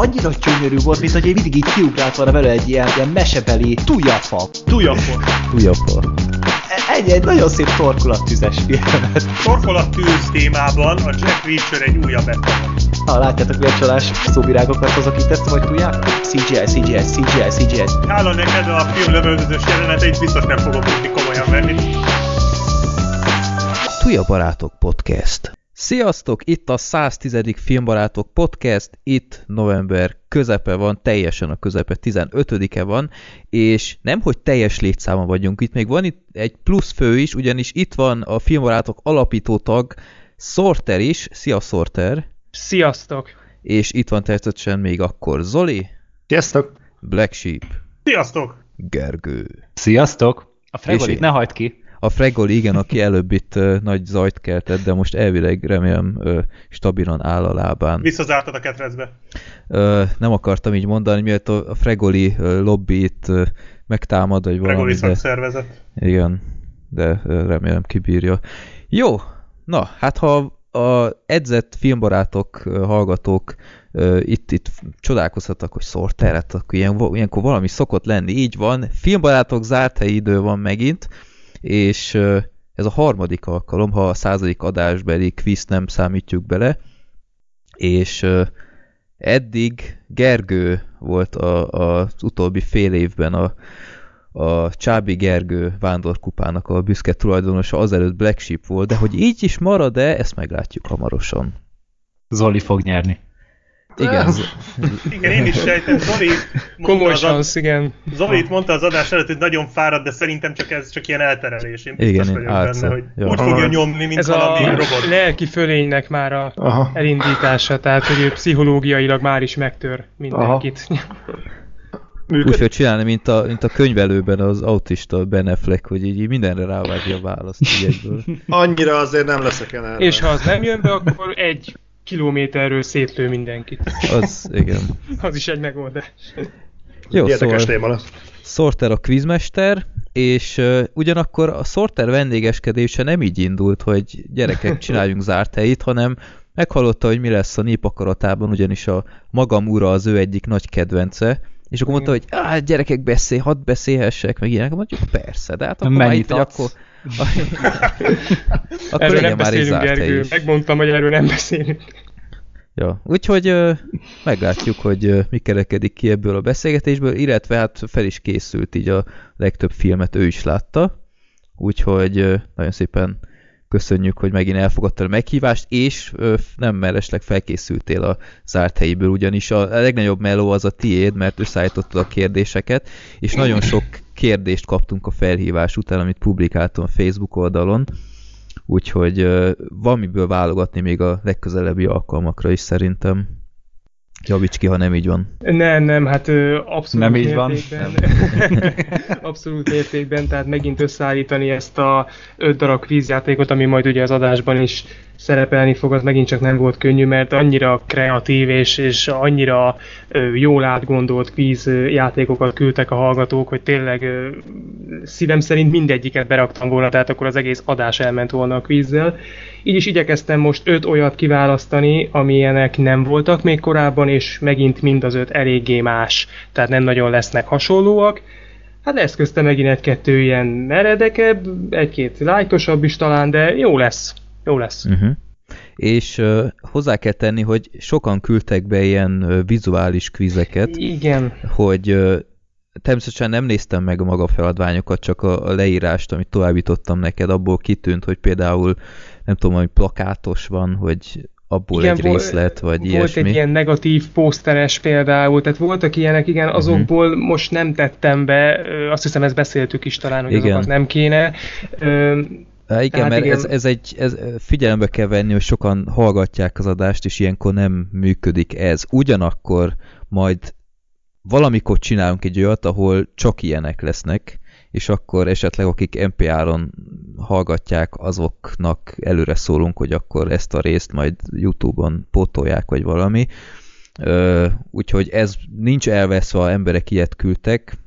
annyira gyönyörű volt, mint hogy én mindig így kiugrált volna vele egy ilyen, ilyen mesebeli tujafa. Tujafa. Tujafa. Egy, egy nagyon szép torkolattűzes filmet. Torkolattűz témában a Jack Reacher egy újabb etalon. Ha látjátok, milyen csalás szóvirágokat hozok itt, ezt vagy tudjátok? CGI, CGI, CGI, CGI. Hála neked a film lövöldözős jeleneteit biztos nem fogom tudni komolyan venni. Tuja Barátok Podcast. Sziasztok, itt a 110. Filmbarátok Podcast, itt november közepe van, teljesen a közepe, 15-e van, és nem, hogy teljes létszáma vagyunk itt, még van itt egy plusz fő is, ugyanis itt van a Filmbarátok alapító tag, Sorter is. Szia, Sorter! Sziasztok! És itt van természetesen még akkor Zoli. Sziasztok! Black Sheep. Sziasztok! Gergő. Sziasztok! A Fregolit ne hagyd ki! A Fregoli, igen, aki előbb itt uh, nagy zajt keltett, de most elvileg remélem uh, stabilan áll a lábán. Visszazártad a ketrecbe. Uh, nem akartam így mondani, miért a, Fregoli lobby itt megtámad, vagy valami. Fregoli szakszervezet. Igen, de remélem kibírja. Jó, na, hát ha a edzett filmbarátok, hallgatók itt, itt csodálkozhatnak, hogy szorteret, akkor ilyen, ilyenkor valami szokott lenni. Így van, filmbarátok zárt helyi idő van megint, és ez a harmadik alkalom, ha a századik adásbeli quiz nem számítjuk bele, és eddig Gergő volt a, a, az utóbbi fél évben a, a Csábi Gergő vándorkupának a büszke tulajdonosa, azelőtt Black Sheep volt, de hogy így is marad-e, ezt meglátjuk hamarosan. Zoli fog nyerni. Igen. igen, én is sejtem. Zoli Komoly szansz, igen. Zoli mondta az adás előtt, hogy nagyon fárad, de szerintem csak ez csak ilyen elterelés. Én igen, vagyok benne, hogy ja. úgy fogja nyomni, mint ez valami a robot. lelki fölénynek már a Aha. elindítása, tehát hogy ő pszichológiailag már is megtör mindenkit. Úgy hogy csinálni, mint a, mint a könyvelőben az autista Ben Affleck, hogy így mindenre rávágja a választ egyből. Annyira azért nem leszek el erre. És ha az nem jön be, akkor egy kilométerről szétlő mindenkit. Az, igen. az is egy megoldás. Jó, Érdekes szóval téma lesz. Sorter a quizmester, és uh, ugyanakkor a Sorter vendégeskedése nem így indult, hogy gyerekek csináljunk zárt helyit, hanem meghallotta, hogy mi lesz a népakaratában, ugyanis a magam ura az ő egyik nagy kedvence, és akkor mondta, hogy gyerekek, beszélj, hadd beszélhessek, meg ilyenek. Mondjuk persze, de hát akkor Mennyit itt, akkor... akkor erről nem beszélünk, Gergő. Megmondtam, hogy erről nem beszélünk. Ja, úgyhogy uh, meglátjuk, hogy uh, mi kerekedik ki ebből a beszélgetésből, illetve hát fel is készült, így a legtöbb filmet ő is látta, úgyhogy uh, nagyon szépen köszönjük, hogy megint elfogadtad a meghívást, és nem mellesleg felkészültél a zárt helyiből, ugyanis a legnagyobb meló az a tiéd, mert összeállítottad a kérdéseket, és nagyon sok kérdést kaptunk a felhívás után, amit publikáltam a Facebook oldalon, úgyhogy ö, van miből válogatni még a legközelebbi alkalmakra is szerintem. Javíts ki, ha nem így van. Nem, nem, hát abszolút Nem így van. abszolút mértékben, tehát megint összeállítani ezt a öt darab kvízjátékot, ami majd ugye az adásban is szerepelni fog, az megint csak nem volt könnyű, mert annyira kreatív és, és annyira ö, jól átgondolt kvíz játékokat küldtek a hallgatók, hogy tényleg ö, szívem szerint mindegyiket beraktam volna, tehát akkor az egész adás elment volna a kvízzel. Így is igyekeztem most öt olyat kiválasztani, amilyenek nem voltak még korábban, és megint mind az öt eléggé más, tehát nem nagyon lesznek hasonlóak. Hát lesz közte megint egy-kettő ilyen meredekebb, egy-két lájtosabb is talán, de jó lesz. Jó lesz. Uh-huh. És uh, hozzá kell tenni, hogy sokan küldtek be ilyen uh, vizuális kvizeket. Igen. Hogy uh, természetesen nem néztem meg a maga feladványokat, csak a, a leírást, amit továbbítottam neked, abból kitűnt, hogy például nem tudom, hogy plakátos van, hogy abból igen, egy részlet, vagy volt ilyesmi. Volt egy ilyen negatív poszteres például, tehát voltak ilyenek, igen, mhm. azokból uh-huh. most nem tettem be, azt hiszem ezt beszéltük is talán, hogy igen. azokat nem kéne. Há, igen, Tehát mert igen. Ez, ez egy, ez, figyelembe kell venni, hogy sokan hallgatják az adást, és ilyenkor nem működik ez. Ugyanakkor majd valamikor csinálunk egy olyat, ahol csak ilyenek lesznek, és akkor esetleg akik MPR-on hallgatják, azoknak előre szólunk, hogy akkor ezt a részt majd Youtube-on pótolják, vagy valami. Úgyhogy ez nincs elveszve, emberek ilyet küldtek,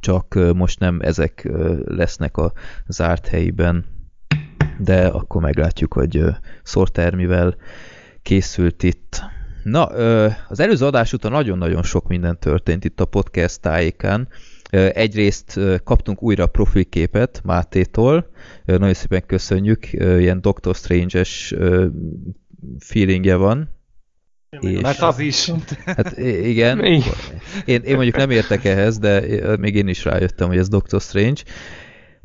csak most nem ezek lesznek a zárt helyiben de akkor meglátjuk, hogy Sorter mivel készült itt. Na, az előző adás után nagyon-nagyon sok minden történt itt a podcast tájékán. Egyrészt kaptunk újra profilképet Mátétól, nagyon szépen köszönjük, ilyen Doctor Strange-es feelingje van. És- Mert az is. Hát igen, én, én mondjuk nem értek ehhez, de még én is rájöttem, hogy ez Doctor Strange.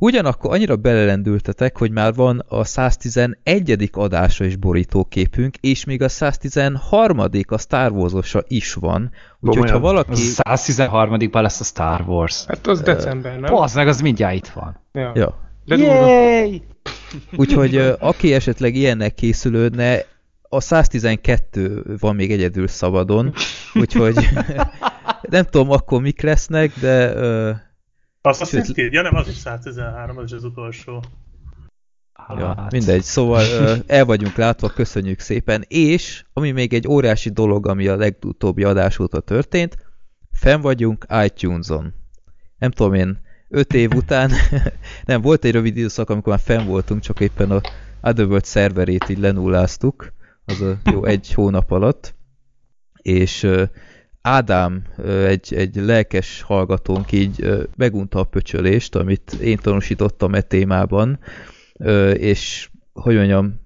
Ugyanakkor annyira belelendültetek, hogy már van a 111. adásra is borítóképünk, és még a 113. a Star wars is van. Úgyhogy ha valaki... Az 113-ban lesz a Star Wars. Hát az december, nem? Az meg, az mindjárt itt van. Ja. Ja. De. Úgyhogy aki esetleg ilyennek készülődne, a 112 van még egyedül szabadon, úgyhogy nem tudom akkor mik lesznek, de Assassin's Sőt- Creed? Ja nem, az is 113, az is az utolsó. Ja, Hát. mindegy, szóval el vagyunk látva, köszönjük szépen, és ami még egy óriási dolog, ami a legutóbbi adás óta történt, fenn vagyunk iTunes-on. Nem tudom én, öt év után, nem, volt egy rövid időszak, amikor már fenn voltunk, csak éppen a Otherworld szerverét így lenulláztuk, az a jó egy hónap alatt, és Ádám, egy, egy lelkes hallgatónk így megunta a pöcsölést, amit én tanúsítottam e témában, és hogy mondjam,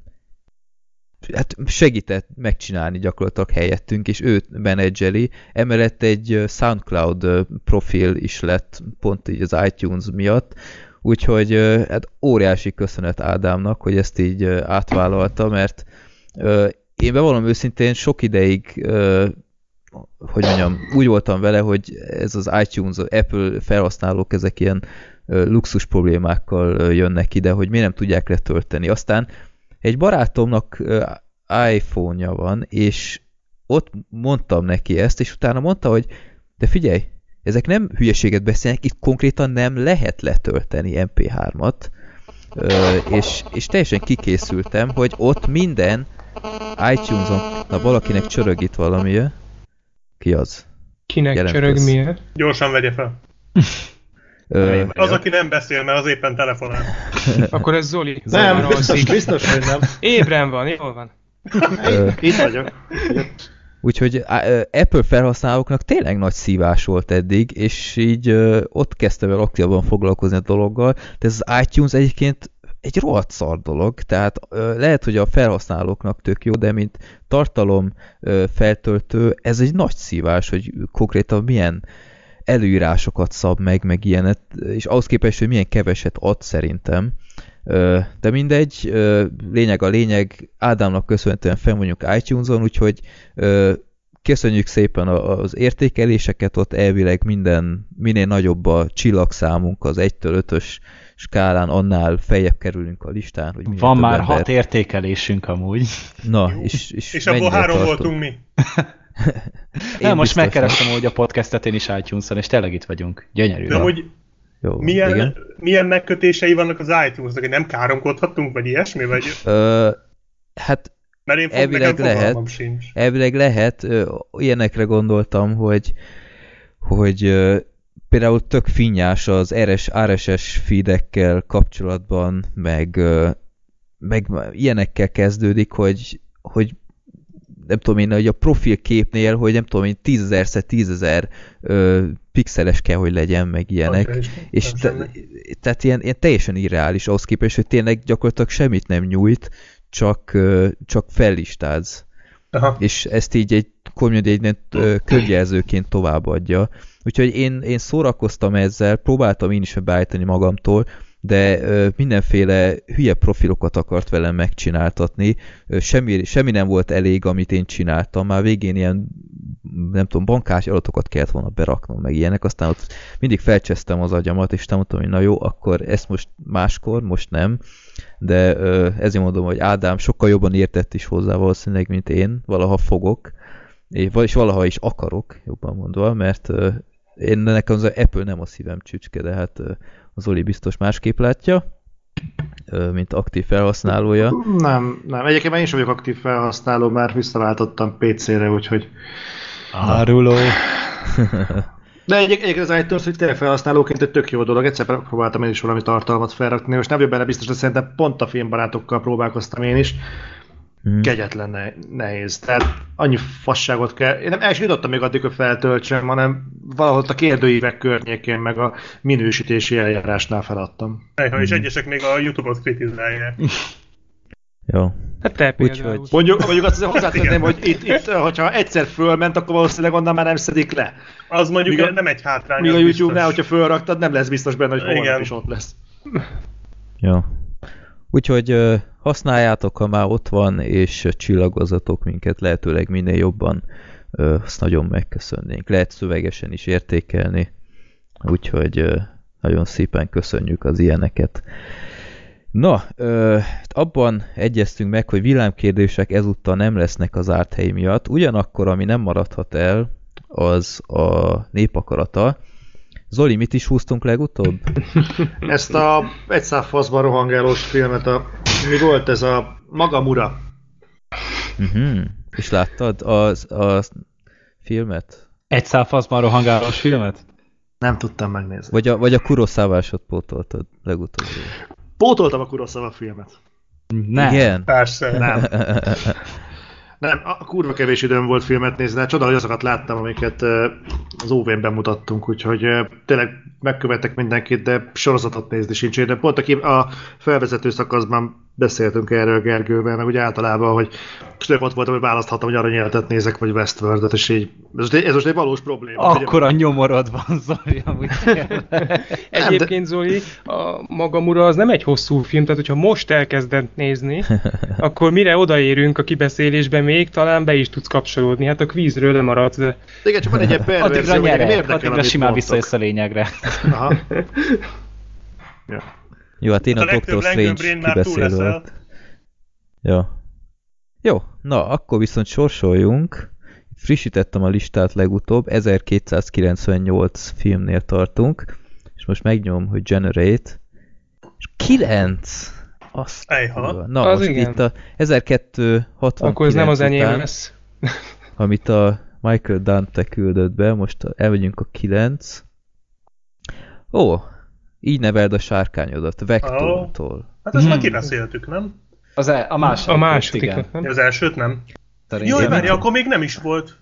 hát segített megcsinálni gyakorlatilag helyettünk, és őt menedzseli. Emellett egy SoundCloud profil is lett pont így az iTunes miatt, úgyhogy hát óriási köszönet Ádámnak, hogy ezt így átvállalta, mert én bevallom őszintén sok ideig hogy mondjam, úgy voltam vele, hogy ez az iTunes, Apple felhasználók, ezek ilyen luxus problémákkal jönnek ide, hogy miért nem tudják letölteni. Aztán egy barátomnak iPhone-ja van, és ott mondtam neki ezt, és utána mondta, hogy de figyelj, ezek nem hülyeséget beszélnek, itt konkrétan nem lehet letölteni MP3-at, ö, és, és teljesen kikészültem, hogy ott minden iTunes-on, na valakinek csörög itt valami, ki az? Kinek Jelentkezz. csörög miért? Gyorsan vegye fel. Ö, Az, aki nem beszél, mert az éppen telefonál. Akkor ez Zoli. Zoli Nem, biztos, biztos, hogy nem. Ébren van, jól van. ö, Itt vagyok. Úgyhogy Apple felhasználóknak tényleg nagy szívás volt eddig, és így ott kezdtem el aktívabban foglalkozni a dologgal, de ez az iTunes egyébként egy rohadt szar dolog, tehát ö, lehet, hogy a felhasználóknak tök jó, de mint tartalom ö, feltöltő, ez egy nagy szívás, hogy konkrétan milyen előírásokat szab meg, meg ilyenet, és ahhoz képest, hogy milyen keveset ad szerintem. Ö, De mindegy, lényeg a lényeg, Ádámnak köszönhetően fenn vagyunk iTunes-on, úgyhogy köszönjük szépen az értékeléseket, ott elvileg minden, minél nagyobb a csillagszámunk az 1-től 5-ös skálán, annál feljebb kerülünk a listán. Hogy Van már ember- hat értékelésünk amúgy. Na, és, és, És abból három tartunk? voltunk mi. Én Nem, most megkerestem hogy a podcastet én is iTunes-on, és tényleg itt vagyunk. Gyönyörű. De hogy Jó, milyen, igen. milyen megkötései vannak az iTunes-nak, hogy nem káromkodhattunk, vagy ilyesmi, vagy... Ö, hát Mert én fog, Elvileg lehet. sincs. Elvileg lehet, ö, ilyenekre gondoltam, hogy, hogy ö, például tök finnyás az RS, RSS feedekkel kapcsolatban, meg, ö, meg ilyenekkel kezdődik, hogy, hogy nem tudom én, hogy a profil képnél, hogy nem tudom én, tízezerszer tízezer pixeles kell, hogy legyen, meg ilyenek. Oké, És te, tehát ilyen, ilyen teljesen irreális ahhoz képest, hogy tényleg gyakorlatilag semmit nem nyújt, csak, csak fellistáz. Aha. És ezt így egy community könyvjelzőként továbbadja. Úgyhogy én, én szórakoztam ezzel, próbáltam én is beállítani magamtól, de mindenféle hülye profilokat akart velem megcsináltatni. Semmi, semmi nem volt elég, amit én csináltam. Már végén ilyen, nem tudom, bankás adatokat kellett volna beraknom, meg ilyenek. Aztán ott mindig felcsesztem az agyamat, és nem mondtam, hogy na jó, akkor ezt most máskor, most nem. De ö, ezért mondom, hogy Ádám sokkal jobban értett is hozzá valószínűleg, mint én, valaha fogok, és valaha is akarok, jobban mondva, mert ö, én nekem az Apple nem a szívem csücske, de hát ö, az Oli biztos másképp látja, ö, mint aktív felhasználója. Nem, nem. Egyébként már én is vagyok aktív felhasználó, már visszaváltottam PC-re, úgyhogy... Áruló. De egy, egyébként az iTunes, hogy tényleg felhasználóként egy tök jó dolog. Egyszer próbáltam én is valami tartalmat felrakni, most nem vagyok benne biztos, de szerintem pont a filmbarátokkal próbálkoztam én is. Mhm. kegyetlen ne- nehéz. Tehát annyi fasságot kell... Én nem el jutottam még addig, hogy feltöltsem, hanem valahol a kérdőívek környékén, meg a minősítési eljárásnál feladtam. Ejha, és egyesek még a Youtube-ot kritizálják. Jó. Hát te Úgyhogy-. Mondjuk, mondjuk azt hozzátenném, hogy itt, itt, hogyha egyszer fölment, akkor valószínűleg onnan már nem szedik le. Az mondjuk Míg a- nem egy hátrány. Míg a YouTube-nál, hogyha fölraktad, nem lesz biztos benne, hogy holnap Igen. is ott lesz. Jó. Úgyhogy használjátok, ha már ott van, és ö, csillagozzatok minket lehetőleg minél jobban. Azt nagyon megköszönnénk. Lehet szövegesen is értékelni. Úgyhogy nagyon szépen köszönjük az ilyeneket. Na, ö, abban egyeztünk meg, hogy villámkérdések ezúttal nem lesznek az árt hely miatt. Ugyanakkor, ami nem maradhat el, az a népakarata. Zoli, mit is húztunk legutóbb? Ezt a egy faszban rohangálós filmet, a, mi volt ez a Magamura? Uh-huh. És láttad az, a filmet? Egy szálfaszban rohangálós filmet? Nem tudtam megnézni. Vagy a, vagy a Kuroszávásot pótoltad legutóbb? Pótoltam a Kuroszava filmet. Nem. Igen? Persze. Nem. Nem, a kurva kevés időm volt filmet nézni, de csoda, hogy azokat láttam, amiket az óvén bemutattunk, úgyhogy tényleg megkövetek mindenkit, de sorozatot nézni sincs. De pont aki a felvezető szakaszban beszéltünk erről Gergővel, meg úgy általában, hogy tényleg ott voltam, hogy választhatom, hogy aranyéletet nézek, vagy Westworld-et, és így, ez most, egy, ez most egy valós probléma. Akkor a nyomorod van, Zoli, amúgy. Egyébként Zoli, a Magamura az nem egy hosszú film, tehát hogyha most elkezded nézni, akkor mire odaérünk a kibeszélésbe még, talán be is tudsz kapcsolódni. Hát a kvízről lemaradsz, de Igen, csak van egy ilyen Addigra perverzió, hogy engem nyerek, érdekel, addigra amit simán visszajössz a lényegre. Aha. Ja. Jó, hát én A a, legtöbb Doctor Strange kibeszélő volt. Jó. Jó, na, akkor viszont sorsoljunk. Frissítettem a listát legutóbb, 1298 filmnél tartunk, és most megnyom, hogy Generate, és 9! Azt Ejha. Na, Az most igen. itt a 1269 akkor ez nem az enyém után, lesz. amit a Michael Dante küldött be, most elmegyünk a 9. Ó, így neveld a sárkányodat, Vektortól. Hát ezt már Hmm. kibeszéltük, nem? Az e, a második. A második, igen. nem? Az elsőt nem. Jaj, várj, akkor még nem is volt.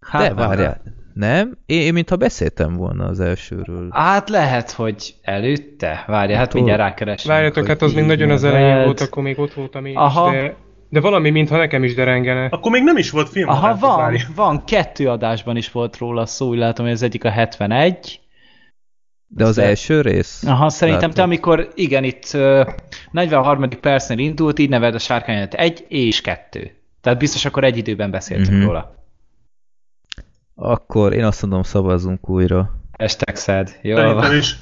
Hát, De nem, várjál, nem? Én, én mintha beszéltem volna az elsőről. Hát lehet, hogy előtte. Várja, hát mindjárt rákeresünk. Várjatok, hát az még nagyon az elején volt, akkor még ott voltam én Aha. is, de, de valami, mintha nekem is derengene. Akkor még nem is volt film. Aha, van, várj. van, kettő adásban is volt róla szó, úgy látom, hogy az egyik a 71. De az Szer- első rész? Aha, szerintem te, Látod? amikor, igen, itt uh, 43. percnél indult, így neved a sárkányát egy és kettő. Tehát biztos akkor egy időben beszéltünk Mhm. róla. Akkor én azt mondom, szavazzunk újra. Hashtag sad. Jó, Szerintem is.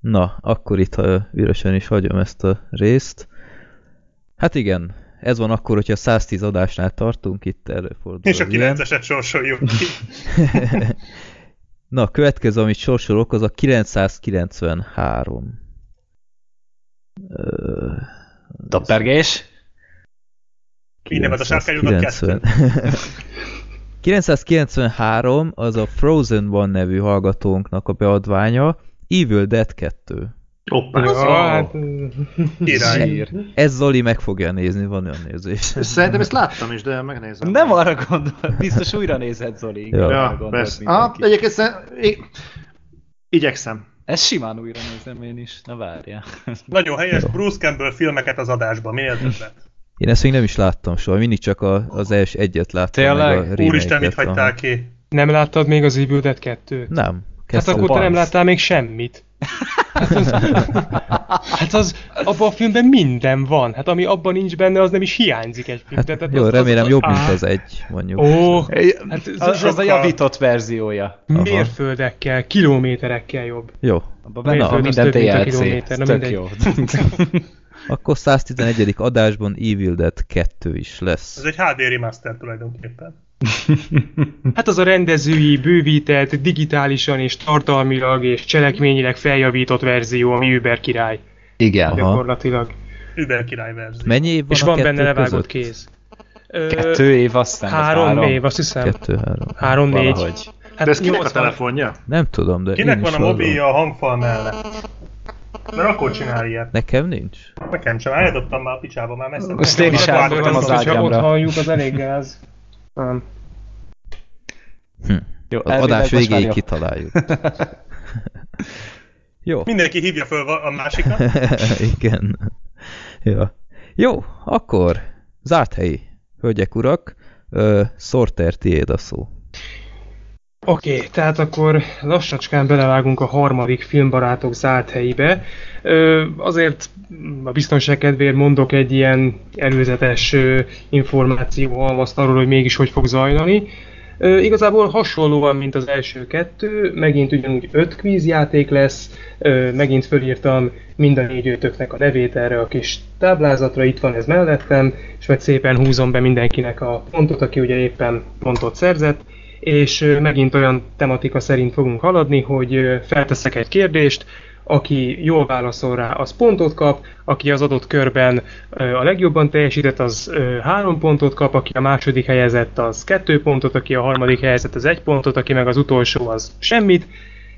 Na, akkor itt uh, üresen is hagyom ezt a részt. Hát igen, ez van akkor, hogyha 110 adásnál tartunk, itt előfordul És a az ilyen. 9-eset sorsoljuk ki. Na, a következő, amit sorsolok, az a 993. Ö, Toppergés. Így neved a sárkányodat 990. 993 az a Frozen One nevű hallgatónknak a beadványa, Evil Dead 2. Hoppá. Ja, hát, Király. Sír. Ez Zoli meg fogja nézni, van olyan nézés. Szerintem ezt láttam is, de megnézem. Nem arra gondol, biztos újra nézed, Zoli. inkább Ja. arra Ja, persze. Mindenki. egyébként szerint- i- igyekszem. Ezt simán újra nézem én is. Na várja. Nagyon helyes Bruce Campbell filmeket az adásban, minél többet. Én ezt még nem is láttam soha, mindig csak a, az első egyet láttam. Tényleg? Úristen, mit hagytál ki? nem láttad még az Evil Dead 2-t? Nem. Hát akkor te nem láttál még semmit. Hát az, hát az, abban a filmben minden van. Hát ami abban nincs benne, az nem is hiányzik egy filmben. Hát, Tehát jó, az, remélem az, jobb, mint az egy, mondjuk. Ó, hát ez Az, az a javított verziója. Aha. mérföldekkel, kilométerekkel jobb. Jó, Abban az minden kilométer, na Tök mindegy. jó. akkor 111. adásban Evil Dead 2 is lesz. Ez egy HD remaster tulajdonképpen. Hát az a rendezői, bővített, digitálisan és tartalmilag és cselekményileg feljavított verzió, ami Uber király. Igen. Aha. Gyakorlatilag. Uber király verzió. Mennyi év van És a van kettő benne levágott kéz. Kettő év, azt hiszem. vagy Három év, azt hiszem. Kettő, három. Három, négy. Valahogy. De ez kinek a 80 telefonja? Nem tudom, de Kinek én van is a mobilja a hangfal mellett? Mert akkor csinál ilyet. Nekem nincs. Nekem sem, eldobtam már a picsába, már messze. Azt én is eldobtam az az átlagot, Ha ott ágyamra. halljuk, az elég gáz. Nem. Hm. Jó, Az adás végéig jó. kitaláljuk. Jó. Mindenki hívja föl a másikat. Igen. Ja. Jó, akkor zárt helyi. Hölgyek, urak, ö, Sorter, tiéd a szó. Oké, okay, tehát akkor lassacskán belevágunk a harmadik filmbarátok zárt helyébe. Ö, azért a biztonság kedvéért mondok egy ilyen előzetes ö, információ halmazt arról, hogy mégis hogy fog zajlani. Igazából hasonlóan, mint az első kettő, megint ugyanúgy öt kvízjáték lesz, megint fölírtam mind a négy ötöknek a nevét erre a kis táblázatra, itt van ez mellettem, és majd szépen húzom be mindenkinek a pontot, aki ugye éppen pontot szerzett, és megint olyan tematika szerint fogunk haladni, hogy felteszek egy kérdést, aki jól válaszol rá, az pontot kap, aki az adott körben a legjobban teljesített, az három pontot kap, aki a második helyezett, az kettő pontot, aki a harmadik helyezett, az egy pontot, aki meg az utolsó, az semmit,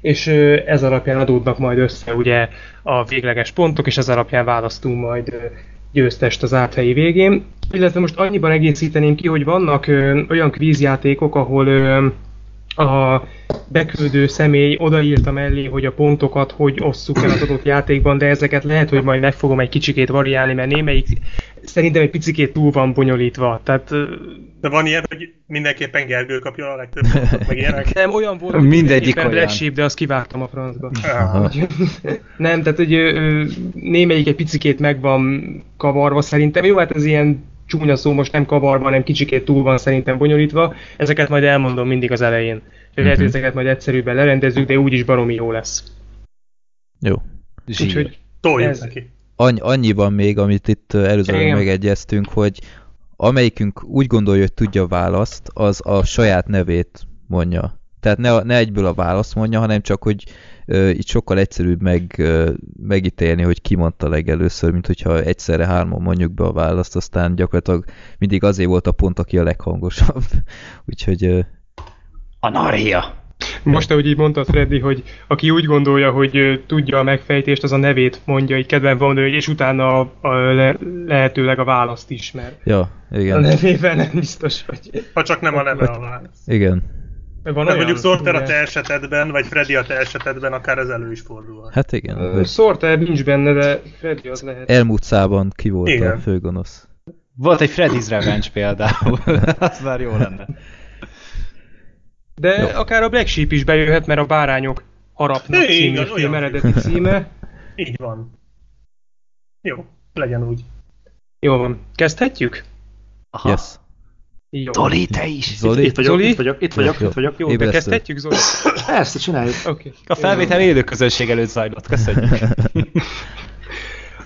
és ez alapján adódnak majd össze ugye a végleges pontok, és ez alapján választunk majd győztest az áthelyi végén. Illetve most annyiban egészíteném ki, hogy vannak olyan kvízjátékok, ahol a beküldő személy odaírta mellé, hogy a pontokat hogy osszuk el az adott játékban, de ezeket lehet, hogy majd meg fogom egy kicsikét variálni, mert némelyik szerintem egy picikét túl van bonyolítva. Tehát De van ilyen, hogy mindenképpen Gergő kapja a legtöbb pontot, meg ilyenek. nem olyan volt, Mindegyik olyan. Black Sheep, de azt kivártam a francba. Aha. Nem, tehát hogy némelyik egy picikét meg van kavarva szerintem. Jó, hát ez ilyen csúnya szó most nem kavarva, hanem kicsikét túl van szerintem bonyolítva. Ezeket majd elmondom mindig az elején. Úgyhogy lehet, hogy ezeket majd egyszerűbben lerendezzük, de úgyis baromi jó lesz. Jó. Zsír. Úgyhogy Toljuk Ez- neki. Annyi, annyiban még, amit itt előzőleg megegyeztünk, hogy amelyikünk úgy gondolja, hogy tudja a választ, az a saját nevét mondja. Tehát ne, ne egyből a választ mondja, hanem csak, hogy ö, itt sokkal egyszerűbb meg, ö, megítélni, hogy ki mondta legelőször, mint hogyha egyszerre hárman mondjuk be a választ, aztán gyakorlatilag mindig azért volt a pont, aki a leghangosabb. Úgyhogy ö, Anarchia. most, ahogy így mondtad, Freddy, hogy aki úgy gondolja, hogy tudja a megfejtést, az a nevét mondja, így kedven van, és utána a, a le, lehetőleg a választ is, mert ja, a igen, nevével nem biztos, hogy... Ha csak nem a neve a válasz. igen. Mert Van De mondjuk Sorter a te esetedben, vagy Freddy a te esetedben akár ez elő is fordulhat. Hát igen. Ö, Sorter nincs benne, de Freddy az lehet. Elmúlt szában ki volt a Igen. főgonosz. Volt egy Freddy's Revenge például. az már jó lenne. De akár a Black Sheep is bejöhet, mert a bárányok harapnak Igen, című film film. eredeti címe. Így van. Jó, legyen úgy. Jó van, kezdhetjük? Aha. Yes. Jó. Doli, te is. Zoli? Itt vagyok, Zoli? itt vagyok, itt vagyok, Jó, itt vagyok. Jó, de Ébresztő. kezdhetjük, Zoli? Persze, csináljuk. Oké. A felvétel élő közönség előtt zajlott, köszönjük.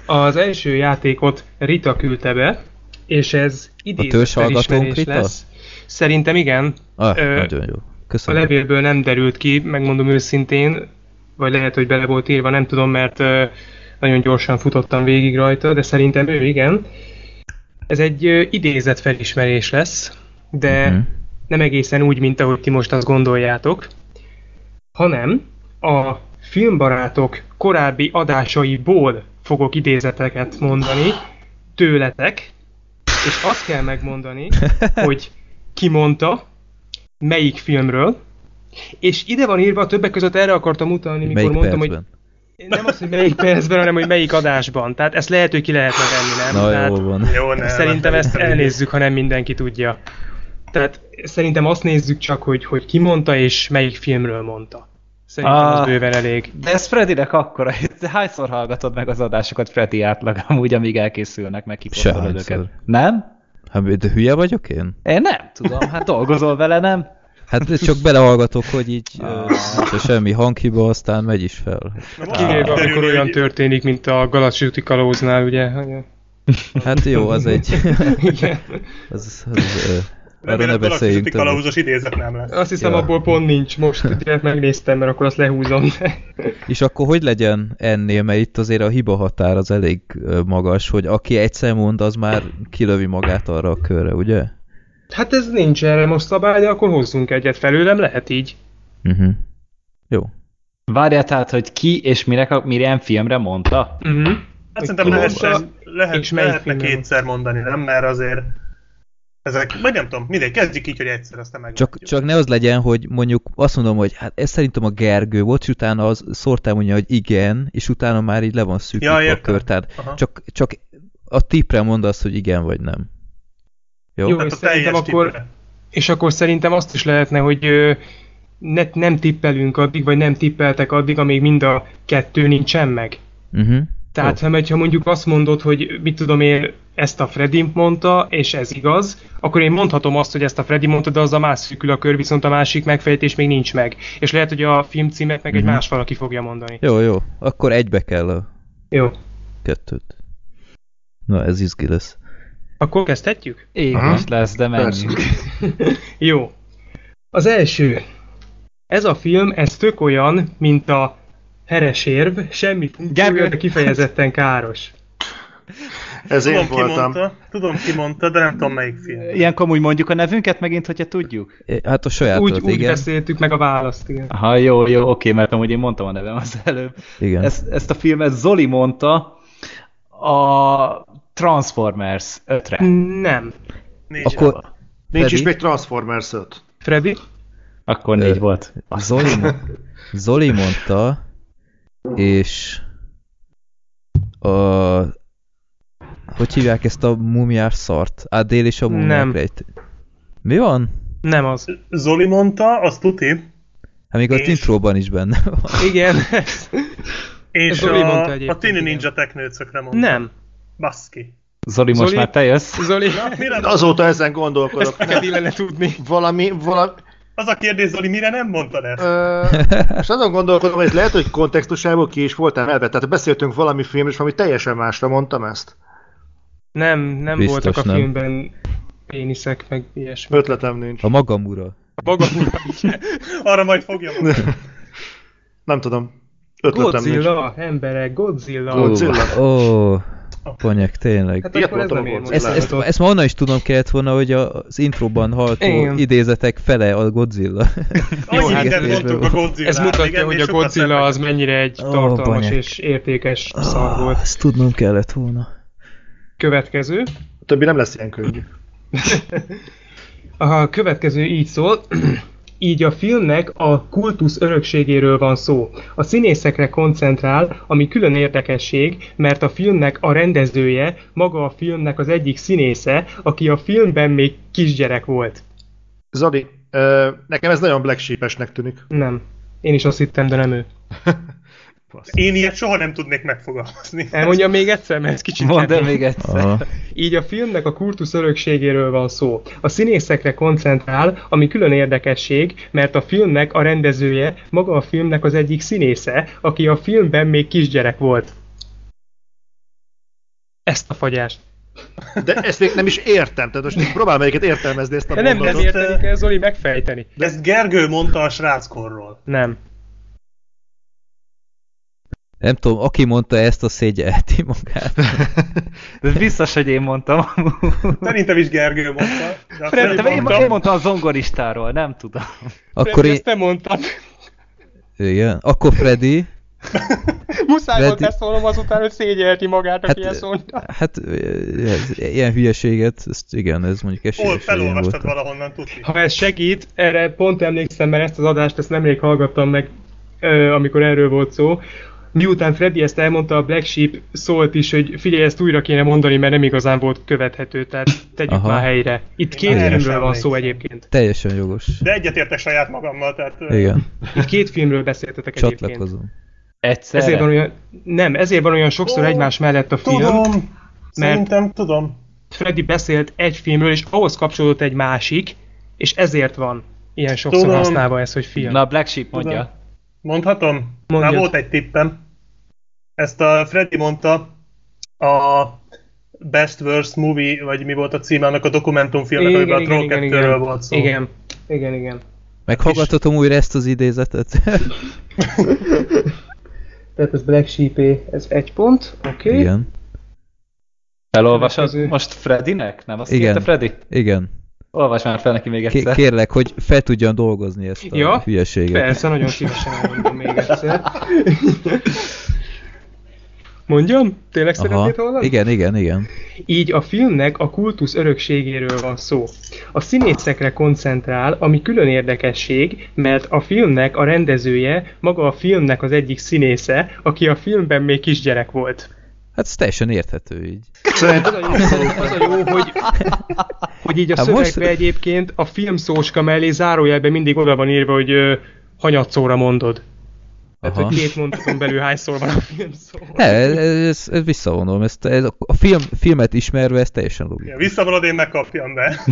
Az első játékot Rita küldte be, és ez törzshallgatónk felismerés Rita? lesz. Szerintem igen. Ah, Ö, nagyon jó. A Köszönöm. levélből nem derült ki, megmondom őszintén, vagy lehet, hogy bele volt írva, nem tudom, mert nagyon gyorsan futottam végig rajta, de szerintem ő igen. Ez egy ö, idézett felismerés lesz, de Mhm. nem egészen úgy, mint ahogy ti most azt gondoljátok, hanem a filmbarátok korábbi adásaiból fogok idézeteket mondani tőletek, és azt kell megmondani, hogy ki mondta, melyik filmről, és ide van írva, többek között erre akartam utalni, mikor Melyik mondtam, percben? hogy nem az, hogy melyik percben, hanem hogy melyik adásban. Tehát ezt lehet, hogy ki lehetne venni, nem? Na Tehát jó van. Jó, szerintem ezt elnézzük, ha nem mindenki tudja. Tehát szerintem azt nézzük csak, hogy, hogy ki mondta és melyik filmről mondta. Szerintem az Ah. bőven elég. De ez Freddynek akkora, te hányszor hallgatod meg az adásokat Freddy átlag, amúgy amíg elkészülnek, meg kiposztolod Sehányszor. őket? Nem? Hát, de hülye vagyok én? Én nem tudom, hát dolgozol vele, nem? Hát csak belehallgatok, hogy így Ah. uh, semmi hanghiba, aztán megy is fel. Kivéve, amikor olyan történik, mint a Galacsi kalóznál, ugye? Hát jó, az egy... Igen. az, az, ö, arra ne beszéljünk többet. kalauzos idézet nem lesz. Azt hiszem, Ja. abból pont nincs. Most direkt megnéztem, mert akkor azt lehúzom. És akkor hogy legyen ennél, mert itt azért a hiba határ az elég magas, hogy aki egyszer mond, az már kilövi magát arra a körre, ugye? Hát ez nincs erre most szabály, de akkor hozzunk egyet felőlem, lehet így. Uh-huh. Jó. Várjál tehát, hogy ki és mire, milyen filmre mondta? Uh-huh. Hát szerintem mondta, lehet, és lehetne kétszer mondani, nem? Mert azért ezek, vagy nem tudom, mindegy, kezdjük így, hogy egyszer, aztán meg. Csak, csak ne az legyen, hogy mondjuk azt mondom, hogy hát ez szerintem a Gergő volt, és utána az szórtál mondja, hogy igen, és utána már így le van szűkítve Ja, a kör. Tehát Aha. csak, csak a tipre mondasz, hogy igen vagy nem. Jó? Jó. És szerintem akkor- tippre. És akkor szerintem azt is lehetne, hogy ne, nem tippelünk addig, vagy nem tippeltek addig, amíg mind a kettő nincsen meg. Uh-huh. Tehát, ha, ha mondjuk azt mondod, hogy mit tudom én, ezt a Freddy mondta, és ez igaz, akkor én mondhatom azt, hogy ezt a Freddy mondta, de az a más szűkül a kör, viszont a másik megfejtés még nincs meg. És lehet, hogy a filmcímet meg egy Mhm. más valaki fogja mondani. Jó, jó. Akkor egybe kell a Jó. kettőt. Na, ez izgi lesz. Akkor kezdhetjük? Égés lesz, de menjünk. Jó. Az első. Ez a film, ez tök olyan, mint a heresérv, semmi funkciója, de kifejezetten káros. Ez én Tudom, ki voltam. mondta, tudom, ki mondta, de nem tudom, melyik film. Ilyenkor úgy mondjuk a nevünket megint, hogyha tudjuk? É, Hát a sajátot, Úgy, úgy beszéltük meg a választ, igen. Aha, jó, jó, oké, mert amúgy én mondtam a nevem az előbb. igen. Ezt, ezt a filmet Zoli mondta a Transformers 5-re. Nem. Négy Akkor Akkor... Nincs is még Transformers 5. Freddy? Akkor négy Ö, volt. Zoli, Zoli mondta, és a... Hogy hívják ezt a mumiás szart? Á, Dél és a mumiák Nem. rejt. Mi van? Nem az. Zoli mondta, azt tuti, Hát még az És? intróban is benne van. Igen. és Zoli a, mondta a Tini. Ninja Teknőcökre mondta. Nem. Baszki. Zoli, most Zoli? már te jössz? Zoli, Mire nem? Azóta ezen gondolkodok. ezt neked illene tudni. Valami, valami, Az a kérdés, Zoli, mire nem mondtad ezt? Ö, és azon gondolkodom, hogy ez lehet, hogy kontextusából ki is voltál elve. Tehát beszéltünk valami filmről, és valami teljesen másra mondtam ezt. Nem, nem Biztos voltak a nem. filmben péniszek, meg ilyesmi. Ötletem nincs. A magam ura. A maga Arra majd fogja mondani. Nem tudom. Ötletem nincs. Godzilla, emberek, Godzilla. Godzilla. Ó, ponyek, tényleg. Hát Ilyet akkor ez nem a. Ezt, ezt, ezt már onnan is tudom kellett volna, hogy az intróban hallható Igen. idézetek fele a Godzilla. Annyi hát mindent ez- mondtunk a Godzilla. Ez mutatja, hogy a Godzilla az mennyire egy Ó, tartalmas banyek. és értékes szar volt. ezt tudnom kellett volna. Következő. A többi nem lesz ilyen könnyű. A következő így szól. Így a filmnek a kultusz örökségéről van szó. A színészekre koncentrál, ami külön érdekesség, mert a filmnek a rendezője maga a filmnek az egyik színésze, aki a filmben még kisgyerek volt. Zoli, nekem ez nagyon Black Sheep-esnek tűnik. Nem. Én is azt hittem, de nem ő. Én ilyet soha nem tudnék megfogalmazni. Elmondjam még egyszer, mert ez kicsit Mondd el még egyszer. Aha. Így a filmnek a kultusz örökségéről van szó. A színészekre koncentrál, ami külön érdekesség, mert a filmnek a rendezője maga a filmnek az egyik színésze, aki a filmben még kisgyerek volt. Ezt a fagyást. De ezt még nem is értem. Tehát most próbál melyiket értelmezni ezt a De nem, nem mondatot. érteni kell, Zoli, megfejteni. De ezt Gergő mondta a sráckorról. Nem. Nem tudom, aki mondta ezt, a szégyelheti magát. De ez biztos, hogy én mondtam. Szerintem is Gergő mondta. Szerintem én, mondta. én mondtam a zongoristáról, nem tudom. Akkor Freddy, én... ezt te mondtad. Igen. Akkor Freddy... Muszáj volt Freddy- beszólnom azután, hogy szégyelti magát, aki Hát, ezt mondta. hát ez, ilyen hülyeséget, ezt igen, ez mondjuk Hol esélyes, én felolvastad voltam. valahonnan, tudni. Ha ez segít, erre pont emlékszem, mert ezt az adást ezt nemrég hallgattam meg, amikor erről volt szó. Miután Freddy ezt elmondta, a Black Sheep szólt is, hogy figyelj, ezt újra kéne mondani, mert nem igazán volt követhető, tehát tegyük Aha. már helyre. Itt két filmről van szó egyébként. Teljesen jogos. De egyetértek saját magammal, tehát... Igen, Itt két filmről beszéltetek egyébként. csatlakozom. Egyszerre. Ezért van olyan, nem, ezért van olyan sokszor Ó, egymás mellett a film. Tudom. Szerintem tudom. Freddy beszélt egy filmről, és ahhoz kapcsolódott egy másik, és ezért van ilyen sokszor Tudom. használva ez, hogy film. Na, Black Sheep mondja. Tudom. Mondhatom? Mondjad. Már volt egy tippem. Ezt a Freddy mondta a Best Worst Movie, vagy mi volt a címe annak a dokumentumfilmnek, amiben a Troll 2-ről volt szó. igen, igen, igen. Meghallgathatom újra ezt az idézetet? Tehát ez Black sheep ez egy pont, oké. Okay. Igen. Következő. most Freddynek? Nem azt Igen. írta Freddy? Igen. Olvasd már fel neki még K- egyszer. kérlek, hogy fel tudjan dolgozni ezt a Ja, hülyeséget. Persze, nagyon szívesen elmondom még egyszer. Mondjam? Tényleg szeretnéd hallani? Igen, igen, igen. Így a filmnek a kultusz örökségéről van szó. A színészekre koncentrál, ami külön érdekesség, mert a filmnek a rendezője maga a filmnek az egyik színésze, aki a filmben még kisgyerek volt. Hát ez teljesen érthető így. Szerintem Az a jó, az a jó hogy, hogy így a Hát szövegbe most- egyébként a filmszóska mellé zárójelben mindig oda van írva, hogy ö, hanyatszóra mondod. Tehát, Aha. hogy két mondaton belül hányszor van a film szó. Ne, ez, ez visszavonom. Ezt, ez, a film, filmet ismerve ez teljesen logikus. Igen, visszavonod, én megkapjam be.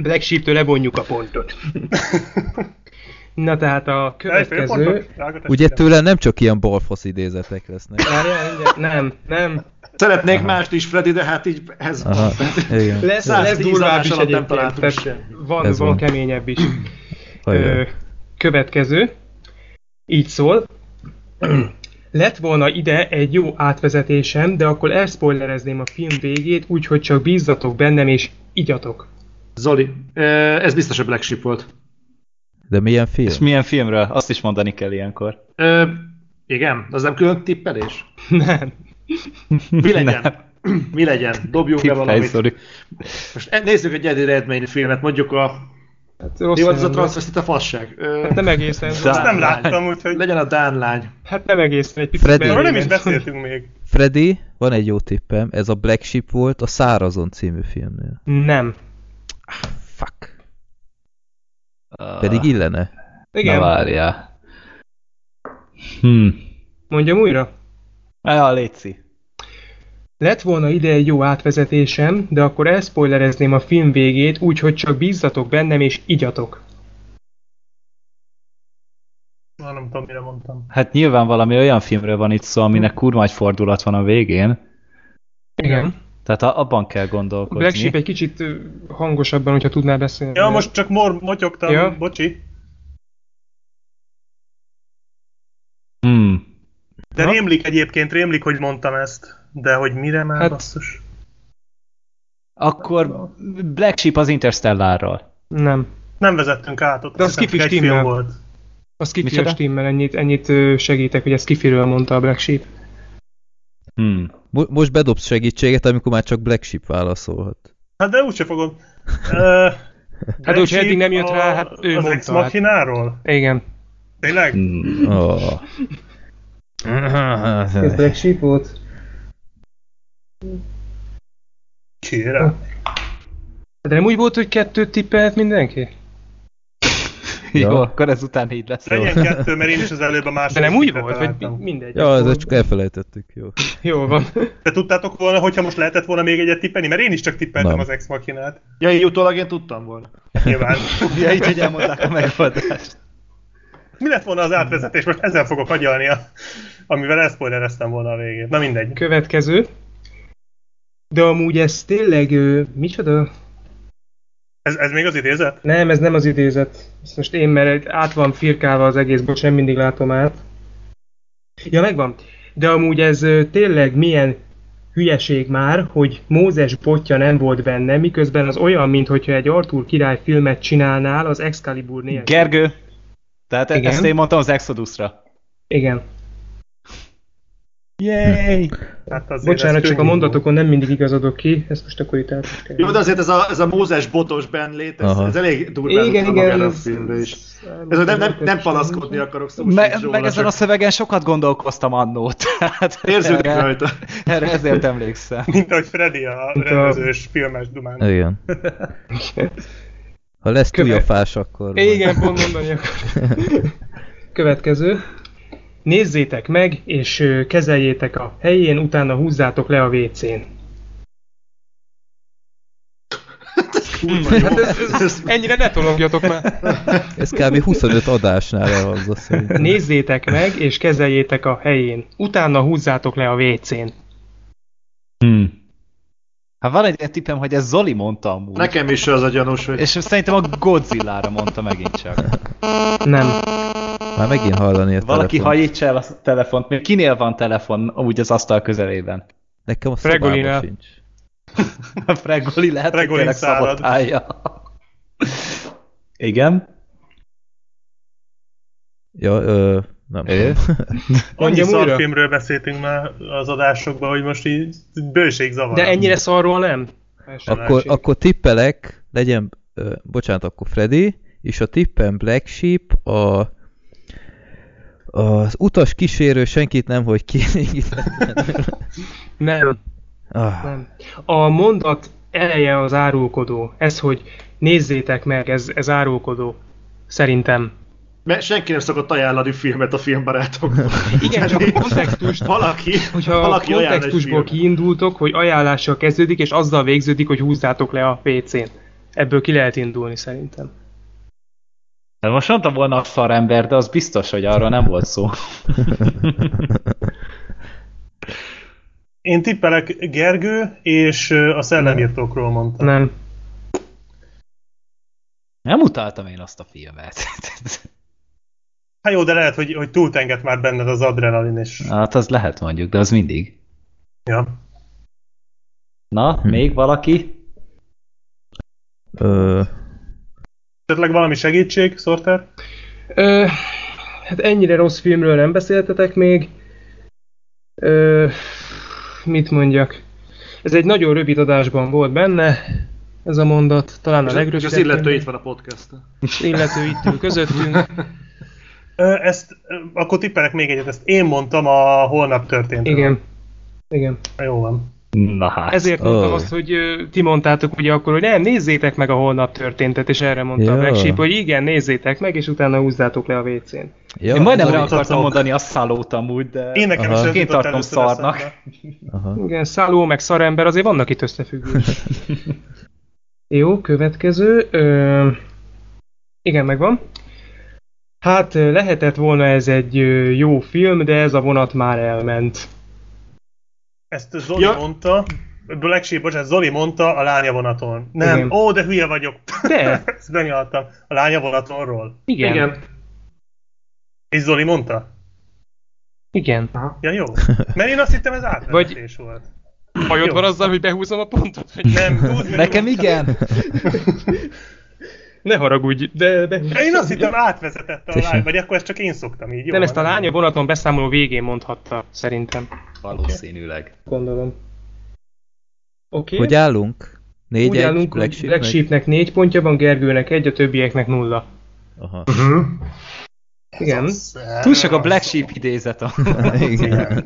Black Sheep-től levonjuk a pontot. Na tehát a következő... Ugye tőle nem csak ilyen balfasz idézetek lesznek. Nem, nem. szeretnék mást is, Freddy, de hát így ez Aha, igen. Lesz, 110 lesz durvább is alatt nem egyébként. találtunk Tehát van, Ez van van. keményebb is. Ö, következő. Így szól. Lett volna ide egy jó átvezetésem, de akkor elspoilerezném a film végét, úgyhogy csak bízzatok bennem és igyatok. Zoli, ez biztos a Black Sheep volt. De milyen film? És milyen filmről? Azt is mondani kell ilyenkor. Ö, igen, az nem külön tippelés? Nem. Mi legyen? Mi legyen? Dobjunk be Tippelj, valamit. Zoli. Most e- nézzük egy egyedi eredményű filmet, mondjuk a... Hát rossz Mi volt ez a nem transvestita fasság? Ö, Hát nem egészen. De- Azt nem Dán láttam, úgyhogy... Legyen a Dán lány. Hát nem egészen. Egy picit Freddy. Nem is beszéltünk még. Freddy, van egy jó tippem, ez a Black Sheep volt a Szárazon című filmnél. Nem. Fuck. Pedig illene. Na Igen. várjál. Hm. Mondjam újra. Ja, létszi. Lett volna ide egy jó átvezetésem, de akkor elspoilerezném a film végét, úgyhogy csak bízzatok bennem és igyatok. Na, nem tudom, mire mondtam. Hát nyilván valami olyan filmről van itt szó, aminek kurva fordulat van a végén. Igen. Tehát abban kell gondolkodni. Black Sheep egy kicsit hangosabban, hogyha tudnál beszélni. Ja, most csak mor motyogtam, Ja. bocsi. Hmm. De Na? rémlik egyébként, rémlik, hogy mondtam ezt. De hogy mire már Hát- basszus? Akkor Black Sheep az Interstellárral. Nem. Nem vezettünk át ott. De az film stimmel. volt. A Skiffy Micsoda? stimmel, ennyit, ennyit segítek, hogy a Skiffiről mondta a Black Sheep. Hmm. Mo- most bedobsz segítséget, amikor már csak Black Sheep válaszolhat. Hát de úgyse fogom. Uh, Hát úgy, ha eddig nem jött rá, hát ő Az mondta, Ex Machináról? Igen. Tényleg? Hmm. Oh. Ez Black Sheep volt? Kérem. De nem úgy volt, hogy kettőt tippelt mindenki? Jó, Ja. akkor ezután így lesz. Legyen kettő, mert én is az előbb a második De nem úgy volt, vagy találtam. mindegy. Ja, ezt csak elfelejtettük, jó. Jó van. De tudtátok volna, hogyha most lehetett volna még egyet tippelni? Mert én is csak tippeltem Nem. az Ex Machinát. Ja, így utólag én tudtam volna. Nyilván. Ja, így, hogy elmondták a megoldást. Mi lett volna az átvezetés? Most ezzel fogok agyalni, a, amivel elszpoilereztem volna a végét. Na mindegy. Következő. De amúgy ez tényleg, ö, micsoda? Ez, ez még az idézet? Nem, ez nem az idézet. Ezt most én, mert át van firkálva az egész, bocs, nem mindig látom át. Ja, megvan. De amúgy ez tényleg milyen hülyeség már, hogy Mózes botja nem volt benne, miközben az olyan, mintha egy Arthur király filmet csinálnál az Excalibur nélkül. Gergő. Tehát Igen. ezt én mondtam az Exodusra. Igen. Yay! Hát azért Bocsánat, csak a mondatokon nem mindig igazodok ki, ezt most akkor itt is kell. Jó, de azért ez a, ez a Mózes botos benlét, ez, Aha. ez elég durván Igen, igen, a filmre is. Ez nem, nem, nem panaszkodni akarok szó Me, róla, meg ezen csak a szövegen sokat gondolkoztam annó. Tehát Érződik erre, rajta. erre ezért emlékszem. Mint ahogy Freddy a rendezős filmes dumán. Igen. Ha lesz Követ- túljafás, akkor... Igen, pont mondani akar. Következő. Nézzétek meg, és kezeljétek a helyén, utána húzzátok le a WC-n. Hát ez, ez, ez, ennyire ne tologjatok már. Ez kb. 25 adásnál elhangzott szerintem. Nézzétek meg, és kezeljétek a helyén. Utána húzzátok le a WC-n. Hmm. Hát van egy tippem, hogy ez Zoli mondta amúgy. Nekem is az a gyanús, hogy És szerintem a Godzilla-ra mondta megint csak. Nem. Már megint hallani a Valaki telefont. hajítsa el a telefont. Még Kinél van telefon úgy az asztal közelében? Nekem a szobában sincs. A Fregoli lehet, hogy Fregoli tényleg szárad. szabotálja. Igen? Ja, ö, nem tudom. Annyi szarfilmről beszéltünk már az adásokban, hogy most így bőség zavar. De ennyire szarról nem? Akkor, akkor tippelek, legyen, ö, bocsánat, akkor Freddy, és a tippem Black Sheep, a az utas kísérő senkit nem, hogy kielégítetlen. Nem, Ah, nem. A mondat eleje az árulkodó. Ez, hogy nézzétek meg, ez, ez árulkodó. Szerintem. Mert senki nem szokott ajánlani filmet a filmbarátoknak. Igen, csak a kontextust, Valaki, hogyha a valaki egy kontextusból kiindultok, hogy ajánlással kezdődik, és azzal végződik, hogy húzzátok le a PC-n. Ebből ki lehet indulni szerintem. Hát most mondtam volna a szarember, de az biztos, hogy arról nem volt szó. Én tippelek Gergő, és a szellemírtókról mondtam. Nem. Nem utáltam én azt a filmet. Hát jó, de lehet, hogy, hogy túltengett már benned az adrenalin, és... hát az lehet mondjuk, de az mindig. Ja. Na, még valaki? ö, Esetleg valami segítség, Sorter? Ö, hát ennyire rossz filmről nem beszéltetek még. Ö, mit mondjak? Ez egy nagyon rövid adásban volt benne, ez a mondat, talán a És legrövidebb. az illető itt van a podcast. illető itt ül közöttünk. Ö, ezt, akkor tippelek még egyet, ezt én mondtam a holnap történt. Igen. Igen. Jó van. Na hát. Ezért mondtam azt, hogy ti mondtátok ugye akkor, hogy nem, nézzétek meg a holnap történtet, és erre mondta a Ja. Black Sheep, hogy igen, nézzétek meg, és utána húzzátok le a WC-n. ja, Én majdnem rá akartam mondani a szalót amúgy, de... Én nekem Aha. is Én tartom szarnak. Aha. Igen, szálló meg szarember, azért vannak itt összefüggések. Jó, következő. Ö, igen, megvan. Hát lehetett volna ez egy jó film, de ez a vonat már elment. Ezt Zoli Ja. mondta, Black Sheep, bocsánat, Zoli mondta a lánya vonaton. Nem, Igen. ó, de hülye vagyok. De, Ezt benyaltam. A lánya vonatonról. igen. Igen. És Zoli mondta? igen. Ja, jó. Mert én azt hittem ez átvezetés volt. Bajod van azzal, hogy behúzom a pontot? Vagy? Nem, meg Nekem igen. Ne haragudj, de behúzom. Én azt hittem átvezetett a lány, vagy akkor ezt csak én szoktam így. Jó, Nem, ezt a van. lánya vonaton beszámoló végén mondhatta, szerintem. Valószínűleg. Gondolom. Oké. Hogy állunk? Négy, Úgy egy, állunk, Black Sheepnek négy pontja van, Gergőnek egy, a többieknek nulla. Aha. Igen. Túl sok a Black Sheep idézet. A... Igen.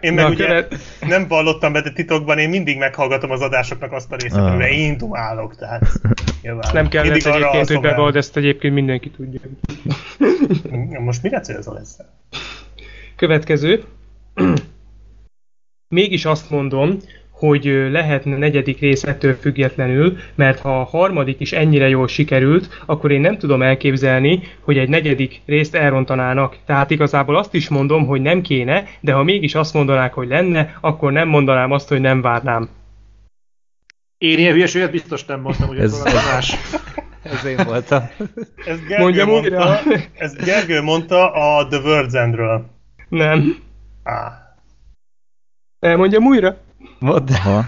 Én Na, meg a ugye követ- nem vallottam be, de titokban én mindig meghallgatom az adásoknak azt a részét, Ah. amiben én dumálok, tehát nyilván. Nem kellett mindig egyébként, hogy bevald, ezt egyébként mindenki tudja. Most mire célzol ezzel? Következő. Mégis azt mondom, hogy lehetne negyedik rész ettől függetlenül, mert ha a harmadik is ennyire jól sikerült, akkor én nem tudom elképzelni, hogy egy negyedik részt elrontanának. Tehát igazából azt is mondom, hogy nem kéne, de ha mégis azt mondanák, hogy lenne, akkor nem mondanám azt, hogy nem várnám. Én ilyen hülyeséget biztos nem mondtam, hogy ez Ez- valami más. Ez én voltam. Ez Gergő Mondjam mondta, újra? ez Gergő mondta a The World's Endről. Nem. Á, Elmondjam újra? Aha.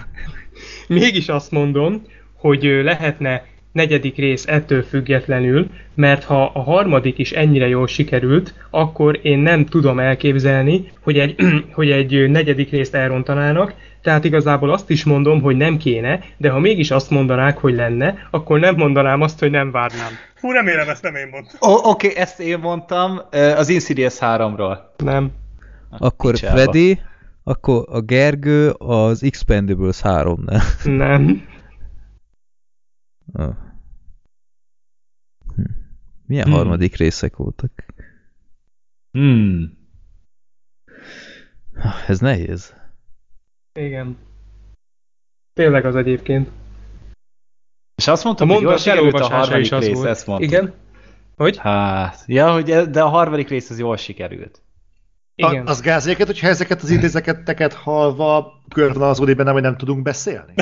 Mégis azt mondom, hogy lehetne negyedik rész ettől függetlenül, mert ha a harmadik is ennyire jól sikerült, akkor én nem tudom elképzelni, hogy egy, hogy egy negyedik részt elrontanának, tehát igazából azt is mondom, hogy nem kéne, de ha mégis azt mondanák, hogy lenne, akkor nem mondanám azt, hogy nem várnám. Fú, remélem ezt nem én mondtam. Oké, okay, ezt én mondtam az Insidious 3-ról. Nem. Akkor Picsába. Freddy, akkor a Gergő az Expendables 3 ne Nem. Ah. Hm. Milyen Hmm. harmadik részek voltak? Hmm. Ah, Ez nehéz. Igen. Tényleg az egyébként. És azt A mondtam, hogy jól sikerült a harmadik is az rész, volt. ezt mondtam. Igen? Hogy? Hát, ja, hogy e- de a harmadik rész az jól sikerült. Igen. A, az gázéket, hogyha ezeket az idézeketeket halva körvonalazódik bennem, hogy nem tudunk beszélni.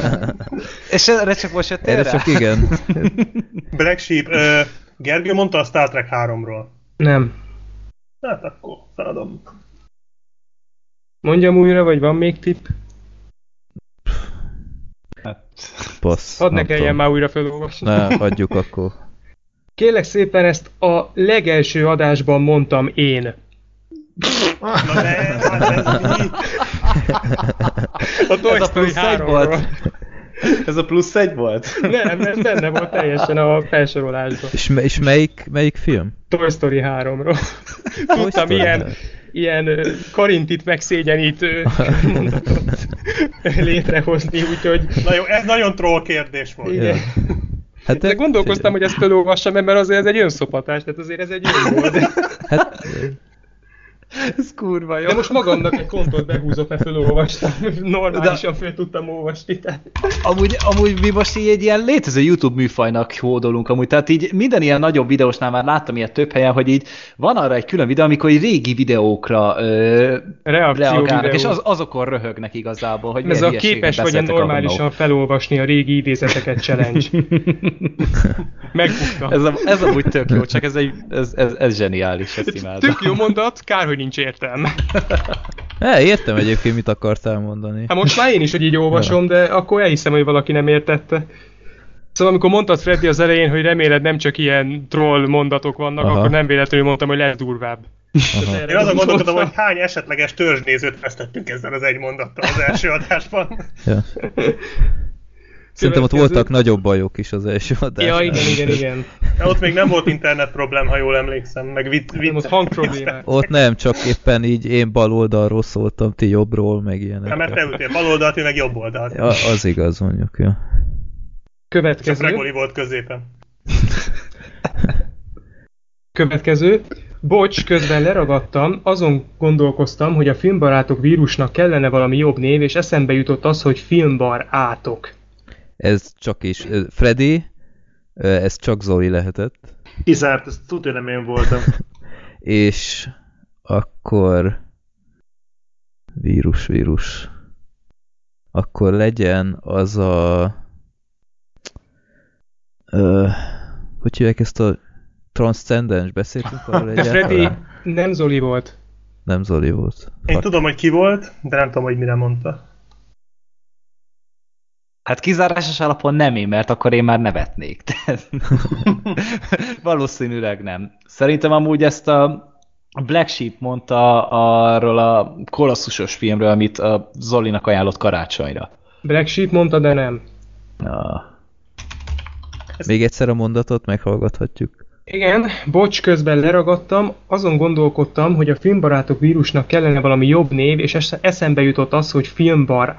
És erre csak most jöttél Erre rá? csak igen. Black Sheep, ö, Gergő mondta a Star Trek 3-ról. Nem. Hát akkor feladom. Mondjam újra, vagy van még tipp? Passz. Hadd ne kelljen már újra felolvasni. Ne, hagyjuk akkor. Kérlek szépen ezt a legelső adásban mondtam én. Na de, hát ez mi? A Toy Ez a Story plusz egy 3-ról. volt? Ez a plusz egy volt? Nem, ez benne volt teljesen a felsorolásban. És, me- és melyik, melyik film? Toy Story 3-ról. Tudtam Story ilyen, karintit megszégyenítő mondatot létrehozni, úgyhogy Na jó, ez nagyon troll kérdés volt. igen. Hát De gondolkoztam, hogy ezt felolvassam, mert azért ez egy önszopatás, tehát azért ez egy jó volt. Hát, Ez kurva jó. De most magamnak egy kontot behúzok, mert felolvastam. Normálisan fel tudtam olvasni. Tehát. Amúgy, amúgy mi most így egy ilyen létező YouTube műfajnak hódolunk amúgy, tehát így minden ilyen nagyobb videósnál már láttam ilyet több helyen, hogy így van arra egy külön videó, amikor így régi videókra ö, reagálnak, videó. és az, azokon röhögnek igazából, hogy Ez a képes vagy beszéltek normálisan annó. felolvasni a régi idézeteket challenge. Megbuktam. Ez, a, ez amúgy tök jó, csak ez, egy, ez, ez, ez zseniális, ezt imádom. Tök jó mondat, kár, hogy nincs értelme. e, értem egyébként, mit akartál mondani. Hát most már én is, hogy így olvasom, de akkor elhiszem, hogy valaki nem értette. Szóval amikor mondtad Freddy az elején, hogy reméled nem csak ilyen troll mondatok vannak, Aha. akkor nem véletlenül mondtam, hogy lesz durvább. Aha. Én azon gondolkodom, hogy hány esetleges törzsnézőt vesztettünk ezzel az egy mondattal az első adásban. Ja. Szerintem ott voltak nagyobb bajok is az első adásnál. Ja, igen, igen, igen. De ott még nem volt internet problém, ha jól emlékszem, meg vitt, Nem, ott vitt. hang problémák. Ott nem, csak éppen így én bal oldalról szóltam, ti jobbról, meg ilyenek. Nem, mert te ültél bal oldalt, én meg jobb oldalt. Ja, az igaz, mondjuk, ja. Csak Következő. Regoli volt középen. Következő. Bocs, közben leragadtam, azon gondolkoztam, hogy a filmbarátok vírusnak kellene valami jobb név, és eszembe jutott az, hogy filmbar átok. Ez csak is. Freddy, ez csak Zoli lehetett. Kizárt, ezt tudja nem én voltam. És akkor vírus, vírus. Akkor legyen az a ö, hogy hívják ezt a transzcendens? Beszéltünk arról De Freddy nem Zoli volt. Nem Zoli volt. Én Fuck. tudom, hogy ki volt, de nem tudom, hogy mire mondta. Hát kizárásos alapon nem én, mert akkor én már nevetnék. Tehát Valószínűleg nem. Szerintem amúgy ezt a Black Sheep mondta arról a kolosszusos filmről, amit a Zolinak ajánlott karácsonyra. Black Sheep mondta, de nem. Na, Még egyszer a mondatot meghallgathatjuk. Igen, bocs, közben leragadtam, azon gondolkodtam, hogy a filmbarátok vírusnak kellene valami jobb név, és es- eszembe jutott az, hogy filmbar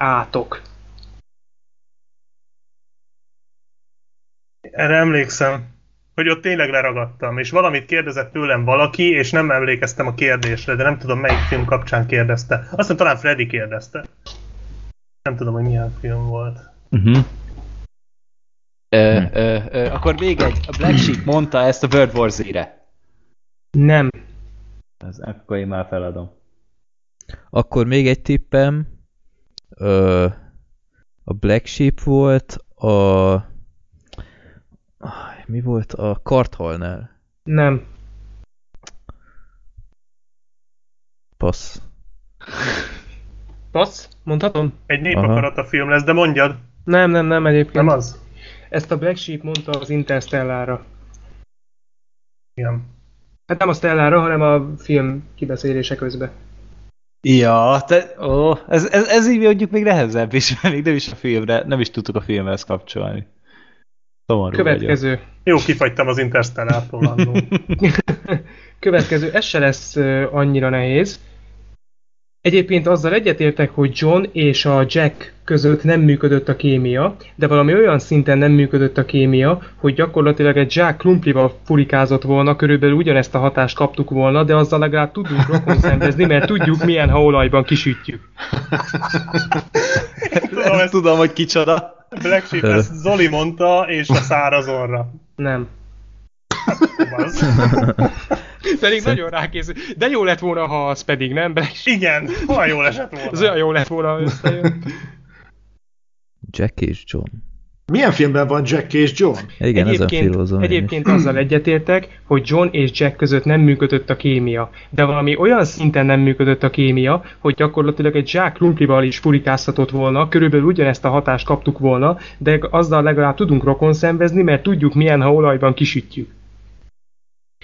Erre emlékszem, hogy ott tényleg leragadtam, és valamit kérdezett tőlem valaki, és nem emlékeztem a kérdésre, de nem tudom melyik film kapcsán kérdezte. Azt hiszem talán Freddy kérdezte. Nem tudom, hogy milyen film volt. Uh-huh. Ö, ö, ö, akkor még egy. A Black Sheep mondta ezt a World War Z-re. Nem. Ez, akkor én már feladom. Akkor még egy tippem. Ö, a Black Sheep volt, a... Mi volt? A Karthalnál. Nem. Passz. Passz? Mondhatom? Egy népakarat a film lesz, de mondjad, Nem, nem, nem egyébként. nem az? Ezt a Black Sheep mondta az Interstellára. Igen. Hát nem a Stellára, hanem a film kibeszélése közben. Ja, te, ó, ez, ez, ez így mondjuk még nehezebb is, mert még nem is a filmre, nem is tudtuk a filmhez kapcsolni. Szomorú vagyok. Következő. Jó, kifagytam az Interstellártól. Következő, ez se lesz annyira nehéz. Egyébként azzal egyetértek, hogy John és a Jack között nem működött a kémia, de valami olyan szinten nem működött a kémia, hogy gyakorlatilag egy Jack krumplival furikázott volna, körülbelül ugyanezt a hatást kaptuk volna, de azzal legalább tudunk rokon szenvezni, mert tudjuk milyen, ha olajban kisütjük. tudom, ezt Tudom, hogy kicsoda. Black Sheep, ezt Zoli mondta, és a szárazonra. Nem. Az. Pedig nagyon rákészül. De jó lett volna, ha az pedig nem, Black Sheep. Igen, olyan jól esett Az volna. olyan jó lett volna, ha összejön. Jack és John. Milyen filmben van Jack és John? Igen, ezen filózom én is. egyébként azzal egyetértek, hogy John és Jack között nem működött a kémia. De valami olyan szinten nem működött a kémia, hogy gyakorlatilag egy Jack Rumplival is furikázhatott volna, körülbelül ugyanezt a hatást kaptuk volna, de azzal legalább tudunk rokon szenvezni, mert tudjuk milyen, ha olajban kisütjük.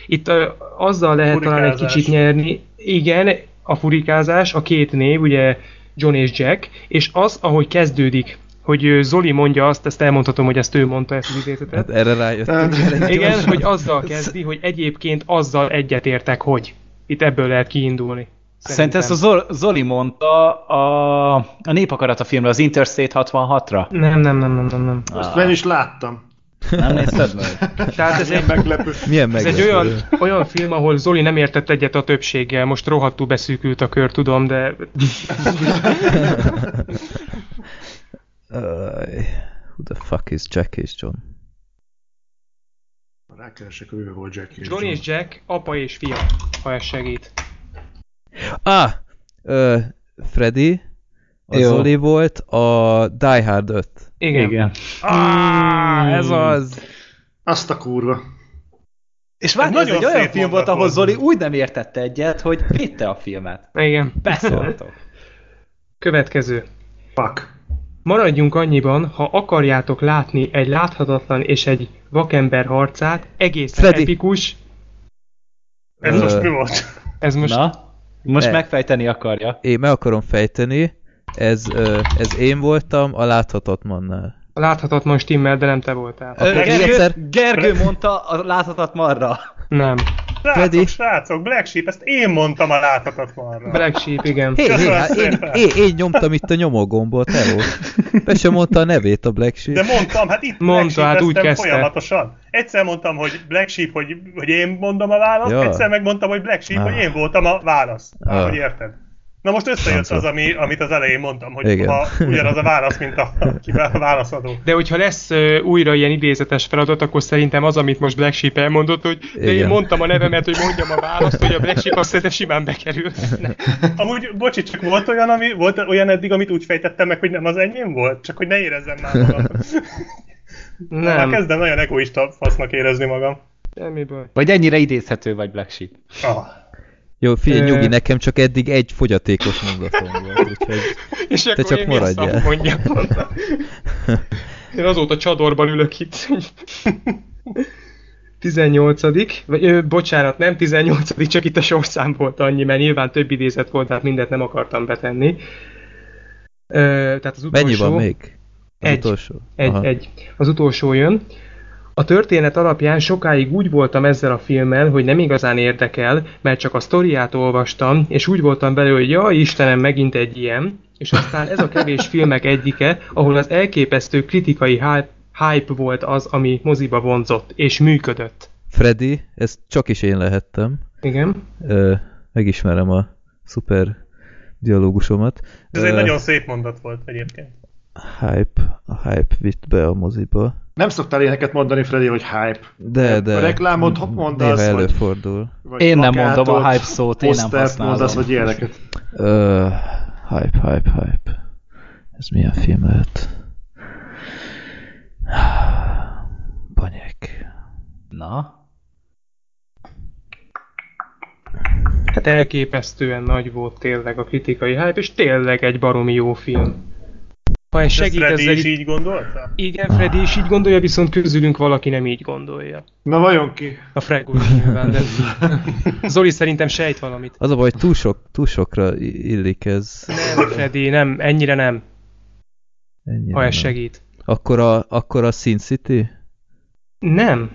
Itt ö, azzal lehet talán egy Furikázás. kicsit nyerni. Igen, a furikázás, a két név, ugye John és Jack, és az, ahogy kezdődik, hogy Zoli mondja azt, ezt elmondhatom, hogy ezt ő mondta, ezt az idézetet. Hát erre rájöttünk. elég Igen, hogy azzal kezdi, hogy egyébként azzal egyetértek, hogy. Itt ebből lehet kiindulni. Szerintem ezt a Zol- Zoli mondta a, a Népakarata filmre, az Interstate 66-ra. Nem, nem, nem, nem, nem, nem. Azt nem is láttam. Nem nézted meg? Tehát ez egy, Meglepő. Milyen ez egy meglepő. olyan, olyan film, ahol Zoli nem értett egyet a többséggel. Most rohadtul beszűkült a kör, tudom, de Öj, Who the fuck is Jack és John? Rákeresek, hogy ő volt Jack és John és Jack apa és fia, ha ez segít. Ah! Ö, Freddy, a Jó. Zoli volt, a Die Hard 5. Igen. Igen. Ah, ez az! Azt a kurva. És ez nagyon egy olyan film volt, ahol. Zoli úgy nem értette egyet, hogy vitte a filmet. Igen. Beszóltok. Következő. Fuck. Maradjunk annyiban, ha akarjátok látni egy láthatatlan és egy vakember harcát, egészen Freddy. epikus. Ez Ö, most mi volt? Ez most Na, most Ne. megfejteni akarja. Én meg akarom fejteni, ez, ez én voltam a láthatatmannál. a láthatatlan stimmel, de nem te voltál. Ö, Gergő, egyszer. Gergő mondta a láthatat marra. Nem. Srácok, Freddy. srácok, Black Sheep, ezt én mondtam a láthatatlanra. Black Sheep, igen. Hé, hé, hát én, én, én, nyomtam itt a nyomógombot, hello. Be sem mondta a nevét a Black Sheep. De mondtam, hát itt Mondta, Black Sheep hát úgy kezdte. folyamatosan. Egyszer mondtam, hogy Black Sheep, hogy, hogy én mondom a választ, Ja. egyszer megmondtam, hogy Black Sheep, Ah. hogy én voltam a válasz. Ah. Hogy érted? Na most összejött az, ami, amit az elején mondtam, hogy Igen. ha ugyanaz a válasz, mint a, a válaszadó. De hogyha lesz uh, újra ilyen idézetes feladat, akkor szerintem az, amit most Black Sheep elmondott, hogy de én Igen. mondtam a nevemet, hogy mondjam a választ, hogy a Black Sheep azt szerintem simán bekerül. Ne. Amúgy, bocsi, csak volt olyan, ami, volt olyan eddig, amit úgy fejtettem meg, hogy nem az enyém volt? Csak hogy ne érezzem már magam. Már Nem. kezdem nagyon egoista fasznak érezni magam. Semmi baj. Vagy ennyire idézhető vagy Black Sheep. Ah. Jó, figyelj, nyugi, nekem csak eddig egy fogyatékos mondatom volt, úgyhogy... És akkor csak én maradjál. mondjam. Én azóta csadorban ülök itt. 18 vagy ö, bocsánat, nem 18 csak itt a sorszám volt annyi, mert nyilván több idézet volt, tehát mindent nem akartam betenni. Ö, tehát az utolsó... Mennyi van még? Az Egy. utolsó? Egy, Aha. egy. Az utolsó jön. A történet alapján sokáig úgy voltam ezzel a filmmel, hogy nem igazán érdekel, mert csak a sztoriát olvastam, és úgy voltam belőle, hogy jaj Istenem, megint egy ilyen, és aztán ez a kevés filmek egyike, ahol az elképesztő kritikai hype, hype volt az, ami moziba vonzott, és működött. Freddy, ez csak is én lehettem. Igen? Ö, megismerem a szuper dialógusomat. Ez egy Ö, nagyon szép mondat volt egyébként. Hype, a hype vitt be a moziba. Nem szoktál éneket mondani, Freddy, hogy hype. De, de... A reklámot mondasz, Néha vagy- előfordul. Vagy Én nem mondom a hype szót, én nem használom. mondasz, vagy ilyeneket. Ö, hype, hype, hype. Ez milyen film lehet? Banyek. Na? Hát elképesztően nagy volt tényleg a kritikai hype, és tényleg egy baromi jó film. Ha ez segít Freddy ezzel is így gondolta? Igen, Freddy is így gondolja, viszont közülünk valaki nem így gondolja. Na vajon ki? A Frego is nyilván, de Zoli szerintem sejt valamit. Az a baj, hogy túl, sok, túl sokra illik ez. Nem, Freddy, nem, ennyire nem, Ennyire ha ez nem. segít. Akkor a, akkor a Sin City? Nem.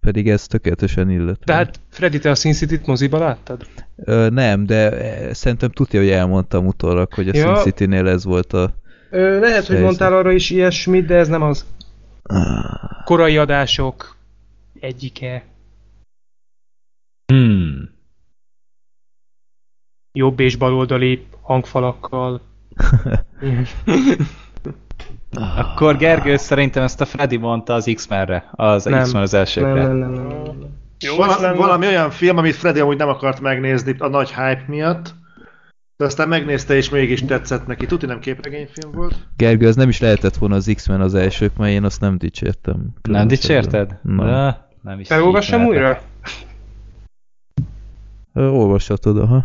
Pedig ez tökéletesen illet. Tehát Freddy, te a Sin City-t moziba láttad? Ö, nem, de eh, szerintem tudja, hogy elmondtam utólag, hogy a Ja. Sin City-nél ez volt a... Ö, lehet, hogy mondtál arra is ilyesmit, de ez nem az. Korai adások egyike. Hmm. Jobb és baloldali hangfalakkal. Akkor Gergő szerintem ezt a Freddy mondta az X-Menre, az. X-Men az elsőkre. nem, nem, nem, nem. nem. Jó, lenne. valami olyan film, amit Freddy amúgy nem akart megnézni a nagy hype miatt, De aztán megnézte, és mégis tetszett neki. Tuti nem képregényfilm volt. Gergő, az nem is lehetett volna az X-Men az elsők, mert én azt nem dicsértem. Nem dicsérted? Nem. De, nem is Felolvassam ismertem. újra? Olvashatod, aha.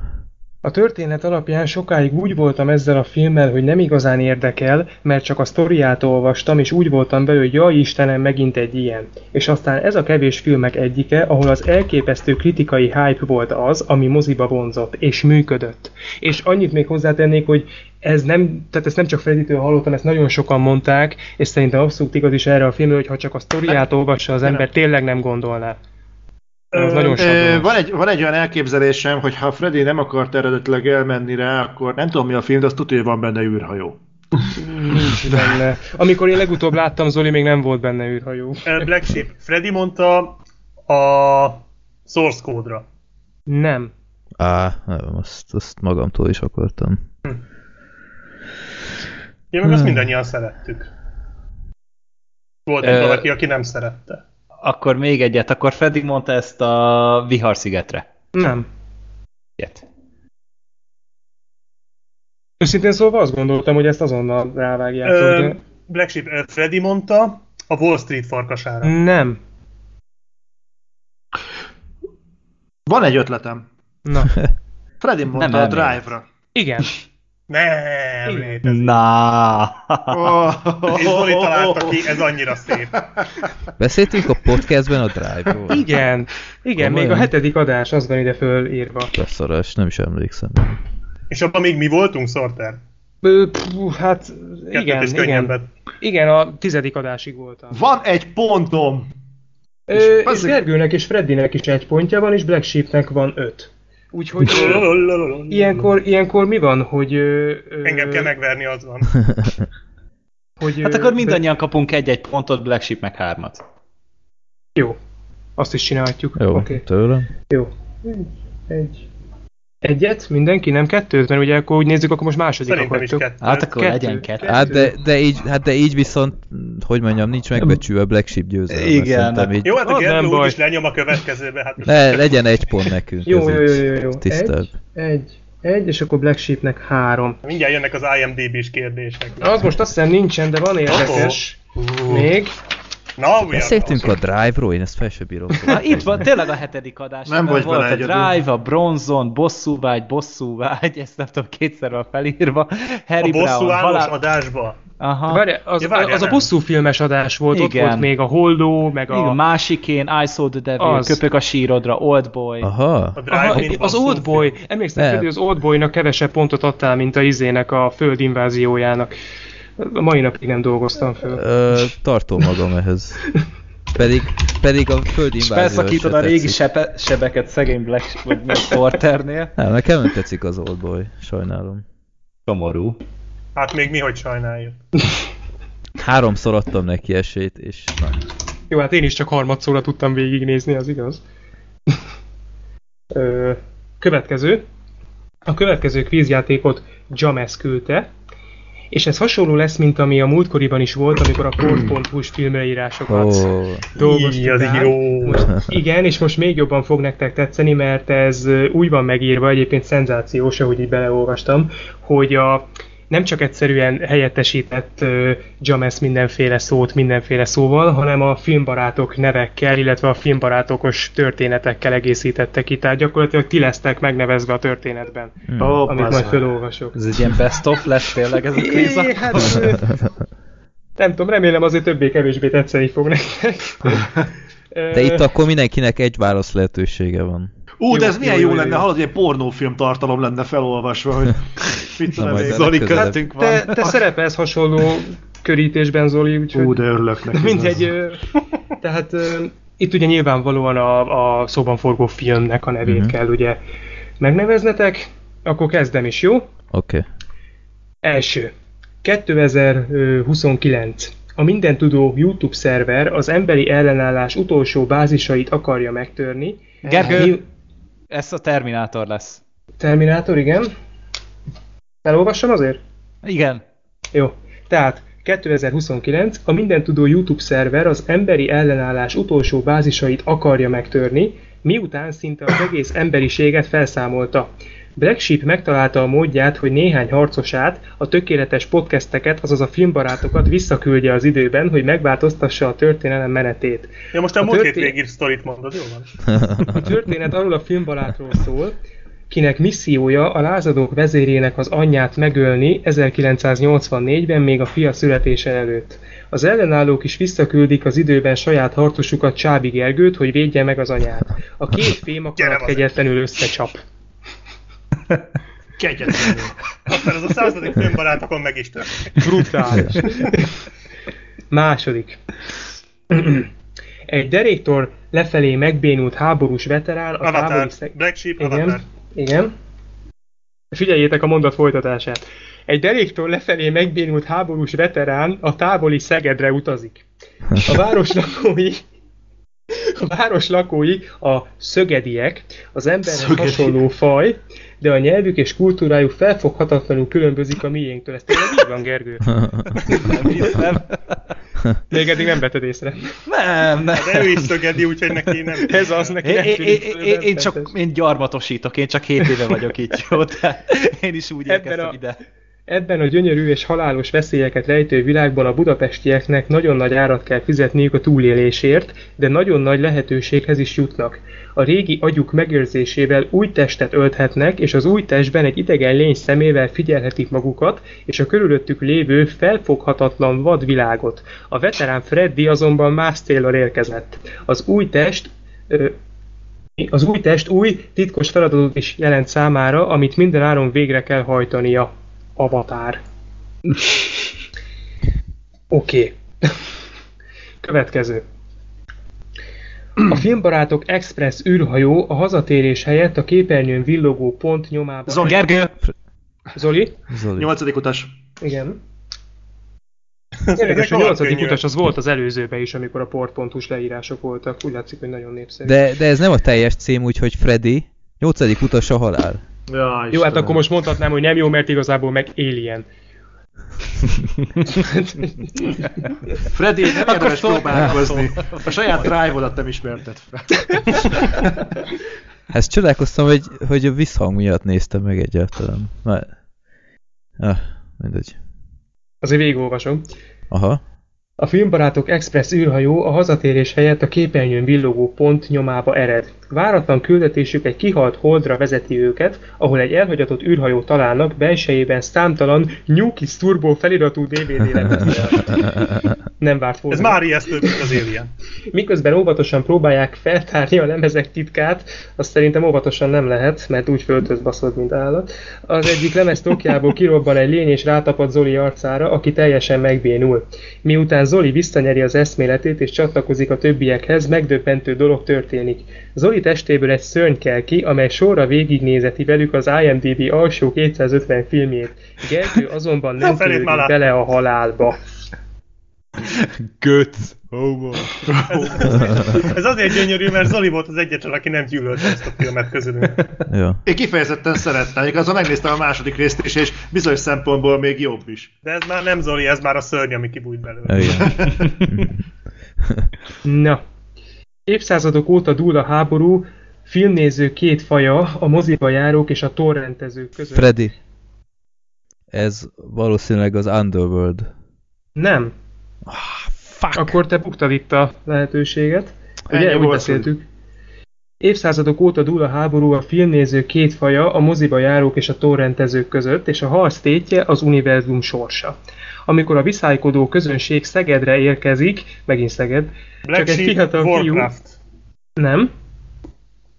A történet alapján sokáig úgy voltam ezzel a filmmel, hogy nem igazán érdekel, mert csak a sztoriát olvastam, és úgy voltam belőle, hogy jaj Istenem, megint egy ilyen. És aztán ez a kevés filmek egyike, ahol az elképesztő kritikai hype volt az, ami moziba vonzott, és működött. És annyit még hozzátennék, hogy ez nem, tehát ezt nem csak Freddy-től hallottam, ezt nagyon sokan mondták, és szerintem abszolút igaz is erre a filmre, hogy ha csak a sztoriát olvassa az ember, tényleg nem gondolná. Ez nagyon Ö, sablonos. van, egy, van egy olyan elképzelésem, hogy ha Freddy nem akart eredetileg elmenni rá, akkor nem tudom mi a film, de azt tudja, hogy van benne űrhajó. Nincs benne. Amikor én legutóbb láttam, Zoli még nem volt benne űrhajó. Black Sheep. Freddy mondta a source code-ra. Nem. Á, nem, azt, azt magamtól is akartam. Én meg azt Hmm. mindannyian szerettük. Volt Ö, valaki, aki nem szerette. Akkor még egyet, akkor Freddy mondta ezt a Vihar-szigetre. Nem. Ilyet. Őszintén szólva azt gondoltam, hogy ezt azonnal rávágják. Ö, Black Sheep, Freddy mondta a Wall Street farkasára. nem. Van egy ötletem. Na. Freddy mondta Nem a. Drive-ra. Igen. Nem, létezik. Na. Oh, És Zoli találta ki, ez annyira szép. Beszéltünk a podcastben a Drive-ról? Igen. Igen, még a Komolyan? hetedik adás, az van ide fölírva. Beszarás, nem is emlékszem. És abban még mi voltunk, Sorter? Pff, hát igen, és igen. Igen, a tizedik adásig voltam. Van egy pontom! Ö, és azért- Gergőnek és Freddynek is egy pontja van, és Black Sheepnek van öt. Úgyhogy ilyenkor, ilyenkor mi van, hogy... Ö, ö, Engem kell megverni, az van. Hogy, Hát akkor mindannyian kapunk egy-egy pontot, Black Sheep meg hármat. Jó. Azt is csinálhatjuk. Jó, Oké. okay. tőlem. Jó. Egy. Egyet? Mindenki? Nem kettőt? Mert ugye akkor úgy nézzük, akkor most második Szerintem is vagytok. kettő. Hát akkor Kettő. legyen kettő. Hát de, de, így, hát de így viszont, hogy mondjam, nincs megbecsülve a Black Sheep győzelme. Igen. Szerintem így, Jó, hát a nem baj. úgyis lenyom a következőbe. Hát ne, legyen egy pont nekünk. Jó, jó, jó, jó, jó. Tisztább. Egy, egy, egy, és akkor Black Sheepnek három. Mindjárt jönnek az IMDb-s kérdések. Az most azt hiszem nincsen, de van érdekes. Még. Na, Beszéltünk a Drive-ról, én ezt fel sem bírom. Na, itt van tényleg a hetedik adás. Nem vagy volt vele a egyedül. Drive, a Bronzon, Bosszúvágy, Bosszúvágy, ezt nem tudom, kétszer van felírva. Harry A bosszú halál... adásba. Aha. Várj, az, Ja, várjál, az a bosszú filmes adás volt, ott Igen. volt még a Holdó, meg Igen, a... másikén, I Saw the Devil, Az. Köpök a sírodra, Oldboy. Aha. A Drive, Aha, az Oldboy, film. emlékszem. Freddy, az Oldboynak kevesebb pontot adtál, mint a izének a föld inváziójának. A mai napig nem dolgoztam föl. Ö, tartom magam ehhez. Pedig, pedig a földi És felszakítod a régi tetszik. sebe, sebeket szegény Black vagy Porternél. Nem, nekem nem tetszik az Oldboy, sajnálom. Szomorú. Hát még mi, hogy sajnáljuk. Háromszor adtam neki esélyt, és na, Jó, hát én is csak harmadszorra tudtam végignézni, az igaz. Ö, következő. A következő kvízjátékot James küldte, és ez hasonló lesz, mint ami a múltkoriban is volt, amikor a port.hu-s filmreírásokat ó, dolgoztuk az jó. Most, igen, és most még jobban fog nektek tetszeni, mert ez úgy van megírva, egyébként szenzációs, ahogy így beleolvastam, hogy a nem csak egyszerűen helyettesített uh, James mindenféle szót mindenféle szóval, hanem a filmbarátok nevekkel, illetve a filmbarátokos történetekkel egészítette ki. Tehát gyakorlatilag ti lesztek megnevezve a történetben, hm. Oh, amit majd felolvasok. Ez egy ilyen best of lesz tényleg ez a kvíz. É, hát, nem tudom, remélem azért többé-kevésbé tetszeni fog nektek. De itt akkor mindenkinek egy válasz lehetősége van. Ú, de Jó, ez milyen jó, jó, jó, lenne, jó. hallod, hogy egy pornófilm tartalom lenne felolvasva, hogy mit tudom én. Zoli köztünk van. te, te szerepelsz hasonló körítésben, Zoli, úgyhogy... Ú, de örülök neki. Mindegy, tehát itt ugye nyilvánvalóan a, a szóban forgó filmnek a nevét Mhm. kell ugye megneveznetek, akkor kezdem is, jó? Oké. Okay. Első. 2029. A mindentudó YouTube szerver az emberi ellenállás utolsó bázisait akarja megtörni. Gergő, ez a Terminátor lesz. Terminátor, igen. Elolvassam azért? Igen. Jó. Tehát 2029 a mindentudó YouTube szerver az emberi ellenállás utolsó bázisait akarja megtörni, miután szinte az egész emberiséget felszámolta. Black Sheep megtalálta a módját, hogy néhány harcosát, a tökéletes podcasteket, azaz a filmbarátokat visszaküldje az időben, hogy megváltoztassa a történelem menetét. Ja, most a, A múlt hét történ- végi sztorit mondod, jó van? A történet arról a filmbarátról szól, kinek missziója a lázadók vezérének az anyját megölni 1984-ben még a fia születése előtt. Az ellenállók is visszaküldik az időben saját harcosukat Csábi Gergőt, hogy védje meg az anyát. A két fém akarat kegyetlenül összecsap. Kegyetlenül. Aztán ez a századik filmbarátokon meg is történik. Brutális. Második. Egy deréktől lefelé megbénult háborús veterán a Avatar. távoli szeg... Black Sheep, Igen. Avatar. Igen. Figyeljétek a mondat folytatását. Egy deréktől lefelé megbénult háborús veterán a távoli Szegedre utazik. A város lakói a város lakói a szögediek, az emberhez hasonló faj, de a nyelvük és kultúrájuk felfoghatatlanul különbözik a miénktől. Ez tényleg így van, Gergő? Nem hiszem. Még eddig nem vetted észre. Nem, nem. De ő is szögedi, úgyhogy neki nem. Ez az neki Én, nem én, tűnik föl, én, én csak én gyarmatosítok, én csak 7 éve vagyok itt, jó? Tehát én is úgy Ebben érkeztem a- ide. Ebben a gyönyörű és halálos veszélyeket rejtő világban a budapestieknek nagyon nagy árat kell fizetniük a túlélésért, de nagyon nagy lehetőséghez is jutnak. A régi agyuk megőrzésével új testet ölthetnek, és az új testben egy idegen lény szemével figyelhetik magukat, és a körülöttük lévő felfoghatatlan vadvilágot. A veterán Freddy azonban más célra érkezett. Az új test ö, az új test új, titkos feladatot is jelent számára, amit minden áron végre kell hajtania. Avatár. Oké. Okay. Következő. A filmbarátok Express űrhajó a hazatérés helyett a képernyőn villogó pont nyomában... Zoli. Gergő, Zoli? Zoli. Nyolcadik utas. Igen. Érdekes, a rohadt nyolcadik utas az volt az előzőben is, amikor a port.hu-s leírások voltak. Úgy látszik, hogy nagyon népszerű. De, de ez nem a teljes cím, úgyhogy Freddy, nyolcadik utas a halál. Ja, Jó, hát akkor most mondhatnám, hogy nem jó, mert igazából meg Alien. Freddy, nem érdemes próbálkozni. A saját drive-odat nem ismerted fel. Hát csodálkoztam, hogy, hogy a visszhang miatt néztem meg egyáltalán. Mert... Ah, mindegy. Azért végigolvasom. Aha. A filmbarátok Express űrhajó a hazatérés helyett a képernyőn villogó pont nyomába ered. Váratlan küldetésük egy kihalt holdra vezeti őket, ahol egy elhagyatott űrhajót találnak, belsejében számtalan Newkis Turbo feliratú DVD lemezzel. Nem várt volna. Ez már ijesztő, mint az Alien. Miközben óvatosan próbálják feltárni a lemezek titkát, azt szerintem óvatosan nem lehet, mert úgy föltöz baszod, mint állat. Az egyik lemez tokjából kirobban egy lény és rátapad Zoli arcára, aki teljesen megbénul. Miután Zoli visszanyeri az eszméletét és csatlakozik a többiekhez, megdöbbentő dolog történik. Zoli testéből egy szörny kell ki, amely sorra végignézeti velük az IMDb alsó 250 filmjét. Gergő azonban nem törődik bele a halálba. Götz, homo. Ez azért gyönyörű, mert Zoli volt az egyetlen, aki nem gyűlölte ezt a filmet közülünk. Jó. Én kifejezetten szerettem, igazán megnéztem a második részt is, és bizonyos szempontból még jobb is. De ez már nem Zoli, ez már a szörny, ami kibújt belőle. Igen. Na, évszázadok óta dúl a háború, filmnéző két faja, a moziba járók és a torrentezők között. Freddy. Ez valószínűleg az Underworld. Nem. Fuck. Akkor te buktad itt a lehetőséget. Ennyi Ugye, úgy volt, beszéltük. Évszázadok óta dúl a háború a filmnéző két faja, a moziba járók és a torrentezők között, és a harc tétje az univerzum sorsa. Amikor a viszálykodó közönség Szegedre érkezik, megint Szeged, Black Csak egy Sheep, fiatal fiú. Warcraft. Nem.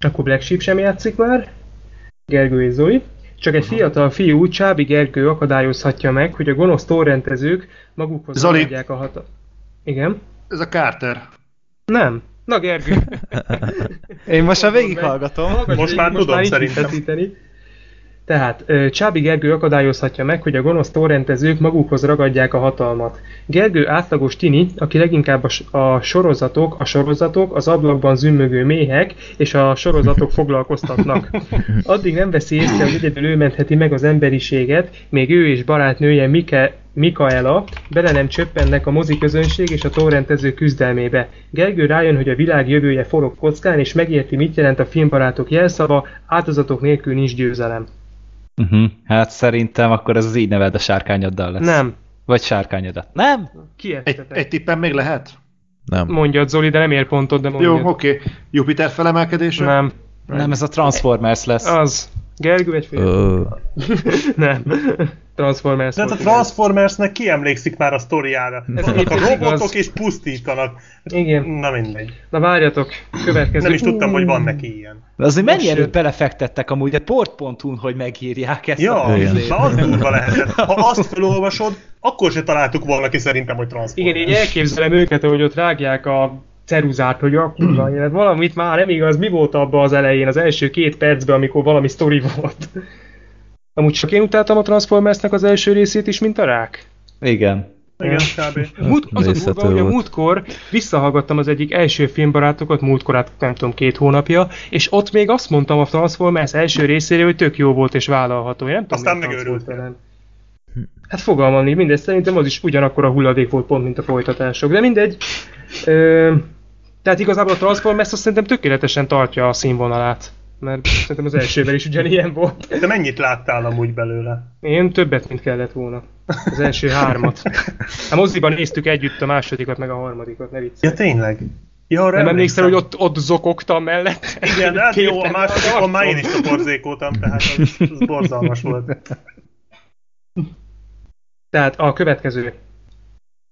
Akkor Black Sheep sem játszik már. Gergő és Zoli. Csak egy fiatal fiú, Csábi Gergő akadályozhatja meg, hogy a gonosz torrentezők magukhoz Zoli. adják a hata... Igen? Ez a Carter. Nem. Na Gergő. Én most már végighallgatom. Hallgass Most végig, már tudom, nincs szerintem. Tehát Csábi Gergő akadályozhatja meg, hogy a gonosz torrentezők magukhoz ragadják a hatalmat. Gergő átlagos tini, aki leginkább a, sorozatok, a sorozatok, az ablakban zümmögő méhek és a sorozatok foglalkoztatnak. Addig nem veszi észre, hogy egyedül ő mentheti meg az emberiséget, még ő és barátnője Mike, Mikaela bele nem csöppennek a moziközönség és a torrentező küzdelmébe. Gergő rájön, hogy a világ jövője forog kockán, és megérti, mit jelent a filmbarátok jelszava, áldozatok nélkül nincs győzelem. Uh-huh. Hát szerintem akkor ez az így neved a sárkányoddal lesz. Nem. Vagy sárkányodat. Nem? Egy, Kiesztetek. egy tippem még lehet? Nem. Mondjad, Zoli, de nem ér pontot, de mondjad. Jó, oké. Jupiter felemelkedése? Nem. Nem, ez a Transformers lesz. Az. Gergő egy fél. Ö, Nem. Transformers De hát a igen. Transformersnek ki emlékszik már a sztoriára? Vannak a robotok igaz. és pusztítanak. Igen. Na mindegy. Na várjatok, következő. Nem is tudtam, hogy van neki ilyen. De azért mennyi erőt belefektettek amúgy a port.hu-n, hogy megírják ezt Ja, a Igen. na az durva lehetett. Ha azt felolvasod, akkor se találtuk volna ki szerintem, hogy Igen, Transformers. így elképzelem őket, hogy ott rágják a ceruzát, hogy a kurva élet, valamit már nem igaz, mi volt abban az elején, az első két percben, amikor valami sztori volt. Amúgy csak én utáltam a Transformersnek az első részét is, mint a rák. Igen. Igen, kb. Múlt, az a durva, hogy a múltkor visszahallgattam az egyik első filmbarátokat, múltkor hát nem tudom, két hónapja, és ott még azt mondtam a Transformers első részére, hogy tök jó volt és vállalható. Én nem tudom, Aztán velem. Hát fogalmam nincs, mindegy, szerintem az is ugyanakkor a hulladék volt pont, mint a folytatások. De mindegy. Ö, tehát igazából a Transformers azt szerintem tökéletesen tartja a színvonalát. Mert szerintem az elsővel is ugyanilyen volt. De mennyit láttál amúgy belőle? Én többet, mint kellett volna. Az első hármat. A moziban néztük együtt a másodikat, meg a harmadikat, ne viccelj. Ja, tényleg? Ja, arra Nem emlékszel, emlékszem. hogy ott, ott zokogtam mellett? Igen, de hát jó, a másodikon már én is toporzékoltam, tehát az, az borzalmas volt. Tehát a következő.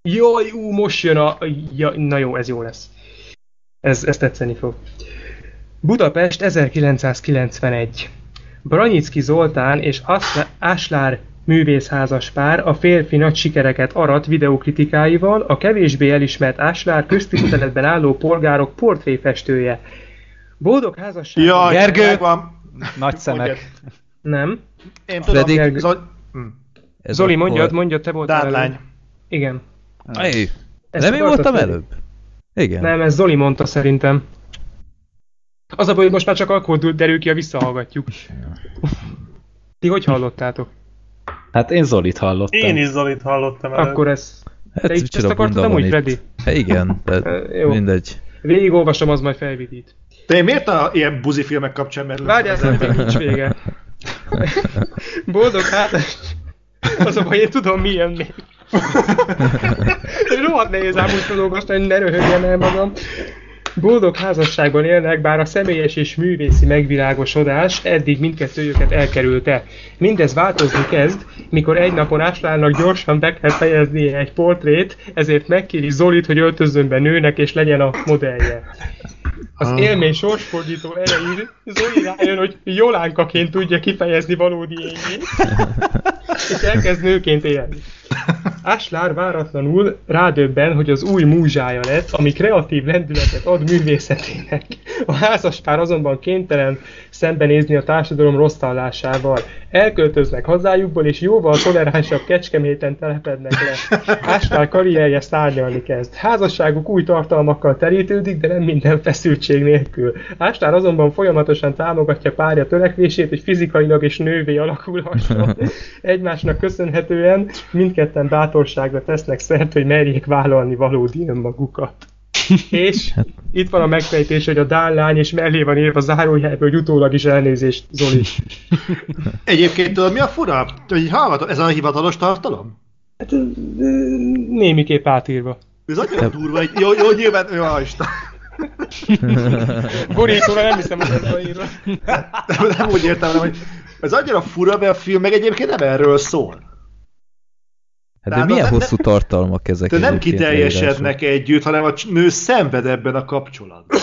Jaj, ú, most jön a... Ja, na jó, ez jó lesz. Ez, ez tetszeni fog. Budapest 1991. Branyicki Zoltán és Áslár művészházas pár a férfi nagy sikereket arat videokritikáival, a kevésbé elismert Áslár köztiszteletben álló polgárok portréfestője. Boldog házasság. Jaj, Gergő! megvan. Nagy szemek. Nem. Én tudom. Freddy? Zoli... Hm. ez Zoli, akkor- mondjad, mondjad, te voltál Dárlány. előbb. Igen. Ezt nem én voltam előbb? Igen. Nem, ez Zoli mondta szerintem. Az a baj, hogy most már csak akkor derül ki, ha visszahallgatjuk. Ti hogy hallottátok? Hát én Zolit hallottam. Én is Zolit hallottam előbb. Akkor ez... Hát Te ezt akartad itt. Freddy? Hát igen, de jó. mindegy. Végigolvasom, az majd felvidít. Te én miért a ilyen buzi filmek kapcsán merülsz? Várjál, szerintem nincs vége. Boldog házas... Az a baj, én tudom milyen még. Rohadt nehéz ám úgy felolvasni, hogy ne röhögjem el magam. Boldog házasságban élnek, bár a személyes és művészi megvilágosodás eddig mindkettőjüket elkerülte. Mindez változni kezd, mikor egy napon Áslárnak gyorsan be kell fejeznie egy portrét, ezért megkéri Zolit, hogy öltözzön be nőnek és legyen a modellje. Az élmény sorsfordító erején Zoli rájön, hogy Jolánkaként tudja kifejezni valódi énjét, és elkezd nőként élni. Áslár váratlanul rádöbben, hogy az új múzsája lett, ami kreatív lendületet ad művészetének. A házaspár azonban kénytelen szembenézni a társadalom rosszallásával. Elköltöznek hazájukból, és jóval toleránsabb kecskeméten telepednek le. Áslár karrierje szárnyalni kezd. Házasságuk új tartalmakkal terítődik, de nem minden feszültség nélkül. Áslár azonban folyamatosan támogatja párja törekvését, hogy fizikailag és nővé alakulhasson. Egymásnak köszönhetően mindketten bátorságra tesznek szert, hogy merjék vállalni valódi önmagukat. És itt van a megfejtés, hogy a Dán lány és mellé van írva zárójelbe, hogy utólag is elnézést, Zoli. Egyébként tudod, mi a fura? Hogy hallgatod, ez a hivatalos tartalom? Hát, némiképp átírva. Ez annyira durva, hogy jó, jó, nyilván, jó, Isten. Borítóra nem hiszem, hogy ez van írva. Nem, nem úgy értem, hanem, hogy ez annyira fura, mert a film meg egyébként nem erről szól. Hát de Tehát milyen nem- hosszú tartalmak ezek De nem kiteljesednek együtt, hanem a nő szenved ebben a kapcsolatban.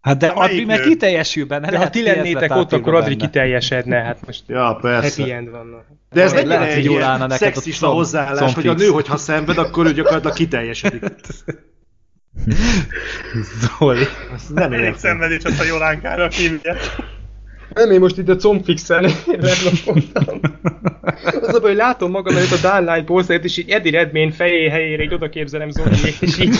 Hát de Adri meg kiteljesül benne. De ha ti lennétek ott, akkor Adri kiteljesedne, hát most Ja, persze. happy end van. De ez hogy egy jól állna ilyen szexista hozzáállás, hogy a nő, hogyha szenved, akkor ő gyakorlatilag kiteljesedik. Zoli. Nem Elég értem. szenvedés azt a Jolánkára hívja. Nem, én most itt a combfixen leblokkoltam. Az a baj, hogy látom magam előtt a Dán lány pószert, és így Eddie Redmayne fejé helyére így oda képzelem Zoli, és így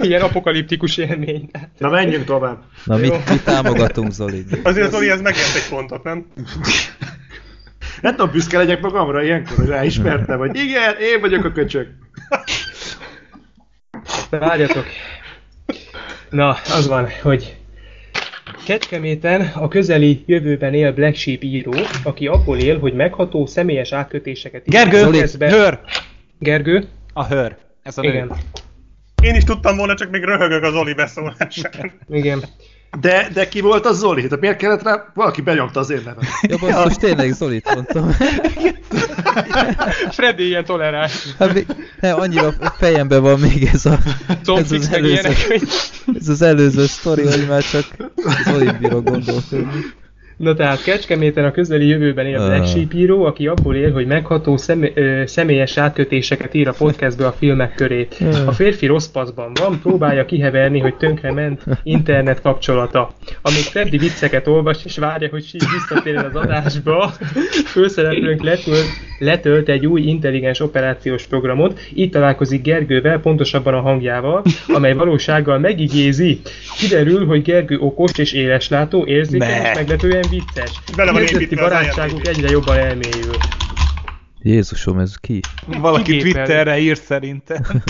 ilyen apokaliptikus élmény. Na menjünk tovább. Na mit, mit támogatunk, Zoli? Azért Zoli, ez megért egy pontot, nem? Nem tudom, büszke legyek magamra ilyenkor, hogy ráismertem, hogy igen, én vagyok a köcsög. De várjatok. Na, az van, hogy Kecskeméten a közeli jövőben él Black Sheep író, aki abból él, hogy megható személyes átkötéseket Gergő, podcastbe. hör! Gergő? A hör. Ez a nő. Igen. Én is tudtam volna, csak még röhögök az Oli beszólásán. Igen. De, de ki volt az Zoli? Tehát miért kellett rá? Valaki benyomta az én nevem. Ja, basszus, tényleg Zolit mondtam. Freddy ilyen toleráns. Hát még, ne, annyira fejemben van még ez a... Ez az, előző, ilyenek, ez az előző sztori, hogy már csak Zolit bírok gondolkodni. Na tehát Kecskeméten a közeli jövőben él Black Ah. Sheep író, aki abból él, hogy megható szemé- személyes átkötéseket ír a podcastbe a filmek köré. A férfi rossz paszban van, próbálja kiheverni, hogy tönkre ment internet kapcsolata. Amíg Freddy vicceket olvas és várja, hogy Sheep visszatérjen az adásba, főszereplőnk letölt, letölt egy új intelligens operációs programot, így találkozik Gergővel, pontosabban a hangjával, amely valósággal megigézi. Kiderül, hogy Gergő okos és éleslátó, érzékeny és meglepően vicces. Bele van építve barátságuk egyre jobban elmélyül. Jézusom, ez ki? Valaki Kigépel. Twitterre ír szerintem.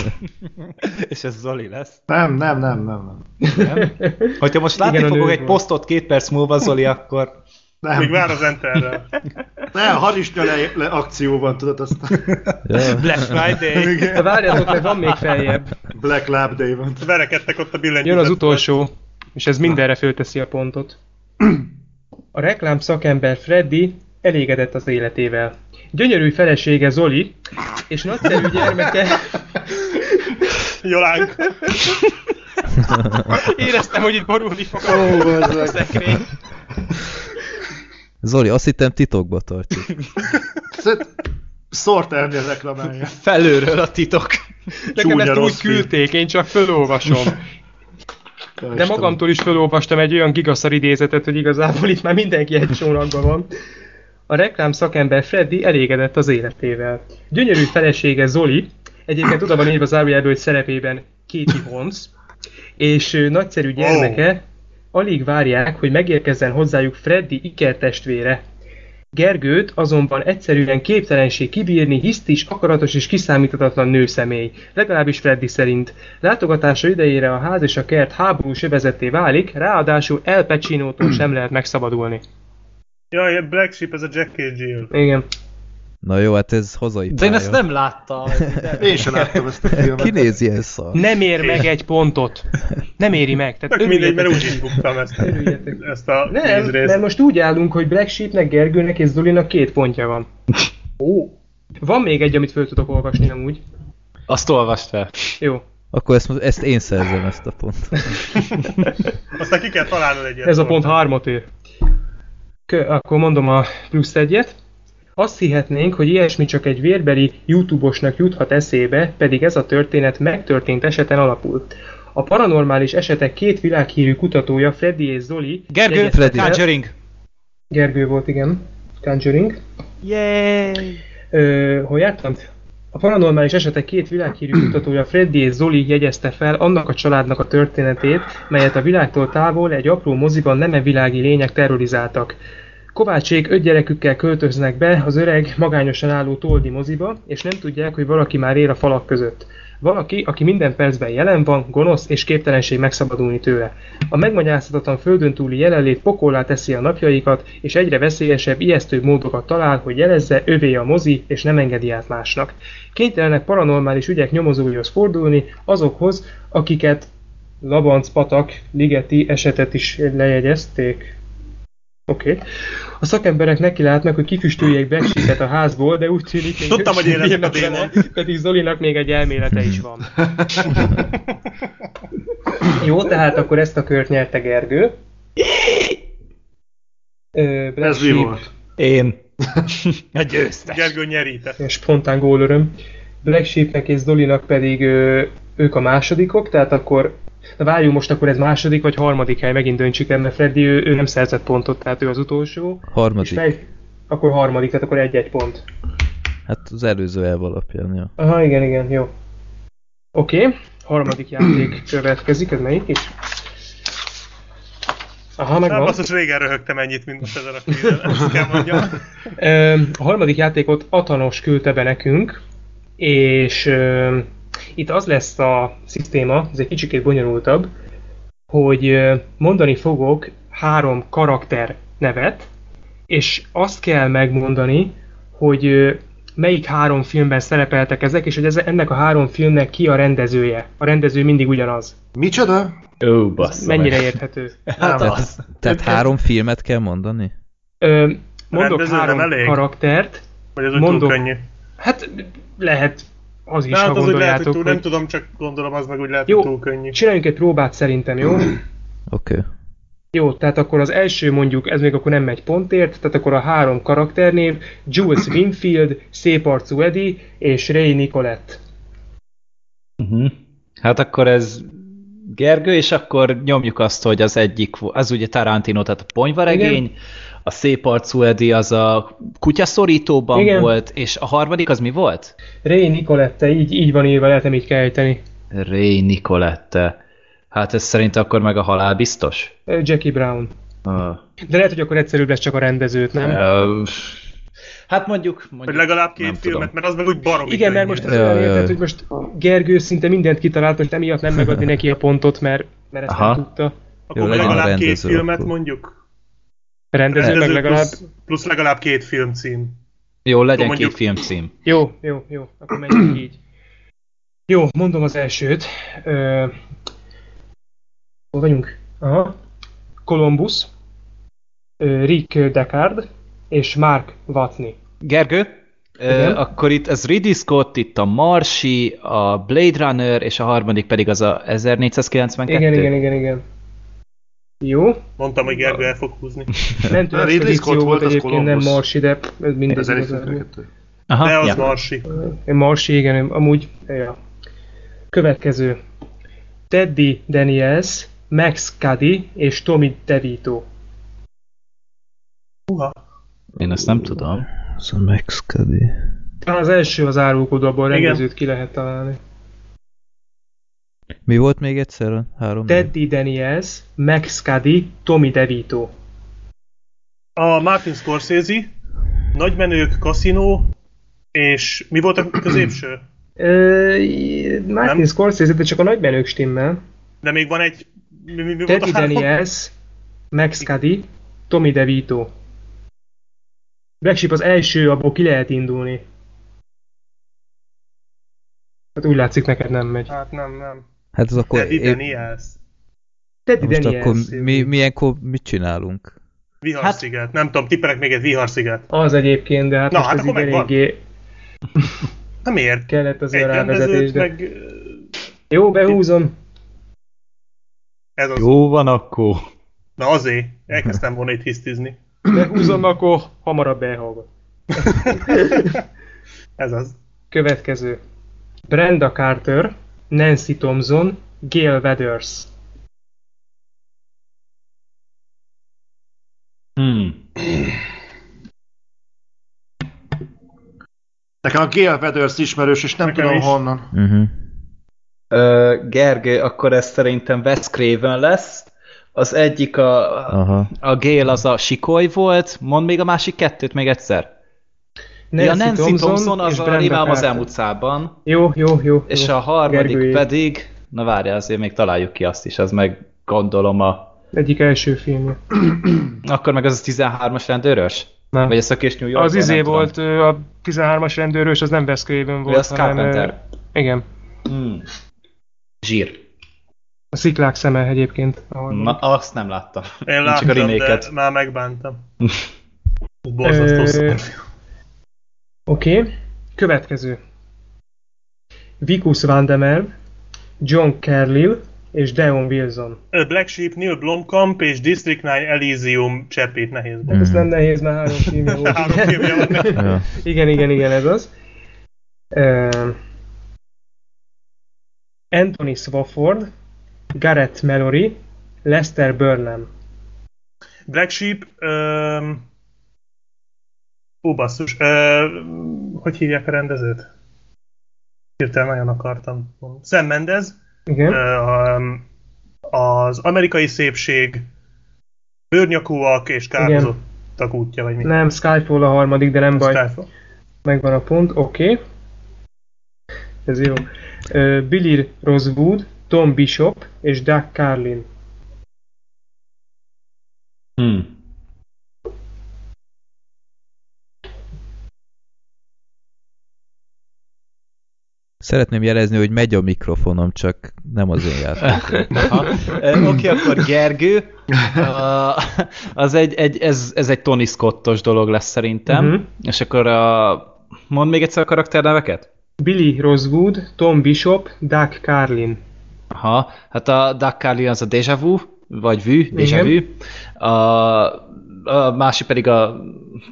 És ez Zoli lesz. Nem, nem, nem, nem, nem. Nem? Hogyha most látni Igen, fogok egy volt. posztot két perc múlva, Zoli, akkor... Még Nem, vár az Enterrel. nem harisnya le, le, akció van, tudod, azt. Black Friday. De várjatok meg, van még feljebb. Black Lab Day van. Verekedtek ott a billentyűzet. Jön az utolsó, és ez mindenre fölteszi a pontot. A reklám szakember Freddy elégedett az életével. Gyönyörű felesége Zoli, és nagyszerű gyermeke... Jolánk. Éreztem, hogy itt borulni fog a, a szekrény. Zoli, azt hittem titokba tartjuk. Szort elni a reklamálja. Felőről a titok. Nekem ezt úgy küldték, én csak felolvasom. De magamtól is felolvastam egy olyan gigaszar idézetet, hogy igazából itt már mindenki egy csónakban van. A reklám szakember Freddy elégedett az életével. Gyönyörű felesége Zoli, egyébként oda van írva zárójelből, hogy szerepében Katie Holmes, és nagyszerű gyermeke, alig várják, hogy megérkezzen hozzájuk Freddy ikertestvére. Gergőt azonban egyszerűen képtelenség kibírni hisztis, akaratos és kiszámíthatatlan nőszemély, legalábbis Freddy szerint. Látogatása idejére a ház és a kert háborús övezetté válik, ráadásul El Pacino-tól sem lehet megszabadulni. Jaj, Black Sheep, ez a Jack Jill. Igen. Na jó, hát ez hazai De én ezt nem láttam. Én sem láttam ezt a filmet. Ki nézi ezt szar? Nem ér meg egy pontot. Nem éri meg. Tehát Tök mindegy, mert úgy is buktam ezt, Örüljetek. ezt a Nem, vízrészt. mert most úgy állunk, hogy Black Sheepnek, Gergőnek és Zolinak két pontja van. Ó. Van még egy, amit föl tudok olvasni amúgy. Azt olvast fel. Jó. Akkor ezt, ezt én szerzem ezt a pontot. Aztán ki kell találnod egy ilyet. Ez a pont hármat ér. Kö, akkor mondom a plusz egyet. Azt hihetnénk, hogy ilyesmi csak egy vérbeli YouTube-osnak juthat eszébe, pedig ez a történet megtörtént eseten alapul. A paranormális esetek két világhírű kutatója, Freddy és Zoli... Gergő, Freddy. Conjuring. Gergő volt, igen. Conjuring. Yay! Ö, hol jártam? A paranormális esetek két világhírű kutatója Freddy és Zoli jegyezte fel annak a családnak a történetét, melyet a világtól távol egy apró moziban neme világi lények terrorizáltak. Kovácsék öt gyerekükkel költöznek be az öreg, magányosan álló Toldi moziba, és nem tudják, hogy valaki már él a falak között. Valaki, aki minden percben jelen van, gonosz és képtelenség megszabadulni tőle. A megmagyarázhatatlan földön túli jelenlét pokollá teszi a napjaikat, és egyre veszélyesebb, ijesztőbb módokat talál, hogy jelezze, övé a mozi, és nem engedi át másnak. Kénytelenek paranormális ügyek nyomozóihoz fordulni, azokhoz, akiket Labanc Patak ligeti esetet is lejegyezték. Oké. Okay. A szakemberek neki látnak, hogy kifüstüljék Black a házból, de úgy tűnik, hogy Tudtam, hogy én vele, pedig Zolinak még egy elmélete is van. Jó, tehát akkor ezt a kört nyerte Gergő. Ö, Black Ez mi Sheep volt? Én. A győztes. Gergő nyerített. és spontán gólöröm. Black Sheepnek és Dolinak pedig ö, ők a másodikok, tehát akkor Na várjunk most, akkor ez második vagy harmadik hely, megint döntsük el, mert Freddy ő, ő nem szerzett pontot, tehát ő az utolsó. És Harmadik. fej, akkor harmadik, tehát akkor egy-egy pont. Hát az előző elv alapján, ja. Aha, igen, igen, jó. Oké, okay. harmadik játék következik, ez melyik is? Aha, Hát megvan. basszus, régen röhögtem ennyit, mint most ezen a kvízen, ezt kell mondjam. A harmadik játékot Atanos küldte be nekünk, és itt az lesz a szisztéma, ez egy kicsikét bonyolultabb, hogy mondani fogok három karakter nevet, és azt kell megmondani, hogy melyik három filmben szerepeltek ezek, és hogy ez, ennek a három filmnek ki a rendezője. A rendező mindig ugyanaz. Micsoda? Ó, bassza. Mennyire meg. érthető? Tehát, az. tehát három filmet kell mondani? Ö, mondok három nem elég? karaktert, Vagy ez Mondok. könnyű. hát lehet az is, De ha hát az úgy lehet, hogy túl, hogy... nem tudom, csak gondolom, az meg úgy lehet, Jó. hogy túl könnyű. Csináljunk egy próbát szerintem, jó? Oké. Okay. Jó, tehát akkor az első mondjuk, ez még akkor nem megy pontért, tehát akkor a három karakternév, Jules Winfield, Széparcú Eddie és Ray Nicolette. Uh-huh. Hát akkor ez Gergő, és akkor nyomjuk azt, hogy az egyik, az ugye Tarantino, tehát a ponyvaregény, Igen. a szép arcú Eddie az a kutyaszorítóban Igen. volt, és a harmadik az mi volt? Ray Nicolette, így, így van írva, lehet nem így kell ejteni. Ray Nicolette. Hát ez szerint akkor meg a halál biztos? Jackie Brown. Uh, De lehet, hogy akkor egyszerűbb lesz csak a rendezőt, nem? uh, hát mondjuk... Mondjuk legalább két filmet, tudom. mert az meg úgy baromi Igen, mert most az Ja, olyan érted, hogy most Gergő szinte mindent kitalált, most emiatt nem megadni neki a pontot, mert, mert ezt Aha. nem tudta. Akkor Jó, meg legalább két filmet akkor. mondjuk. Rendező meg Rendező legalább... plusz, plusz legalább két filmcím. Jó, legyen mondjuk- két filmcím. Jó, jó, jó, akkor menjünk így. Jó, mondom az elsőt. Ö... Hol vagyunk? Aha. Columbus, Rick Deckard és Mark Watney. Gergő, Igen? uh, akkor itt ez Ridley Scott, itt a Marsi, a Blade Runner, és a harmadik pedig az a 1492. Igen, igen, igen, igen. Jó, Mondtam, hogy Gergő el fog húzni. mentő A Ridley Scott volt az egyébként, nem Columbus. Marsi, de ez mindegy. Ez igazából. 1492. Aha, De az ja. Marsi. Marsi, igen, amúgy, ja. Következő. Teddy Daniels, Max Cady és Tommy DeVito. Uha. Én ezt nem tudom. Ez a Max Cady. Talán az első az árulkodó, abból a Igen. rendezőt ki lehet találni. Mi volt még egyszer a három? Teddy Daniels, Max Cady, Tommy DeVito. A Martin Scorsese, Nagymenők, Casino, és mi volt a középső? Ö, Martin Nem? Scorsese, de csak a nagymenők stimmel. De még van egy... Mi, mi, mi volt Teddy? Daniels, Max Cady, Tommy DeVito. Black Sheep az első, abból ki lehet indulni. Hát úgy látszik neked nem megy. Hát nem, nem. Hát az akkor... Teddy Daniels. Teddy Most Daniels. akkor mi, milyenkor mit csinálunk? Viharsziget. Nem tudom, tippelek még egy Viharsziget. Az egyébként, de hát Na, most hát ez így eléggé Nem miért? kellett az Egy a rávezetés, de... meg... Jó, behúzom. Ez az. Jó van akkor. Na azért. Elkezdtem volna itt hisztizni. Behúzom, akkor hamarabb elhallgat. Ez az. Következő. Brenda Carter, Nancy Thompson, Gail Weathers. Hmm. Nekem a Gail Weathers ismerős, és nem Nekem tudom is. honnan. Uh-huh. Ö, Gergő, akkor ez szerintem Wes Craven lesz. Az egyik a, Aha. a Gale az a sikoly volt. Mondd még a másik kettőt még egyszer. Nancy, ja, Nancy Thompson, az és a Rémám az elmúlt szában. Jó, jó, jó. És jó. a harmadik Gergőjé. pedig, na várjál, azért még találjuk ki azt is, az meg gondolom a... Egyik első filmje. Akkor meg az a 13-as rendőrös? Nem. Vagy a szökés New York? Az izé volt, a 13-as rendőrös, az nem Wes Craven volt, az Carpenter? ö, igen. Hmm. Zsír. A sziklák szeme egyébként. ahol Na, azt nem láttam. Én Én csak a láttam, remake-et. de már megbántam. Borzasztó. Oké, okay. következő. Vikus Van der Merwe, John Carlyle és Deon Wilson. Ö, Black Sheep, Neil Blomkamp és District 9 Elysium cseppét nehéz volt. ez nem nehéz, mert három filmje volt. Három filmje van. Ja. igen, igen, igen, ez az. Uh, Anthony Swofford, Gareth Mallory, Lester Burnham. Black Sheep, öm... Ó, basszus, ö, hogy hívják a rendezőt? Hirtelen nagyon akartam. Sam Mendes, Igen. ö, az amerikai szépség, bőrnyakúak és kárhozottak útja, vagy mi? Nem, Skyfall a harmadik, de nem baj. Skyfall. Megvan a pont, oké. Okay. Ez jó. Billy Rosewood, Tom Bishop és Doug Carlin. Hmm. Szeretném jelezni, hogy megy a mikrofonom, csak nem az én Oké, akkor Gergő. Az egy, egy, ez, ez egy Tony Scottos dolog lesz szerintem. Uh-huh. És akkor a... Mondd még egyszer a karakterneveket? Billy Rosewood, Tom Bishop, Doug Carlin. Aha, hát a Carlin az a Deja Vu, vagy Vű, Deja. Vu. A, a másik pedig a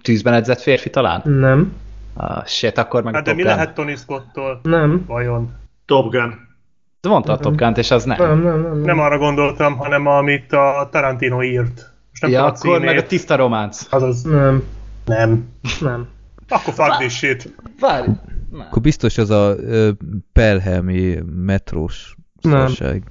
tűzben edzett férfi talán? Nem. A shit, akkor meg Hát de mi Gun. lehet Tony Scott-tól? Nem. Vajon? Top Gun. De mondta a Top Gun-t, és az nem. Nem, nem, nem. Nem arra gondoltam, hanem amit a Tarantino írt. Most nem ja, akkor meg a címét. tiszta románc. Azaz Nem. nem. Nem. Akkor fuck this shit. Várj! Akkor biztos az a Pelhemi metrós Nem. Szarság.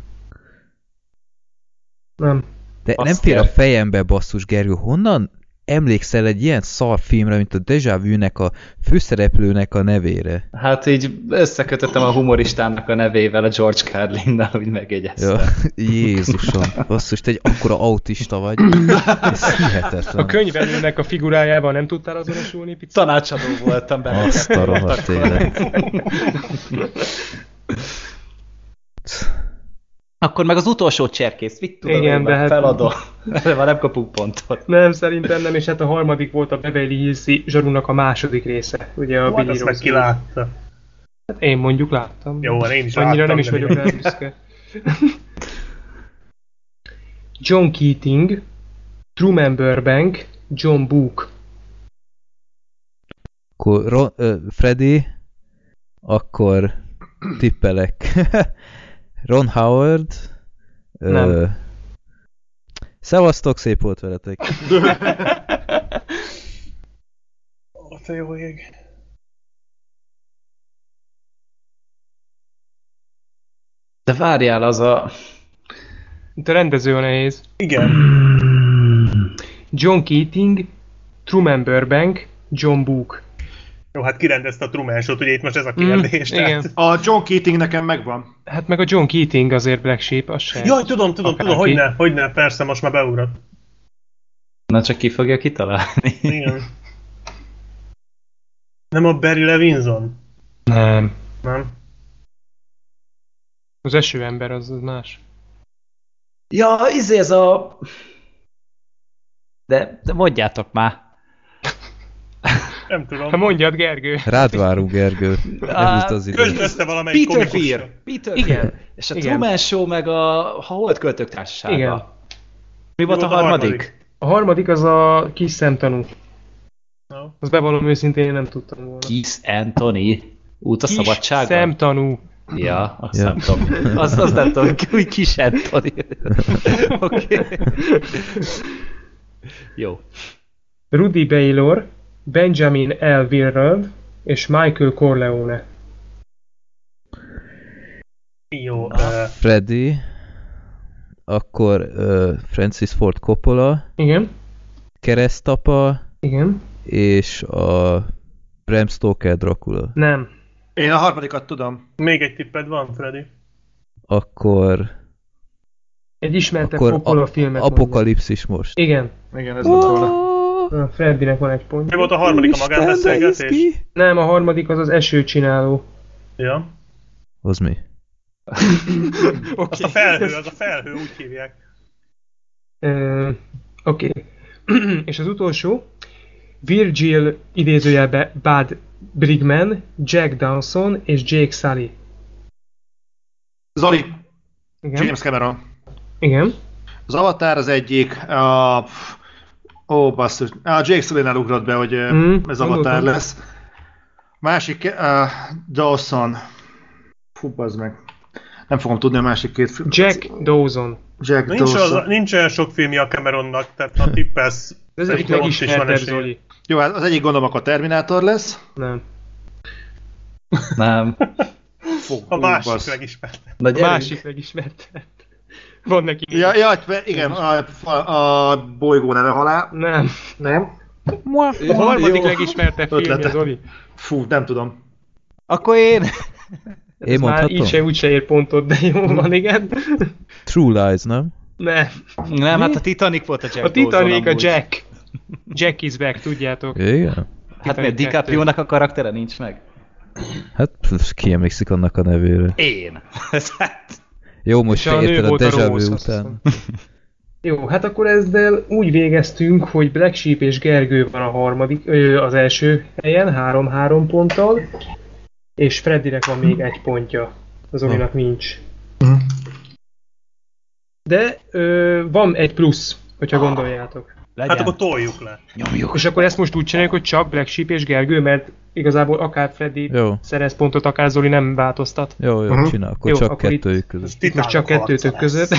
Nem. De Azt nem fér a fejembe, basszus, Gergő, honnan emlékszel egy ilyen szar filmre, mint a Deja Vu-nek a főszereplőnek a nevére? Hát így összekötöttem a humoristának a nevével, a George Carlinnal, úgy megjegyeztem. Ja, Jézusom, basszus, te egy akkora autista vagy. Ez hihetetlen. A könyvelőnek a figurájával nem tudtál azonosulni, Pici? Tanácsadó voltam benne. Azt a rohadt. Akkor meg az utolsó cserkész, mit tudom Igen, én, de hát- feladom. De már nem kapunk pontot. Nem, szerintem nem, és hát a harmadik volt a Beverly Hills-i zsarúnak a második része. Ugye a Hát Billy azt meg ki látta. Hát én mondjuk láttam. Jó, van, én is Annyira láttam, nem is vagyok rá büszke. John Keating, Truman Burbank, John Book. Akkor Ron, ö, Freddy, akkor tippelek. Ron Howard. Ö, Nem. Szevasztok, szép volt veletek. Ó, te jó ég. De várjál, az a... Itt a rendező a nehéz. Igen. John Keating, Truman Burbank, John Book. Jó, hát kirendezte a Truman Show-t, ugye itt most ez a kérdés. Mm, tehát- igen. A John Keating nekem megvan. Hát meg a John Keating azért Black Sheep, az se. Jaj, tudom, tudom, tudom, hogy ne, hogy ne, persze, most már beugrott. Na csak ki fogja kitalálni. Igen. Nem a Barry Levinson? Nem. Nem? Az esőember az, az más. Ja, izé ez a... De, de mondjátok már. Nem tudom. Ha mondjad, Gergő. Rád várunk, Gergő. Húzd az időt. Költözte valamelyik Peter. Fear. Peter Igen. És a Igen. Truman Show meg a Ha Holt Költök Társasága. Igen. Mi volt a volt a harmadik? harmadik? A harmadik az a kis szemtanú. No. Az bevallom őszintén, én nem tudtam volna. Keith Anthony. Út a Kis szabadságra? szemtanú. Ja, azt Ja. nem tudom. Azt, azt nem tudom, hogy kis Anthony. Oké. Jó. Rudy Baylor, Benjamin L. Willard és Michael Corleone. Jó, uh, Freddy, akkor ö, Francis Ford Coppola, Igen, keresztapa, igen, és a Bram Stoker Dracula. nem. Én a harmadikat tudom. még egy tipped van, Freddy? Akkor, Egy ismertebb Coppola a, filmet apokalipszis most. Igen, Igen, ez volt volna. A Freddynek van egy Mi pontja. volt a harmadik a magánbeszélgetés? Nem, a harmadik az az esőcsináló. Ja. Az mi? Azt a felhő, az a felhő, úgy hívják. Ö, Oké. és az utolsó, Virgil idézőjelbe Bud Brigman, Jack Dawson és Jake Sully. Zoli, Igen. James Cameron. Igen. Az Avatar az egyik, a... Ó, basszus. A Jake Sully-nál ugrott be, hogy Mm, ez gondoltam. lesz. Másik, uh, Dawson. Fú, bazd meg. Nem fogom tudni a másik két film. Jack Dawson. Jack Nincs, Dawson. az, nincs olyan sok filmje a Cameronnak, tehát ha tippelsz, Ez egyik szerintem ott is van esély. Jó, hát az egyik gondolom akkor a Terminátor lesz. Nem. Nem. Fú, A ú, másik bassz. megismert. Na A másik legismertebb. Van neki. Ja, ja, hát igen, a, a, a bolygó neve halál. Nem. Nem? A harmadik legismertebb filmje. Zoli. Fú, nem tudom. Akkor én. Én Ez már így mondhatom? se úgy se ér pontot, de jó van, igen. True Lies, nem? Ne, Nem, hát a Titanic volt a Jack a Titanic a. Jack. Jack is back, tudjátok. Igen? Hát mert DiCaprio-nak a karaktere nincs meg? Hát ki emlékszik annak a nevére. Én. Ez hát... Jó, most És érted a a Deja Vu után. Jó, hát akkor ezzel úgy végeztünk, hogy Black Sheep és Gergő van a harmadik, ö, az első helyen, 3-3 ponttal, és Freddynek van még egy pontja, az Olinak nincs. De ö, van egy plusz, hogyha gondoljátok. Legyen. Hát akkor toljuk le. Nyomjuk. És akkor ezt most úgy csináljuk, hogy csak Black Sheep és Gergő, mert igazából akár Freddy Jó. szerez pontot, akár Zoli nem változtat. Jó, jó, Mhm. csinál. Akkor Jó, csak akkor kettőjük között. Itt most csak kettőtök között.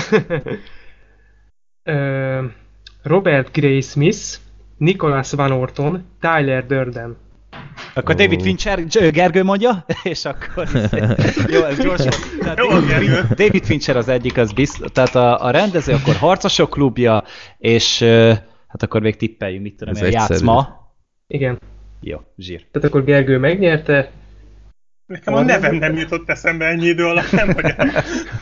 Robert Gray Smith, Nicholas Van Orton, Tyler Durden. Akkor Ó. David Fincher, Gergő mondja, és akkor... Jó, ez gyors volt. Tehát Jó, David, Gergő. Fin- David Fincher az egyik, az biztos, tehát a, a rendező akkor Harcosok klubja, és hát akkor még tippeljünk, mit tudom Ez én, egyszerű. játszma. Igen. Jó, zsír. Tehát akkor Gergő megnyerte. Nekem a nevem nem jutott eszembe ennyi idő alatt, nem vagy.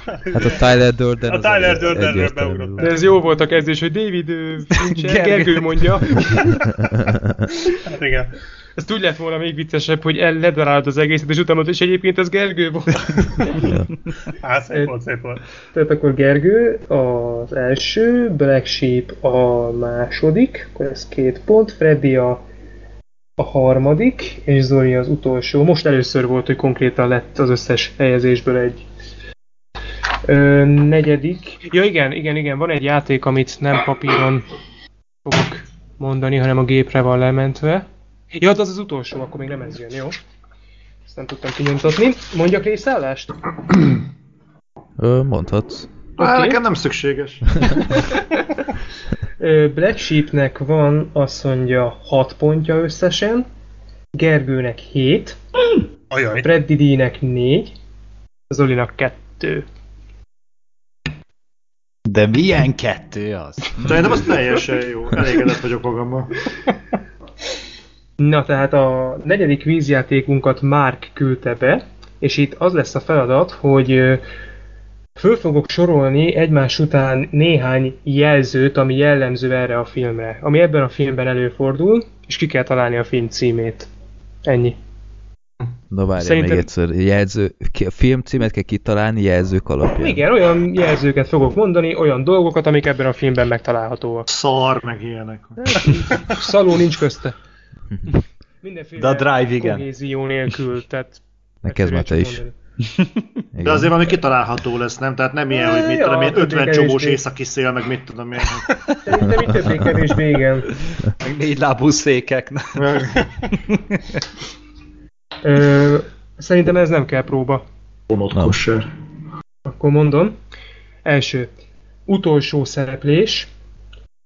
Hát a Tyler Durden A Tyler Durdenről beugrott. De ez jó volt a kezdés, hogy David ö, Fincher, Gergő. Mondja. Hát igen. Ez úgy lett volna még viccesebb, hogy el ledarálod az egészet, és utána és egyébként ez Gergő volt. Hát szép volt, szép volt. Tehát akkor Gergő az első, Black Sheep a második, akkor ez két pont, Freddy a, a harmadik, és Zoli az utolsó. Most először volt, hogy konkrétan lett az összes helyezésből egy. Ö, negyedik. Ja igen, igen, igen, van egy játék, amit nem papíron fogok mondani, hanem a gépre van lementve. Ja, de az az utolsó, akkor még nem ez jön, jó? Ezt nem tudtam kinyomtatni. Mondjak részállást? Ö, Mondhatsz. Á, Oké. nekem nem szükséges. Black Sheepnek van, azt mondja, 6 pontja összesen, Gergőnek 7, Ajaj. Freddy D-nek 4, Zolinak 2. De milyen kettő az? Szerintem az teljesen jó. Elégedett vagyok magammal. Na tehát a negyedik vízjátékunkat Mark küldte be, és itt az lesz a feladat, hogy ö, föl fogok sorolni egymás után néhány jelzőt, ami jellemző erre a filmre, ami ebben a filmben előfordul, és ki kell találni a film címét. Ennyi. Na várjál Szerintem- még egyszer. Jelző, a film címet kell kitalálni jelzők alapján. Igen, olyan jelzőket fogok mondani, olyan dolgokat, amik ebben a filmben megtalálhatóak. Szar, meg ilyenek. Szaló nincs közte. Mindenféle De a Drive igen. kohézió nélkül, tehát... Ne kezd már te is. mondani. Igen. De azért valami kitalálható lesz, nem? Tehát nem ilyen, hogy mit Ja, tudom én, 50 többé-kevésbé. csomós északi szél, meg mit tudom én. Szerintem itt többé-kevésbé igen. Meg négy lábú székek. Ö, szerintem ez nem kell próba. Kosser. Akkor mondom. Első. Utolsó szereplés.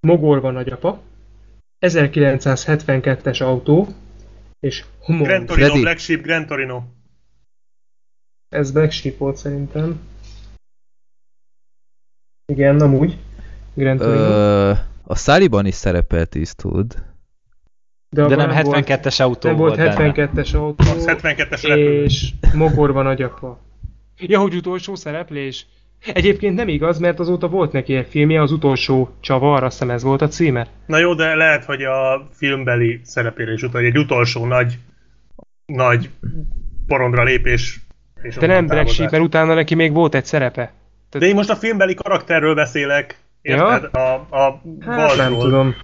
Mogorva nagyapa. 1972-es autó. És Gran Humor. Torino, Freddy. Black Sheep, Gran Torino. Ez volt szerintem. Igen, amúgy. Grand Torino. Ö, a Száliban is szerepelt Eastwood. De abban nem volt- 72-es autó Nem volt benne. 72-es autó. Az 72-es repülő. és mogorva nagyapa. Ja, hogy utolsó szereplés? Egyébként nem igaz, mert azóta volt neki egy filmje, az utolsó csavar, azt hiszem ez volt a címe. Na jó, de lehet, hogy a filmbeli szerepére is utal, egy utolsó nagy, nagy porondra lépés. És De nem Black. Sheep, mert utána neki még volt egy szerepe. De én most a filmbeli karakterről beszélek. Érted? A, a Hát nem tudom.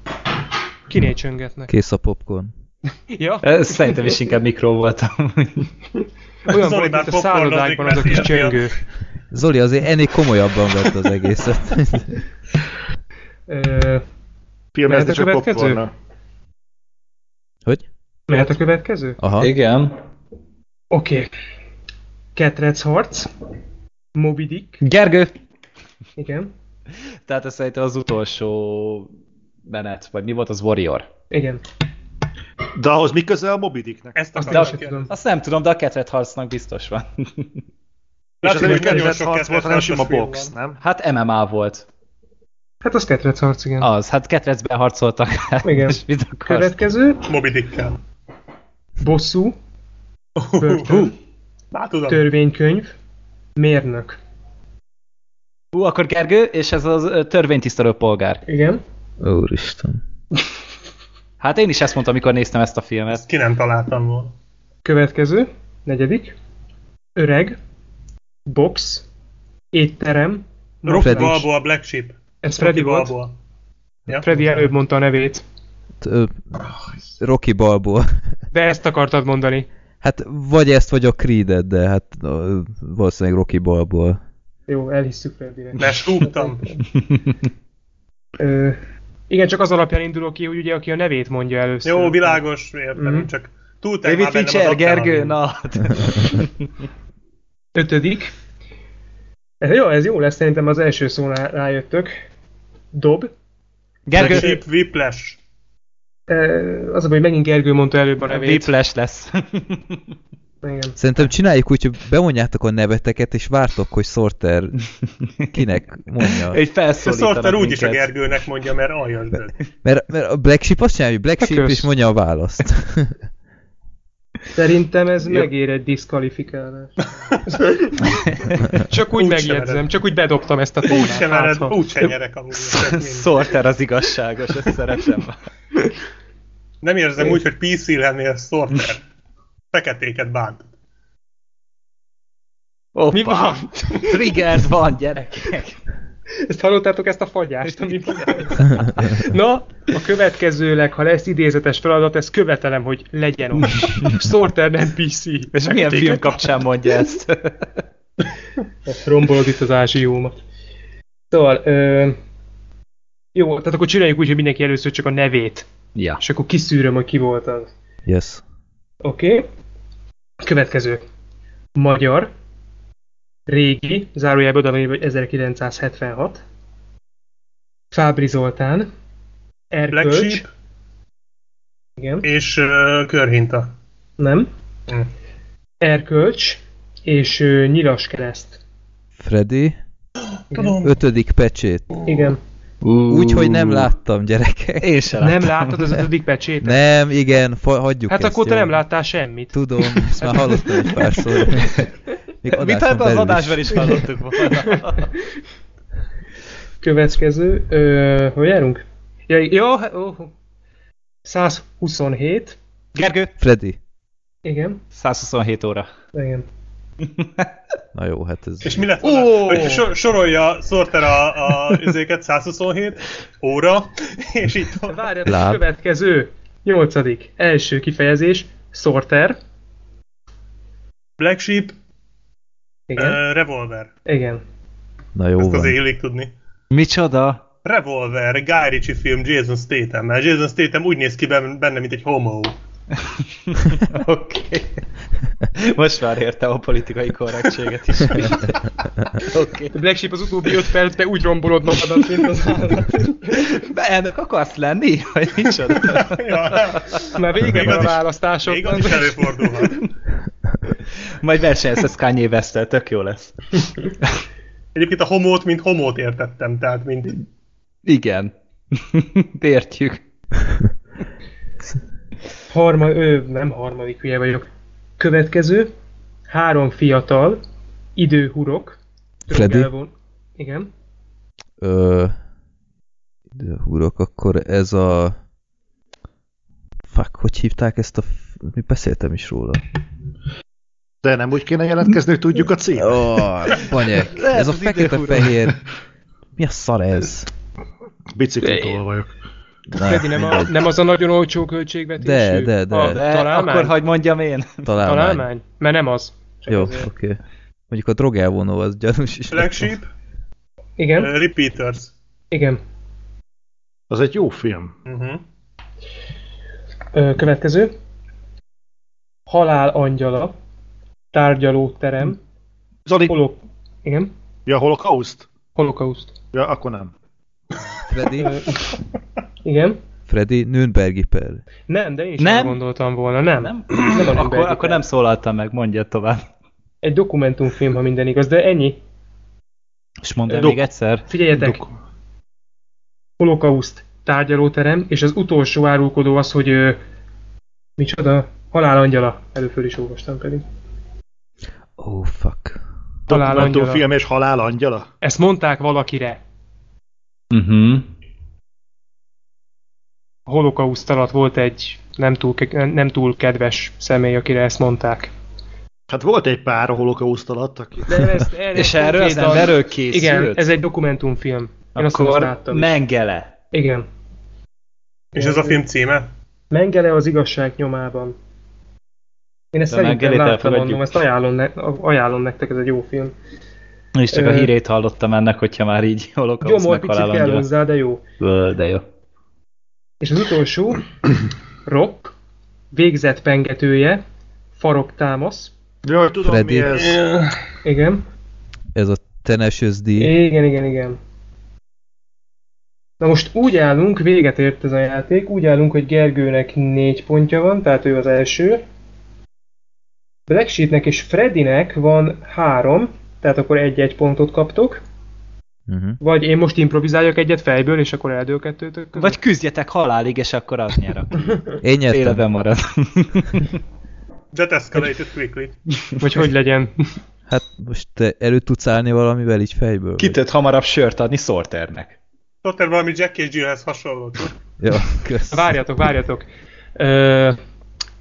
Kiné csöngetnek? Kész a popcorn. Ja, Ez Szerintem is inkább mikró voltam. olyan Zoli volt, mint a szállodákban az a kis csöngő. Zoli azért ennél komolyabban vett az egészet. Filmezni a csak következő? popcornnal. Hogy? Mehet a következő? Aha. Igen. Oké. Okay. Ketrec harc. Moby Dick. Gergő! Igen. Tehát ez szerintem az utolsó menet, vagy mi volt az Warrior? Igen. De ahhoz mi köze a Moby Dicknek? Ezt Azt kérdezni. tudom. Azt nem tudom, de a ketret harcnak biztos van. És ez nem hogy egy nagyon kezdett sok harc volt, hanem sima box, van. nem? Hát MMA volt. Hát az ketrec harc, igen. Az, hát ketrecben harcoltak. Igen. És mit akarsz? Következő. Moby Dickkel. Bosszú. Börtön. Már tudom. Törvénykönyv. Mérnök. Hú, akkor Gergő, és ez az törvénytisztelő polgár. Igen. Úristen. Hát én is ezt mondtam, amikor néztem ezt a filmet. Ezt ki nem találtam volna. Következő, negyedik. Öreg. Box. Étterem. Rocky. Balboa, Black Sheep. Ez Freddy. Balboa. Ja? Freddy előbb mondta a nevét. Rocky Balboa. De ezt akartad mondani. Hát vagy ezt, vagy a Creed-et, de hát ö, valószínűleg Rocky Balboa. Jó, elhisszük Freddynek. Ne súgtam. Ö, igen, csak az alapján indulok ki, hogy ugye aki a nevét mondja először. Jó, világos, értem, Mhm. csak túlták David már Fincher, Gergő, na. Ötödik. Ez jó, ez jó lesz, szerintem az első szónál rájöttök. Dob. Gergő, Sheep, Whiplash. Az a baj, hogy megint Gergő mondta előbb a nevét. Whiplash lesz. Igen. Szerintem csináljuk úgy, hogy bemondjátok a neveteket, és vártok, hogy Sorter kinek mondja. Egy A felszólítanak Sorter úgyis a minket. Gergőnek mondja, mert aljas. Mert, mert a Black Sheep azt csinálja, hogy Black Hát Sheep, és mondja a választ. Szerintem ez megér egy diszkvalifikálást. csak úgy, Úgy megjegyzem, csak úgy bedobtam ezt a témát. Úgy sem hát, mered, ha- úgy sem nyerek amúgy. Sorter az igazságos, ezt szeretem. Nem érzem úgy, hogy PC lennél Sorter. Feketéket bánt. Opa, Mi van? Triggers van, gyerekek. Ezt hallottátok ezt a fagyást? Ami... Na, a következőleg, ha lesz idézetes feladat, ezt követelem, hogy legyen ott. Sorter nem PC. És milyen film kapcsán mondja ezt? Rombolod itt az ázsiómat. Szóval, ö... jó, tehát akkor csináljuk úgy, hogy mindenki először csak a nevét, ja. és akkor kiszűröm, hogy ki volt az. Yes. Oké. Okay. Következő. Magyar. Régi, zárójelben oda hogy 1976. Fábri Zoltán. Black Erkölcs. Sheep Igen. és uh, Körhinta. Nem. Hm. Erkölcs és ö, Nyilas kereszt. Freddy, Tudom. ötödik pecsét. Igen. Úgy, hogy nem láttam, gyerekek. Én sem Nem láttad az ötödik pecsét? Nem, igen, hagyjuk Hát ezt, akkor te nem láttál semmit. Tudom, ezt már hallottam egy párszor. Még Mit hát az adásban is hallottuk volna. Következő. Ö, hol járunk? Ja, jó, ó, 127. Gergő, Freddy. Igen. 127 óra. Igen. Na jó, hát ez... És mi lett volna? Ó! Hogy so, sorolja Sorter a, a izéket 127 óra, és így tovább. Várjatok, Láb. következő. Nyolcadik. Első kifejezés. Sorter. Black Sheep, Igen. uh, Revolver. Igen. Na jó Ezt van. azért illik tudni. Micsoda? Revolver, Guy Ritchie film Jason Statham, mert Jason Statham úgy néz ki ben- benne, mint egy homo. Oké. Most már értem a politikai korrektséget is. Oké. Okay. Black Sheep az utóbbi öt percben úgy rombolod magadat, mint az állat. Elnök akarsz lenni? Vagy micsoda? ja. Már vége van a választásoknak. Még az is előfordulhat. Majd versenyezhetsz Kanye west tök jó lesz. Egyébként a homót, mint homót értettem, tehát mint... Igen. Értjük. Harma, ő, nem harmadik, hülye vagyok. Következő. Három fiatal. Időhurok. Freddy? Drogálvon- Igen. Ö... De húrok, akkor ez a... Fuck, hogy hívták ezt a... Mi beszéltem is róla. De nem úgy kéne jelentkezni, hogy tudjuk a címet. Oh, banyek. Ez a fekete-fehér... Mi a szar ez? Biciklitóval vagyok. Freddy nem, a, nem az a nagyon olcsó költségvetésű? De, de, de. A De találmány? akkor hagy mondjam én. Találmány. Találmány? Mert nem az. Csak Jó, oké. Mondjuk a drogelvonó az gyanús is. Black Sheep, Igen, uh, Repeaters. igen. Az egy jó film. Uh-huh. Ö, következő. Halál angyala. Tárgyalóterem. Zoli, Holok... Igen. ja, holokauszt? Holokauszt. Ja, akkor nem. Freddy? Igen. Freddy, Nürnbergi per. Nem, de én is Nem? gondoltam volna, nem. Nem? nem a akkor, akkor nem szólaltam meg, mondja tovább. Egy dokumentumfilm, ha minden igaz, de ennyi. És mondd el még egyszer. Figyeljetek, Dok- holokauszt tárgyalóterem, és az utolsó árulkodó az, hogy ö, micsoda, halál angyala. Előföl is olvastam pedig. Oh, fuck. Halál angyala. Dokumentumfilm és halál angyala? Ezt mondták valakire. Uh-huh. A holokauszt alatt volt egy nem túl, nem túl kedves személy, akire ezt mondták. Hát volt egy pár a holokauszt alatt, aki... De ezt, erre És erről az emberről készült? Igen, ez egy dokumentumfilm. Én azt, azt Akkor is. Mengele. Igen. És ez a film címe? Mengele az igazság nyomában. Én ezt De szerintem láttam mondom, ezt ajánlom, ne, ajánlom nektek, ez egy jó film. És csak a hírét hallottam ennek, hogyha már így holokauszt Gyomor picit kell hozzá, de jó. De jó. És az utolsó, Rock, végzett pengetője, farok támasz. Jaj, tudom Freddy. mi ez. Igen. Ez a Tenacious D. Igen, igen, igen. Na most úgy állunk, véget ért ez a játék, úgy állunk, hogy Gergőnek négy pontja van, tehát ő az első. Black Sheepnek és Freddynek van három, tehát akkor egy-egy pontot kaptok. Uh-huh. Vagy én most improvizáljak egyet fejből, és akkor eldől kettőtök között. Vagy küzdjetek halálig, és akkor az nyer, Én nyertem. életben marad. That escalated quickly. Vagy hogy legyen. Hát most te elő tudsz állni valamivel így fejből? Ki hamarabb sört adni Sorternek? Tudtál valami Jack és Jillhez hasonlót? vagy? Ja, kösz. Várjatok, várjatok. Ö,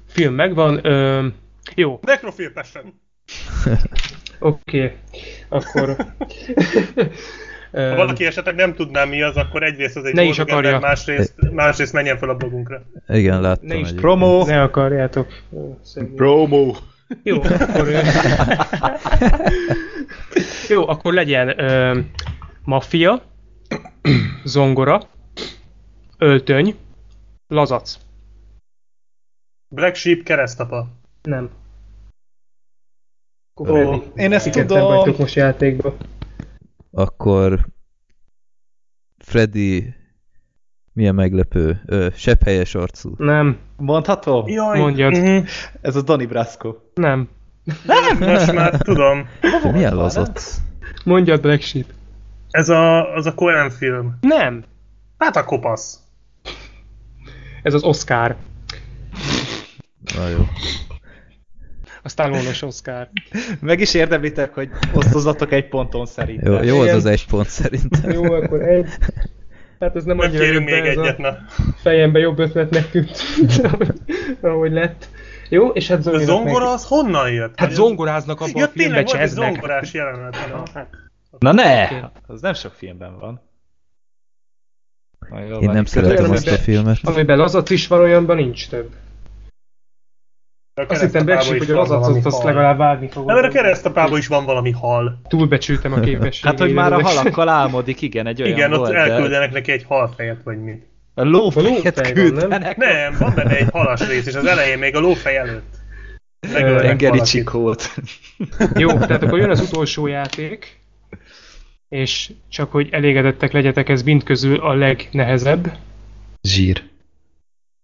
film megvan. Ö, jó, Necrofil Passion. oké. Okay. Akkor... Ha valaki esetleg nem tudná mi az, akkor egyrészt az egy Ne is akarja. ember, másrészt, másrészt menjen fel a blogunkra. Igen, láttam Ne is egyébként. Promo! Ne akarjátok. Szegény. Promo. Jó, akkor... Jó, akkor legyen ö, maffia, zongora, öltöny, lazac. Black Sheep keresztapa. Nem. Ó, Freddy. én ezt tudom. vagytok most játékban. Akkor Freddy milyen meglepő. Ö, sebb helyes arcú. Nem, Mondhatom? Jaj, Mondjad. mhm. Ez a Donnie Brasco. nem. Most már tudom. De milyen lazac? Mondjad Black Sheep. Ez a, az a Coen film. Nem. Hát a kopasz. Ez az Oscar. Na jó. A Stallone-os Oscar. Meg is érdemlitek, hogy osztozatok egy ponton szerintem. Jó, jó az az egy pont szerintem. Jó, akkor egy. Hát ez nem Nem annyira kérünk még ez egyet, a na. fejembe jobb ötletnek tűnt, ahogy lett. Jó, és hát A Zolinak zongora meg- az honnan jött? Hát zongoráznak abban Ja, a filmben, tényleg volt zongorás jelenet. Aha, hát. Na ne! Az nem sok filmben van. Na, jó, Én nem szeretem azt a filmet. Amiben lazac is van, olyanban nincs több. A Azt hittem is hogy a van valami lazacot azt legalább vágni fogod. Nem, mert a keresztapában is van valami hal. Túlbecsültem a képességét. Hát, hogy már a halakkal álmodik, igen, egy olyan Igen, ott volt, de elküldenek neki egy halfejet, vagy mit. a lófejet küldenek. Nem, van benne egy halas rész, és az elején még a lófej előtt. Tengeri csikót. Jó, tehát akkor jön az utolsó játék, és csak hogy elégedettek legyetek, ez mind közül a legnehezebb. Zsír.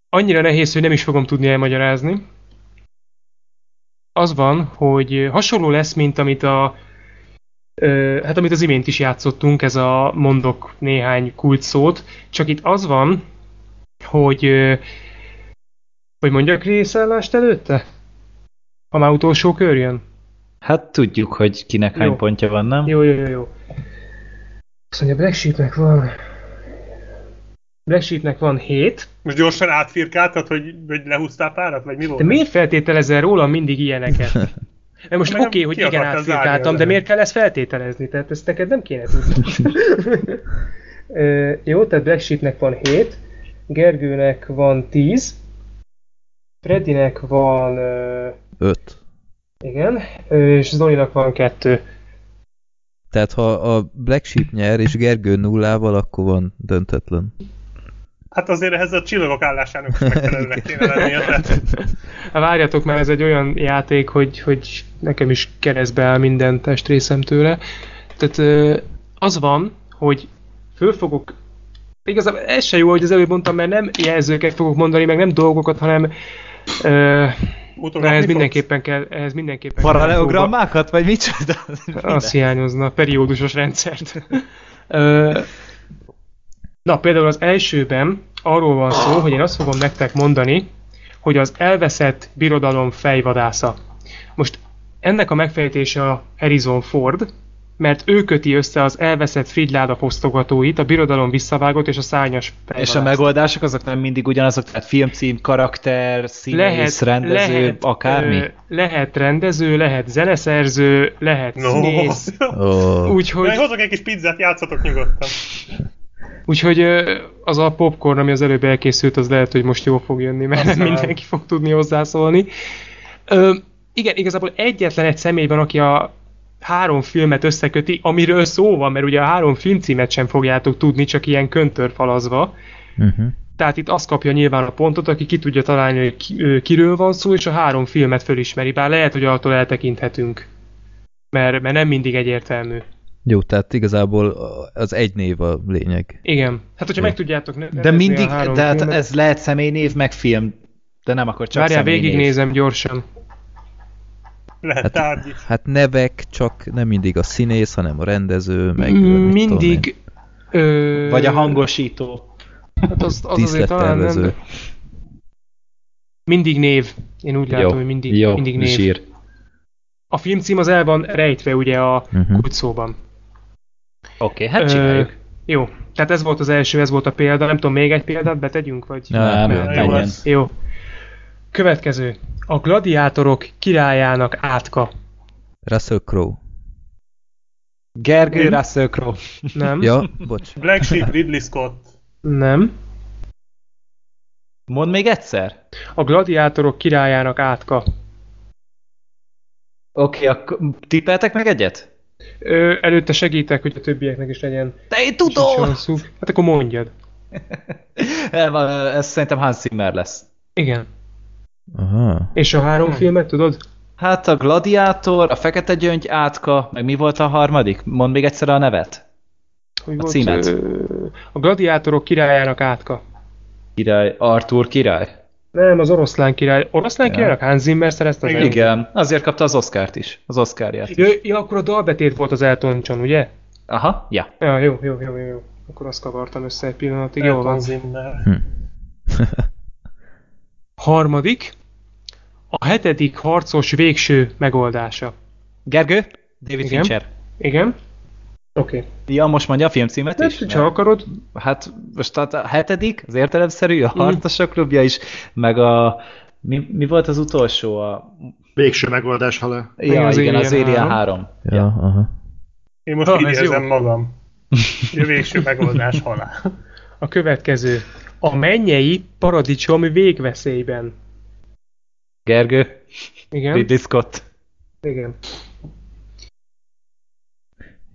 Annyira nehéz, hogy nem is fogom tudni elmagyarázni. Az van, hogy hasonló lesz, mint amit a hát amit az imént is játszottunk, ez a mondok néhány kult szót, csak itt az van, hogy hogy mondjak részállást előtte? Ha már utolsó kör jön? Hát tudjuk, hogy kinek hány Jó. pontja van, nem? Jó, jó, jó, jó. Azt mondja, Black Sheepnek van... Black Sheepnek van 7. Most gyorsan átfirkáltad, hogy, hogy lehúztál párat, vagy mi volt? De miért feltételezel rólam mindig ilyeneket? Mert most oké, okay, hogy igen, átfirkáltam, de miért kell ezt feltételezni? Tehát ezt neked nem kéne tudni. Jó, tehát Black Sheepnek van 7, Gergőnek van 10, Freddynek van... ö, Öt. Igen, ö, és Zolinak van 2. Tehát ha a Black Sheep nyer, és Gergő nullával, akkor van döntetlen. Hát azért ehhez a csillagok állásának is megfelelőnek kéne lennie. Tehát Hát várjatok, mert ez egy olyan játék, hogy, hogy nekem is keresztbe áll minden testrészem tőle. Tehát az van, hogy föl fogok Igazából ez se jó, hogy az előbb mondtam, mert nem jelzőket fogok mondani, meg nem dolgokat, hanem ö, ehhez mi mindenképpen kell, ehhez mindenképpen kell Paralelogrammákat, vagy micsoda? fogva- Az hiányozna, periódusos rendszert. Ö, Na, például az elsőben arról van szó, hogy én azt fogom nektek mondani, hogy az elveszett birodalom fejvadásza. Most ennek a megfejtése a Harrison Ford, mert ő köti össze az elveszett frigyláda fosztogatóit, a birodalom visszavágott és a szárnyas És a megoldások azok nem mindig ugyanazok, tehát filmcím, karakter, színész, rendező, lehet, akármi? Ö, lehet rendező, lehet zeneszerző, lehet No. színész. Ó, Úgyhogy, Hogy... Hozok egy kis pizzát, játszatok nyugodtan. Úgyhogy az a popcorn, ami az előbb elkészült, az lehet, hogy most jól fog jönni, mert nem Aztán. mindenki fog tudni hozzászólni. Ö, igen, igazából egyetlen egy személy van, aki a három filmet összeköti, amiről szó van, mert ugye a három filmcímet sem fogjátok tudni, csak ilyen köntörfalazva. uh-huh. Tehát itt azt kapja nyilván a pontot, aki ki tudja találni, hogy ki, kiről van szó, és a három filmet fölismeri, bár lehet, hogy attól eltekinthetünk. Mert, mert nem mindig egyértelmű. Jó, tehát igazából az egy név a lényeg. Igen. Hát, hogyha Jó. meg tudjátok De mindig, de hát filmet- ez lehet személynév, meg film. De nem akkor csak Várjál, végignézem gyorsan. Lehet Hát- tárgy is. Hát nevek, csak nem mindig a színész, hanem a rendező, meg mindig... Ö, Vagy a hangosító. Hát az, az azért talán nem. Mindig név. Én úgy látom, Jó, hogy mindig, jó, mindig név. zsír. A filmcím az el van rejtve ugye a Mhm. kulcsszóban. Oké, okay, hát Ö, csináljuk. Jó, tehát ez volt az első, ez volt a példa. Nem tudom, még egy példát betegyünk? Vagy... Nem, nem, jó. Jó. Következő. A gladiátorok királyának átka. Russell Crowe. Gergő Én? Russell Crowe. Nem? Ja, bocs. Black Sheep, Ridley Scott. Nem. Mondd még egyszer. A gladiátorok királyának átka. Oké, okay, akkor tippeltek meg egyet? Ö, előtte segítek, hogy a többieknek is legyen. De én sanszuk. Hát akkor mondjad. Ez szerintem Hans Zimmer lesz. Igen. Aha. És a három filmet tudod? Hát a Gladiátor, a Fekete Gyöngy átka, meg mi volt a harmadik? Mondd még egyszer a nevet. Hogy A címet? Ö, a gladiátorok királyának átka. Király, Arthur király. Nem, az oroszlán király. Oroszlán Ja. királynak Hans Zimmer szerezte az Igen. Igen, azért kapta az Oscárt is. Az Oscarját. Ja, ja, akkor a dalbetét volt az Elton John, ugye? Aha, ja. Ja, jó, jó, jó, jó, jó. Akkor azt kavartam össze egy pillanatig. Jó Elton van. Zimmer. Hm. Harmadik. A hetedik harcos végső megoldása. Gergő? David Igen. Fincher. Igen? Oké. Okay. Ja, most mondja a filmcímet is? Hát, ha akarod, Hát most tehát a hetedik, az értelemszerű, a Mm. harcosok klubja is, meg a... Mi, mi volt az utolsó? A... Végső megoldás halál. Ja, az igen, az Alien Alien 3. 3. Ja, aha. Én most Ha, ez idézem jó. magam. A végső megoldás halál. a következő. A mennyei paradicsom végveszélyben. Gergő? Igen? Ridley Scott. Igen.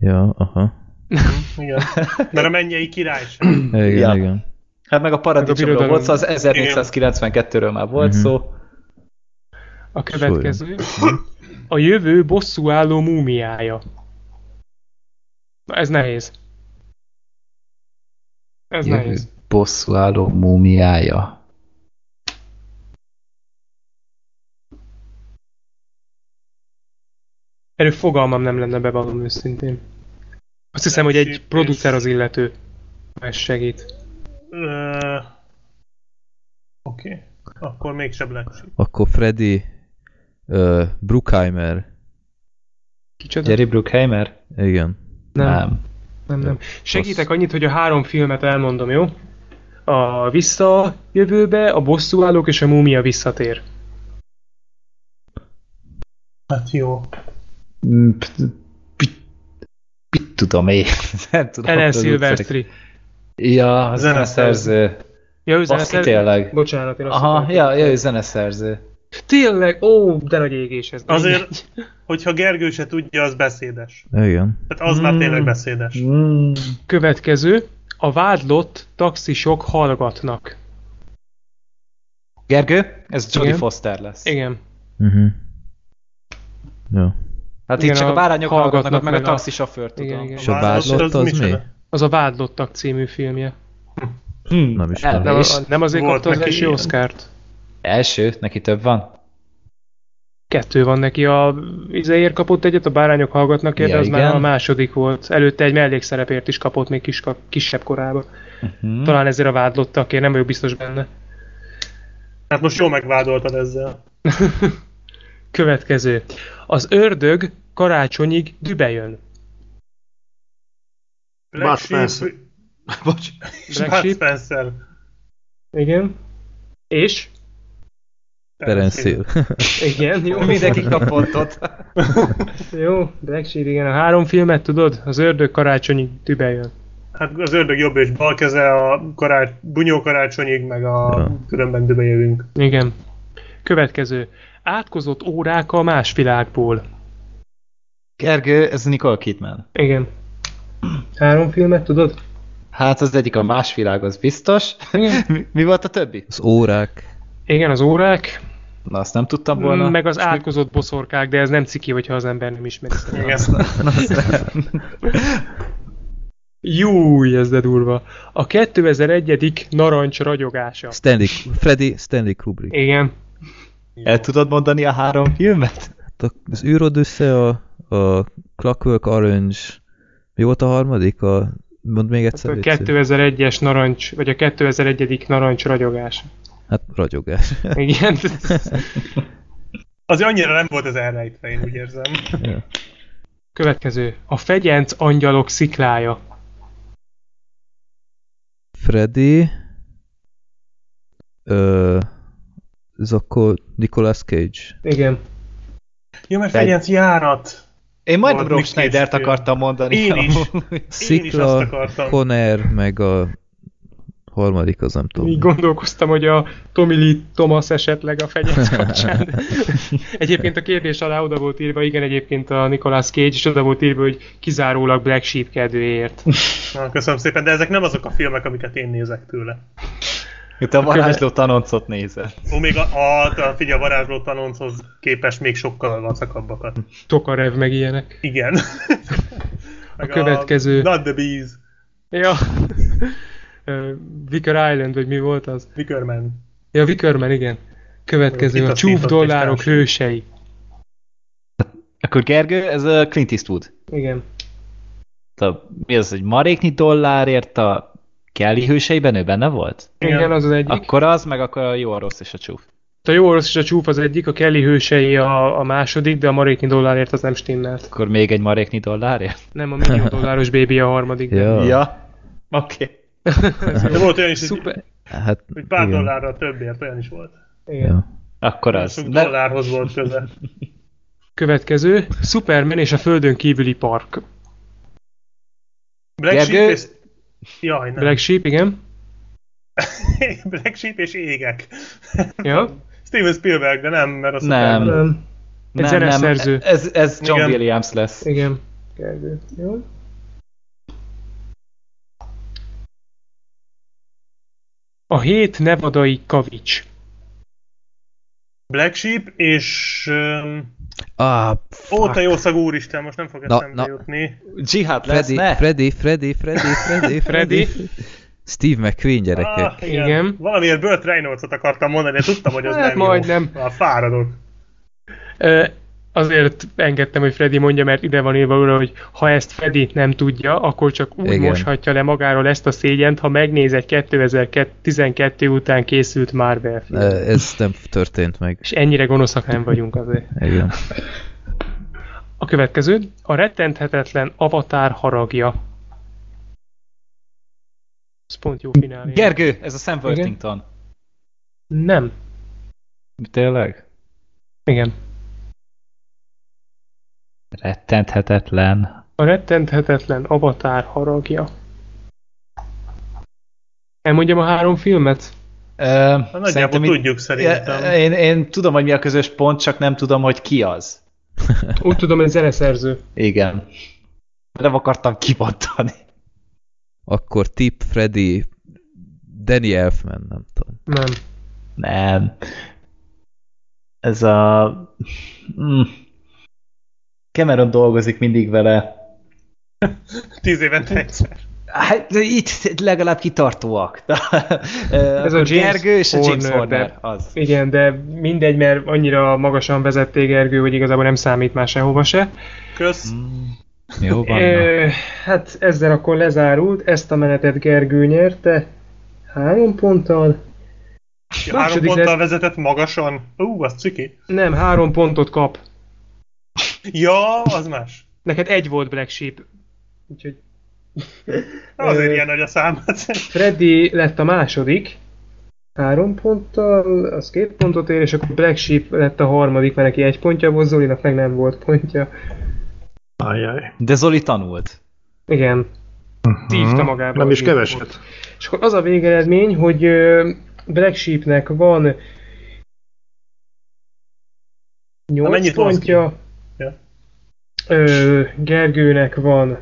Ja, aha. Igen. Mert a mennyei király sem. Igen, Ja. igen. Hát meg a paradicsomról volt szó, az 1492-ről már volt Mhm. szó. A következő. A jövő bosszúálló múmiája. Na, ez nehéz. Ez nehéz. bosszúálló múmiája. Erről fogalmam nem lenne bevallom őszintén. Azt hiszem, hogy egy producer az illető. Ez segít. Ö, Oké. Akkor mégsem Black Sheep. Akkor Freddy uh, Bruckheimer. Kicsoda? Jerry Bruckheimer? Igen. Nem, nem, Nem. nem. Segítek annyit, hogy a három filmet elmondom, jó? A Visszajövőbe, a Bosszúállók és a Múmia visszatér. Hát jó. Mm, Mit tudom én? Nem tudom. Ellen. Silvestri. Ja, a Zeneszerző. Ja, ő zeneszerző. tényleg. Bocsánat, én azt Aha, ja, ja, ő zeneszerző. Tényleg, ó, de nagy égés ez. Azért, hogyha Gergő se tudja, az beszédes. Igen. Tehát az már Mm. tényleg beszédes. Mm. Következő. A vádlott taxisok hallgatnak. Gergő? Ez Jodie. Foster lesz. Igen. Uh-huh. Jó. Hát Igen, itt csak a bárányok hallgatnak meg a meg a- taxisofőr, tudom. Igen, igen. És a Vádlott, az mi? Az a Vádlottak című filmje. Hmm. Nem is Nem, És nem azért kapta az első. Oscárt. első, neki több van? Kettő van neki, a Izéért kapott egyet, a Bárányok hallgatnak Ja, az már igen. a második volt. Előtte egy mellékszerepért is kapott még kis, kisebb korában. Uh-huh. Talán ezért a vádlottakért, nem vagyok biztos benne. Hát most jól megvádoltad ezzel. Következő. Az ördög karácsonyig dübejön. Bud Black Sheep Spencer. Bocs. Bud Sheep. Spencer. Igen. És? Terence Hill. Igen, jó. Mindenki kap pontot. Jó, Black Sheep, igen. A három filmet tudod? Az ördög karácsonyig dübejön. Hát az ördög jobb és bal keze a karács, bunyó karácsonyig, meg a Ja. különben dübe jövünk. Igen. Következő. Átkozott órák a más világból. Gergő, ez Nicole Kidman. Igen. Három filmet tudod? Hát az egyik a más világ, az biztos. Igen. Mi, mi volt a többi? Az órák. Igen, az órák, Na, azt nem tudtam volna. meg az átkozott boszorkák, de ez nem ciki, hogyha az ember nem ismeri. Igen. Júj, ez de durva. A 2001. narancs ragyogása. Stanley, Freddy, Stanley Kubrick. Igen. El tudod mondani a három filmet? Hát Az űrod össze, a, a Clockwork Orange, mi volt a harmadik? A, mondd még egyszer. A légy szíves. 2001-es narancs, vagy a 2001. narancs ragyogás. Hát ragyogás. Igen. Azért annyira nem volt ez elrejtve, én úgy érzem. Ja. Következő. A fegyenc angyalok sziklája. Freddy, ö, ez akkor Nicolas Cage. Igen. Jó, mert Fegy- fegyenc járat. Én majdnem Rob Schneider-t akartam mondani. Én is. amúgy. Szikla, azt akartam. Conner, meg a harmadik, az nem tudom. Így gondolkoztam, hogy a Tommy Lee Thomas esetleg a fegyenc kapcsán. egyébként a kérdés alá oda volt írva, igen, egyébként a Nicolas Cage, és oda volt írva, hogy kizárólag Black Sheep kedvéért. Na, köszönöm szépen, de ezek nem azok a filmek, amiket én nézek tőle. Itt a varázsló tanoncot nézed. Ó, még a, a, a figyelj, a varázsló tanonchoz képest még sokkal vacakabbakat. Tokarev meg ilyenek. Igen. A következő. Not the Bees. Ja. Vicker Island, vagy mi volt az? Wickerman. Ja, Wickerman, igen. Következő, a csúf dollárok hősei. Akkor Gergő, ez a Clint Eastwood. Igen. A, mi az, hogy maréknyi dollárért a Kelly hőseiben ő benne volt? Igen. Igen, az az egyik. Akkor az, meg akkor a jó, a rossz és a csúf. A jó rossz és a csúf az egyik, a Kelly hősei a, a második, de a maréknyi dollárért az nem stimmelt. Akkor még egy maréknyi dollárért? Nem, a millió dolláros baby a harmadik. Ja. Ja. Oké. Okay. De volt olyan is, hogy, Szuper. Hát, hogy pár igen. dollárra többért, olyan is volt. Igen. Ja. Akkor az. Sok De, dollárhoz volt köze. Következő, Superman és a földön kívüli park. Black Gergő? Sheep és... Jaj, nem. Black Sheep, igen. Black Sheep és égek. Ja. Steven Spielberg, de nem, mert az Nem. Nem. Egy zeneszerző. Ez, ez John Igen. Williams lesz. Igen. Gergő. Jó. A hét nevadai kavics. Black Sheep és... Um, Ah, ó, fuck. te jó szagú úristen, most nem fog Na, eszembe na. jutni. Jihad lesz, Freddy, ne? Freddy, Freddy, Freddy, Freddy, Freddy. Steve McQueen gyerekek. Ah, igen. Igen. Valamiért Burt Reynolds-ot akartam mondani, de tudtam, hogy az Hát nem majdnem. jó. Ah, fáradok. Ö, azért engedtem, hogy Freddy mondja, mert ide van írva róla, hogy ha ezt Freddy nem tudja, akkor csak úgy Igen. moshatja le magáról ezt a szégyent, ha megnéz egy 2012 után készült Marvel film. Ez nem történt meg. És ennyire gonoszak nem vagyunk azért. Igen. A következő, a rettenthetetlen avatár haragja. Ez pont jó finálé. Gergő, ez a Sam Worthington. Nem. Tényleg? Igen. Rettenthetetlen. A rettenthetetlen avatár haragja. Elmondjam a három filmet? Ö, Nagyjából szerintem itt- tudjuk szerintem. Én, én tudom, hogy mi a közös pont, csak nem tudom, hogy ki az. Úgy tudom, hogy zeneszerző. Igen. Nem akartam kibontani. Akkor Tip, Freddy, Danny Elfman, nem tudom. Nem. Nem. Ez a... Mm. Cameron dolgozik mindig vele. Tíz évente egyszer. Hát, itt legalább kitartóak. Ez a a James Gergő és a James Horner, Az. Igen, de mindegy, mert annyira magasan vezették Gergő, hogy igazából nem számít már sehova se. Kösz. Mm. Jó van. hát ezzel akkor lezárult, ezt a menetet Gergő nyerte három ponttal, Három ponttal lett- vezetett magasan. Ú, az ciki. Nem, három pontot kap. Ja, az más. Neked egy volt Black Sheep. Úgyhogy Azért ilyen nagy a szám. Freddy lett a második. Három ponttal, az két pontot ér, és akkor Black Sheep lett a harmadik, mert neki egy pontja volt, Zolinak meg nem volt pontja. Ajjaj. De Zoli tanult. Igen. Tívta magába. Nem is keveset. És akkor az a végeredmény, hogy Black Sheepnek van 8 mennyit vonsz pontja, Ja. Ö, Gergőnek van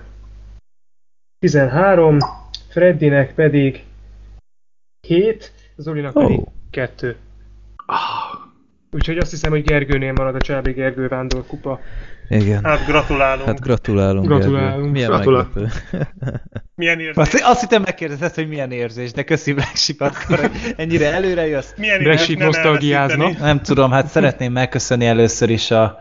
13, Freddynek pedig 7, Zolinak Ó. pedig 2. Úgyhogy azt hiszem, hogy Gergőnél marad a Csábi Gergő Vándor kupa. Igen. Hát gratulálunk. Hát gratulálunk. Gratulálunk. Gergő. Milyen Gratulál. meglepő. Milyen érzés? Azt, azt hittem megkérdezed, hogy milyen érzés, de köszi Black Sheep, akkor ennyire előre jössz. Milyen Black érzés Sheep nem nosztalgiázna. Nem tudom, hát szeretném megköszönni először is a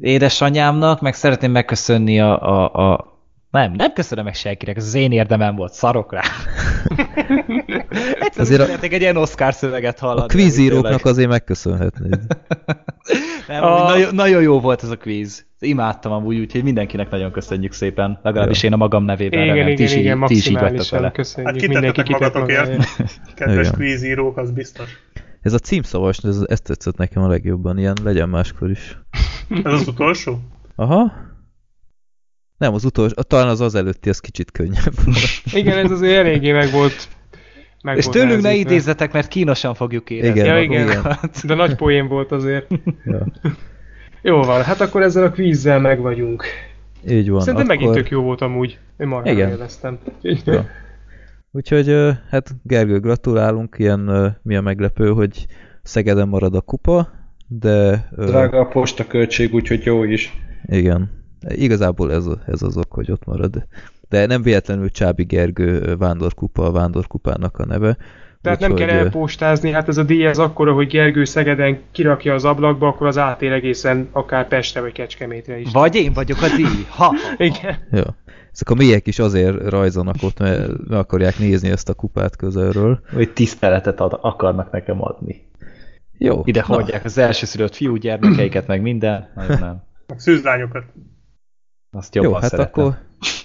édesanyámnak, meg szeretném megköszönni a, a, a nem, nem köszönöm meg senkinek, ez az én érdemem volt, szarok rá. Egyszer Azért a- egy ilyen Oscar szöveget hallani. A kvízíróknak azért megköszönhetnéd. Nem, A- nagyon, nagyon jó volt ez a kvíz. Imádtam amúgy, úgyhogy mindenkinek nagyon köszönjük szépen. Legalábbis Jó. én a magam nevében Igen, remélem, ti igen, is igen, ti is így vagytok vele. köszönjük. Hát Mindenki magatokért. Kedves Igen. kvízírók, az biztos. Ez a címszavas, ez, ez tetszett nekem a legjobban, ilyen legyen máskor is. Ez az utolsó? Aha. Nem, az utolsó, talán az az előtti, az kicsit könnyebb volt. Igen, ez azért eléggé meg volt. Meg És volt tőlünk ne idézzetek, mert kínosan fogjuk érezni. Igen, Ja, magunkat. igen. De nagy poén volt azért. Ja. Jó van, hát akkor ezzel a kvízzel meg vagyunk. Így van. Szerintem akkor... megint tök jó volt amúgy. Én marhára Igen. élveztem. Ja. Úgyhogy hát Gergő, gratulálunk, ilyen mi a meglepő, hogy Szegeden marad a kupa, de Drága a postaköltség, úgyhogy jó is. igen, igazából ez, ez az ok, hogy ott marad. De nem véletlenül Csábi Gergő Vándorkupa, a Vándorkupának a neve. Tehát nem kell elpostázni, hát ez a díj ez akkora, hogy Gergő Szegeden kirakja az ablakba, akkor az átér egészen akár Pestre vagy Kecskemétre is. Vagy én vagyok a díj. Ha. Igen. Ja. Ezek a mélyek is azért rajzanak ott, mert meg akarják nézni ezt a kupát közelről. Hogy tiszteletet ad, akarnak nekem adni. Jó. Ide hordják az elsőszülött fiú gyermekeiket, meg minden. Nagyon nem. Meg szűzlányokat. Azt jobban Jó, hát szeretem. akkor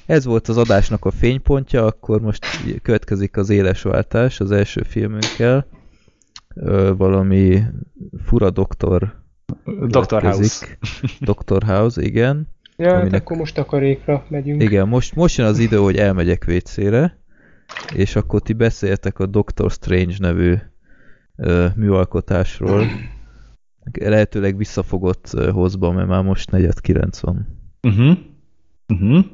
ez volt az adásnak a fénypontja, akkor most következik az élesváltás az első filmünkkel. Ö, valami fura doktor Dr. House. Dr. House, igen. Ja, hát Aminek- akkor most takarékra megyünk. Igen, most, most jön az idő, hogy elmegyek WC-re, és akkor ti beszéltek a Doctor Strange nevű ö, műalkotásról. Lehetőleg visszafogott hozba, mert már most 49 van. Uh-huh. Uh-huh.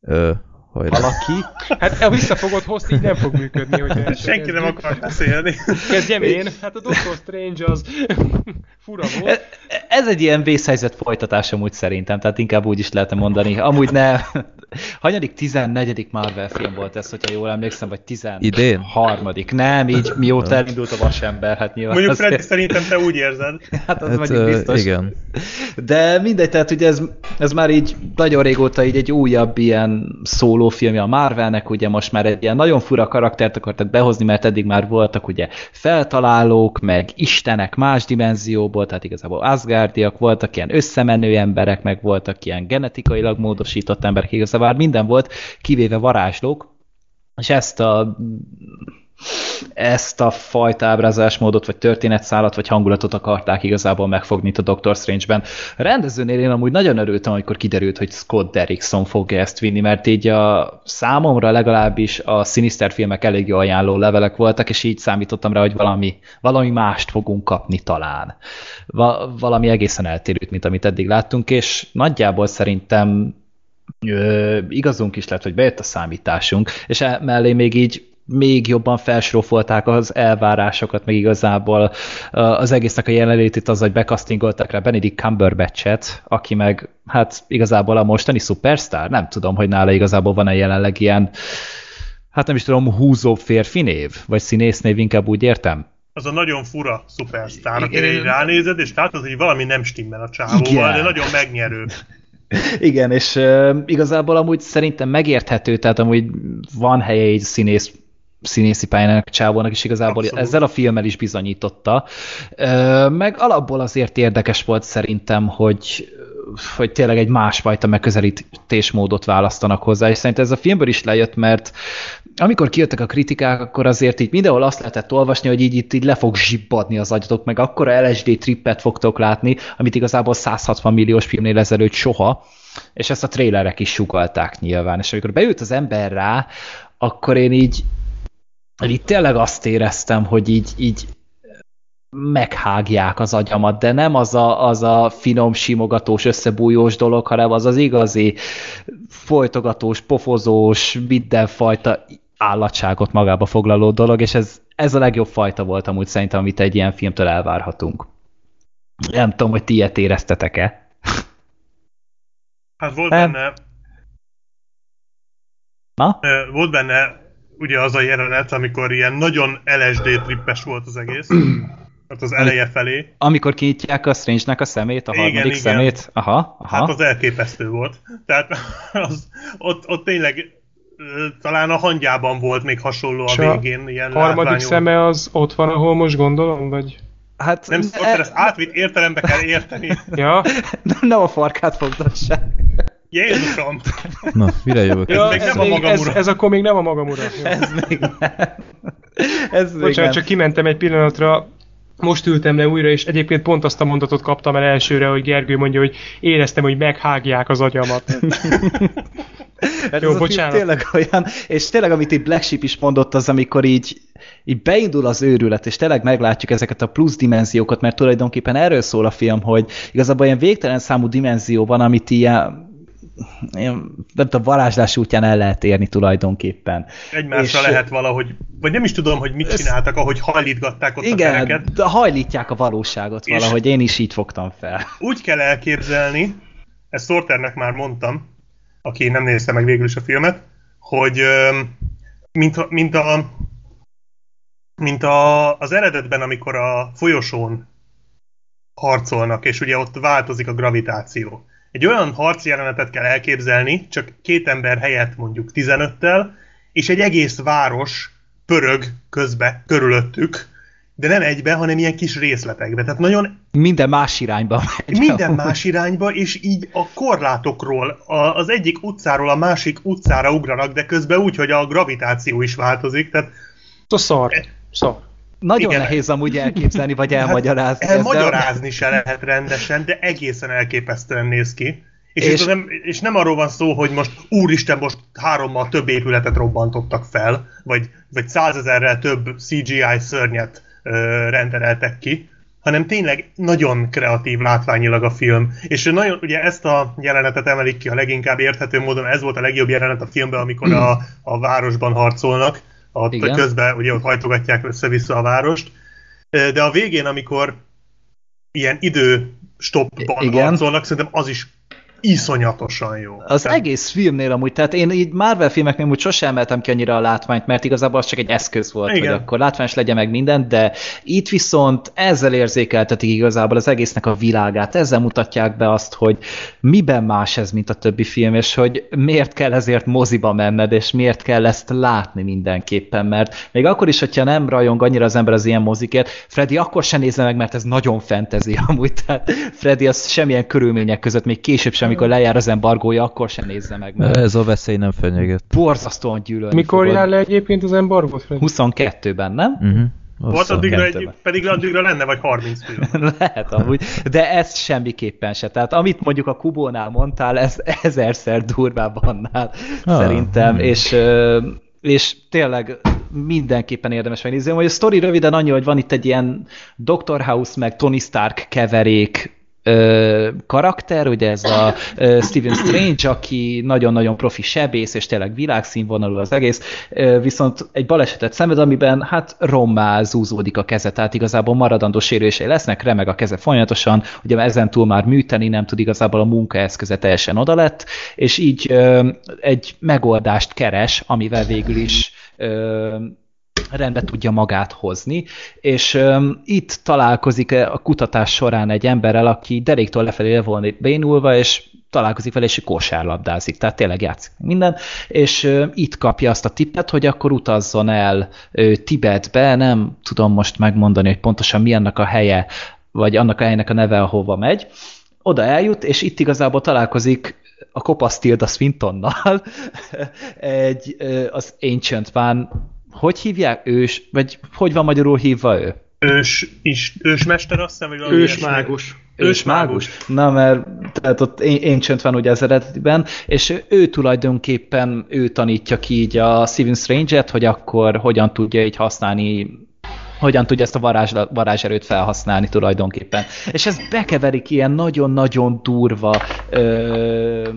Ö, hajrá. Valaki? Hát a visszafogott host így nem fog működni, ezt Senki nem akar beszélni. Kezdjem én. Hát a Doctor Strange az fura E- volt. Ez egy ilyen vészhelyzet folytatás amúgy szerintem, tehát inkább úgy is lehetne mondani. Amúgy ne. Hanyadik 14. Marvel film volt ez, hogyha jól emlékszem, vagy 13. Idén? Nem, így mióta elindult a vasember, hát nyilván. Mondjuk azért- Freddy, szerintem te úgy érzed. Hát az Hát, mondjuk biztos. igen. De mindegy, tehát ugye ez, ez már így nagyon régóta így egy újabb ilyen szólófilmje a Marvelnek, ugye most már egy ilyen nagyon fura karaktert akartak behozni, mert eddig már voltak ugye feltalálók, meg istenek más dimenzióból, tehát igazából Asgardiak, voltak ilyen összemenő emberek, meg voltak ilyen genetikailag módosított emberek, igazából már minden volt, kivéve varázslók, és ezt a ezt a fajta ábrázolásmódot, vagy történetszálat, vagy hangulatot akarták igazából megfogni a Doctor Strange-ben. A rendezőnél én amúgy nagyon örültem, amikor kiderült, hogy Scott Derrickson fogja ezt vinni, mert így a számomra legalábbis a Sinister filmek elég jó ajánló levelek voltak, és így számítottam rá, hogy valami, valami mást fogunk kapni talán. Va- valami egészen eltérőt, mint amit eddig láttunk, és nagyjából szerintem ö, igazunk is lett, hogy bejött a számításunk, és e- mellé még így még jobban felsrófolták az elvárásokat, meg igazából az egésznek a jelenlétét az, hogy bekasztingoltak rá Benedict Cumberbatch-et, aki meg hát igazából a mostani szupersztár, nem tudom, hogy nála igazából van-e jelenleg ilyen hát nem is tudom, húzó férfi név, vagy színésznév, inkább úgy értem. Az a nagyon fura szupersztár, akire így ránézed, és látod, hogy valami nem stimmel a csávóval, Igen. de nagyon megnyerő. Igen, és uh, igazából amúgy szerintem megérthető, tehát amúgy van helye így színész színészi pályának csávónak is igazából Abszolút. ezzel a filmmel is bizonyította. Ö, meg alapból azért érdekes volt szerintem, hogy hogy tényleg egy másfajta megközelítésmódot választanak hozzá, és szerintem ez a filmből is lejött, mert amikor kijöttek a kritikák, akkor azért így mindenhol azt lehetett olvasni, hogy így itt így le fog zsibbadni az agyatok, meg akkora LSD trippet fogtok látni, amit igazából 160 milliós filmnél ezelőtt soha, és ezt a trélerek is sugalták nyilván, és amikor beült az ember rá, akkor én így, így tényleg azt éreztem, hogy így, így meghágják az agyamat, de nem az a, az a finom, simogatós, összebújós dolog, hanem az az igazi folytogatós, pofozós, mindenfajta állatságot magába foglaló dolog, és ez, ez a legjobb fajta volt amúgy szerintem, amit egy ilyen filmtől elvárhatunk. Nem tudom, hogy ti ilyet éreztetek-e. Hát volt Nem. benne, Na? ö, volt benne ugye az a jelenet, amikor ilyen nagyon LSD trippes volt az egész. Hát az eleje felé. Amikor kinyitják a Strange-nek a szemét, a Igen, harmadik igen. szemét. Aha, aha. Hát az elképesztő volt. Tehát az, ott, ott tényleg talán a hangyában volt még hasonló a a végén. Ilyen harmadik látványos. szeme az ott van, ahol most gondolom, vagy? hát Nem, ott ezt átvitt értelembe kell érteni. Ja, nem, nem a farkát fogdassák. Jézusom! Na, mire jövök? Ja, még nem a még, magam ez, ez akkor még nem a magam ura. Ez még nem. Ez még Bocsánat, nem. csak kimentem egy pillanatra, most ültem le újra, és egyébként pont azt a mondatot kaptam el elsőre, hogy Gergő mondja, hogy éreztem, hogy meghágják az agyamat. Hát Jó, ez a bocsánat. tényleg olyan, és tényleg amit itt Black Sheep is mondott, az amikor így, így beindul az őrület, és tényleg meglátjuk ezeket a plusz dimenziókat, mert tulajdonképpen erről szól a film, hogy igazából ilyen végtelen számú dimenzió van, amit ilyen, nem tudom, varázslás útján el lehet érni tulajdonképpen. Egymásra És- lehet valahogy, vagy nem is tudom, hogy mit csináltak, ahogy hajlítgatták ott a Igen, tereket. de hajlítják a valóságot valahogy, én is így fogtam fel. Úgy kell elképzelni, ezt Sorternek már mondtam, aki nem nézte meg végül is a filmet, hogy mint, mint, a, mint a, az eredetben, amikor a folyosón harcolnak, és ugye ott változik a gravitáció. Egy olyan harci jelenetet kell elképzelni, csak két ember helyett mondjuk 15-tel, és egy egész város pörög közbe, körülöttük, de nem egybe, hanem ilyen kis részletekbe. Tehát nagyon Minden más irányba megy. minden más irányba, és így a korlátokról, a, az egyik utcáról a másik utcára ugranak, de közben úgy, hogy a gravitáció is változik, tehát a szar. Szar. Nagyon Igen. nehéz amúgy elképzelni, vagy elmagyarázni. ezt, de- elmagyarázni se lehet rendesen, de egészen elképesztően néz ki. És, És- és, nem, és nem arról van szó, hogy most úristen, most hárommal több épületet robbantottak fel, vagy, vagy százezerrel több CGI szörnyet ö, rendeltek ki, hanem tényleg nagyon kreatív látványilag a film. És nagyon, ugye ezt a jelenetet emelik ki a leginkább érthető módon, ez volt a legjobb jelenet a filmben, amikor a, a városban harcolnak, ott Igen. közben ugye ott hajtogatják össze-vissza a várost, de a végén, amikor ilyen idő stoppban Igen. harcolnak, szerintem az is iszonyatosan jó. Az Tehát- egész filmnél amúgy, tehát én így Marvel filmeknél úgy sosem emeltem ki annyira a látványt, mert igazából az csak egy eszköz volt, Igen. hogy akkor látványos legyen meg minden, de itt viszont ezzel érzékeltetik igazából az egésznek a világát, ezzel mutatják be azt, hogy miben más ez, mint a többi film, és hogy miért kell ezért moziba menned, és miért kell ezt látni mindenképpen, mert még akkor is, hogyha nem rajong annyira az ember az ilyen mozikért, Freddy akkor sem nézze meg, mert ez nagyon fentezi amúgy, tehát Freddy az semmilyen körülmények között, még később sem, amikor lejár az embargója, akkor sem nézze meg, mert Ez a veszély nem fenyeget. borzasztóan gyűlölni Mikor fogod. jár le egyébként az embargót, Fred? 22-ben, nem? Uh-huh. Volt addigra egy, pedig addigra lenne vagy 30 film. Lehet amúgy, de ez semmiképpen se. Tehát amit mondjuk a Kubónál mondtál, ez ezerszer durvább annál, Ah, szerintem, hmm. és, és tényleg mindenképpen érdemes megnézni. Hogy a sztori röviden annyi, hogy van itt egy ilyen Dr. House meg Tony Stark keverék ö, karakter, ugye ez a Stephen Strange, aki nagyon-nagyon profi sebész, és tényleg világszínvonalú az egész, viszont egy balesetet szenved, amiben hát rommá zúzódik a keze, tehát igazából maradandó sérülései lesznek, remeg a keze folyamatosan, ugye ezen túl már műteni nem tud, igazából a munkaeszköze teljesen oda lett, és így egy megoldást keres, amivel végül is rendbe tudja magát hozni, és um, itt találkozik a kutatás során egy emberrel, aki deréktől lefelé le volna bénulva, és találkozik vele, és kosárlabdázik, tehát tényleg játszik minden, és ö, itt kapja azt a tippet, hogy akkor utazzon el ö, Tibetbe, nem tudom most megmondani, hogy pontosan mi annak a helye, vagy annak a helynek a neve, ahova megy, oda eljut, és itt igazából találkozik a kopasz Tilda Swintonnal, egy, az Ancient One, hogy hívják? Ős, vagy hogy van magyarul hívva ő? Ős, is, ősmester azt hiszem, vagy valami Ős ilyesmi. mágus. Ősmágus? Na, mert tehát ott Ancient van ugye az eredetiben, és ő tulajdonképpen ő tanítja ki így a Steven Strange-et, hogy akkor hogyan tudja így használni hogyan tudja ezt a varázs, varázserőt felhasználni tulajdonképpen. És ez bekeverik ilyen nagyon-nagyon durva ö,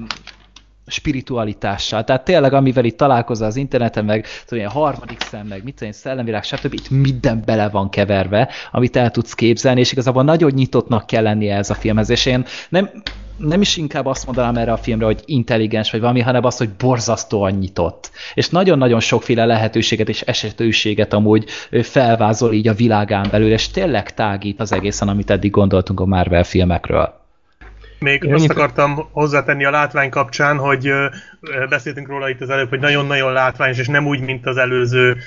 spiritualitással. Tehát tényleg, amivel itt találkozol az interneten, meg tudom, ilyen harmadik szem, meg mit tudom, szellemvilág, stb. Itt minden bele van keverve, amit el tudsz képzelni, és igazából nagyon nyitottnak kell lennie ez a filmhez, és én nem, nem is inkább azt mondanám erre a filmre, hogy intelligens vagy valami, hanem azt, hogy borzasztóan nyitott. És nagyon-nagyon sokféle lehetőséget és esetőséget amúgy felvázol így a világán belül, és tényleg tágít az egészen, amit eddig gondoltunk a Marvel filmekről. Még Én azt akartam hozzátenni a látvány kapcsán, hogy beszéltünk róla itt az előbb, hogy nagyon-nagyon látványos, és nem úgy, mint az előző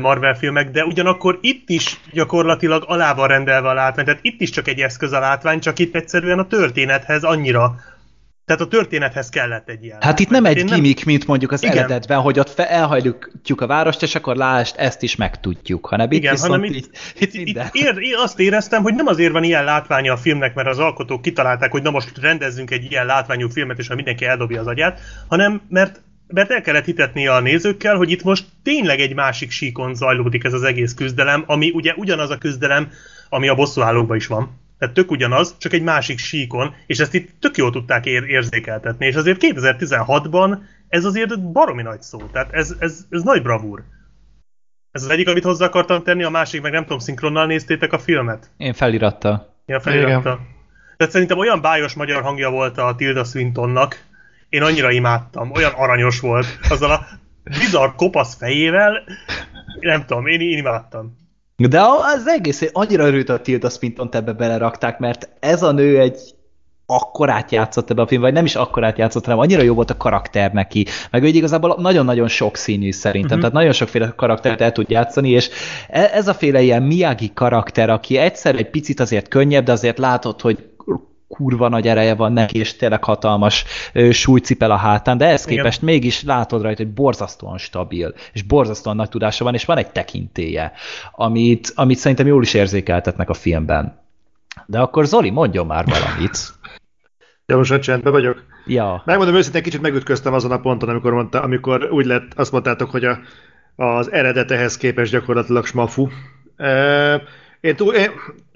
Marvel filmek, de ugyanakkor itt is gyakorlatilag alá van rendelve a látvány, tehát itt is csak egy eszköz a látvány, csak itt egyszerűen a történethez annyira, tehát a történethez kellett egy ilyen. Hát itt nem egy gimmick, mint mondjuk az Igen. eredetben, hogy ott elhajlítjuk a várost, és akkor lásd, ezt is megtudjuk, hanem itt Igen, viszont hanem itt, itt, itt, itt, itt ér, én azt éreztem, hogy nem azért van ilyen látványa a filmnek, mert az alkotók kitalálták, hogy na most rendezzünk egy ilyen látványú filmet, és ha mindenki eldobja az agyát, hanem mert mert el kellett hitetni a nézőkkel, hogy itt most tényleg egy másik síkon zajlódik ez az egész küzdelem, ami ugye ugyanaz a küzdelem, ami a bosszúállókban is van. Tehát tök ugyanaz, csak egy másik síkon, és ezt itt tök jól tudták ér- érzékeltetni, és azért 2016-ban ez azért baromi nagy szó, tehát ez, ez, ez nagy bravúr. Ez az egyik, amit hozzá akartam tenni, a másik meg nem tudom, szinkronnal néztétek a filmet? Én feliratta. Ja, feliratta. Tehát szerintem olyan bájos magyar hangja volt a Tilda Swintonnak, én annyira imádtam, olyan aranyos volt, azzal a bizarr kopasz fejével, nem tudom, én, én imádtam. De az egész, annyira örült a Tilda swinton ebbe belerakták, mert ez a nő egy akkorát játszott ebbe a filmbe, vagy nem is akkorát játszott, hanem annyira jó volt a karakter neki. Meg hogy igazából nagyon-nagyon sok színű szerintem, uh-huh. tehát nagyon sokféle karaktert el tud játszani, és e- ez a féle ilyen Miyagi karakter, aki egyszer egy picit azért könnyebb, de azért látod, hogy kurva nagy ereje van neki, és tényleg hatalmas súlycipel a hátán, de ehhez Igen. képest mégis látod rajta, hogy borzasztóan stabil, és borzasztóan nagy tudása van, és van egy tekintélye, amit, amit szerintem jól is érzékeltetnek a filmben. De akkor Zoli, mondjon már valamit. Ja, most hát csendben vagyok. Ja. Megmondom őszintén, kicsit megütköztem azon a ponton, amikor, mondta, amikor úgy lett, azt mondtátok, hogy a, az eredet ehhez képest gyakorlatilag smafu. E, én, túl, én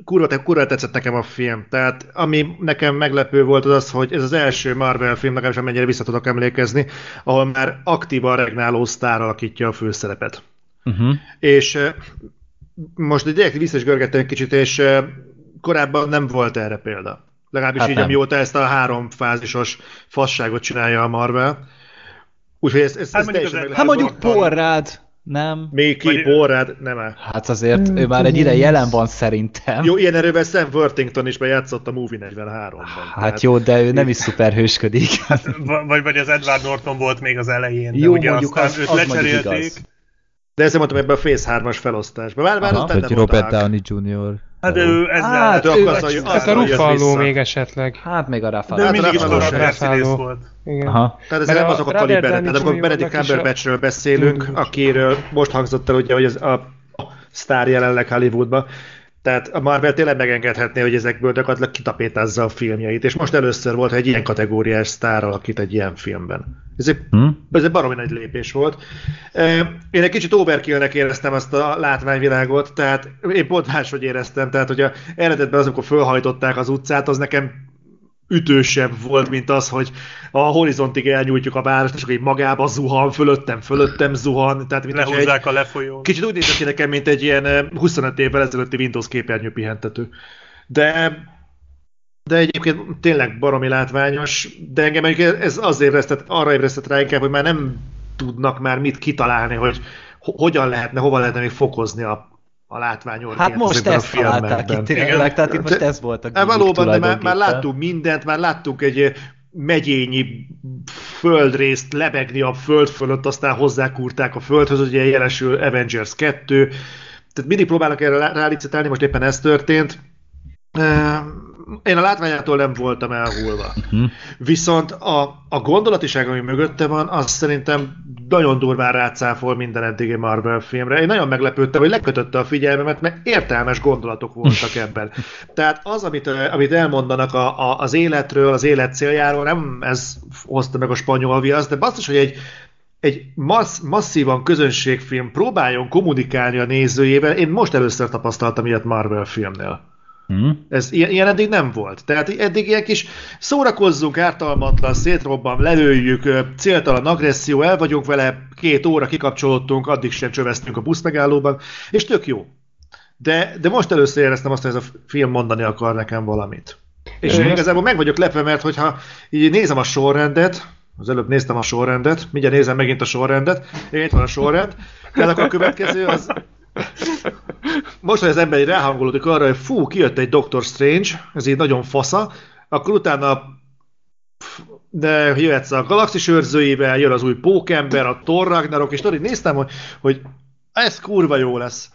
kurva, te- kurva tetszett nekem a film. Tehát ami nekem meglepő volt az az, hogy ez az első Marvel film, legalábbis amennyire vissza tudok emlékezni, ahol már aktívan regnáló sztár alakítja a főszerepet. Uh-huh. És most direkt vissza is görgettem egy kicsit, és korábban nem volt erre példa. Legalábbis Hát így, nem. amióta ezt a három fázisos fasságot csinálja a Marvel. Úgyhogy ez, ez, Hát ez mondjuk teljesen az- meg Hát mondjuk. Porrád, nem? Még ki, Vagy- nem. Hát azért ő már egy ide jelen van szerintem. Jó, ilyen erővel Sam Worthington is bejátszott a Movie 43-ban. Hát jó, de ő nem is szuperhősködik. Vagy, vagy az Edward Norton volt még az elején, de Jó, ugye mondjuk aztán az- őt az lecserélték. igaz. De ezzel mondtam ebben a Phase 3-as felosztásban. Bár, bár Aha. az benne Robert. Downey Jr. Hát ő ezzel... Hát, De ő- akkor az, Hát az, a Ruffalo vissza. még esetleg. Hát még a de Rafael. Hát mindig is karakter sem. színész volt. Igen. Aha. Tehát ez Mert nem a azok a Tehát amikor Jr. Benedict a- Cumberbatchről beszélünk, akiről most hangzott el ugye, hogy ez a sztár jelenleg Hollywoodban, tehát a Marvel tényleg megengedhetné, hogy ezekből gyakorlatilag kitapétázza a filmjeit, és most először volt, hogy egy ilyen kategóriás sztár alakít egy ilyen filmben. Ez egy, Hm? ez egy baromi nagy lépés volt. Én egy kicsit overkillnek éreztem azt a látványvilágot, tehát én pont máshogy éreztem, tehát hogy a eredetben az, amikor fölhajtották az utcát, az nekem ütősebb volt, mint az, hogy a horizontig elnyújtjuk a várost, és akkor így magába zuhan, fölöttem, fölöttem zuhan, tehát mint hogyha egy, a lefolyón. Kicsit úgy nézett ki nekem, mint egy ilyen eh, 25 évvel ezelőtti Windows képernyő pihentető. De de egyébként tényleg baromi látványos, de engem ez azért ébresztett, arra ébresztett rá inkább, hogy már nem tudnak már mit kitalálni, hogy ho- hogyan lehetne, hova lehetne még fokozni a, a látványorgiát Hát most ezekben a ezt találták ki tényleg, tehát itt most ez volt a gimmick valóban, de már, már láttunk mindent, már láttunk egy megyényi földrészt lebegni a föld fölött, aztán hozzákúrták a földhöz, ugye jelesül Avengers 2, tehát mindig próbálnak erre rá- rálicitálni, most éppen ez történt. Ö, Én a látványától nem voltam elhullva. Uh-huh. Viszont a, a gondolatiság, ami mögötte van, az szerintem nagyon durván rácáfol minden eddigi Marvel filmre. Én nagyon meglepődtem, hogy lekötötte a figyelmemet, mert értelmes gondolatok voltak ebben. Tehát az, amit, amit elmondanak a, a, az életről, az élet céljáról, nem ez hozta meg a spanyol viaszt, de basszus, hogy egy, egy massz, masszívan közönségfilm próbáljon kommunikálni a nézőjével, én most először tapasztaltam ilyet Marvel filmnél. Uh-huh. Ez ilyen, ilyen eddig nem volt. Tehát eddig ilyen kis szórakozzunk, ártalmatlan, szétrobban, lelőjük, céltalan agresszió, el vagyunk vele, két óra kikapcsolódtunk, addig sem csöveztünk a buszmegállóban, és tök jó. De, de most először éreztem azt, hogy ez a film mondani akar nekem valamit. És én igazából meg vagyok lepve, mert hogyha így nézem a sorrendet, az előbb néztem a sorrendet, mindjárt nézem megint a sorrendet, igen, itt van a sorrend, tehát akkor a következő az, most, hogy az ember így ráhangolódik arra, hogy fú, kijött egy Doctor Strange, ez így nagyon fasza, akkor utána de jöhetsz a galaxis őrzőjével, jön az új pókember, a Thor Ragnarok, és tudod, néztem, hogy, hogy ez kurva jó lesz.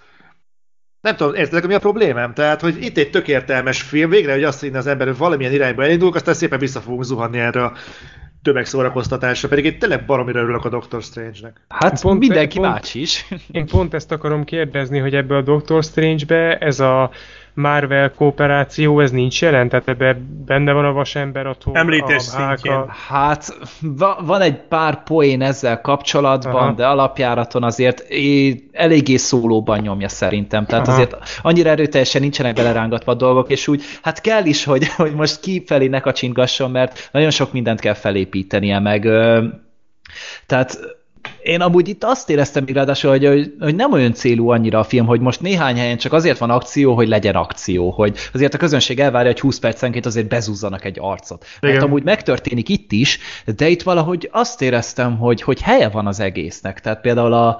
Nem tudom, értedek, mi a problémám? Tehát, hogy itt egy tök értelmes film, végre, hogy azt hinne az ember, hogy valamilyen irányba elindulunk, aztán szépen vissza fogunk zuhanni erre a tömegszórakoztatásra, pedig én tényleg baromira örülök a Doctor Strange-nek. Hát Pont- pont, mindenki pont- más is. Én pont ezt akarom kérdezni, hogy ebbe a Doctor Strange-be ez a Marvel kooperáció, ez nincs jelen? Tehát ebbe benne van a vasember, a Thor, Említés a Hulk, szintjén. a- Hát va- van egy pár poén ezzel kapcsolatban, Aha. De alapjáraton azért eléggé szólóban nyomja szerintem. Tehát Aha. azért annyira erőteljesen nincsenek belerángatva a dolgok, és úgy hát kell is, hogy, hogy most kifelé ne kacsingasson, mert nagyon sok mindent kell felépítenie, meg ö, tehát én amúgy itt azt éreztem még ráadásul, hogy, hogy, hogy nem olyan célú annyira a film, hogy most néhány helyen csak azért van akció, hogy legyen akció, hogy azért a közönség elvárja, hogy 20 percenként azért bezúzzanak egy arcot. Mert Igen. amúgy megtörténik itt is, de itt valahogy azt éreztem, hogy, hogy helye van az egésznek. Tehát például a,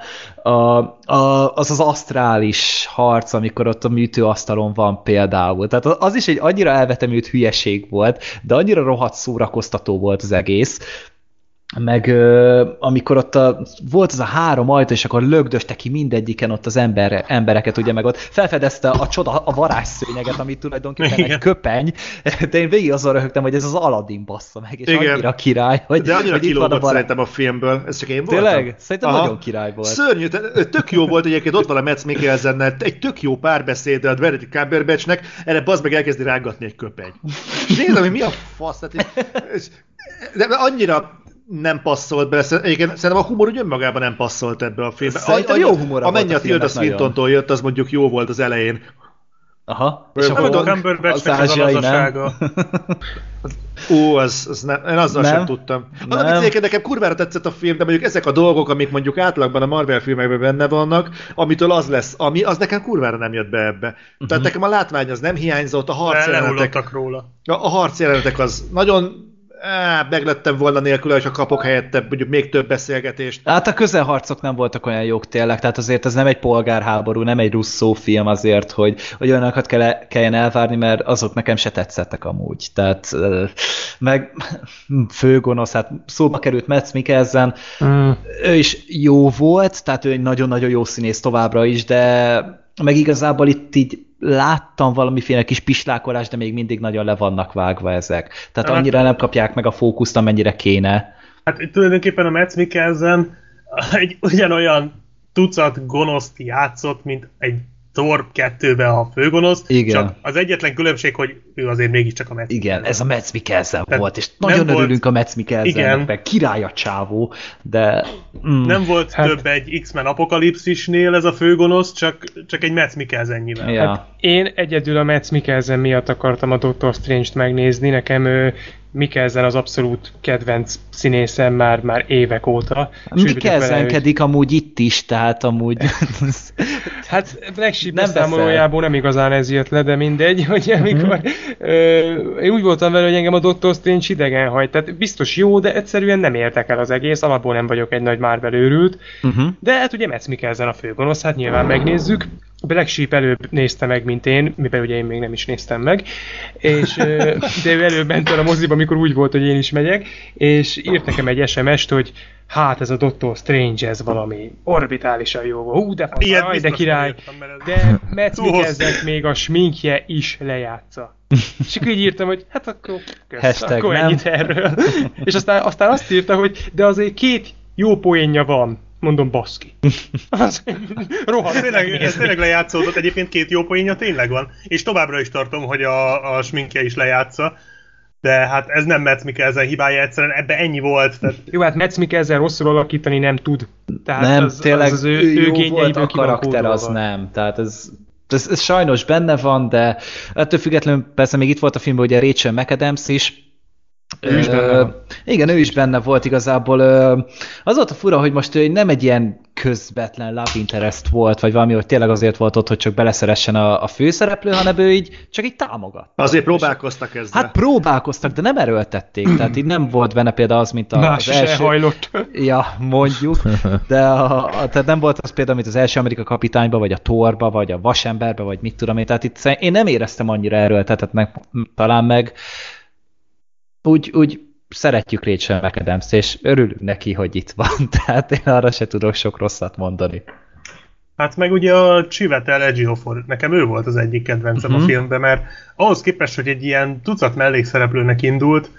a, a, az az asztrális harc, amikor ott a műtőasztalon van például. Tehát az is egy annyira elvetemült hülyeség volt, de annyira rohadt szórakoztató volt az egész, meg ö, amikor ott a, volt az a három ajtó, és akkor lögdöste ki mindegyiken ott az ember, embereket, ugye, meg ott felfedezte a csoda, a varázsszőnyeget, ami tulajdonképpen Igen. egy köpeny, de én végig azon röhögtem, hogy ez az Aladdin bassza meg, és Igen. annyira király, hogy, De annyira hogy van a kilógott varázs. szerintem a filmből, ez csak én voltam. Tényleg? Szerintem Aha. nagyon király volt. Szörnyű, tök jó volt egyébként, ott van a Metz Mikkelsennel, egy tök jó párbeszéd a Benedict Cumberbatchnek, erre bazd meg elkezdi rángatni egy köpeny. Nézem, hogy mi a fasz, így, és- de annyira nem passzolt bele, egyébként szerintem a humor úgy önmagában nem passzolt ebbe a filmbe. Szerintem Annyi- jó humora Amennyi a a Tilda. Swintontól jött, az mondjuk jó volt az elején. Aha. Nem És akkor a Cumberbatchnek az a ázsiai nem. lazasága. Ó, az, az nem, én azzal Nem. sem tudtam. Az, Nem. amit egyébként nekem kurvára tetszett a film, de mondjuk ezek a dolgok, amik mondjuk átlagban a Marvel filmekben benne vannak, amitől az lesz, ami, az nekem kurvára nem jött be ebbe. Uh-huh. Tehát nekem a látvány az nem hiányzott, a harc Le- jelenetek, róla. a, a harc jelenetek az nagyon á, meglettem volna nélküle, hogyha kapok helyette mondjuk még több beszélgetést. Hát a közelharcok nem voltak olyan jók tényleg, tehát azért ez nem egy polgárháború, nem egy russzó film azért, hogy, hogy olyanokat kell, kelljen elvárni, mert azok nekem se tetszettek amúgy. Tehát meg főgonosz, hát szóba került Metz Mikkelsen, Mm. ő is jó volt, tehát ő egy nagyon-nagyon jó színész továbbra is, de meg igazából itt így láttam valamiféle kis pislákolás, de még mindig nagyon le vannak vágva ezek. Tehát Hát- annyira nem kapják meg a fókuszt, amennyire kéne. Hát tulajdonképpen a Metz Mikkelsen egy ugyanolyan tucat gonoszt játszott, mint egy Thor 2-ben a főgonosz, Igen. csak az egyetlen különbség, hogy ő azért mégiscsak a Metz Igen, ez a Metz Mikkelsen Tehát volt, és nagyon volt- örülünk a Metz Mikkelsennek, Igen. meg király a csávó, de... Mm, Nem volt Hát- több egy X-Men apokalipszisnél ez a főgonosz, csak, csak egy Metz Mikkelsennyire. ja. Hát én egyedül a Metz Mikkelsen miatt akartam a Doctor Strange-t megnézni, nekem ő Mikkelsen az abszolút kedvenc színészem már, már évek óta. Vele, hogy- amúgy itt is, tehát amúgy... Hát Black Sheep Nem beszámolójából nem igazán ez jött le, de mindegy, hogy amikor ö, én úgy voltam vele, hogy engem a Doctor Strange idegen hagy. Tehát biztos jó, de egyszerűen nem értek el az egész, alapból nem vagyok egy nagy Marvel őrült. uh-huh. De hát ugye Metz Mikkelsen a főgonosz, hát nyilván megnézzük. Black Sheep előbb nézte meg, mint én, mivel ugye én még nem is néztem meg, és, de ő előbb ment el a moziba, amikor úgy volt, hogy én is megyek, és írt nekem egy SMS-t, hogy hát ez a Doctor Strange, ez valami orbitálisan jó volt. Hú, de fasz, de király. De hosszú. Mikkelsennek még a sminkje is lejátsza. És akkor így írtam, hogy hát akkor, kösz, Hashtag akkor nem. ennyit erről. És aztán, aztán azt írta, hogy de azért két jó poénja van. Mondom, baszki. Az, rohadt Tényleg, ez tényleg lejátszódott, egyébként két jó poénja tényleg van, és továbbra is tartom, hogy a, a sminkje is lejátsza, de hát ez nem Metz Mikkelsen hibája, egyszerűen ebbe ennyi volt, tehát Jó, hát Metz Mikkelsen rosszul alakítani nem tud. Tehát nem, az, tényleg az, az ő, ő, jó volt a karakter, az nem. Tehát ez, ez, ez sajnos benne van, de ettől függetlenül persze még itt volt a filmben ugye Rachel McAdams is, Ő is benne van. Igen, ő is benne volt igazából. Az volt a fura, hogy most ő nem egy ilyen közvetlen love interest volt, vagy valami, hogy tényleg azért volt ott, hogy csak beleszeressen a, a főszereplő, hanem ő így csak így támogat. Azért próbálkoztak ezzel. Hát próbálkoztak, de nem erőltették, tehát így nem volt benne például az, mint a, Más az első... elhajlott. Ja, mondjuk, de a, a, tehát nem volt az például, mint az első Amerika kapitányba, vagy a Torba, vagy a Vasemberbe, vagy mit tudom én, tehát itt én nem éreztem annyira erőltetetnek talán meg, úgy, úgy szeretjük Rachel mcadams és örülünk neki, hogy itt van, tehát én arra se tudok sok rosszat mondani. Hát meg ugye a Chiwetel Ejiofor, nekem ő volt az egyik kedvencem uh-huh. a Mhm. filmben, mert ahhoz képest, hogy egy ilyen tucat mellékszereplőnek indult,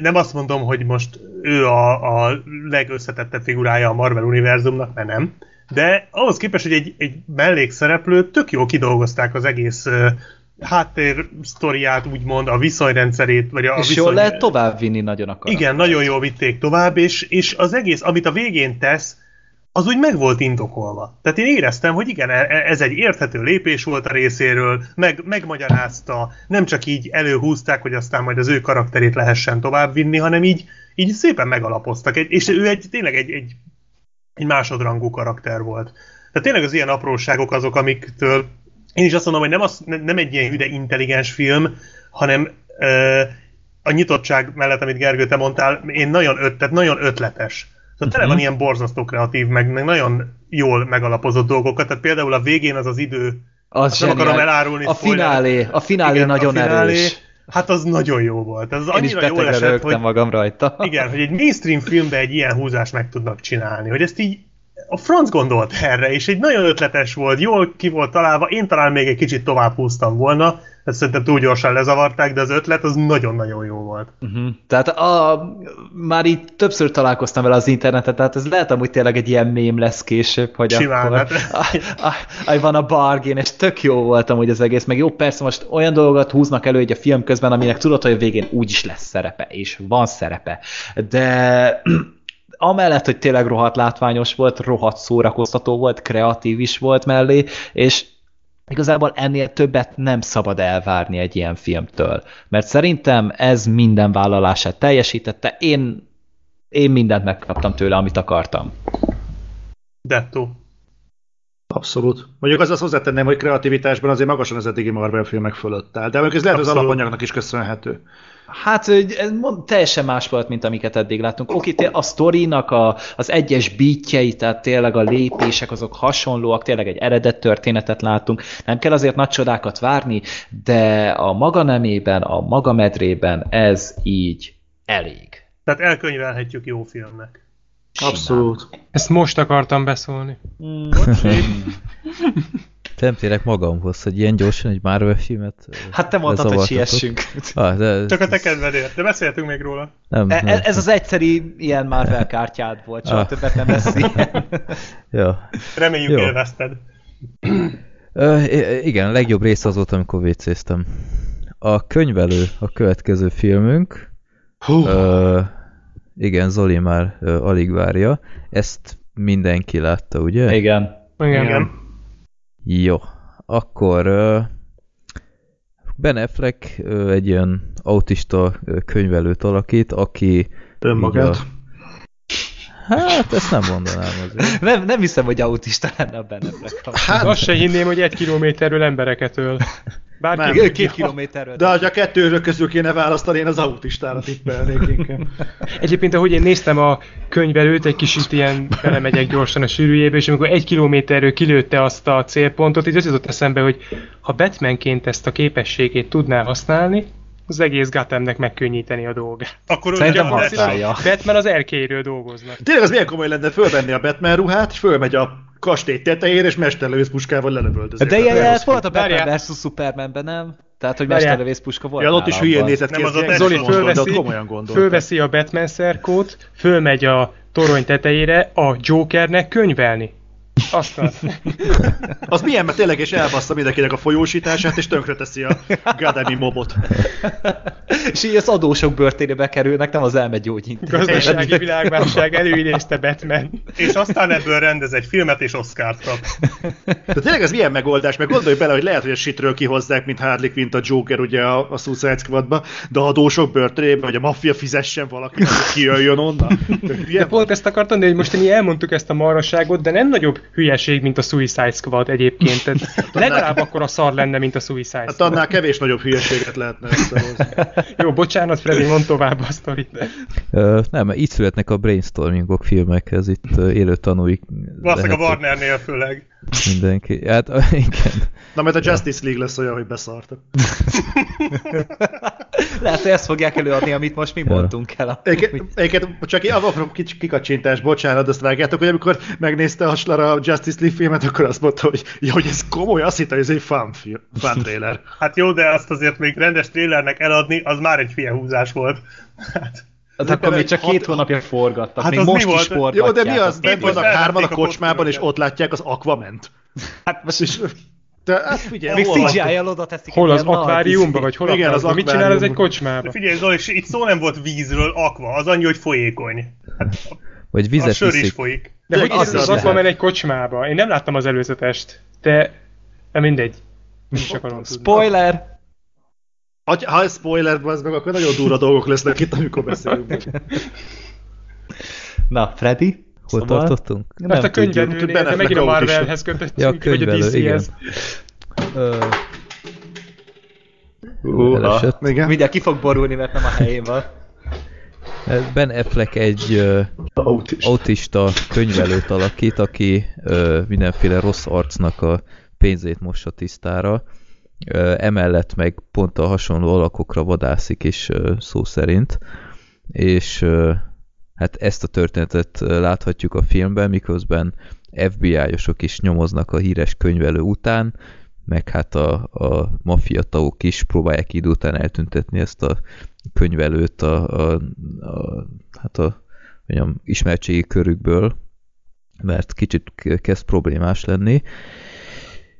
nem azt mondom, hogy most ő a, a legösszetettebb figurája a Marvel univerzumnak, mert nem, de ahhoz képest, hogy egy, egy mellékszereplő, tök jól kidolgozták az egész háttér sztoriát, úgymond, a viszonyrendszerét, vagy a és viszony... jól lehet továbbvinni nagyon a karaktert. Igen, nagyon jól vitték tovább, és, és az egész, amit a végén tesz, az úgy meg volt indokolva. Tehát én éreztem, hogy igen, e- e- ez egy érthető lépés volt a részéről, meg, megmagyarázta, nem csak így előhúzták, hogy aztán majd az ő karakterét lehessen továbbvinni, hanem így, így szépen megalapoztak, egy, és ő egy, tényleg egy, egy, egy másodrangú karakter volt. Tehát tényleg az ilyen apróságok azok, amiktől én is azt mondom, hogy nem, az, ne- nem egy ilyen hüde intelligens film, hanem ö, a nyitottság mellett, amit Gergő, te mondtál, én nagyon, öt, tehát nagyon ötletes. Szóval tele van ilyen borzasztó kreatív, meg, meg nagyon jól megalapozott dolgokat. Tehát például a végén az az idő, Az nem akarom elárulni. A spoiler. finálé, a finálé Igen, a nagyon finálé, erős. Hát az nagyon jó volt. Ez annyira jól esett, hogy magam rajta. igen, hogy egy mainstream filmben egy ilyen húzást meg tudnak csinálni, hogy ezt így a franc gondolt erre, és egy nagyon ötletes volt, jól ki volt találva, én talán még egy kicsit tovább húztam volna, ezt szerintem túl gyorsan lezavarták, de az ötlet az nagyon-nagyon jó volt. Uh-huh. Tehát a, már így többször találkoztam vele az interneten, tehát ez lehet amúgy tényleg egy ilyen mém lesz később, hogy Simán, akkor hát. I, I van a bargain, és tök jó volt amúgy az egész, meg jó persze most olyan dolgokat húznak elő egy a film közben, aminek tudod, hogy a végén úgyis lesz szerepe, és van szerepe, de amellett, hogy tényleg rohadt látványos volt, rohadt szórakoztató volt, kreatív is volt mellé, és igazából ennél többet nem szabad elvárni egy ilyen filmtől. Mert szerintem ez minden vállalását teljesítette. Én, én mindent megkaptam tőle, amit akartam. Dettó. Abszolút. Mondjuk az azt hozzátenném, hogy kreativitásban azért magasan az eddigi Marvel filmek fölött áll. De mondjuk ez lehet az Abszolút. alapanyagnak is köszönhető. Hát mond- teljesen más volt, mint amiket eddig láttunk. Oké, a sztorinak a, az egyes beatjei, tehát tényleg a lépések azok hasonlóak, tényleg egy eredet történetet látunk. Nem kell azért nagy csodákat várni, de a maga nemében, a maga medrében ez így elég. Tehát elkönyvelhetjük jó filmnek. Abszolút. Ezt most akartam beszólni. Nem térek magamhoz, hogy ilyen gyorsan egy Marvel filmet Hát te mondtad, hogy siessünk. Ah, de Csak a te kedvedért, de beszéltünk még róla. nem, E- nem. Ez az egyszeri ilyen Marvel kártyád volt, soha Ah. többet nem lesz ilyen. Ja. Reméljük Jó. élvezted. Ö, igen, a legjobb része az volt, amikor vécéztem. A könyvelő a következő filmünk. Hú, Ö, igen, Zoli már ö, alig várja. Ezt mindenki látta, ugye? Igen. Igen. Igen. Jó. Akkor ö, Ben Affleck ö, egy ilyen autista ö, könyvelőt alakít, aki önmagát. a- Hát, ezt nem mondanám azért. Nem, nem hiszem, hogy autista lenne a benne. Hát, Azt se hinném, hogy egy kilométerről embereket öl. Bárki, Nem. Két kilométerről. De ha a kettőről közül kéne választani, én az autistára tippelnék inkább. Egyébként, ahogy én néztem a könyvelőt, egy kicsit ilyen belemegyek gyorsan a sűrűjébe, és amikor egy kilométerről kilőtte azt a célpontot, így az jutott eszembe, hogy ha Batmanként ezt a képességét tudná használni, az egész Gothamnek megkönnyíteni a dolgát. Akkor Szerintem használja. Batman az erkélyről dolgoznak. Tényleg az milyen komoly lenne fölvenni a Batman ruhát, és fölmegy a kastély tetejére, és mesterlövész puskával lelövöldözik. De ilyen jelenet volt a. Batman vs. Supermanben, nem? Tehát, hogy mesterlövész puska volt Ja, ott is hülyén nézett ki, Nem, az a Zoli fölveszi, fölveszi a Batman szerkót, fölmegy a torony tetejére a Jokernek könyvelni. Aztán. Az milyen, mert tényleg és elbassza mindenkinek a folyósítását, és tönkreteszi a Gadami mobot. És így az adósok börténébe kerülnek, nem az elmegyógyintézet. Gazdasági világválság előidézte Batman. És aztán ebből rendez egy filmet, és Oscart kap. De tényleg ez milyen megoldás, meg gondolj bele, hogy lehet, hogy a shitről kihozzák, mint Harley Quinn a Joker ugye a, a Suicide Squadba, de a adósok börtönében, hogy a maffia fizessen valaki, hogy kijöjjön onnan. De Ilyen pont ezt akartam, de hogy most mi elmondtuk ezt a marhaságot, de nem nagyobb hülyeség, mint a Suicide Squad egyébként. Tehát legalább akkor a szar lenne, mint a Suicide Hát Squad. annál kevés nagyobb hülyeséget lehetne összehozni. Jó, bocsánat, Freddy, mondd tovább a sztorit. Ö, nem, így születnek a brainstormingok filmekhez, itt élő tanúik Valószínűleg a Warnernél főleg. Mindenki. Hát igen. Na, mert a Justice League lesz olyan, hogy beszartak. Lehet, hogy ezt fogják előadni, amit most mi mondtunk el. Egyébként, egyébként csak apró kicsi kikacsintás, bocsánat, azt vágjátok, hogy amikor megnézte a Slar a Justice League filmet, akkor azt mondta, hogy, ja, hogy ez komoly, azt hitte, hogy ez egy fun, film, fun trailer. Hát jó, de azt azért még rendes trailernek eladni, az már egy fiehúzás volt. Hát, Hát akkor még csak két hónapja forgattak, Hát még az mi most volt? is forgatják. Jó, de mi az? Bent vannak hárman a a kocsmában, és ott látják az Aquament. Hát most is... De hát figyelj, Még hol? CGI-jal oda teszik. Hol az akváriumba, izé- vagy hol Igen, a az? Mit csinál ez egy kocsmába? figyelj Zoli, itt szó nem volt vízről, akva, az annyi, hogy folyékony. Hát, Vagy a vizet sör is folyik. De hogy az, az. Aquaman egy kocsmába? Én nem láttam az előzetest, de... De mindegy. Nem is akarom tudni. Spoiler! Ha, ha ez spoiler, az meg, akkor nagyon durva dolgok lesznek itt, amikor beszélünk. Na, Freddy? Hol tartottunk? Most a tudjuk. könyvelőnél, de Benne megint a Marvelhez Ja, a kötöttünk, vagy a könyvelő, igen. DC-hez. Elesett. igen. Mindjárt ki fog borulni, mert nem a helyén van. Ben Affleck egy ö, Autista. autista könyvelőt alakít, aki ö, mindenféle rossz arcnak a pénzét mossa tisztára. Emellett meg pont a hasonló alakokra vadászik is szó szerint. És hát ezt a történetet láthatjuk a filmben, miközben FBI-osok is nyomoznak a híres könyvelő után, meg hát a, a maffia tagok is próbálják idő után eltüntetni ezt a könyvelőt a, a, a, hát a mondjam, ismertségi körükből, mert kicsit kezd problémás lenni.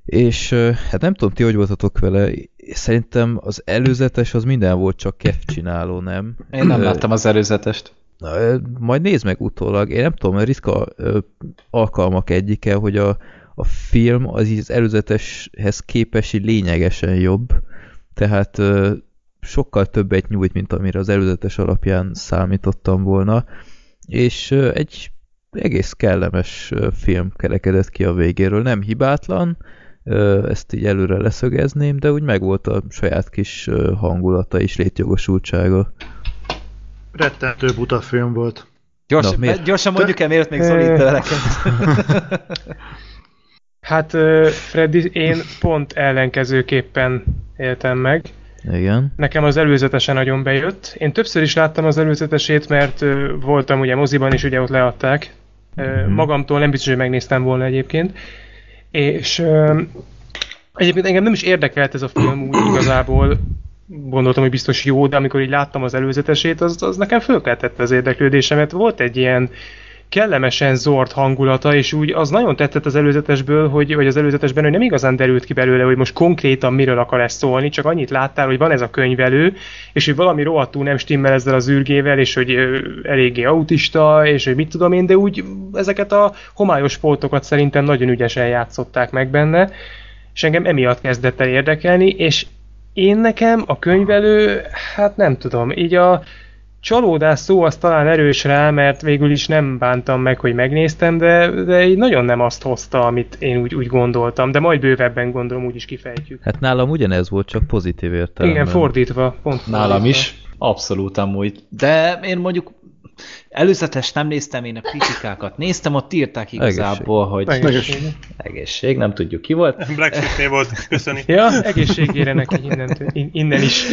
És hát nem tudom, ti hogy voltatok vele, szerintem az előzetes az minden volt, csak kev csináló, nem? Én nem láttam az előzetest. Na, majd nézd meg utólag. Én nem tudom, mert ritka alkalmak egyike, hogy a, a film az így az előzeteshez képest így lényegesen jobb. Tehát sokkal többet nyújt, mint amire az előzetes alapján számítottam volna. És egy egész kellemes film kerekedett ki a végéről. Nem hibátlan, ezt így előre leszögezném, de úgy megvolt a saját kis hangulata és létjogosultsága. Rettentő buta film volt. Gyors, Na, miért? gyorsan mondjuk el, miért még Zoli. Hát Freddy, én pont ellenkezőképpen éltem meg. Igen. Nekem az előzetesen nagyon bejött. Én többször is láttam az előzetesét, mert voltam ugye moziban, és ugye ott leadták. Ö, Magamtól nem biztos, hogy megnéztem volna egyébként. És ö, egyébként engem nem is érdekelt ez a film úgy igazából. Gondoltam, hogy biztos jó, de amikor így láttam az előzetesét, az, az nekem fölkeltette az érdeklődésemet. Volt egy ilyen kellemesen zord hangulata, és úgy az nagyon tetszett az előzetesből, hogy, vagy az előzetesben, hogy nem igazán derült ki belőle, hogy most konkrétan miről akar ezt szólni, csak annyit láttál, hogy van ez a könyvelő, és hogy valami rohadtul nem stimmel ezzel az űrgével, és hogy eléggé autista, és hogy mit tudom én, de úgy ezeket a homályos pótokat szerintem nagyon ügyesen játszották meg benne, és engem emiatt kezdett el érdekelni, és én nekem a könyvelő, hát nem tudom, így a csalódás szó az talán erős rá, mert végül is nem bántam meg, hogy megnéztem, de, de így nagyon nem azt hozta, amit én úgy, úgy gondoltam, de majd bővebben gondolom úgy is kifejtjük. Hát nálam ugyanez volt, csak pozitív értelemben. Igen, fordítva, pont Nálam fordítva. is. Abszolút amúgy. De én mondjuk előzetes nem néztem én a kritikákat. Néztem, ott írták igazából, hogy Egészség. egészség, nem tudjuk ki volt. Black Sheepnél volt, köszöni. Ja, egészségére neki innen, innen is.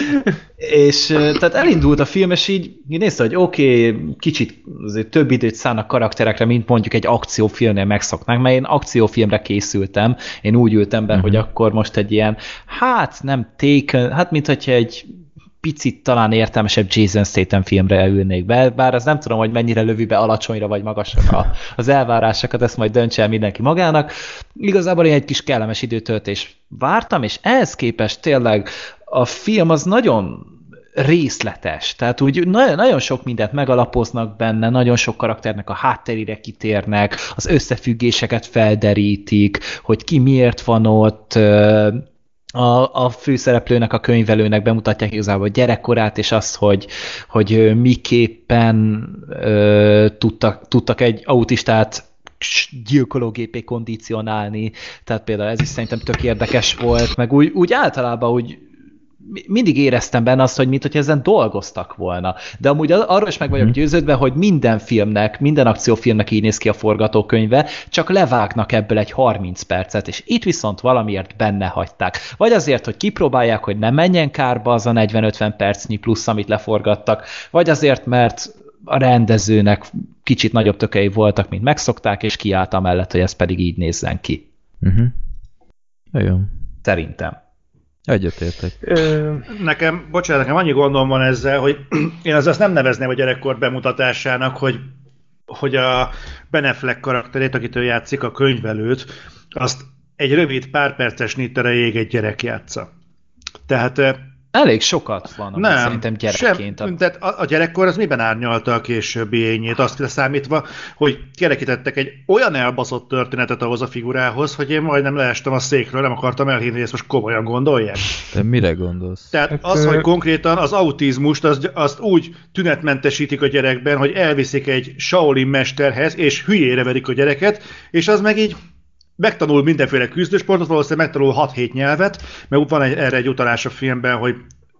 És tehát elindult a film, és így, így nézte, hogy oké, okay, kicsit azért több időt szánnak karakterekre, mint mondjuk egy akciófilmnél megszoknánk, mert én akciófilmre készültem, én úgy ültem be, uh-huh. hogy akkor most egy ilyen, hát nem Taken, hát mint hogyha egy picit talán értelmesebb Jason Statham filmre ülnék be, bár az nem tudom, hogy mennyire lövi be alacsonyra vagy magasra a- az elvárásokat, ezt majd döntse el mindenki magának. Igazából én egy kis kellemes időtöltés vártam, és ehhez képest tényleg a film az nagyon részletes, tehát úgy nagyon, nagyon sok mindent megalapoznak benne, nagyon sok karakternek a hátterére kitérnek, az összefüggéseket felderítik, hogy ki miért van ott, a, a főszereplőnek, a könyvelőnek bemutatják igazából a gyerekkorát, és azt, hogy, hogy miképpen ö, tudtak, tudtak egy autistát gyilkológépé kondicionálni, tehát például ez is szerintem tök érdekes volt, meg úgy, úgy általában úgy mindig éreztem benne azt, hogy mint hogy ezen dolgoztak volna. De amúgy ar- arról is meg vagyok győződve, hogy minden filmnek, minden akciófilmnek így néz ki a forgatókönyve, csak levágnak ebből egy 30 percet, és itt viszont valamiért benne hagyták. Vagy azért, hogy kipróbálják, hogy ne menjen kárba az a 40-50 percnyi plusz, amit leforgattak, vagy azért, mert a rendezőnek kicsit nagyobb tökei voltak, mint megszokták, és kiállt amellett, hogy ez pedig így nézzen ki. Uh-huh. Jó. Szerintem. Egyetértek. Nekem, bocsánat, nekem annyi gondom van ezzel, hogy én az azt nem nevezném a gyerekkor bemutatásának, hogy, hogy a Ben Affleck karakterét, akit ő játszik, a könyvelőt, azt egy rövid pár perces nit erejéig egy gyerek játsza. Tehát eh, Elég sokat van, ami nem, szerintem gyerekként. Sem, tehát a, a gyerekkor az miben árnyalta a későbbi ényét, azt leszámítva, hogy kerekítettek egy olyan elbaszott történetet ahhoz a figurához, hogy én majdnem leestem a székről, nem akartam elhinni, hogy ezt most komolyan gondolják. Te mire gondolsz? Tehát Hát, az, hogy konkrétan az autizmust, az, azt úgy tünetmentesítik a gyerekben, hogy elviszik egy Shaolin mesterhez, és hülyére verik a gyereket, és az meg így megtanul mindenféle küzdősportot, valószínűleg megtanul 6-7 nyelvet, mert van egy, erre egy utalás a filmben, hogy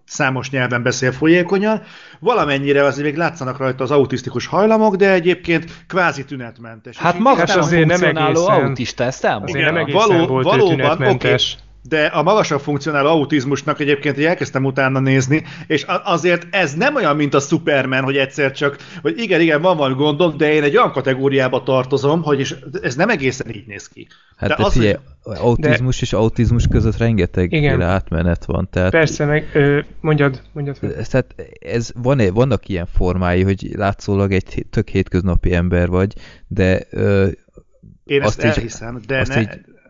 számos nyelven beszél folyékonyan, valamennyire azért még látszanak rajta az autisztikus hajlamok, de egyébként kvázi tünetmentes. Hát Hát azért nem egészen. autista, ezt elmondom. Azért nem egészen való- volt valóban, ő tünetmentes. oké, de a magasabb funkcionáló autizmusnak egyébként így elkezdtem utána nézni, és azért ez nem olyan, mint a Superman, hogy egyszer csak, hogy igen, igen, van valami gondom, de én egy olyan kategóriába tartozom, hogy és ez nem egészen így néz ki. Hát de de az, figyelj, hogy- autizmus de... és autizmus között rengeteg Igen. átmenet van. Tehát, Persze, meg ö, mondjad, mondjad. ez, tehát ez, van, vannak ilyen formái, hogy látszólag egy tök hétköznapi ember vagy, de ö, Én azt ezt így- elhiszem, de azt ne, így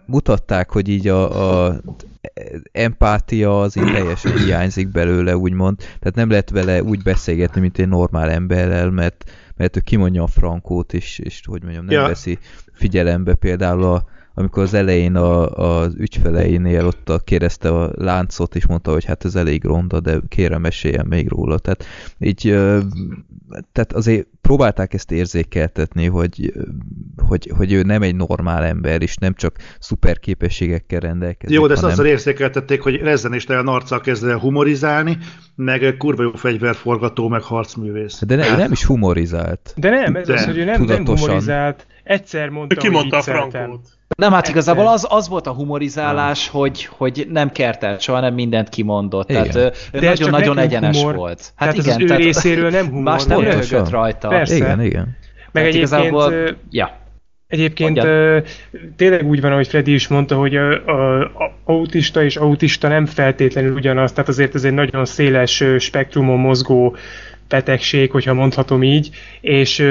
mutatták, hogy így a, a empátia az így teljesen hiányzik belőle, úgymond. Tehát nem lehet vele úgy beszélgetni, mint egy normál emberrel, mert, mert ő kimondja a frankót, és, és hogy mondjam, nem Ja. veszi figyelembe például a, amikor az elején a, az ügyfeleinél ott a, kérdezte a láncot, és mondta, hogy hát ez elég ronda, de kérem meséljen még róla. Tehát így, tehát azért próbálták ezt érzékeltetni, hogy, hogy, hogy ő nem egy normál ember, és nem csak szuper képességekkel rendelkezik, Jó, de ezt hanem... azzal érzékeltették, hogy rezzenéstelen arccal kezd el humorizálni, meg kurva jó fegyverforgató, meg harcművész. De ne, nem is humorizált. De nem, ez De, az, hogy ő nem, nem tudatosan. humorizált. Egyszer mondta, Ki mondta a hogy vicceltem. frankót? Nem, hát igazából az, az volt a humorizálás, hogy, hogy nem kertelt soha, nem mindent kimondott. Igen. Tehát nagyon-nagyon egyenes humor. volt. Tehát ez az ő részéről nem humor Más nem röhögött rajta. Persze. Igen, igen. Meg Tehát egyébként, igazából, ja. Egyébként Mondjad. tényleg úgy van, ahogy Freddy is mondta, hogy a, a, a autista és autista nem feltétlenül ugyanaz, tehát azért ez egy nagyon széles spektrumon mozgó betegség, hogyha mondhatom így, és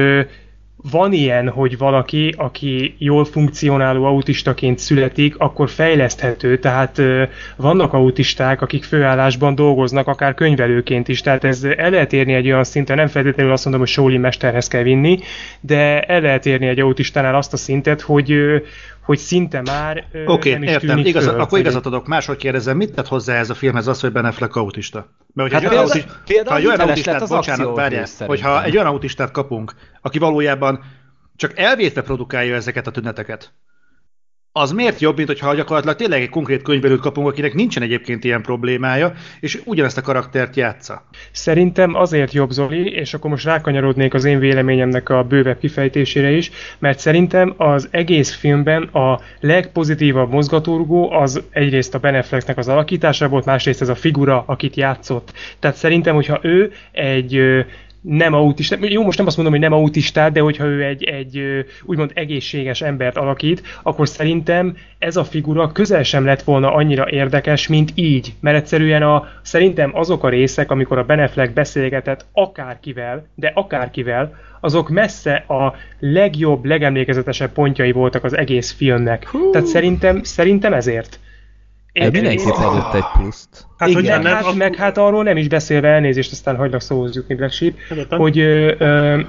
van ilyen, hogy valaki, aki jól funkcionáló autistaként születik, akkor fejleszthető, tehát vannak autisták, akik főállásban dolgoznak, akár könyvelőként is, tehát ez el lehet érni egy olyan szinten, nem feltétlenül azt mondom, hogy Shaolin mesterhez kell vinni, de el lehet érni egy autistánál azt a szintet, hogy hogy szinte már ö, Oké, nem is értem, tűnik igaz, föl, akkor igazat adok. Máshogy kérdezem, mit tett hozzá ez a filmhez az, hogy Ben Affleck autista? Mert hogyha Hát egy olyan, például- auti- például ha egy olyan autistát, az bocsánat, várjál, hogyha egy olyan autistát kapunk, aki valójában csak elvétve produkálja ezeket a tüneteket, az miért jobb, mint hogyha gyakorlatilag tényleg egy konkrét könyvelőt kapunk, akinek nincsen egyébként ilyen problémája, és ugyanezt a karaktert játsza. Szerintem azért jobb Zoli, és akkor most rákanyarodnék az én véleményemnek a bővebb kifejtésére is, mert szerintem az egész filmben a legpozitívabb mozgatórugó az egyrészt a Ben Afflecknek az alakítása volt, másrészt ez a figura, akit játszott. Tehát szerintem, hogyha ő egy nem autista, jó, most nem azt mondom, hogy nem autistát, de hogyha ő egy, egy úgymond egészséges embert alakít, akkor szerintem ez a figura közel sem lett volna annyira érdekes, mint így. Mert egyszerűen a, szerintem azok a részek, amikor a Ben Affleck beszélgetett akárkivel, de akárkivel, azok messze a legjobb, legemlékezetesebb pontjai voltak az egész filmnek. Hú. Tehát szerintem, szerintem ezért. De mindenkit adott egy pluszt. Hát, Igen, hogy nem, hát, meg hát arról nem is beszélve elnézést, aztán hagylak szóhoz jutni Black Sheep, hogy ö, ö,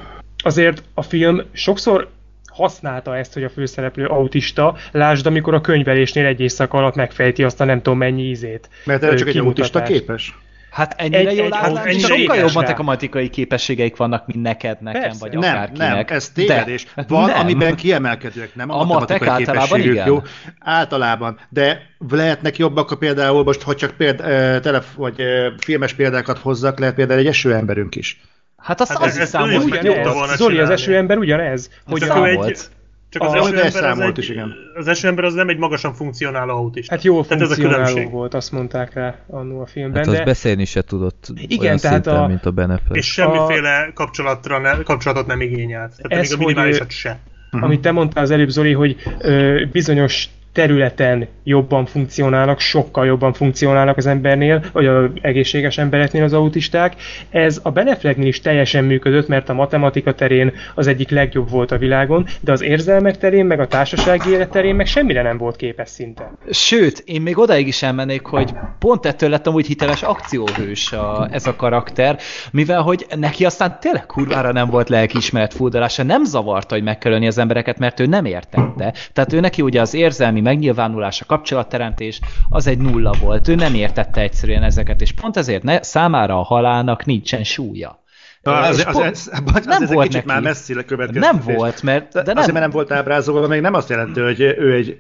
azért a film sokszor használta ezt, hogy a főszereplő autista, lásd, amikor a könyvelésnél egy éjszaka alatt megfejti azt a nem tudom mennyi ízét. Mert erre csak egy autista képes. Hát ennyire Egy- jól hogy sokkal jobb matematikai képességeik vannak, mint neked, nekem, Persze. vagy Nem, akárkinek. nem, ez tévedés. De, Van, nem. amiben kiemelkedőek, nem a, A matematikai matek általában képességük, igen. jó? Általában. De lehetnek jobbak a például, most, hogy csak péld, ö, telef, vagy filmes példákat hozzak, lehet például egy esőemberünk is. Hát azt Hát az ez- is ez számos, ő is hogy meg jó. tudta volna Zoli, az csinálni. esőember ugyanez? Hogy Csak a, ő egy, Számolt. Csak az A- esőember az számolt egy, is, igen. az esőember az nem egy magasan funkcionáló autista. hát jól Tehát ez a funkcionáló különbség. volt, azt mondták rá annó a filmben, Hát az de beszélni se tudott Igen, olyan tehát szinten, a- mint a Ben Affleck. És semmiféle kapcsolatra ne, kapcsolatot nem igényelt. Tehát Ez, még a hogy, minimálisat se. amit te mondtál az előbb, Zoli, hogy ö, bizonyos területen jobban funkcionálnak, sokkal jobban funkcionálnak az embernél, vagy az egészséges embereknél az autisták. Ez a Ben Afflecknél is teljesen működött, mert a matematika terén az egyik legjobb volt a világon, de az érzelmek terén, meg a társasági élet terén meg semmire nem volt képes szinte. Sőt, én még odaig is elmennék, hogy pont ettől lettem úgy hiteles akcióhős a, ez a karakter, mivel hogy neki aztán tényleg kurvára nem volt lelkiismeret furdalása, nem zavarta, hogy meg kell az embereket, mert ő nem értette. Tehát ő neki ugye az érzelmi megnyilvánulás, a kapcsolatteremtés, az egy nulla volt. Ő nem értette egyszerűen ezeket, és pont ezért ne, számára a halálnak nincsen súlya. Na, az, az, az, az, nem ez egy volt kicsit neki. már messzire következő. Nem volt, mert De nem, Azért, mert nem volt ábrázolva, még nem azt jelenti, hogy ő egy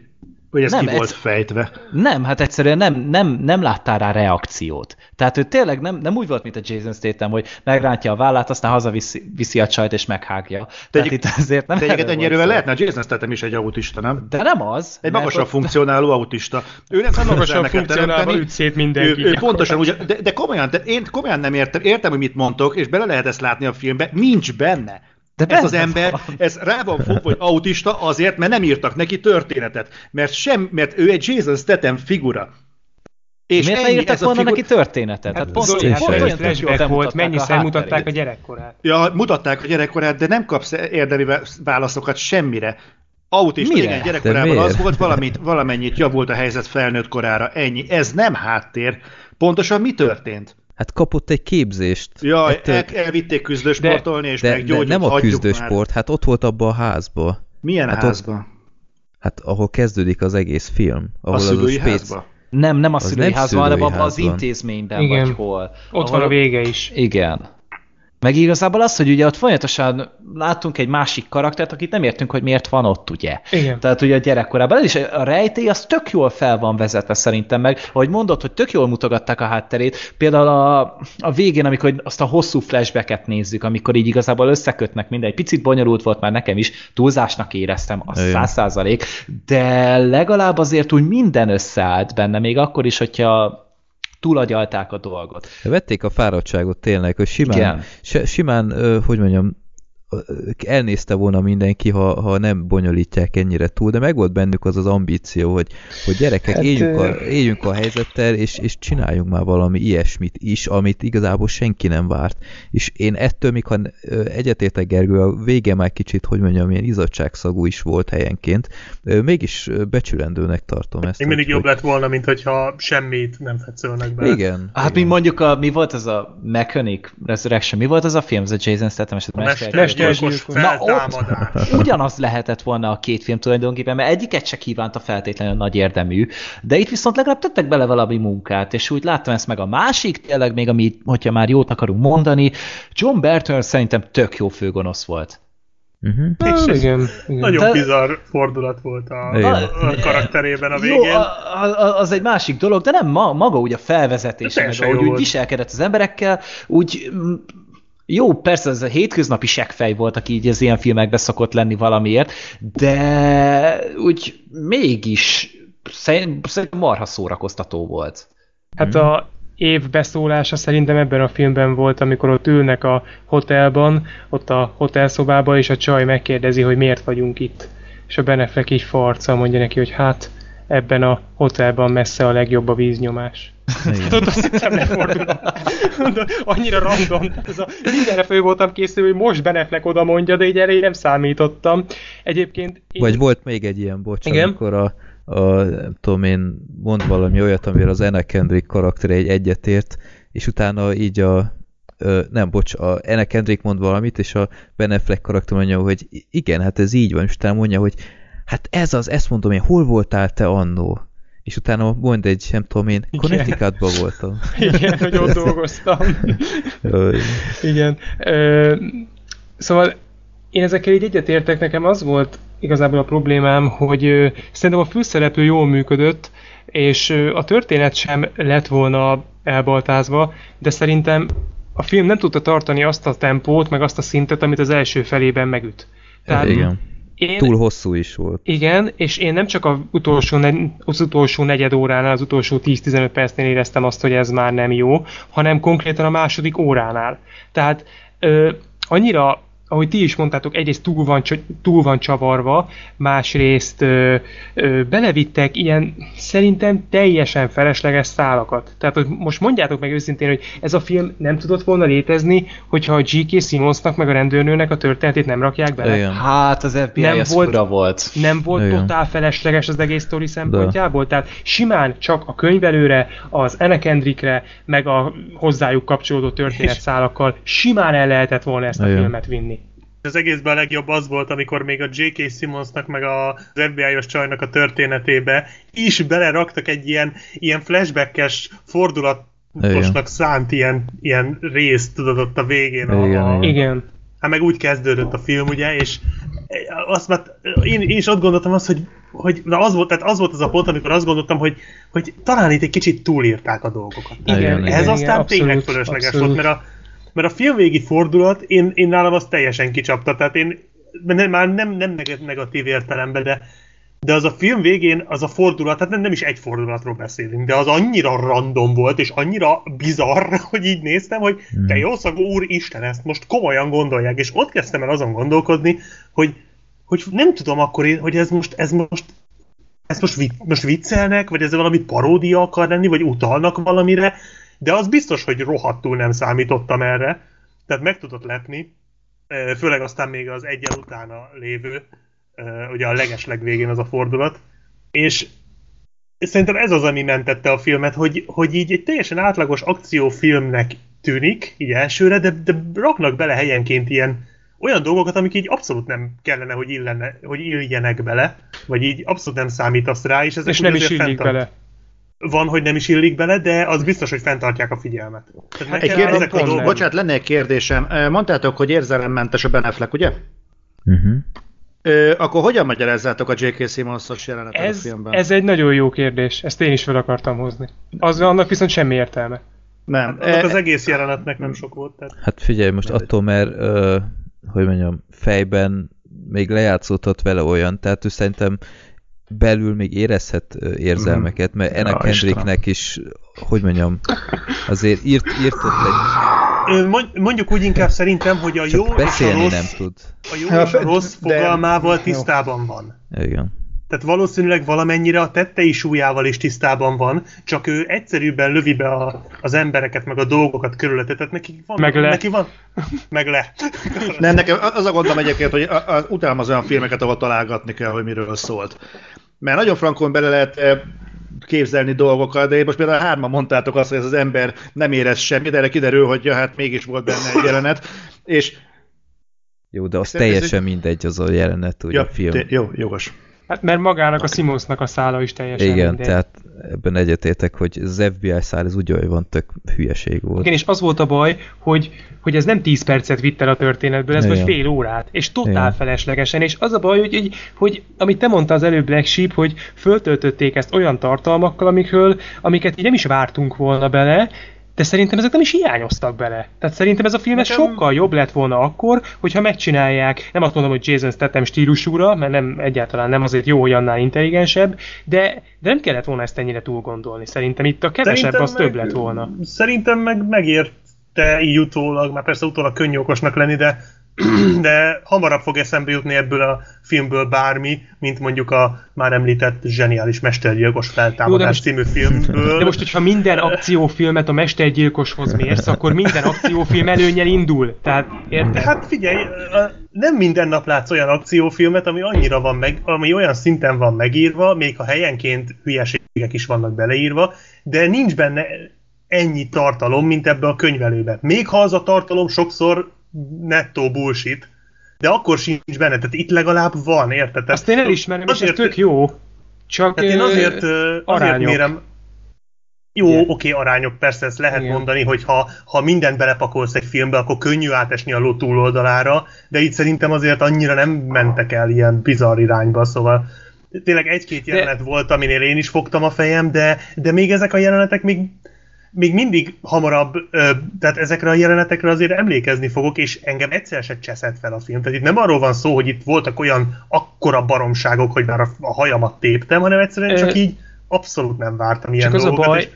hogy ez Nem, ki volt ez- fejtve. Nem, hát egyszerűen nem, nem, nem láttál rá reakciót. Tehát ő tényleg nem, nem úgy volt, mint a Jason Statham, hogy megrántja a vállát, aztán hazaviszi viszi a csajt és meghágja. Tehát egy- itt azért nem De erről egyébként volt ennyi erővel lehetne, a Jason Statham is egy autista, nem? De nem az. Egy magasan ott- funkcionáló autista. Ő nem Magasan magasan funkcionálva üt szét mindenki. Ő, ő pontosan úgy, de, de komolyan, de én komolyan nem értem, értem, hogy mit mondtok, és bele lehet ezt látni a filmbe, nincs benne. De ez az ember, van. ez rá van fogva, hogy autista azért, mert nem írtak neki történetet. Mert, sem, mert ő egy Jason Statham figura. És miért ennyi, írtak volna figur- neki történetet? Hát pont, pont, hát olyan ez tök jól flashback volt, mennyiszer a mutatták a gyerekkorát. Ja, mutatták a gyerekkorát, de nem kapsz érdemi válaszokat semmire. Autista, Mire? igen, gyerekkorában az volt, valamit, valamennyit javult a helyzet felnőtt korára, ennyi. Ez nem háttér. Pontosan mi történt? Hát kapott egy képzést. Jaj, Ettől- el, elvitték küzdősportolni, és de, de meggyógyult, nem a küzdősport, hát ott volt abban a házba. Milyen Hát hát ott- házban? Hát ahol kezdődik az egész film. A Ahol szülői az a space... házba? Nem, nem a szülői házban, hanem az intézményben Igen. vagy hol. Ott Ahol- van a vége is. Igen. Meg igazából az, hogy ugye ott folyamatosan látunk egy másik karaktert, akit nem értünk, hogy miért van ott, ugye. Igen. Tehát ugye a gyerekkorában, ez is a rejtély az tök jól fel van vezetve szerintem meg, ahogy mondod, hogy tök jól mutogatták a hátterét, például a, a végén, amikor azt a hosszú flashbacket nézzük, amikor így igazából összekötnek minden, egy picit bonyolult volt már nekem is, túlzásnak éreztem, az száz százalék, de legalább azért úgy minden összeállt benne, még akkor is, hogyha túlagyalták a dolgot. Vették a fáradtságot tényleg, hogy simán, se, simán hogy mondjam, elnézte volna mindenki, ha, ha nem bonyolítják ennyire túl, de meg volt bennük az az ambíció, hogy, hogy gyerekek, hát, éljünk, a, éljünk a helyzettel, és, és csináljunk már valami ilyesmit is, amit igazából senki nem várt. És én ettől, mikor ö, egyetértek Gergő, a vége már kicsit, hogy mondjam, ilyen izadságszagú is volt helyenként, mégis becsülendőnek tartom ezt. Még mindig hogy- jobb lett volna, mint hogyha semmit nem fetszölnek be. Igen. Hát igen. mi mondjuk, a, mi volt ez a Mechanic Resurrection, mi volt ez a film, ez a Jason Statham eset A Mesterkérdés? Tömeggyilkos Na, feltámadás. ugyanaz lehetett volna a két film tulajdonképpen, mert egyiket se kívánta feltétlenül nagy érdemű, de itt viszont legalább tettek bele valami munkát, és úgy láttam ezt meg a másik, tényleg még, ami, hogyha már jót akarunk mondani, John Burton szerintem tök jó főgonosz volt. Uh-huh. És igen, igen. Nagyon De- bizarr fordulat volt a, Igen. a karakterében a Jó, végén. a, a, az egy másik dolog, de nem ma, maga úgy a felvezetése, meg ahogy jó úgy viselkedett az emberekkel, úgy jó, persze ez a hétköznapi seggfej volt, aki így az ilyen filmekben szokott lenni valamiért, de úgy mégis szerint- szerintem marha szórakoztató volt. Hát a év beszólása szerintem ebben a filmben volt, amikor ott ülnek a hotelban, ott a hotelszobában, és a csaj megkérdezi, hogy miért vagyunk itt. És a Ben Affleck így farca mondja neki, hogy hát ebben a hotelban messze a legjobb a víznyomás. Tudod, azt hiszem lefordulom. De Annyira random. Ez a, mindenre fő voltam készülő, hogy most Ben Affleck oda mondja, de így erre nem számítottam. Egyébként... Én... Vagy volt még egy ilyen, bocs, Igen? amikor a, a, nem tudom én, mond valami olyat, amire az Anna Kendrick karaktere egy egyetért, és utána így a, ö, nem, bocs, a Anna Kendrick mond valamit, és a Ben Affleck karakter mondja, hogy igen, hát ez így van, és utána mondja, hogy hát ez az, ezt mondom én, hol voltál te annó? És utána mond egy, nem tudom én. Connecticutban voltam. Igen, hogy ott dolgoztam. Igen. Ö, szóval én ezekkel így egyetértek, nekem az volt igazából a problémám, hogy ö, szerintem a főszereplő jól működött, és ö, a történet sem lett volna elbaltázva, de szerintem a film nem tudta tartani azt a tempót, meg azt a szintet, amit az első felében megüt. igen. Én, Túl hosszú is volt. igen, és én nem csak a utolsó, az utolsó negyed óránál, az utolsó 10-15 percnél éreztem azt, hogy ez már nem jó, hanem konkrétan a második óránál. Tehát ö, annyira, ahogy ti is mondtátok, egyrészt túl van, túl van csavarva, másrészt ö, ö, belevittek ilyen szerintem teljesen felesleges szálakat. Tehát hogy most mondjátok meg őszintén, hogy ez a film nem tudott volna létezni, hogyha a G.K. Simonsnak meg a rendőrnőnek a történetét nem rakják bele. Igen. Hát az FBI Nem az volt- fura volt. Nem volt Igen. totál felesleges az egész sztori szempontjából? Tehát simán csak a könyvelőre, az Anna Kendrickre, meg a hozzájuk kapcsolódó történetszálakkal simán el lehetett volna ezt a Igen. filmet vinni. Az egészben a legjobb az volt, amikor még a J.K. Simmonsnak meg a- az FBI-os csajnak a történetébe is beleraktak egy ilyen, ilyen flashbackes fordulatosnak szánt ilyen, ilyen részt, tudod, ott a végén. Igen, a, igen. Igen. Hát meg úgy kezdődött a film, ugye, és azt már, én, én is ott gondoltam azt, hogy, hogy na az volt, tehát az volt az a pont, amikor azt gondoltam, hogy, hogy talán itt egy kicsit túlírták a dolgokat. Igen, ez igen, aztán igen, tényleg abszolút, fölösleges abszolút. volt, mert a, mert a film végi fordulat, én, én nálam az teljesen kicsapta, tehát én nem, már nem, nem neg- negatív értelemben, de, de az a film végén, az a fordulat, tehát nem, nem is egy fordulatról beszélünk, de az annyira random volt, és annyira bizarr, hogy így néztem, hogy te jószagú úr Isten, ezt most komolyan gondolják, és ott kezdtem el azon gondolkodni, hogy, hogy nem tudom akkor, én, hogy ez most, ez most ezt most, most viccelnek, vagy ez valami paródia akar lenni, vagy utalnak valamire, de az biztos, hogy rohadtul nem számítottam erre. Tehát meg tudott lepni, főleg aztán még az egyen utána lévő, ugye a legesleg végén az a fordulat, és szerintem ez az, ami mentette a filmet, hogy, hogy így egy teljesen átlagos akciófilmnek tűnik, így elsőre, de, de raknak bele helyenként ilyen olyan dolgokat, amik így abszolút nem kellene, hogy, illene, hogy illjenek bele, vagy így abszolút nem számítasz rá, és ezek És nem is illik fenntart- bele. Van, hogy nem is illik bele, de az biztos, hogy fenntartják a figyelmet. Tehát Egy kérdés, ezek a dolgok... bocsánat, lenne egy kérdésem. Mondtátok, hogy érzelemmentes a Ben Affleck, ugye? Uh-huh. Ö, akkor hogyan magyarázzátok a J.K. Simmons-os jelenetet a Ez, filmben? ez egy nagyon jó kérdés. Ezt én is fel akartam hozni. Az, annak viszont semmi értelme. Nem. Annak az Ö, egész jelenetnek nem sok volt. Tehát... Hát figyelj, most attól, mert, ö, hogy mondjam, fejben még lejátszódhat vele olyan, tehát ő szerintem belül még érezhet érzelmeket, mert Anna Ja, Kendricknek is, hogy mondjam, azért írt, írt ott egy, Mondjuk úgy inkább szerintem, hogy a jó és a rossz, nem tud. a jó Ja, és a de- rossz de- fogalmával tisztában van. Igen. Tehát valószínűleg valamennyire a tettei súlyával is tisztában van, csak ő egyszerűbben lövi be a, az embereket, meg a dolgokat körülötte. Tehát neki van... Meg le. Neki van... Meg le. Nem, nekem az a gondom egyébként, hogy a, a, utálom az olyan filmeket, ahol találgatni kell, hogy miről szólt. Mert nagyon frankon bele lehet eh, képzelni dolgokat, de én most például hárman mondtátok azt, hogy ez az ember nem érez semmit, de erre kiderül, hogy ja, hát mégis volt benne egy jelenet, és Jó, de az Szerintem ez teljesen mindegy az a jelenet, ugye a film. té- jó, jogos. Hát mert magának a Simonsnak a szála is teljesen Igen, mindegy. tehát ebben egyetértek, hogy az FBI szál ez úgy van, tök hülyeség volt. Igen, és az volt a baj, hogy, hogy ez nem 10 percet vitt el a történetből, ez Igen. vagy fél órát, és totál Igen. feleslegesen, és az a baj, hogy, hogy, hogy amit te mondtál az előbb Black Sheep, hogy föltöltötték ezt olyan tartalmakkal, amikről, amiket így nem is vártunk volna bele, de szerintem ezek nem is hiányoztak bele. Tehát szerintem ez a film Nekem- sokkal jobb lett volna akkor, hogyha megcsinálják, nem azt mondom, hogy Jason Statham stílusúra, mert nem egyáltalán nem azért jó, hogy annál intelligensebb, de, de nem kellett volna ezt ennyire túl gondolni. Szerintem itt a kevesebb Szerintem az több meg- lett volna. Szerintem meg megérte így utólag, már persze utólag könnyű okosnak lenni, de, de hamarabb fog eszembe jutni ebből a filmből bármi, mint mondjuk a már említett zseniális Mestergyilkos Jó, feltámadás most- című filmből. De most, hogyha minden akciófilmet a mestergyilkoshoz mérsz, akkor minden akciófilm előnyel indul. Tehát, érted? Hát figyelj, nem minden nap látsz olyan akciófilmet, ami annyira van meg, ami olyan szinten van megírva, még ha helyenként hülyeségek is vannak beleírva, de nincs benne ennyi tartalom, mint ebbe a könyvelőbe. Még ha az a tartalom sokszor nettó bullshit, de akkor sincs benne, tehát itt legalább van, érted? Azt én elismerem, és ez azért- tök jó. Csak Tehát én azért, ö, azért arányok. mérem... Jó, Igen. oké, arányok, persze ezt lehet Igen. mondani, hogy ha, ha mindent belepakolsz egy filmbe, akkor könnyű átesni a ló túloldalára, de itt szerintem azért annyira nem mentek el ilyen bizarr irányba, szóval tényleg egy-két De- jelenet volt, aminél én is fogtam a fejem, de, de még ezek a jelenetek még, még mindig hamarabb, ö, tehát ezekre a jelenetekre azért emlékezni fogok, és engem egyszer se cseszett fel a film. Tehát itt nem arról van szó, hogy itt voltak olyan akkora baromságok, hogy már a, a hajamat téptem, hanem egyszerűen csak Ö, így abszolút nem vártam ilyen Csak az a dolgokat. baj, és-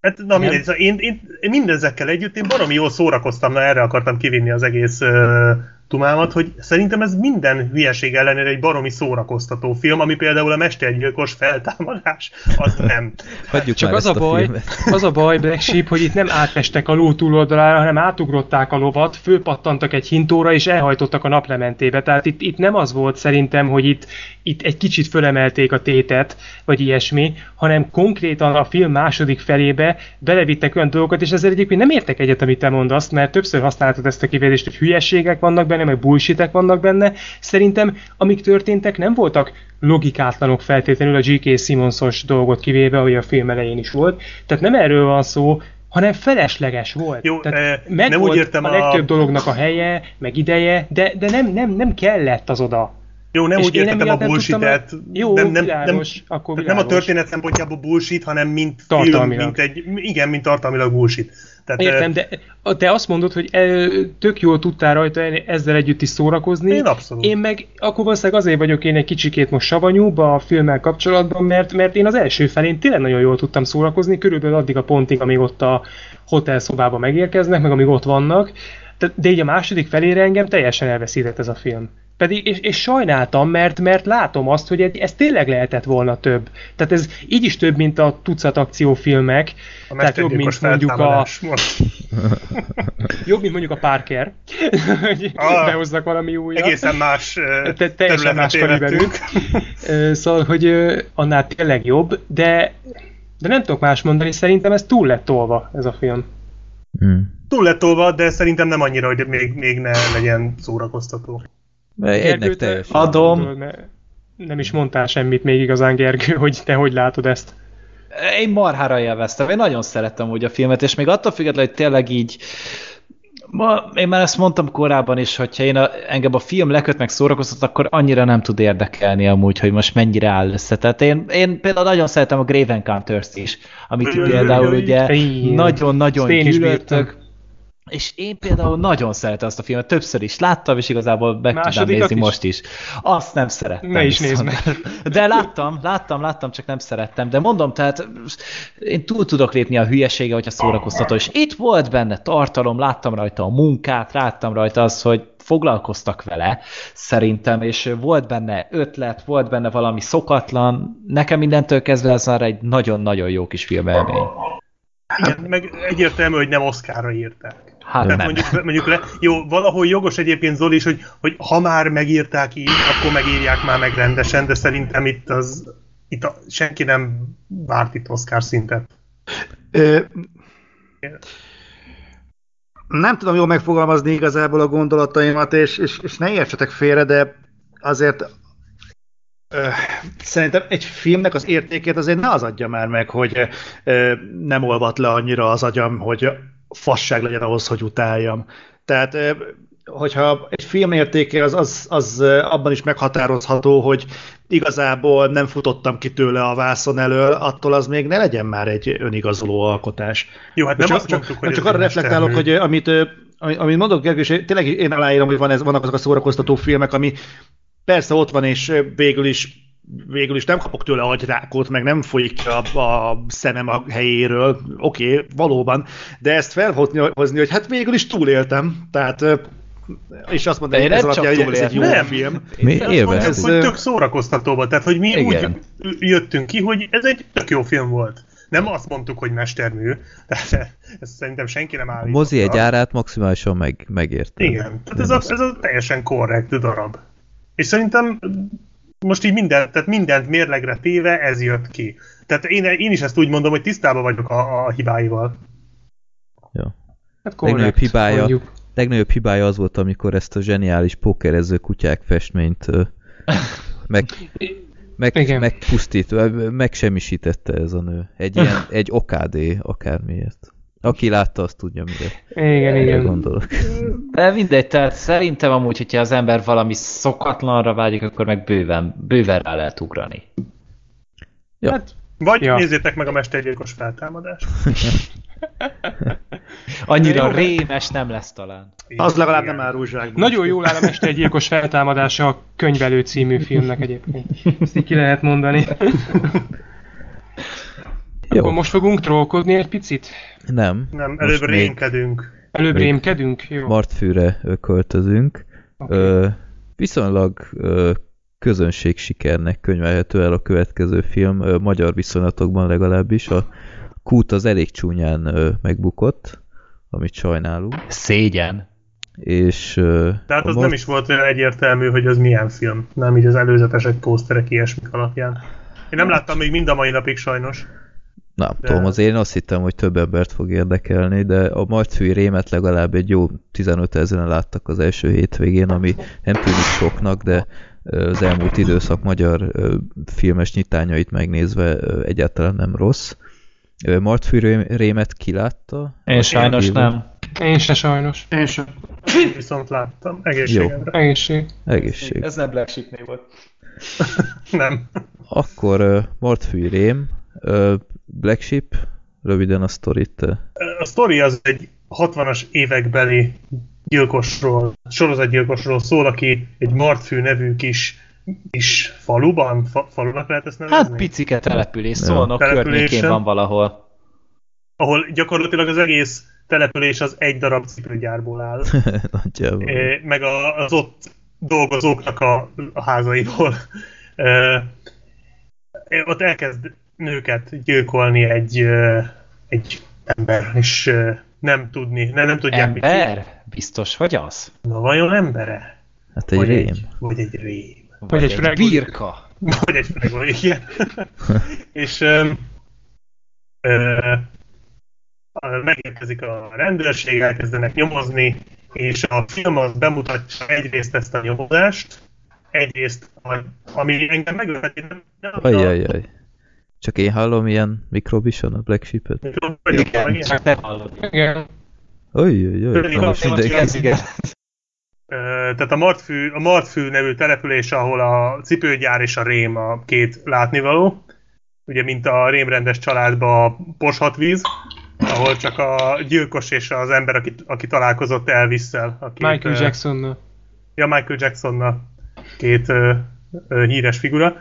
Hát, na mindegy, szóval én, én, én mindezekkel együtt én baromi jól szórakoztam, na erre akartam kivinni az egész uh, tumámat, hogy szerintem ez minden hülyeség ellenére egy baromi szórakoztató film, ami például a Mestergyilkos feltámadás, az nem. Hagyjuk Csak az a, a, baj, az a baj, Black Sheep, hogy itt nem átestek a ló túloldalára, hanem átugrották a lovat, fölpattantak egy hintóra, és elhajtottak a naplementébe. Tehát itt, itt nem az volt szerintem, hogy itt, itt egy kicsit fölemelték a tétet, vagy ilyesmi, hanem konkrétan a film második felébe belevittek olyan dolgokat, és ezzel egyébként nem értek egyet, amit te mondasz, mert többször használtad ezt a kifejezést, hogy hülyeségek vannak benne, meg bullshitek vannak benne. Szerintem, amik történtek, nem voltak logikátlanok feltétlenül a G.K. Simonsos dolgot kivéve, hogy a film elején is volt. Tehát nem erről van szó, hanem felesleges volt. Jó, Tehát eh, meg nem volt úgy értem a a- legtöbb dolognak a helye, meg ideje, de, de nem, nem, nem kellett az oda. Jó, nem És úgy értettem a nem bullshit-et. Jó, nem, nem, nem, világos, akkor tehát nem a világos. történet szempontjából bullshit, hanem mint film, mint egy, igen, mint tartalmilag bullshit. Tehát, Értem, de te azt mondod, hogy tök jól tudtál rajta ezzel együtt is szórakozni. Én abszolút. Én meg akkor valószínűleg azért vagyok én egy kicsikét most savanyúbb a filmmel kapcsolatban, mert, mert én az első felén tényleg nagyon jól tudtam szórakozni, körülbelül addig a pontig, amíg ott a hotelszobába megérkeznek, meg amíg ott vannak. De így a második felére engem teljesen elveszített ez a film. Pedig, és, és sajnáltam, mert, mert látom azt, hogy egy- ez tényleg lehetett volna több. Tehát ez így is több, mint a tucat akciófilmek. a Tehát jobb, mint mondjuk a, Jobb, mint mondjuk a Parker, hogy Ah, behozzak valami újat. egészen más Te, teljesen más. Ö, szóval, hogy annál tényleg jobb, de, de nem tudok más mondani, szerintem ez túl lett tolva, ez a film. Hmm. Túl lett tolva, de szerintem nem annyira, hogy még, még ne legyen szórakoztató. Egynek teljesen. Adom. Ne- Nem is mondtál semmit még igazán, Gergő, hogy te hogy látod ezt. Én marhára élveztem, én nagyon szerettem úgy a filmet, és még attól függetlenül, hogy tényleg így Ma, én már ezt mondtam korábban is, hogyha én a, engem a film leköt meg szórakoztat, akkor annyira nem tud érdekelni amúgy, hogy most mennyire áll össze. Tehát én, én például nagyon szeretem a Grave Encounters-t is, amit például ugye nagyon-nagyon gyűlöltök. És én például nagyon szeretem azt a filmet, többször is láttam, és igazából meg tudnám Másodikat nézni is? most is. Azt nem szerettem. Ne is nézd viszont. De láttam, láttam, láttam, csak nem szerettem. De mondom, tehát én túl tudok lépni a hülyesége, hogyha szórakoztató. És itt volt benne tartalom, láttam rajta a munkát, láttam rajta az, hogy foglalkoztak vele, szerintem, és volt benne ötlet, volt benne valami szokatlan. Nekem mindentől kezdve ez már egy nagyon-nagyon jó kis filmelmény. Igen, meg egyértelmű, hogy nem Oscarra írták. Hát Tehát nem. mondjuk, mondjuk le, jó, valahol jogos egyébként Zoli is, hogy, hogy ha már megírták így, akkor megírják már meg rendesen, de szerintem itt az itt a, senki nem várt itt Oscar szintet. Ö, nem tudom jól megfogalmazni igazából a gondolataimat, és, és, és ne értsetek félre, de azért ö, szerintem egy filmnek az értékét azért ne az adja már meg, hogy ö, nem olvat le annyira az agyam, hogy fasság legyen ahhoz, hogy utáljam. Tehát hogyha egy film értéke az, az, az abban is meghatározható, hogy igazából nem futottam ki tőle a vászon elől, attól az még ne legyen már egy önigazoló alkotás. Jó, hát nem csak, azt mondtuk, csak, hogy csak arra reflektálok, mestermű. hogy amit, amit mondok, Gergő, és tényleg én aláírom, hogy van ez, vannak azok a szórakoztató filmek, ami persze ott van, és végül is végül is nem kapok tőle agyrákot, meg nem folyik ki a, a szemem a helyéről, oké, okay, valóban, de ezt felhozni, hozni, hogy hát végül is túléltem, tehát és azt mondani, hogy ez nem alapján, hogy ez egy jó túléltem. film. Mi élveztük. Ez, hogy tök szórakoztató volt, tehát hogy mi Igen. úgy jöttünk ki, hogy ez egy tök jó film volt. Nem azt mondtuk, hogy mestermű, tehát ezt szerintem senki nem A állította. mozi egy árát maximálisan meg, megérte. Igen, tehát ez a, ez a teljesen korrekt darab. És szerintem most így mindent, tehát mindent mérlegre téve ez jött ki. Tehát én, én is ezt úgy mondom, hogy tisztában vagyok a, a hibáival. Hát Legnagyobb korrekt, hibája, mondjuk. legnagyobb hibája az volt, amikor ezt a zseniális pókerező kutyák festményt ö, meg, meg, Igen. megpusztít, megsemmisítette ez a nő. Egy ilyen, egy okádé akármiért. Aki látta, azt tudja, mire Igen, igen. gondolok. De mindegy, tehát szerintem amúgy, hogyha az ember valami szokatlanra vágyik, akkor meg bőven, bőven rá lehet ugrani. Ja. Hát, vagy Ja. nézzétek meg a Mestergyilkos feltámadást. Annyira Jó. rémes nem lesz talán. Az legalább nem árul zsákba. Nagyon jól áll a Mestergyilkos feltámadása a könyvelő című filmnek egyébként. Ezt így ki lehet mondani. Jó, Akkor most fogunk trollkodni egy picit? nem. Nem, előbb rémkedünk. Előbb rémkedünk? Jó. Martfűre költözünk. Oké. Ö, viszonylag ö, közönség sikernek könyvelhető el a következő film, ö, magyar viszonylatokban legalábbis. A Kút az elég csúnyán ö, megbukott, amit sajnálunk. Szégyen. És ö, Tehát az Mart- nem is volt olyan egyértelmű, hogy az milyen film. Nem így az előzetesek, pószterek, ilyesmik alapján. Én nem láttam még mind a mai napig sajnos. Nem De- tudom, azért én azt hittem, hogy több embert fog érdekelni, de a Martfűi rémet legalább egy jó 15 ezeren láttak az első hétvégén, ami nem tűnik soknak, de az elmúlt időszak magyar filmes nyitányait megnézve egyáltalán nem rossz. Martfű ré- rémet kilátta? Én sajnos kívül? nem. Én se sajnos. Én sem. Viszont láttam. Egészségemre. Egészség. Egészség. Ez nem Black Sheepnél volt. Nem. Akkor Martfű rém, Black Sheep, röviden a sztorit. A sztori az egy 60-as évekbeli gyilkosról, sorozatgyilkosról szól, aki egy Martfű nevű kis, kis faluban, fa, falunak lehet ezt nevezni? Hát picike település, Településen. környékén van valahol. ahol gyakorlatilag az egész település az egy darab cipőgyárból áll, Nagyjából. Eh, meg a, az ott dolgozóknak a, a házaiból. Eh, Ott elkezd nőket gyilkolni egy, egy ember, és nem tudni, nem, nem tudják mit Ember? Biztos vagy az? Na vajon embere? Hát egy vagy rém. Egy, vagy egy rém. Vagy egy freguli. birka. Vagy egy fregol, igen. és ö, ö, megérkezik a rendőrség, elkezdenek nyomozni, és a film az bemutatja egyrészt ezt a nyomozást, egyrészt, ami engem meglepett, én nem, nem. Csak én hallom ilyen mikrobison a Black Sheep-et? Igen, Csak nem hallod. Igen. Na most mindenki. Igen. Tehát a Martfű, a Martfű nevű település, ahol a cipőgyár és a rém a két látnivaló. Ugye, mint a rémrendes családban a poshatvíz, ahol csak a gyilkos és az ember, aki, aki találkozott Elvis-szel. Michael Jacksonnal. Ja, Michael Jacksonnal két ö, ö, híres figura.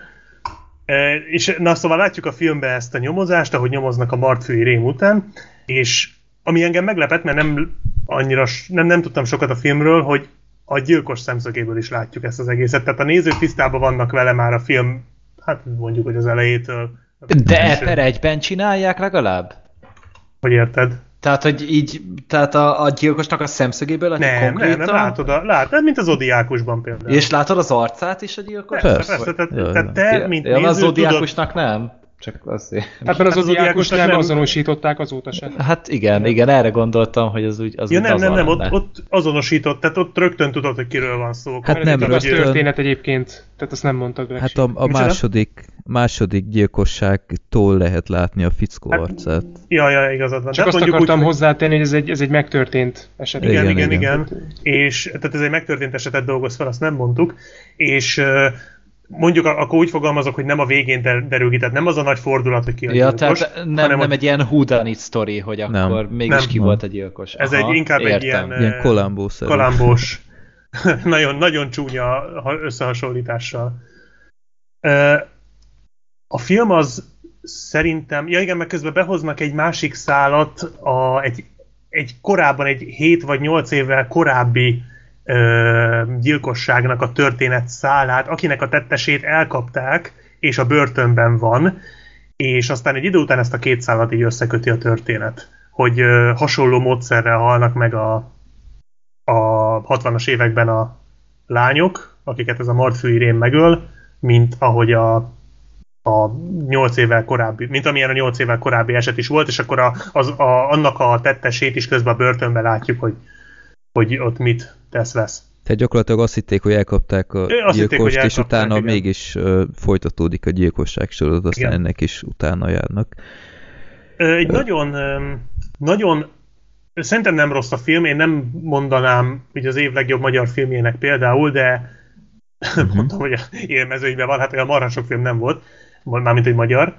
És na szóval látjuk a filmben ezt a nyomozást, ahogy nyomoznak a Martfői rém után, és ami engem meglepett, mert nem annyira, nem, nem tudtam sokat a filmről, hogy a gyilkos szemszögéből is látjuk ezt az egészet. Tehát a nézők tisztában vannak vele már a film, hát mondjuk, hogy az elejétől. De per egyben csinálják legalább? Hogy érted? Tehát, hogy így, tehát a, a gyilkosnak a szemszögéből Nem, nem, konkrétan? nem, látod, a, látod, mint az Odiákusban például. És látod az arcát is a gyilkos? Persze, Persze. persze, tehát, Ja, tehát te, mint ja, a néző, tudod, zodiákusnak nem? Csak azért. Hát mert az Hát az diákos Zodiákosnak nem nem- azonosították azóta sem. Hát igen, igen, erre gondoltam, hogy az úgy az Ja úgy nem, nem, az nem, ott, ott azonosított, tehát ott rögtön tudod, hogy kiről van szó. Hát Mert nem rögtön. történet egyébként, tehát azt nem mondtad meg. Hát a, a második, második gyilkosságtól lehet látni a fickó Hát, arcát. Ja, ja, igazad van. Csak azt mondjuk akartam hogy- hozzátenni, hogy ez egy, ez egy megtörtént eset. Igen, Igen, igen, igen. igen. És tehát ez egy megtörtént esetet dolgoz fel, azt nem mondtuk. És mondjuk a- akkor úgy fogalmazok, hogy nem a végén der- derül ki, tehát nem az a nagy fordulat, hogy ki a Ja, gyilkos, tehát nem, hanem nem hogy egy ilyen whodunit sztori, hogy Nem. akkor mégis Nem. ki Nem. volt a gyilkos. Ez egy inkább egy ilyen, Ilyen ö, kolambószerű. kalambós, nagyon, nagyon csúnya ha- összehasonlítással. A film az szerintem, ja igen, meg közben behoznak egy másik szálat, a, egy, egy korábban, egy 7 vagy 8 évvel korábbi ö, gyilkosságnak a történet szálát, akinek a tettesét elkapták, és a börtönben van, és aztán egy idő után ezt a két szálat így összeköti a történet, hogy ö, hasonló módszerrel halnak meg a, a 60-as években a lányok, akiket ez a Mardfű Irén megöl, mint ahogy a, a 8 évvel korábbi, mint amilyen a 8 évvel korábbi eset is volt, és akkor a, az, a, annak a tettesét is közben a börtönben látjuk, hogy, hogy ott mit tesz-vesz. Tehát gyakorlatilag azt hitték, hogy elkapták a hitték, gyilkost, hogy és utána igen. mégis ö, folytatódik a gyilkosság sorozat, aztán Igen. ennek is utána járnak. Ö, Egy nagyon, öm, nagyon, szerintem nem rossz a film, én nem mondanám, hogy az év legjobb magyar filmjének például, de Mhm. mondtam, hogy élmezőnyben van, hát a marha sok film nem volt, mármint egy magyar,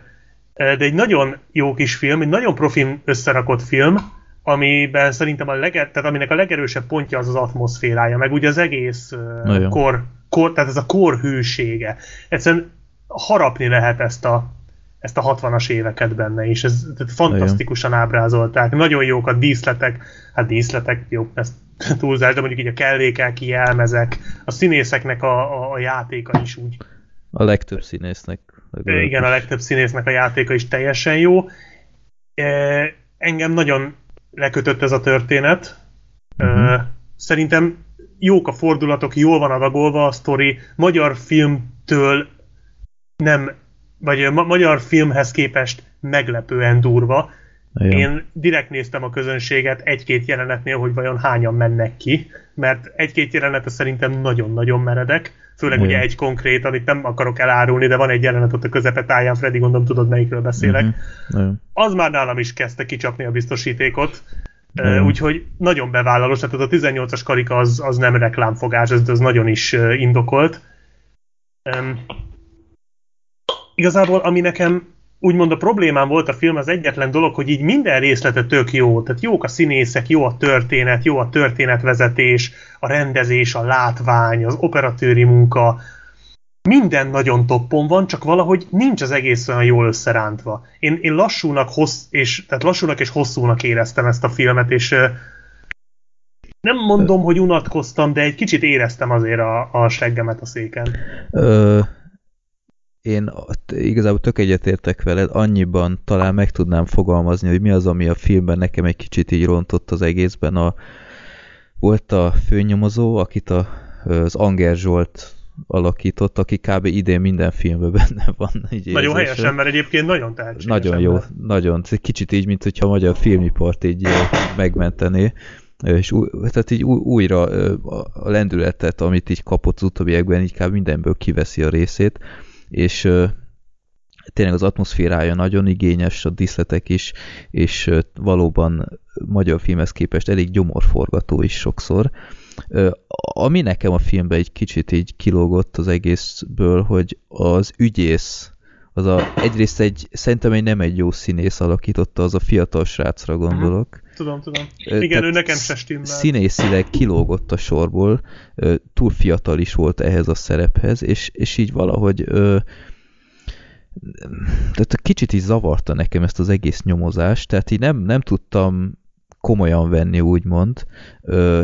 Ö, de egy nagyon jó kis film, egy nagyon profin összerakott film, amiben szerintem a leger, tehát aminek a legerősebb pontja az az atmoszférája, meg ugye az egész Nagyon. kor, kor, tehát ez a kor hűsége. Egyszerűen harapni lehet ezt a, ezt a 60-as éveket benne, és ez tehát fantasztikusan ábrázolták. Nagyon jók a díszletek, hát díszletek, jó, ez túlzás, de mondjuk így a kellékek, jelmezek, a színészeknek a, a, a játéka is úgy. A legtöbb színésznek. Legalábbis. Igen, a legtöbb színésznek a játéka is teljesen jó. E, engem nagyon lekötött ez a történet. Mhm. E, szerintem jók a fordulatok, jól van adagolva a sztori. Magyar filmtől nem, vagy ma- magyar filmhez képest meglepően durva. Igen. Én direkt néztem a közönséget egy-két jelenetnél, hogy vajon hányan mennek ki, mert egy-két jelenete szerintem nagyon-nagyon meredek, főleg Igen. ugye egy konkrét, amit nem akarok elárulni, de van egy jelenet ott a közepetáján, Freddy gondolom tudod melyikről beszélek. Mhm. Nagyon. Az már nálam is kezdte kicsapni a biztosítékot, Igen. úgyhogy nagyon bevállalós, tehát az a 18-as karika az, az nem reklámfogás, ez az nagyon is indokolt. Um, igazából, ami nekem úgymond a problémám volt a film, az egyetlen dolog, hogy így minden részlete tök jó. Tehát jók a színészek, jó a történet, jó a történetvezetés, a rendezés, a látvány, az operatőri munka. Minden nagyon toppon van, csak valahogy nincs az egész olyan jól összerántva. Én, én lassúnak, hossz, és, tehát lassúnak és hosszúnak éreztem ezt a filmet, és nem mondom, hogy unatkoztam, de egy kicsit éreztem azért a, a seggemet a széken. Ö, én igazából tök egyetértek veled, annyiban talán meg tudnám fogalmazni, hogy mi az, ami a filmben nekem egy kicsit így rontott az egészben. A, volt a főnyomozó, akit a, az Anger Zsolt alakított, aki kb. idén minden filmben benne van. Így Nagyon helyesen, mert egyébként nagyon tehetséges. Nagyon jó, ember. nagyon. Kicsit így, mint hogyha a magyar filmipart így megmentené. És új, tehát így új, újra a lendületet, amit így kapott az utóbbiakban, így kb. mindenből kiveszi a részét, és tényleg az atmoszférája nagyon igényes, a díszletek is, és valóban magyar filmhez képest elég gyomorforgató is sokszor. Ami nekem a filmben egy kicsit így kilógott az egészből, hogy az ügyész, az a, egyrészt egy, szerintem egy nem egy jó színész alakította, az a fiatal srácra gondolok. Tudom, tudom. Igen, tehát ő nekem se stimmel. Színészileg kilógott a sorból, túl fiatal is volt ehhez a szerephez, és, és így valahogy tehát kicsit is zavarta nekem ezt az egész nyomozást, tehát így nem, nem tudtam komolyan venni, úgymond,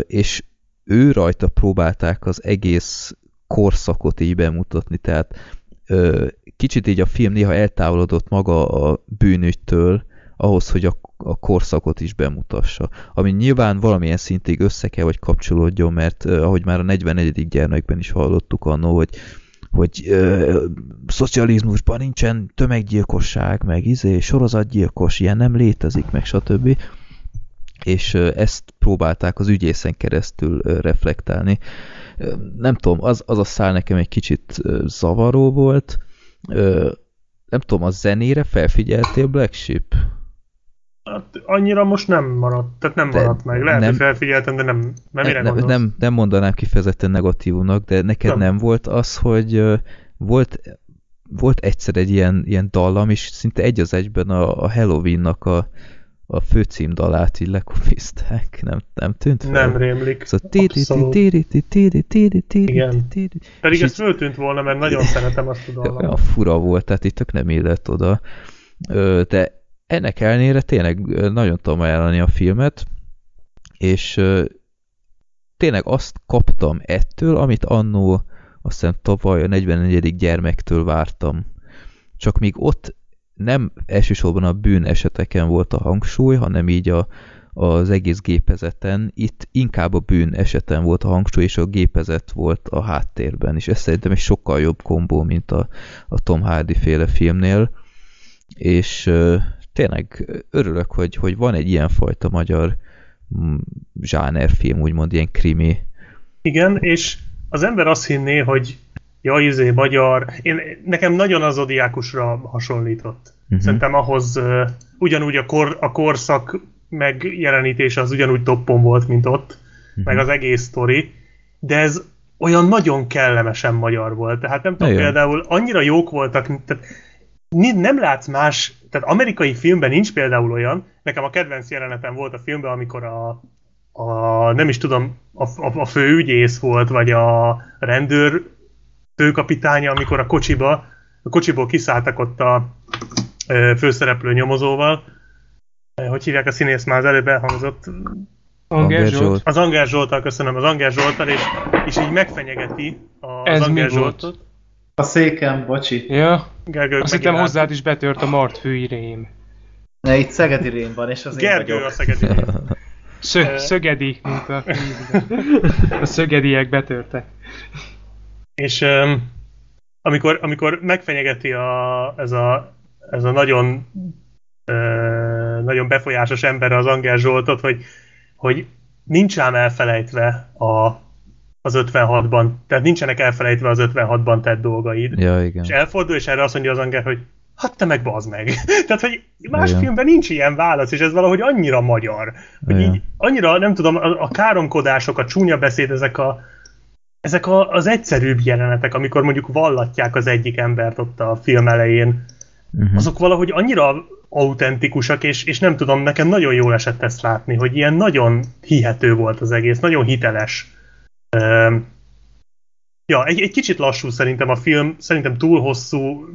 és ő rajta próbálták az egész korszakot így bemutatni, tehát kicsit így a film néha eltávolodott maga a bűnügytől, ahhoz, hogy a, a korszakot is bemutassa. Ami nyilván valamilyen szintig össze kell, hogy kapcsolódjon, mert ahogy már a 44. gyermekben is hallottuk annó, hogy hogy ö, szocializmusban nincsen tömeggyilkosság, meg izé, sorozatgyilkos, ilyen nem létezik, meg stb. És ö, ezt próbálták az ügyészen keresztül ö, reflektálni. Ö, nem tudom, az, az a szál nekem egy kicsit ö, zavaró volt. Ö, nem tudom, a zenére felfigyeltél Black Sheep? Hát annyira most nem maradt, tehát nem De maradt meg. Lehet, nem- hogy felfigyeltem, de nem, nem nem, gondolsz? nem, nem mondanám kifejezetten negatívumnak, de neked Nem. nem, nem volt az, hogy volt, volt egyszer egy ilyen, ilyen dallam, és szinte egy az egyben a, a Halloween-nak a, a főcímdalát így lekopizták, nem, nem tűnt fel? Nem rémlik. Szóval tíri, tíri, tíri, Igen. tíri. Pedig ez föltűnt volna, mert nagyon szeretem azt a olyan dallamot. fura volt, tehát itt tök nem illett oda. De ennek ellenére tényleg nagyon tudom ajánlani a filmet, és tényleg azt kaptam ettől, amit annó azt hiszem tavaly a 44. gyermektől vártam. Csak míg ott nem elsősorban a bűn eseteken volt a hangsúly, hanem így a, az egész gépezeten. Itt inkább a bűn eseten volt a hangsúly, és a gépezet volt a háttérben, és ez szerintem egy sokkal jobb kombó, mint a, a Tom Hardy féle filmnél. És tényleg örülök, hogy, hogy van egy ilyenfajta magyar mm, zsánerfilm, úgymond ilyen krimi. Igen, és az ember azt hinné, hogy ja, izé, magyar. Én, nekem nagyon az Zodiákusra hasonlított. Mhm. Szerintem ahhoz uh, ugyanúgy a, kor, a korszak megjelenítése az ugyanúgy toppon volt, mint ott, Mhm. meg az egész sztori, de ez olyan nagyon kellemesen magyar volt. Tehát nem tudom, például annyira jók voltak, tehát nem látsz más, tehát amerikai filmben nincs például olyan, nekem a kedvenc jelenetem volt a filmben, amikor a, a nem is tudom, a, a, a főügyész volt, vagy a rendőr főkapitánya, amikor a kocsiba, a kocsiból kiszálltak ott a ö, főszereplő nyomozóval. Hogy hívják a színész már az előbb elhangzott? Anger Anger Zsolt. Az Anger Zsoltal, köszönöm, az Anger Zsoltal, és, és így megfenyegeti a- Ez az Anger mi volt? Zsoltot. A székem, bocsi. Ja, Gergő, azt hittem hozzád is betört a Mart főirém. Ne, itt Szegedi Rém van, és az én Gergő vagyok. a szegedi. Szö, Ö. szögedi, mint a A szögediek betörtek. És um, amikor, amikor megfenyegeti a, ez, a, ez a nagyon uh, nagyon befolyásos ember az Angel Zsoltot, hogy, hogy nincs ám elfelejtve a, az 56-ban, tehát nincsenek elfelejtve az 56-ban tett dolgaid. Ja, igen. És elfordul, és erre azt mondja az Anger, hogy hát te meg bazd meg. Tehát, hogy más Igen. filmben nincs ilyen válasz, és ez valahogy annyira magyar. Hogy Igen. így annyira, nem tudom, a, a káromkodások, a csúnya beszéd, ezek a ezek a, az egyszerűbb jelenetek, amikor mondjuk vallatják az egyik embert ott a film elején, Uh-huh. azok valahogy annyira autentikusak, és, és nem tudom, nekem nagyon jól esett ezt látni, hogy ilyen nagyon hihető volt az egész, nagyon hiteles. Ja, egy, egy kicsit lassú szerintem a film, szerintem túl hosszú,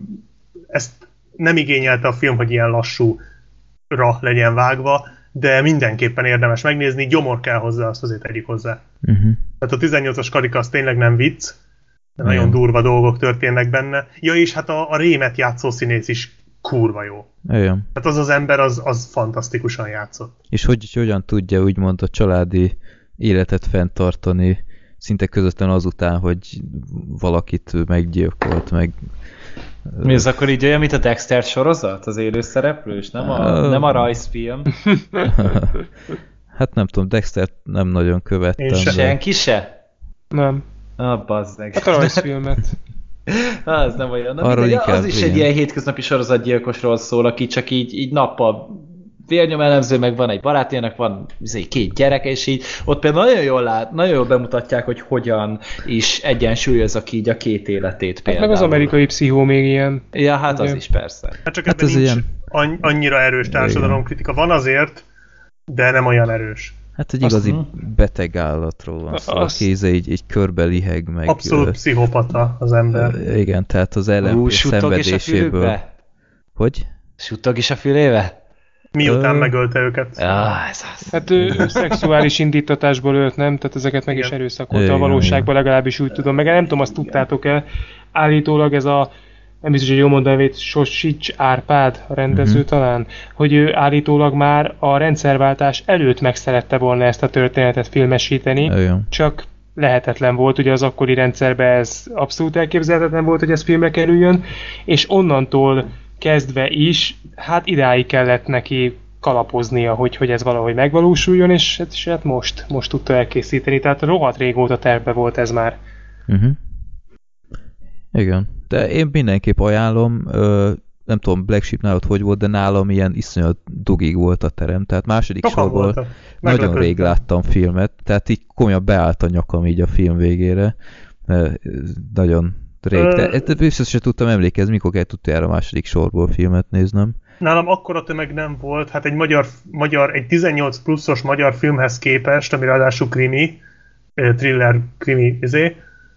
ezt nem igényelte a film, hogy ilyen lassúra legyen vágva, de mindenképpen érdemes megnézni, gyomor kell hozzá, azt azért tegyük hozzá. Uh-huh. Tehát a 18-as karika az tényleg nem vicc, de nagyon Igen. durva dolgok történnek benne. Ja, és hát a, a rémet játszó színész is kurva jó. Igen. Tehát az az ember, az, az fantasztikusan játszott. És hogy, hogy hogyan tudja úgymond a családi életet fenntartani szinte közvetlen azután, hogy valakit meggyilkolt, meg Mi az akkor így olyan, mint a Dexter sorozat? Az élőszereplős? Nem a, nem a rajzfilm? hát nem tudom, Dexter nem nagyon követtem. Én se. de- Senki se? Nem. Ah, bazd meg. Hát a rajzfilmet. Ah, az nem olyan. Na, Arról mindegy, inkább, az is igen. egy ilyen hétköznapi sorozatgyilkosról szól, aki csak így, így nappal vérnyomelemző, meg van egy barátjának, van izé, két gyereke, és így ott például nagyon jól, lát, nagyon jól bemutatják, hogy hogyan is egyensúlyozza ki így a két életét Hát például. meg az amerikai pszichó még ilyen. Ja, hát az Igen. is persze. Hát csak Hát ebben ez nincs ilyen- annyira erős társadalomkritika. Van azért, de nem olyan erős. Hát egy Azt- igazi beteg állatról van szó, Azt- aki íze így, így körbe liheg, meg... Abszolút ö, pszichopata az ember. igen, tehát az LMP a szenvedéséből... fülükbe? Hogy? Suttog is a fülébe? Miután Ö, megölte őket. Ah, ez az. Hát ő szexuális indítatásból ölt, nem? Tehát ezeket meg is Igen. erőszakolta a Igen, valóságban, legalábbis úgy tudom. Meg nem tudom, azt tudtátok-e, állítólag ez a nem biztos, hogy jól mondom, hogy Sosics Árpád a rendező Mhm. talán, hogy ő állítólag már a rendszerváltás előtt meg szerette volna ezt a történetet filmesíteni, Igen. csak lehetetlen volt, ugye az akkori rendszerben ez abszolút elképzelhetetlen volt, hogy ez filmre kerüljön, és onnantól kezdve is, hát idáig kellett neki kalapoznia, hogy, hogy ez valahogy megvalósuljon, és, hát- és hát most, most tudta elkészíteni, tehát rohadt régóta terve volt ez már. Uh-huh. Igen, de én mindenképp ajánlom, ö, nem tudom, Black Sheep nálad hogy volt, de nálam ilyen iszonyat dugig volt a terem, tehát második Sokan sorból voltak. nagyon rég láttam filmet, tehát így komolyan beállt a nyakam így a film végére, nagyon Ö- de, de biztos se tudtam emlékezni, mikor kellett utoljára a második sorból filmet néznem. Nálam akkora tömeg nem volt, hát egy magyar, magyar egy 18 pluszos magyar filmhez képest, ami ráadásul krimi, thriller, krimi, izé,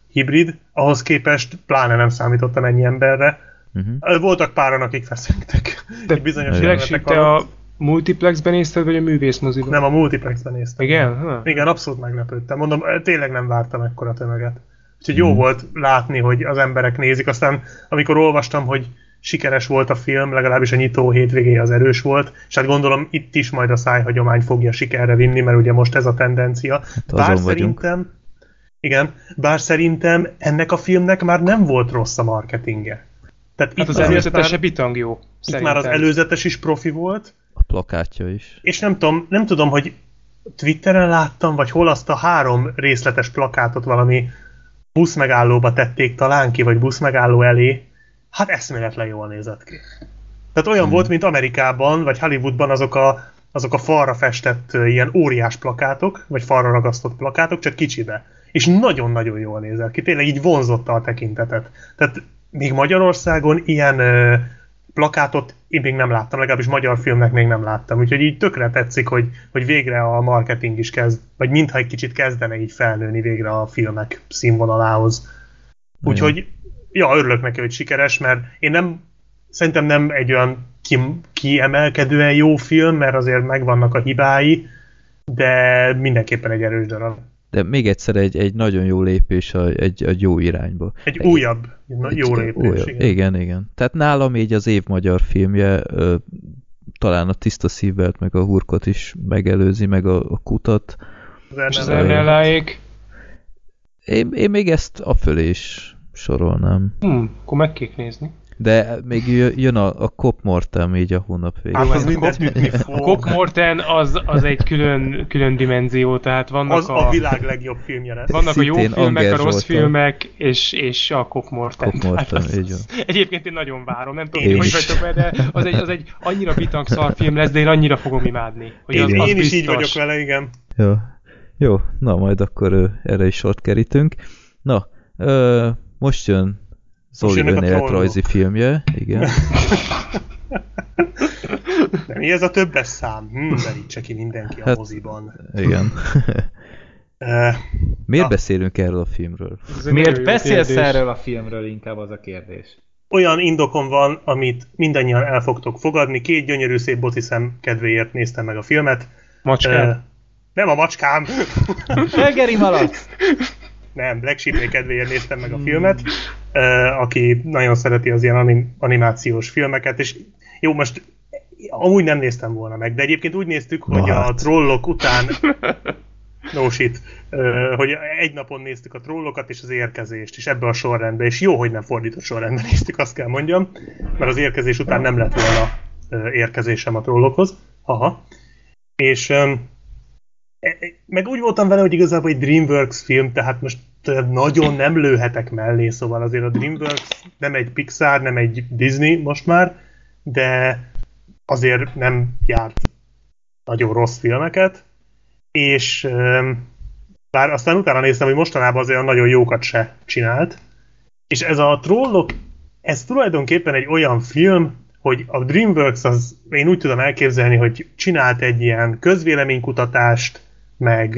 hibrid, ahhoz képest pláne nem számítottam ennyi emberre. Uh-huh. Voltak páran, akik feszengtek. De Egy bizonyos jelenetek te a multiplexben nézted, vagy a művészmoziban? Nem, a multiplexben néztem. Igen? Ha. Igen, abszolút meglepődtem. Mondom, tényleg nem vártam ekkora tömeget. Úgyhogy jó Mhm. volt látni, hogy az emberek nézik. Aztán, amikor olvastam, hogy sikeres volt a film, legalábbis a nyitó hétvégéje az erős volt, és hát gondolom itt is majd a szájhagyomány fogja sikerre vinni, mert ugye most ez a tendencia. Hát vagyunk. szerintem, igen, bár szerintem ennek a filmnek már nem volt rossz a marketingje. Tehát Hát itt az előzetese már, bitang jó. itt már az szerintem. előzetes is profi volt, A plakátja is. és nem tudom, nem tudom, hogy Twitteren láttam, vagy hol azt a három részletes plakátot valami buszmegállóba tették talán ki, vagy buszmegálló elé. Hát eszméletlen jól nézett ki. Tehát olyan hmm. volt, mint Amerikában, vagy Hollywoodban azok a, azok a falra festett ilyen óriás plakátok, vagy falra ragasztott plakátok, csak kicsibe. És nagyon-nagyon jól nézett ki, tényleg így vonzotta a tekintetet. Tehát még Magyarországon ilyen plakátot én még nem láttam, legalábbis magyar filmnek még nem láttam. Úgyhogy így tökre tetszik, hogy, hogy végre a marketing is kezd, vagy mintha egy kicsit kezdene így felnőni végre a filmek színvonalához. Úgyhogy, ja, örülök neki, hogy sikeres, mert én nem, szerintem nem egy olyan ki, kiemelkedően jó film, mert azért megvannak a hibái, de mindenképpen egy erős darab. De még egyszer egy, egy nagyon jó lépés a, egy, egy jó irányba. Egy újabb, na, Egy- jó lépés. újabb. igen. igen, igen. Tehát nálam így az év magyar filmje ö, talán a Tiszta Szívvelt, meg a Hurkot is megelőzi, meg a, a Kutat. Ernelláék. Én, én még ezt a fölé is sorolnám. Hm, akkor meg kék nézni. De még jö- jön a, a Cop Mortem így a hónap végén. Hát az mindent ütni A. Cop az, az egy külön, külön dimenzió, tehát vannak Az a, a világ legjobb filmje lesz. vannak a jó Szintén filmek, Anger a rossz filmek, és, és a Cop Morten. Cop Morten, Tehát az- így van. Egyébként én nagyon várom, nem tudom, Én hogy vagytok de az egy, az egy annyira bitang szarfilm lesz, de én annyira fogom imádni. Hogy az, Én, az én is így vagyok vele, igen. Jó. Jó, na majd akkor erre is sort kerítünk. Na, ö, most jön A önéletrajzi filmje, igen. De mi ez a többes szám? Hm, merítse ki mindenki a Hát- moziban. Igen. Uh, Miért Na. beszélünk erről a filmről? Miért beszélsz kérdés. erről a filmről, inkább az a kérdés. olyan indokom van, amit mindannyian el fogtok fogadni. Két gyönyörű szép boci szem kedvéért néztem meg a filmet. Macskám. Ö, nem a macskám! Felgeri malac! nem, Black sheep kedvéért néztem meg a filmet, aki nagyon szereti az ilyen anim, animációs filmeket, és jó, most amúgy nem néztem volna meg, de egyébként úgy néztük, hogy a hát. trollok után no shit, hogy egy napon néztük a trollokat és az érkezést, és ebbe a sorrendbe, és jó, hogy nem fordított sorrendben néztük, azt kell mondjam, mert az érkezés után nem lett volna érkezésem a trollokhoz. Haha. És meg úgy voltam vele, hogy igazából egy DreamWorks film, tehát most nagyon nem lőhetek mellé, szóval azért a DreamWorks nem egy Pixar, nem egy Disney most már, de azért nem járt nagyon rossz filmeket, és bár aztán utána néztem, hogy mostanában azért nagyon jókat se csinált, és ez a trollok, ez tulajdonképpen egy olyan film, hogy a DreamWorks az, én úgy tudom elképzelni, hogy csinált egy ilyen közvéleménykutatást, meg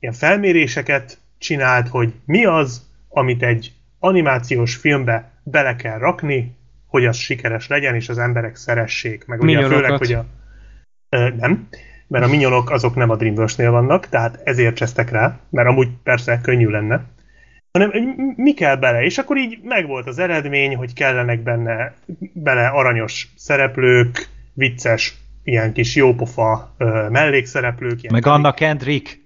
ilyen felméréseket csinált, hogy mi az, amit egy animációs filmbe bele kell rakni, hogy az sikeres legyen, és az emberek szeressék. Meg. Ugye főleg, hogy a... Nem, mert a minyonok azok nem a Dreamworks-nél vannak, tehát ezért csesztek rá, mert amúgy persze könnyű lenne, hanem hogy mi kell bele, és akkor így megvolt az eredmény, hogy kellenek benne bele aranyos szereplők, vicces, ilyen kis jópofa ö, mellékszereplők. Ilyen Meg Anna Kendrick.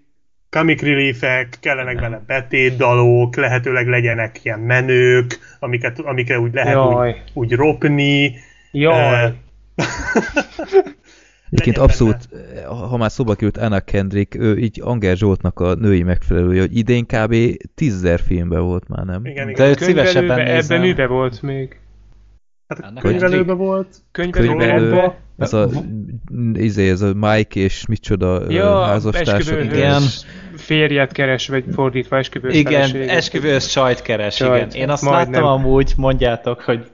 comic reliefek, kellenek benne betétdalok, lehetőleg legyenek ilyen menők, amiket, amikre úgy lehet úgy, Jaj. úgy ropni. Jaj. Eh, Egyébként abszolút, ha már szóba került Anna Kendrick, ő így Anger Zsoltnak a női megfelelője, hogy idén kb. tízzer filmben volt már, nem? igen, De igen. őt szívesebben Könyvelőbe, nézem. ebben mibe volt még? Hát a Annak könyvelőben volt. Könyvelőbe, Könyvelő. Ez a, izé, ez a Mike és micsoda Ja, házastársak. Igen. férjet keres, vagy fordítva esküvős Igen, feleséget. esküvős csajt keres, Csajt, igen. Én azt majdnem. láttam amúgy, mondjátok, hogy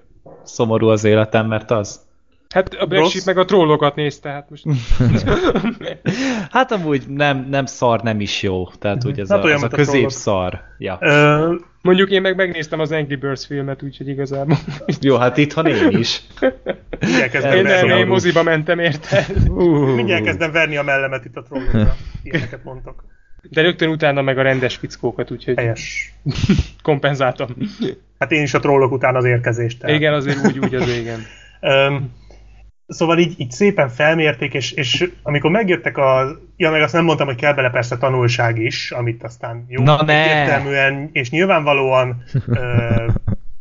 szomorú az életem, mert az. Hát a Black. Sheep meg a trollokat nézte, hát most... Hát amúgy nem, nem szar, nem is jó. Tehát úgy ez Hát a, olyan, az a középszar. Ja. Ö, Mondjuk én meg megnéztem az Angry Birds filmet, úgyhogy igazából... Jó, hát itthon én is. mindjárt kezdem Én nem, én moziba mentem érte. Mindjárt kezdem verni a mellemet itt a trollokra. Ilyeneket mondtok. De rögtön utána meg a rendes fickókat, úgyhogy Helyes. kompenzáltam. Hát én is a trollok után az érkezést. tehát. Igen, azért úgy, úgy, az igen. Szóval így, így szépen felmérték, és, és amikor megjöttek a... Ja, meg azt nem mondtam, hogy kell bele persze tanulság is, amit aztán jó, Na ne! és nyilvánvalóan ö,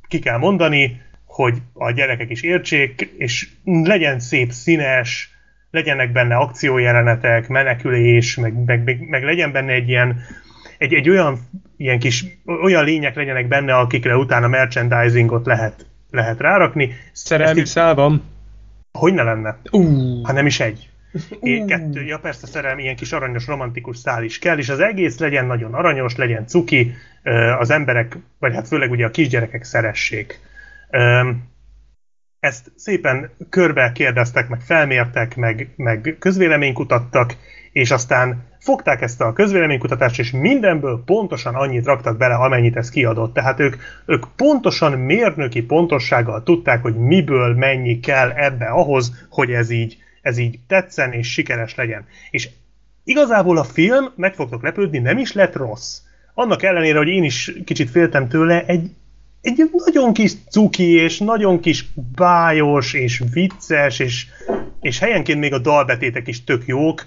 ki kell mondani, hogy a gyerekek is értsék, és legyen szép színes, legyenek benne akciójelenetek, menekülés, meg, meg, meg, meg legyen benne egy ilyen, egy, egy olyan, ilyen kis, olyan lények legyenek benne, akikre utána merchandisingot lehet, lehet rárakni. Szerelmi szál van. Hogy ne lenne? Uh, Ha nem is egy. É, kettő, ja persze szerelmi, ilyen kis aranyos, romantikus szál is kell, és az egész legyen nagyon aranyos, legyen cuki, az emberek, vagy hát főleg ugye a kisgyerekek szeressék. Ezt szépen körbe kérdeztek, meg felmértek, meg, meg közvéleménykutattak, és aztán fogták ezt a közvéleménykutatást, és mindenből pontosan annyit raktak bele, amennyit ez kiadott. Tehát ők, ők pontosan mérnöki pontossággal tudták, hogy miből mennyi kell ebbe ahhoz, hogy ez így, ez így tetszen és sikeres legyen. És igazából a film, meg fogtok lepődni, nem is lett rossz. Annak ellenére, hogy én is kicsit féltem tőle, egy, egy nagyon kis cuki, és nagyon kis bájos, és vicces, és, és helyenként még a dalbetétek is tök jók,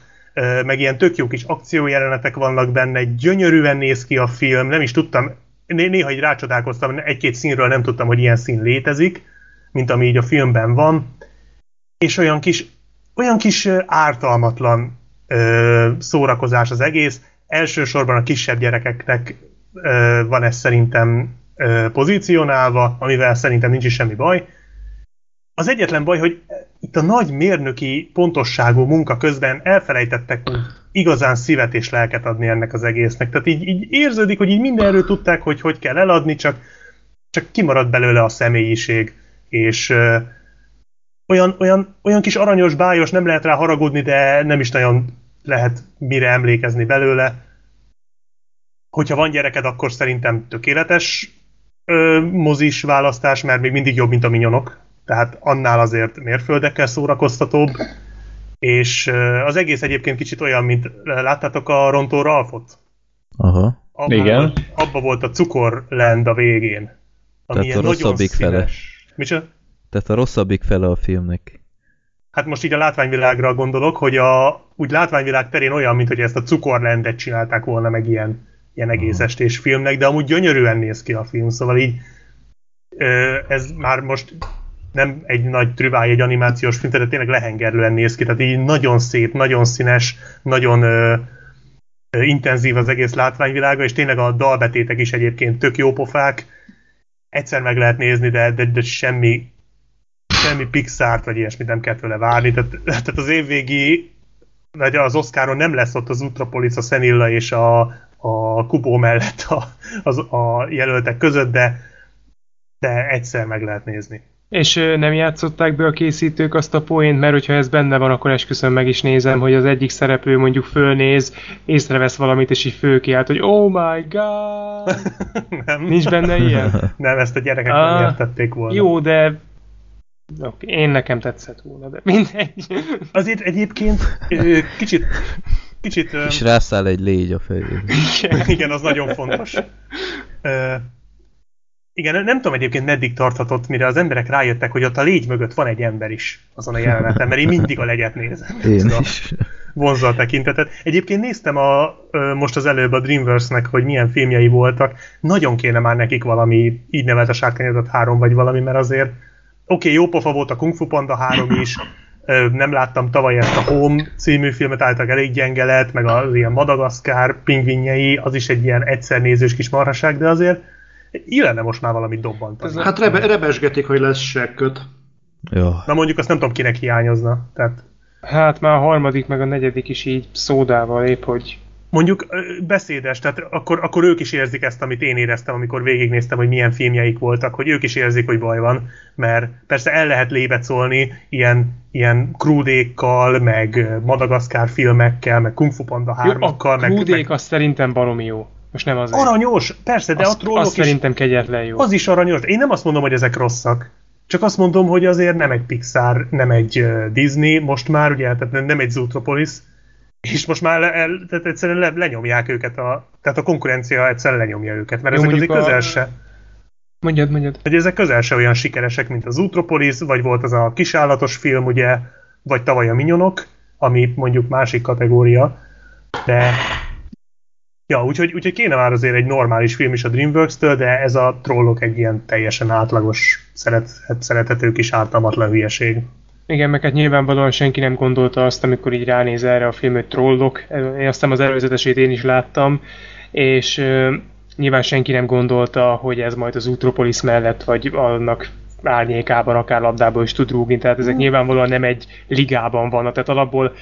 meg ilyen tök jó kis akciójelenetek vannak benne, gyönyörűen néz ki a film, nem is tudtam, né- néha így rácsodálkoztam, egy-két színről nem tudtam, hogy ilyen szín létezik, mint ami így a filmben van, és olyan kis, olyan kis ártalmatlan ö, szórakozás az egész, elsősorban a kisebb gyerekeknek ö, van ez szerintem ö, pozícionálva, amivel szerintem nincs is semmi baj. Az egyetlen baj, hogy itt a nagy mérnöki pontosságú munka közben elfelejtettek igazán szívet és lelket adni ennek az egésznek. Tehát így, így érződik, hogy így mindenről tudták, hogy hogy kell eladni, csak, csak kimarad belőle a személyiség, és ö, olyan, olyan, olyan kis aranyos, bájos, nem lehet rá haragudni, de nem is nagyon lehet mire emlékezni belőle. Hogyha van gyereked, akkor szerintem tökéletes ö, mozis választás, mert még mindig jobb, mint a minyonok. Tehát annál azért mérföldekkel szórakoztatóbb. És az egész egyébként kicsit olyan, mint láttátok a Rontó Ralfot? Aha. Abba Igen. Volt, abba volt a cukorland a végén. Ami Tehát ilyen a nagyon rosszabbik fele. Micsoda? Tehát a rosszabbik fele a filmnek. Hát most így a látványvilágra gondolok, hogy a, úgy látványvilág terén olyan, mint hogy ezt a cukorlendet csinálták volna meg ilyen, ilyen egész estés filmnek, de amúgy gyönyörűen néz ki a film, szóval így ö, ez már most nem egy nagy trüváj, egy animációs film, de tényleg lehengerlően néz ki, tehát így nagyon szép, nagyon színes, nagyon ö, ö, intenzív az egész látványvilága, és tényleg a dalbetétek is egyébként tök jó pofák. Egyszer meg lehet nézni, de, de, de semmi semmi Pixart vagy ilyesmit nem kell tőle várni. Tehát, tehát az évvégi, vagy az Oscaron nem lesz ott az Utrapolis, a Szenilla és a, a Kubó mellett a, az, a jelöltek között, de, de egyszer meg lehet nézni. És nem játszották be a készítők azt a poént, mert hogyha ez benne van, akkor esküszöm meg is nézem, hogy az egyik szereplő mondjuk fölnéz, észrevesz valamit, és így fölkiált, hogy oh my god! nem, Nincs benne ilyen? nem, ezt a gyerekek Ah, nem értették volna. Jó, de... Okay, én nekem tetszett volna, de mindegy. Azért egyébként kicsit, kicsit És rászáll egy légy a fején. Igen, az nagyon fontos. Igen, nem tudom egyébként meddig tarthatott, mire az emberek rájöttek, hogy ott a légy mögött van egy ember is azon a jeleneten, mert én mindig a legyet nézem. Én Tudom. is. vonzza a tekintetet. Egyébként néztem a, most az előbb a Dreamworks-nek, hogy milyen filmjei voltak. Nagyon kéne már nekik valami, így nevet a sárkányodat három vagy valami, mert azért oké, okay, jó pofa volt a Kung Fu Panda 3 is, nem láttam tavaly ezt a Home című filmet, álltak elég gyenge lett, meg az ilyen Madagaszkár pingvinjei, az is egy ilyen egyszer nézős kis marhaság, de azért illene most már valamit dobbantani. Hát rebe, rebesgetik, hogy lesz sekköt. Jó. Na mondjuk azt nem tudom kinek hiányozna. Tehát Hát már a harmadik, meg a negyedik is így szódával épp, hogy mondjuk beszédes, tehát akkor, akkor ők is érzik ezt, amit én éreztem, amikor végignéztem, hogy milyen filmjeik voltak, hogy ők is érzik, hogy baj van, mert persze el lehet lébet szólni ilyen, ilyen krúdékkal, meg Madagaszkár filmekkel, meg Kung Fu Panda Jó, a hármakkal, meg, krúdék meg az szerintem baromi jó. Most nem azért. aranyos, persze, de az, a trollok az is, szerintem kegyetlen jó. az is aranyos. Én nem azt mondom, hogy ezek rosszak. Csak azt mondom, hogy azért nem egy Pixar, nem egy Disney, most már ugye, tehát nem egy Zootropolis, és most már le, el, tehát egyszerűen le, lenyomják őket, a, tehát a konkurencia egyszerűen lenyomja őket, mert Jó, ezek azért mondjuk a- közel se, Mondjad, mondjad. hogy ezek közel se olyan sikeresek, mint az Zootropolis, vagy volt az a kisállatos film, ugye, vagy tavaly a Minyonok, ami mondjuk másik kategória, de ja, úgyhogy, úgyhogy kéne már azért egy normális film is a Dreamworks-től, de ez a trollok egy ilyen teljesen átlagos, szeret, szerethető kis ártalmatlan hülyeség. Igen, meg hát nyilvánvalóan senki nem gondolta azt, amikor így ránéz erre a film, hogy trollok. Én aztán az előzetesét én is láttam, és uh, nyilván senki nem gondolta, hogy ez majd az Utropolis mellett, vagy annak árnyékában, akár labdából is tud rúgni, tehát ezek nyilvánvalóan nem egy ligában vannak, tehát alapból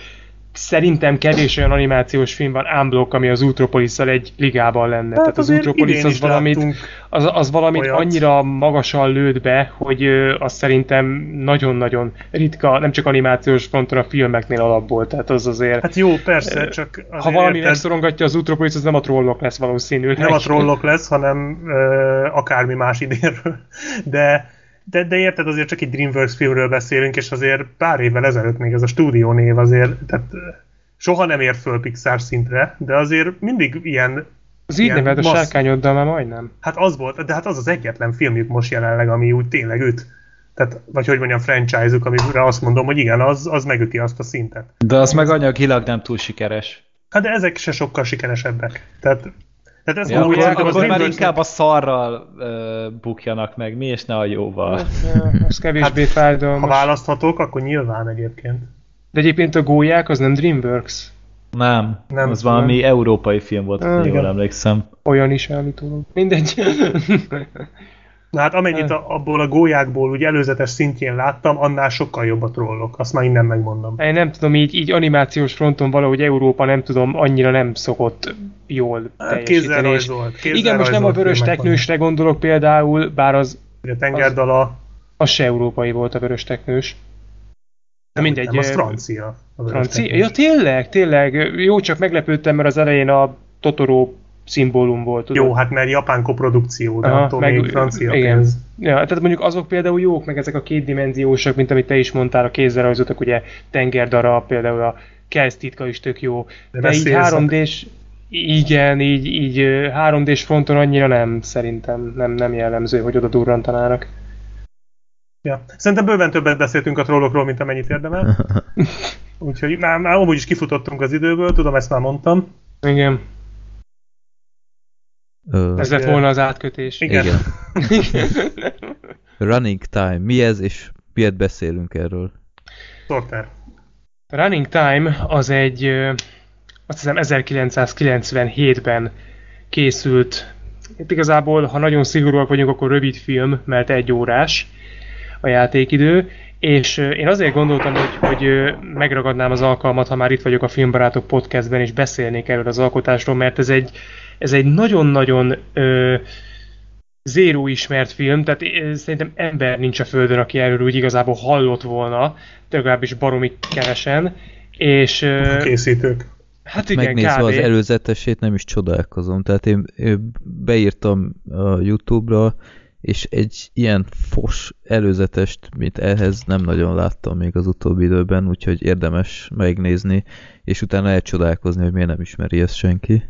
szerintem kevés olyan animációs film van unblock, ami az utropolis egy ligában lenne. Tehát, az Utropolis az valamit, az, az valamit olyat. annyira magasan lőtt be, hogy az szerintem nagyon-nagyon ritka, nem csak animációs fronton a filmeknél alapból, tehát az azért... Hát jó, persze, csak ha valami érted, megszorongatja az Utropolis, az nem a trollok lesz valószínűleg. nem a trollok lesz, hanem ö, akármi más idénről. De, de, de érted, azért csak egy DreamWorks filmről beszélünk, és azért pár évvel ezelőtt még ez a stúdió név azért, tehát soha nem ért föl Pixar szintre, de azért mindig ilyen, Az így ilyen neved a massz- sárkányoddal már majdnem. hát az volt, de hát az az egyetlen filmjük most jelenleg, ami úgy tényleg üt. Tehát, vagy hogy mondjam, franchise-uk, amire azt mondom, hogy igen, az, az megüti azt a szintet. De az meg anyagilag nem túl sikeres. Hát de ezek se sokkal sikeresebbek. Tehát, tehát ezt Ja, mondom, akkor, akkor az már inkább a szarral ö, bukjanak meg, mi és ne a jóval. Az kevésbé Hát, Ha fájdalmas. választhatok, akkor nyilván egyébként. De egyébként a gólyák az nem Dreamworks. Nem, Nem, nem az valami európai film volt, Ah, ha jól igen. emlékszem. Olyan is állítólag. Mindegy. Na hát amennyit a, abból a gólyákból úgy előzetes szintjén láttam, annál sokkal jobb a trollok. Azt már innen megmondom. Én nem tudom, így, így animációs fronton valahogy Európa nem tudom, annyira nem szokott jól teljesíteni. rajzolt. Kézzel Igen, most nem a vörös teknősre gondolok például, bár az. Ugye tengerdala, az se európai volt a vörös teknős. De mindegy. nem, az francia. a vörös Francia? Ja, tényleg, tényleg. Jó, csak meglepődtem, mert az elején a Totoro szimbólum volt. Tudod? Jó, hát mert japán koprodukció, de Aha, attól meg- még francia igen. pénz. Ja, tehát mondjuk azok például jók, meg ezek a kétdimenziósak, mint amit te is mondtál, a kézzel rajzoltak, ugye tengerdara, például a Kelsz titka is tök jó. De De, így beszélsz- 3D-s, igen, így, így ö, 3D-s fronton annyira nem, szerintem nem, nem jellemző, hogy oda durrantanának. Ja. Szerintem bőven többet beszéltünk a trollokról, mint amennyit érdemel. Úgyhogy már, már amúgy is kifutottunk az időből, tudom, ezt már mondtam. Igen, Ö, ez lett volna az átkötés. Igen. igen. Running time. Mi ez, és miért beszélünk erről? Sorter. Running Time az egy, azt hiszem 1997-ben készült, itt igazából, ha nagyon szigorúak vagyunk, akkor rövid film, mert egy órás a játékidő, és én azért gondoltam, hogy, hogy megragadnám az alkalmat, ha már itt vagyok a Filmbarátok podcastben, és beszélnék erről az alkotásról, mert ez egy, ez egy nagyon-nagyon ö, zéró ismert film, tehát szerintem ember nincs a Földön, aki erről úgy igazából hallott volna, legalábbis baromi kevesen, és ö, A készítők. hát igen, Megnézve kb. az előzetesét nem is csodálkozom. Tehát én, én beírtam a Youtube-ra, és egy ilyen fos előzetest, mint ehhez nem nagyon láttam még az utóbbi időben, úgyhogy érdemes megnézni, és utána elcsodálkozni, hogy miért nem ismeri ezt senki.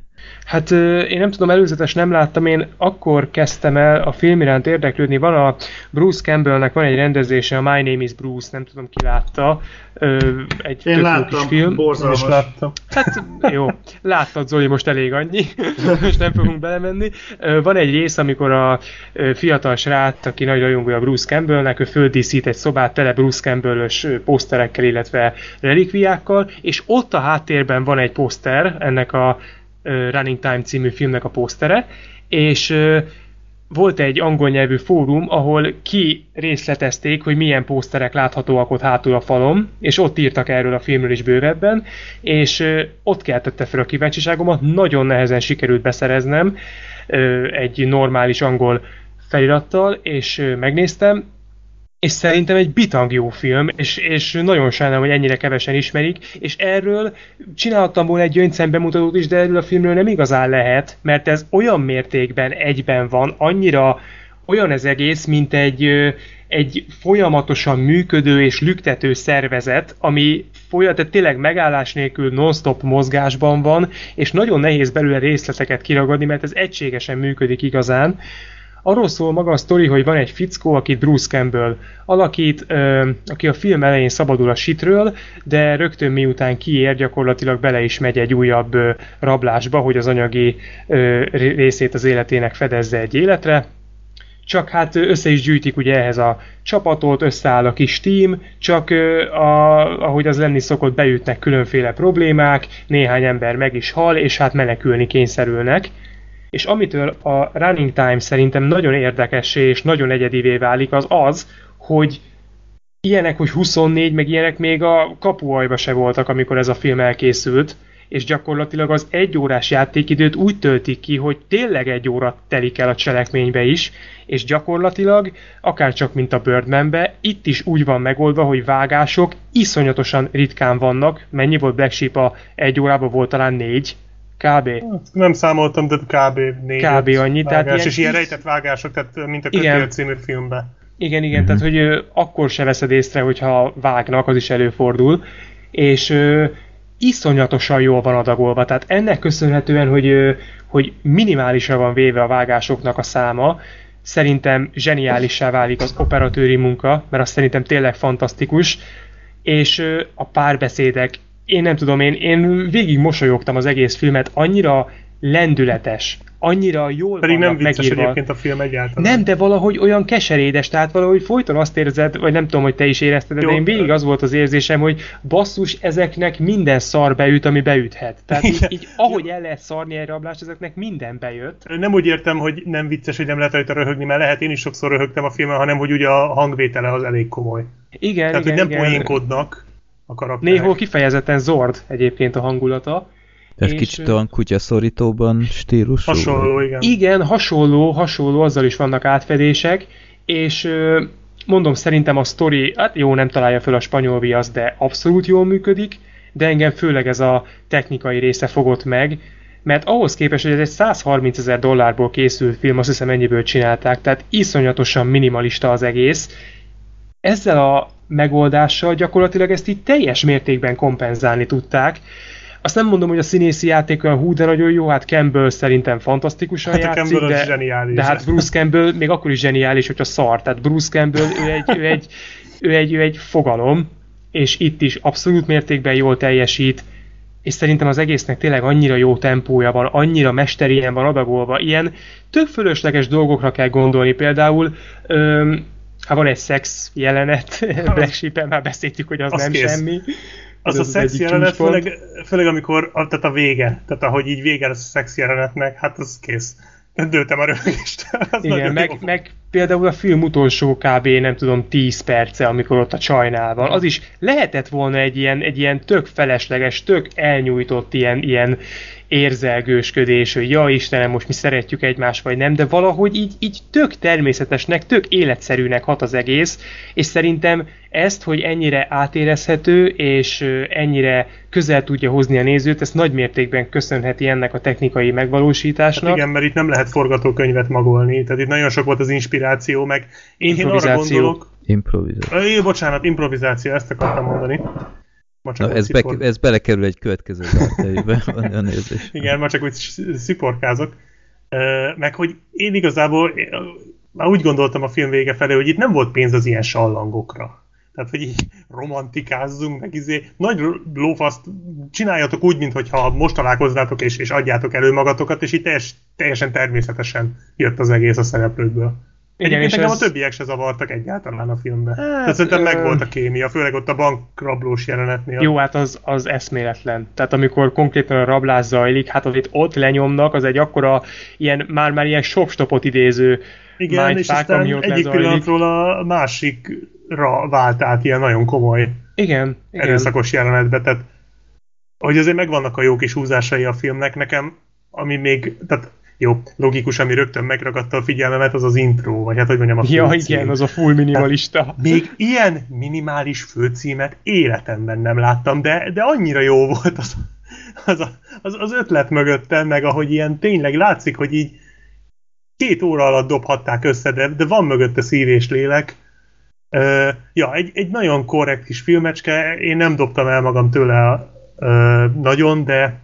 Hát én nem tudom, előzetes nem láttam, én akkor kezdtem el a film iránt érdeklődni. Van a Bruce Campbellnek van egy rendezése, a My Name is Bruce, nem tudom ki látta. Egy Én láttam, kis film. Én borzalmas. is láttam. Hát jó, láttad Zoli, most elég annyi, most nem fogunk belemenni. Van egy rész, amikor a fiatal srác, aki nagy rajongója Bruce Campbellnek, ő földíszít egy szobát tele Bruce Campbell-ös poszterekkel, illetve relikviákkal, és ott a háttérben van egy poszter, ennek a Running Time című filmnek a posztere, és volt egy angol nyelvű fórum, ahol ki részletezték, hogy milyen pószterek láthatóak ott hátul a falon, és ott írtak erről a filmről is bővebben, és ott keltette fel a kíváncsiságomat, nagyon nehezen sikerült beszereznem egy normális angol felirattal, és megnéztem, és szerintem egy bitang jó film, és, és nagyon sajnálom, hogy ennyire kevesen ismerik, és erről csináltam volna egy gyöngyszem bemutatót is, de erről a filmről nem igazán lehet, mert ez olyan mértékben egyben van, annyira olyan ez egész, mint egy, egy folyamatosan működő és lüktető szervezet, ami folyam, tehát tényleg megállás nélkül non-stop mozgásban van, és nagyon nehéz belőle részleteket kiragadni, mert ez egységesen működik igazán. Arról szól maga a sztori, hogy van egy fickó, akit Bruce Campbell alakít, ö, aki a film elején szabadul a sitről, de rögtön miután kiér, gyakorlatilag bele is megy egy újabb ö, rablásba, hogy az anyagi ö, ré- részét az életének fedezze egy életre. Csak hát össze is gyűjtik ugye ehhez a csapatot, összeáll a kis team, csak a, ahogy az lenni szokott, beütnek különféle problémák, néhány ember meg is hal, és hát menekülni kényszerülnek és amitől a running time szerintem nagyon érdekessé és nagyon egyedivé válik, az az, hogy ilyenek, hogy 24, meg ilyenek még a kapuajba se voltak, amikor ez a film elkészült, és gyakorlatilag az egy órás játékidőt úgy töltik ki, hogy tényleg egy óra telik el a cselekménybe is, és gyakorlatilag, akár csak mint a Birdmanbe, itt is úgy van megoldva, hogy vágások iszonyatosan ritkán vannak. Mennyi volt Black Sheep a egy órában volt talán négy, kb. Nem számoltam, de kb. négy Kb. annyi, tehát vágás, ilyen és ilyen kis- rejtett vágások, tehát mint a. Kötél című filmben. Igen, igen, tehát hogy ö, akkor se veszed észre, hogyha vágnak, az is előfordul, és ö, iszonyatosan jól van adagolva, tehát ennek köszönhetően, hogy, ö, hogy minimálisra van véve a vágásoknak a száma, szerintem zseniálissá válik az operatőri munka, mert az szerintem tényleg fantasztikus, és ö, a párbeszédek, én nem tudom, én, én végig mosolyogtam az egész filmet, annyira lendületes, annyira jól Pedig nem vicces megírva. egyébként a film egyáltalán. Nem, de valahogy olyan keserédes, tehát valahogy folyton azt érzed, vagy nem tudom, hogy te is érezted, de Jó. én végig az volt az érzésem, hogy basszus, ezeknek minden szar beüt, ami beüthet. Tehát így, így ahogy el lehet szarni egy rablást, ezeknek minden bejött. Nem úgy értem, hogy nem vicces, hogy nem lehet rajta röhögni, mert lehet, én is sokszor röhögtem a filmen, hanem hogy ugye a hangvétele az elég komoly. Igen, Tehát, igen, hogy nem igen. poénkodnak a karakterek. Néhol kifejezetten Zord egyébként a hangulata. Tehát És, kicsit olyan kutyaszorítóban stílusú. Hasonló, igen. Igen, hasonló, hasonló, azzal is vannak átfedések, és mondom, szerintem a sztori, hát jó, nem találja föl a spanyol viasz, de abszolút jól működik, de engem főleg ez a technikai része fogott meg, mert ahhoz képest, hogy ez egy 130 ezer dollárból készült film, azt hiszem ennyiből csinálták, tehát iszonyatosan minimalista az egész. Ezzel a megoldással gyakorlatilag ezt így teljes mértékben kompenzálni tudták. Azt nem mondom, hogy a színészi játék olyan hú, de nagyon jó, hát Campbell szerintem fantasztikusan Hát a játszik, az de, zseniális. de hát Bruce Campbell még akkor is zseniális, hogyha szar. Tehát Bruce Campbell, ő egy, ő egy, ő egy, ő egy fogalom, és itt is abszolút mértékben jól teljesít, és szerintem az egésznek tényleg annyira jó tempója van, annyira mesterien van adagolva, ilyen tök fölösleges dolgokra kell gondolni, például öm, hát van egy szex jelenet, Black Sheep-en már beszéltük, hogy az, Az nem kész. semmi. Az, Ez a az szex jelenet, csúcspont. főleg, főleg amikor, a, tehát a vége, tehát ahogy így vége lesz a szex jelenetnek, hát az kész. Dőltem a röhögést. Az Igen, meg, jó. meg például a film utolsó kb. nem tudom 10 perce, amikor ott a csajnál van, az is lehetett volna egy ilyen, egy ilyen tök felesleges, tök elnyújtott ilyen, ilyen érzelgősködés, hogy ja Istenem, most mi szeretjük egymást, vagy nem, de valahogy így, így tök természetesnek, tök életszerűnek hat az egész, és szerintem ezt, hogy ennyire átérezhető, és ennyire közel tudja hozni a nézőt, ezt nagy mértékben köszönheti ennek a technikai megvalósításnak. Hát igen, mert itt nem lehet forgatókönyvet magolni, tehát itt nagyon sok volt az inspiráció, meg én, én arra Improvizáció. gondolok, Improvizáció. Ö, bocsánat, improvizáció, ezt akartam mondani. Ma csak Na, ez, be, szipor... ez belekerül egy következő dártejébe, van a nézés. Igen, ma csak úgy sz- sziporkázok. Meg hogy én igazából már úgy gondoltam a film vége felé, hogy itt nem volt pénz az ilyen sallangokra. Tehát, hogy így romantikázzunk, meg izé, nagy lófaszt csináljatok úgy, mintha most találkoznátok, és, és adjátok elő magatokat, és itt teljes, teljesen természetesen jött az egész a szereplőkből. Igen, Egyébként és engem ez- a többiek se zavartak egyáltalán a filmben. Hát, Hát, Tehát szerintem meg volt a kémia, főleg ott a bankrablós jelenetnél. Jó, hát az, az eszméletlen. Tehát amikor konkrétan a rablás zajlik, hát amit ott lenyomnak, az egy akkora, ilyen, már-már ilyen shopstopot idéző Igen, és mindfuck, aztán ami ott egyik lezajlik. pillanatról a másikra vált át ilyen nagyon komoly Igen, igen. erőszakos jelenetbe, tehát hogy azért megvannak a jó kis húzásai a filmnek, nekem, ami még, tehát jó, logikus, ami rögtön megragadta a figyelmemet, az az intro, vagy hát hogy mondjam, a Ja, főcím. igen, az a full minimalista. Még ilyen minimális főcímet életemben nem láttam, de, de annyira jó volt az, az, a- az, az ötlet mögöttem, meg ahogy ilyen tényleg látszik, hogy így két óra alatt dobhatták össze, de, de van mögötte szív és lélek. Ö, ja, egy, egy nagyon korrekt kis filmecske, én nem dobtam el magam tőle ö, nagyon, de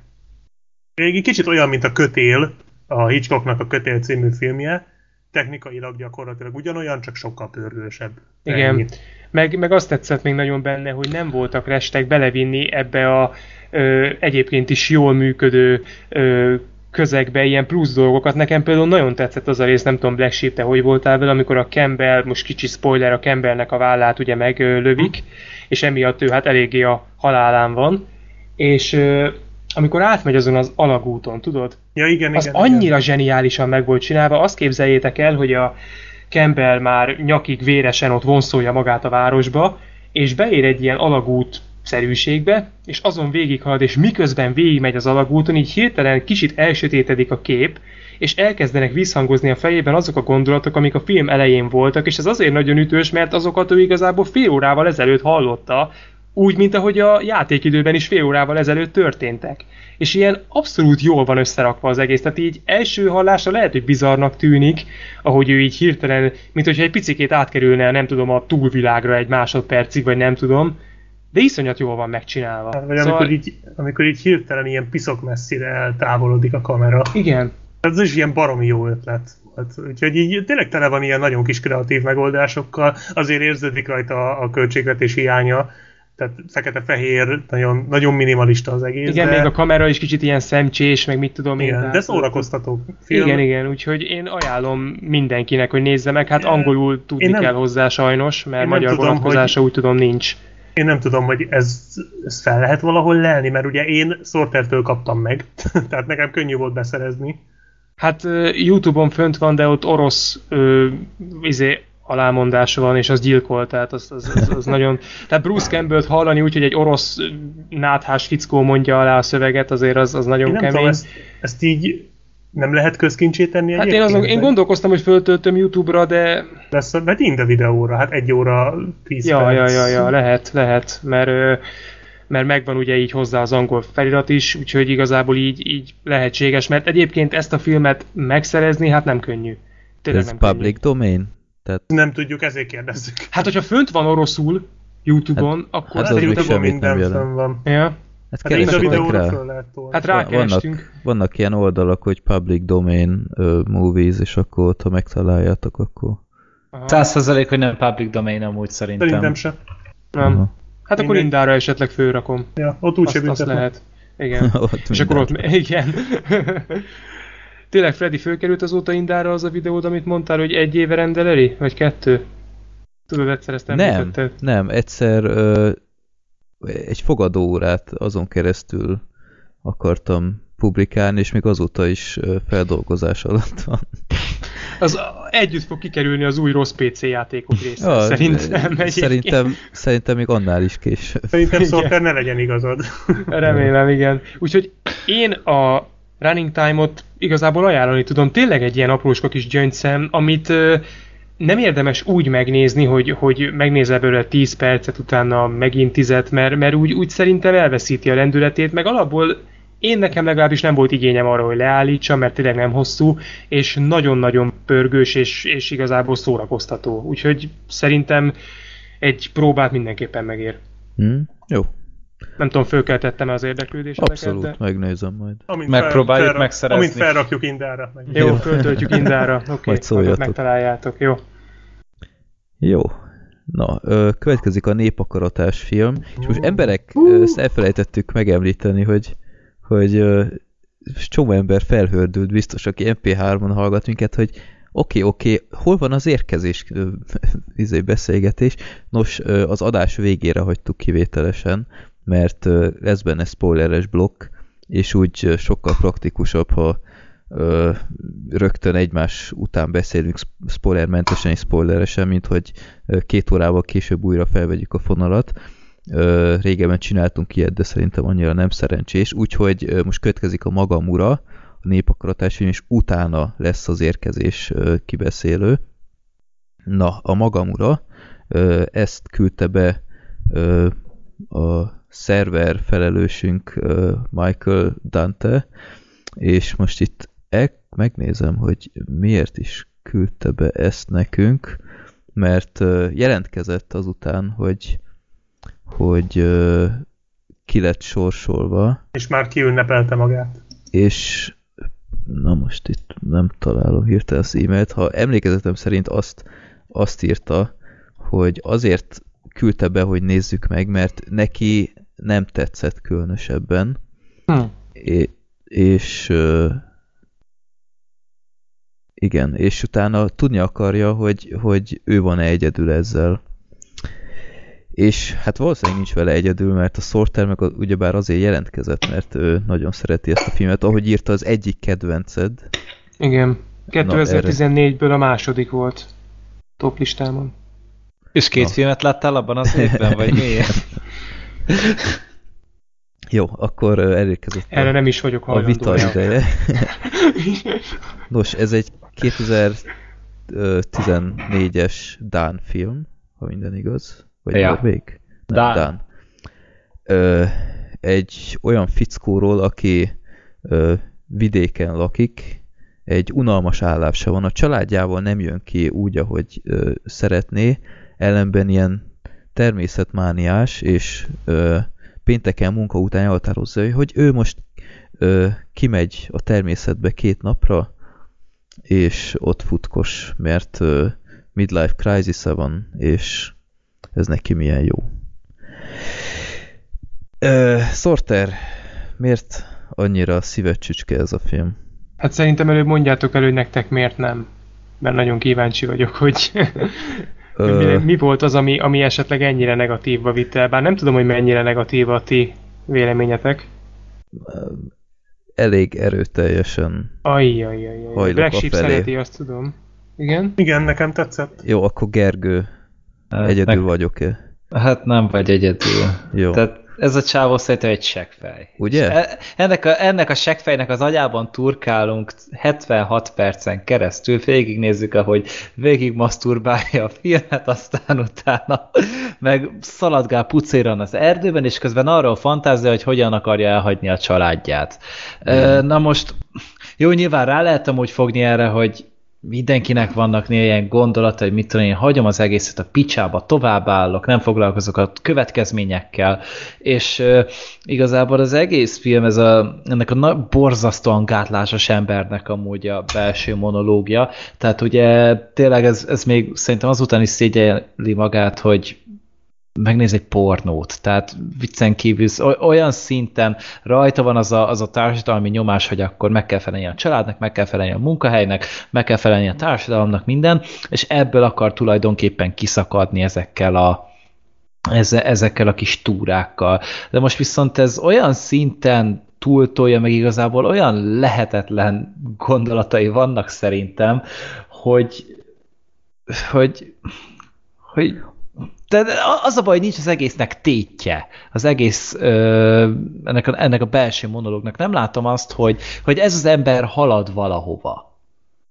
egy kicsit olyan, mint a Kötél, a Hitchcocknak a Kötél című filmje, technikailag gyakorlatilag ugyanolyan, csak sokkal pörgősebb. Igen. Ennyi. Meg, meg azt tetszett még nagyon benne, hogy nem voltak restek belevinni ebbe a ö, egyébként is jól működő ö, közegbe ilyen plusz dolgokat. Nekem például nagyon tetszett az a rész, nem tudom, Black Sheep, te hogy voltál vele, amikor a Campbell, most kicsi spoiler, a Campbellnek a vállát ugye meglövik, és emiatt ő hát eléggé a halálán van, és ö, amikor átmegy azon az alagúton, tudod? Ja, igen, az igen. annyira igen. zseniálisan meg volt csinálva. Azt képzeljétek el, hogy a Campbell már nyakig véresen ott vonszolja magát a városba, és beér egy ilyen alagút szerűségbe, és azon végighalad, és miközben végigmegy az alagúton, így hirtelen kicsit elsötétedik a kép, és elkezdenek visszhangozni a fejében azok a gondolatok, amik a film elején voltak, és ez azért nagyon ütős, mert azokat ő igazából fél órával ezelőtt hallotta, úgy, mint ahogy a játékidőben is fél órával ezelőtt történtek. És ilyen abszolút jól van összerakva az egész, tehát így első hallásra lehet, hogy bizarnak tűnik, ahogy ő így hirtelen, mint hogyha egy picikét átkerülne, nem tudom, a túlvilágra egy másodpercig, vagy nem tudom, de iszonyat jól van megcsinálva. Hát, vagy amikor, így, amikor így hirtelen ilyen piszok messzire eltávolodik a kamera. Igen, Ez is ilyen baromi jó ötlet volt. Úgyhogy így tényleg tele van ilyen nagyon kis kreatív megoldásokkal, azért érződik rajta a, a költségvetés hiánya, tehát fekete-fehér, nagyon, nagyon minimalista az egész. igen, de, még a kamera is kicsit ilyen szemcsés, meg mit tudom én. igen, tehát- de szórakoztató film. Igen, igen, úgyhogy én ajánlom mindenkinek, hogy nézze meg. Hát angolul tudni Én nem- kell hozzá sajnos, mert Én magyar tudom, vonatkozása úgy tudom nincs. Én nem tudom, hogy ez, ez fel lehet valahol lelni, mert ugye én Sortertől kaptam meg, tehát nekem könnyű volt beszerezni. Hát Youtube-on fönt van, de ott orosz ö, izé, alámondása van, és az gyilkol, tehát az, az, az, az nagyon... Tehát Bruce Campbell-t hallani úgy, hogy egy orosz náthás fickó mondja alá a szöveget, azért az, az nagyon Én nem kemény. tudom, ezt, ezt így nem lehet közkincsét tenni Hát én, azon, én gondolkoztam, hogy föltöltöm Youtube-ra, de Lesz, mert mind a videóra, hát egy óra, tíz Ja, perc. ja, ja, ja, lehet, lehet, mert, mert megvan ugye így hozzá az angol felirat is, úgyhogy igazából így, így lehetséges, mert egyébként ezt a filmet megszerezni, hát nem könnyű. Tényleg Ez public domain? Tehát Nem tudjuk, ezért kérdezzük. Hát, hogyha fönt van oroszul YouTube-on, hát, akkor hát az még semmit minden nem jelent. fönn van. Ja, hát Hát mind a videóra föl lehet tolni. hát Vannak, rákerestünk. vannak ilyen oldalak, hogy public domain uh, movies, és akkor ott, ha megtaláljátok, akkor... Aha, Száz százalék, hogy nem public domain amúgy szerintem. Szerintem se. nem. Aha. Hát akkor Mindegy. Indára esetleg fölrakom. Ja, ott úgy Azt, azt lehet. Igen. ott És akkor ott, minden. igen. Tényleg Freddy fölkerült azóta Indára az a videód, amit mondtál, hogy egy éve rendeleli? Vagy kettő? Tudod, egyszer ezt Nem, említetted? nem, egyszer ö, egy fogadóórát azon keresztül akartam publikálni, és még azóta is ö, feldolgozás alatt van. Az együtt fog kikerülni az új rossz PC játékok része, Ja, szerintem. ö, egyébként. szerintem, szerintem még annál is később. Szerintem. Sorter ne legyen igazad. Remélem, igen. Úgyhogy én a running time-ot igazából ajánlani tudom. Tényleg egy ilyen apróska kis gyöngyszem, amit nem érdemes úgy megnézni, hogy, hogy megnézel belőle 10 percet, utána megint 10 mert, mert úgy, úgy szerintem elveszíti a lendületét, meg alapból én nekem legalábbis nem volt igényem arra, hogy leállítsam, mert tényleg nem hosszú, és nagyon-nagyon pörgős, és, és igazából szórakoztató. Úgyhogy szerintem egy próbát mindenképpen megér. Hm? Jó. Nem tudom, fölkeltettem az érdeklődéseteket, Abszolút, de... megnézem majd. Amint Megpróbáljuk fel, megszerezni. Amint felrakjuk Indára. Meg. Jó, föltöltjük Indára. Oké, Majd okay, szóljatok. megtaláljátok, jó. Jó. Na, következik a népakaratás film, és most emberek, ö, ezt elfelejtettük megemlíteni, hogy, hogy csomó ember felhördült, biztos, aki MP3-on hallgat minket, hogy oké, okay, oké, okay, hol van az érkezés izé, beszélgetés? Nos, az adás végére hagytuk kivételesen, mert lesz benne spoileres blokk, és úgy sokkal praktikusabb, ha ö, rögtön egymás után beszélünk sp- spoilermentesen és spoileresen, mint hogy két órával később újra felvegyük a fonalat. Régebben csináltunk ilyet, de szerintem annyira nem szerencsés, úgyhogy most következik a magam ura, a népakaratás és utána lesz az érkezés kibeszélő. Na, a magam ura, ezt küldte be a szerver felelősünk Michael Dante, és most itt el, megnézem, hogy miért is küldte be ezt nekünk, mert jelentkezett azután, hogy, hogy ki lett sorsolva, És már kiünnepelte magát. és na most itt nem találom hirtelen az e-mailt, ha emlékezetem szerint azt, azt írta, hogy azért küldte be, hogy nézzük meg, mert neki nem tetszett különösebben, Hm. É- és ö, igen, és utána tudni akarja, hogy, hogy ő van-e egyedül ezzel. És hát valószínűleg nincs vele egyedül, mert a Sorter meg ugyebár azért jelentkezett, mert ő nagyon szereti ezt a filmet, ahogy írta az egyik kedvenced. Igen. 2014-ből a második volt top listámon. És két Na. filmet láttál abban az évben, vagy miért? Jó, akkor elérkezett Erre nem is vagyok a vita rá. ideje. Nos, ez egy 2014-es Dán film, ha minden igaz. Vagy Ja. Norvég? Nem, Dán. Dán. Ö, egy olyan fickóról, aki ö, vidéken lakik, egy unalmas állása van, a családjával nem jön ki úgy, ahogy ö, szeretné, ellenben ilyen természetmániás, és ö, pénteken munka után elhatározza, hogy ő most ö, kimegy a természetbe két napra, és ott futkos, mert ö, midlife crisis van, és ez neki milyen jó. Ö, Sorter, miért annyira szívet csücske ez a film? Hát szerintem előbb mondjátok el, hogy nektek miért nem. Mert nagyon kíváncsi vagyok, hogy, mi, mi volt az, ami, ami esetleg ennyire negatívba vitte el. Bár nem tudom, hogy mennyire negatív a ti véleményetek. elég erőteljesen. Ajjajajaj. Hajlok Black Sheep szereti, azt tudom. Igen? Igen, nekem tetszett. Jó, akkor Gergő, Hát, egyedül meg- vagyok-e? Hát nem vagy egyedül. Jó. Tehát ez a csávó szerintem egy seggfej. Ugye? E- Ennek a, ennek a seggfejnek az agyában turkálunk 76 percen keresztül, végignézzük, ahogy végig maszturbálja a filmet, aztán utána meg szaladgál pucéran az erdőben, és közben arról fantázia, hogy hogyan akarja elhagyni a családját. E, Na most, jó, nyilván rá lehet amúgy fogni erre, hogy mindenkinek vannak néha ilyen gondolatai, hogy mit tudom én, hagyom az egészet a picsába, továbbállok, nem foglalkozok a következményekkel, és uh, igazából az egész film, ez a, ennek a na- borzasztóan gátlásos embernek amúgy a belső monológia, tehát ugye tényleg ez, ez még szerintem azután is szégyeli magát, hogy megnéz egy pornót, tehát viccen kívül oly- olyan szinten rajta van az a, az a társadalmi nyomás, hogy akkor meg kell felelni a családnak, meg kell felelni a munkahelynek, meg kell felelni a társadalomnak, minden, és ebből akar tulajdonképpen kiszakadni ezekkel a, eze- ezekkel a kis túrákkal. De most viszont ez olyan szinten túltolja, meg igazából olyan lehetetlen gondolatai vannak szerintem, hogy hogy, hogy de az a baj, hogy nincs az egésznek tétje, az egész ö, ennek, a, ennek a belső monológnak. Nem látom azt, hogy, hogy ez az ember halad valahova.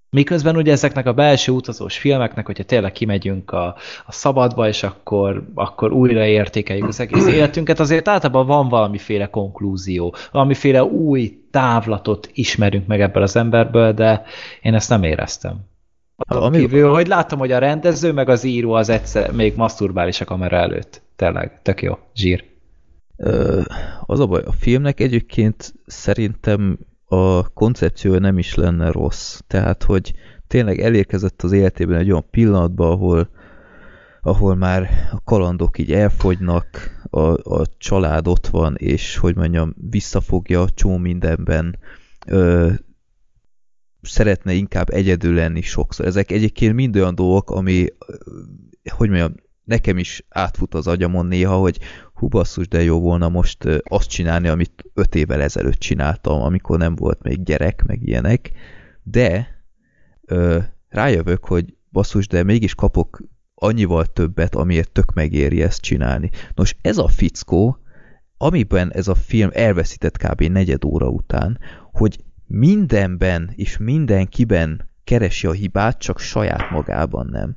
Miközben ugye ezeknek a belső utazós filmeknek, hogyha tényleg kimegyünk a, a szabadba, és akkor, akkor újra értékeljük az egész életünket, azért általában van valamiféle konklúzió, valamiféle új távlatot ismerünk meg ebből az emberből, de én ezt nem éreztem. Ami... Kívül, hogy látom, hogy a rendező meg az író az egyszer még maszturbál is a kamera előtt. Tényleg, tök jó. Zsír. Ö, az a baj, a filmnek egyébként szerintem a koncepciója nem is lenne rossz. Tehát, hogy tényleg elérkezett az életében egy olyan pillanatban, ahol, ahol már a kalandok így elfogynak, a, a család ott van, és hogy mondjam, visszafogja csó mindenben, ö, szeretne inkább egyedül lenni sokszor. Ezek egyébként mind olyan dolgok, ami, hogy mondjam, nekem is átfut az agyamon néha, hogy hú basszus, de jó volna most azt csinálni, amit öt évvel ezelőtt csináltam, amikor nem volt még gyerek, meg ilyenek, de ö, rájövök, hogy basszus, de mégis kapok annyival többet, amiért tök megéri ezt csinálni. Nos, ez a fickó, amiben ez a film elveszített kb. negyed óra után, hogy mindenben és mindenkiben keresi a hibát, csak saját magában nem.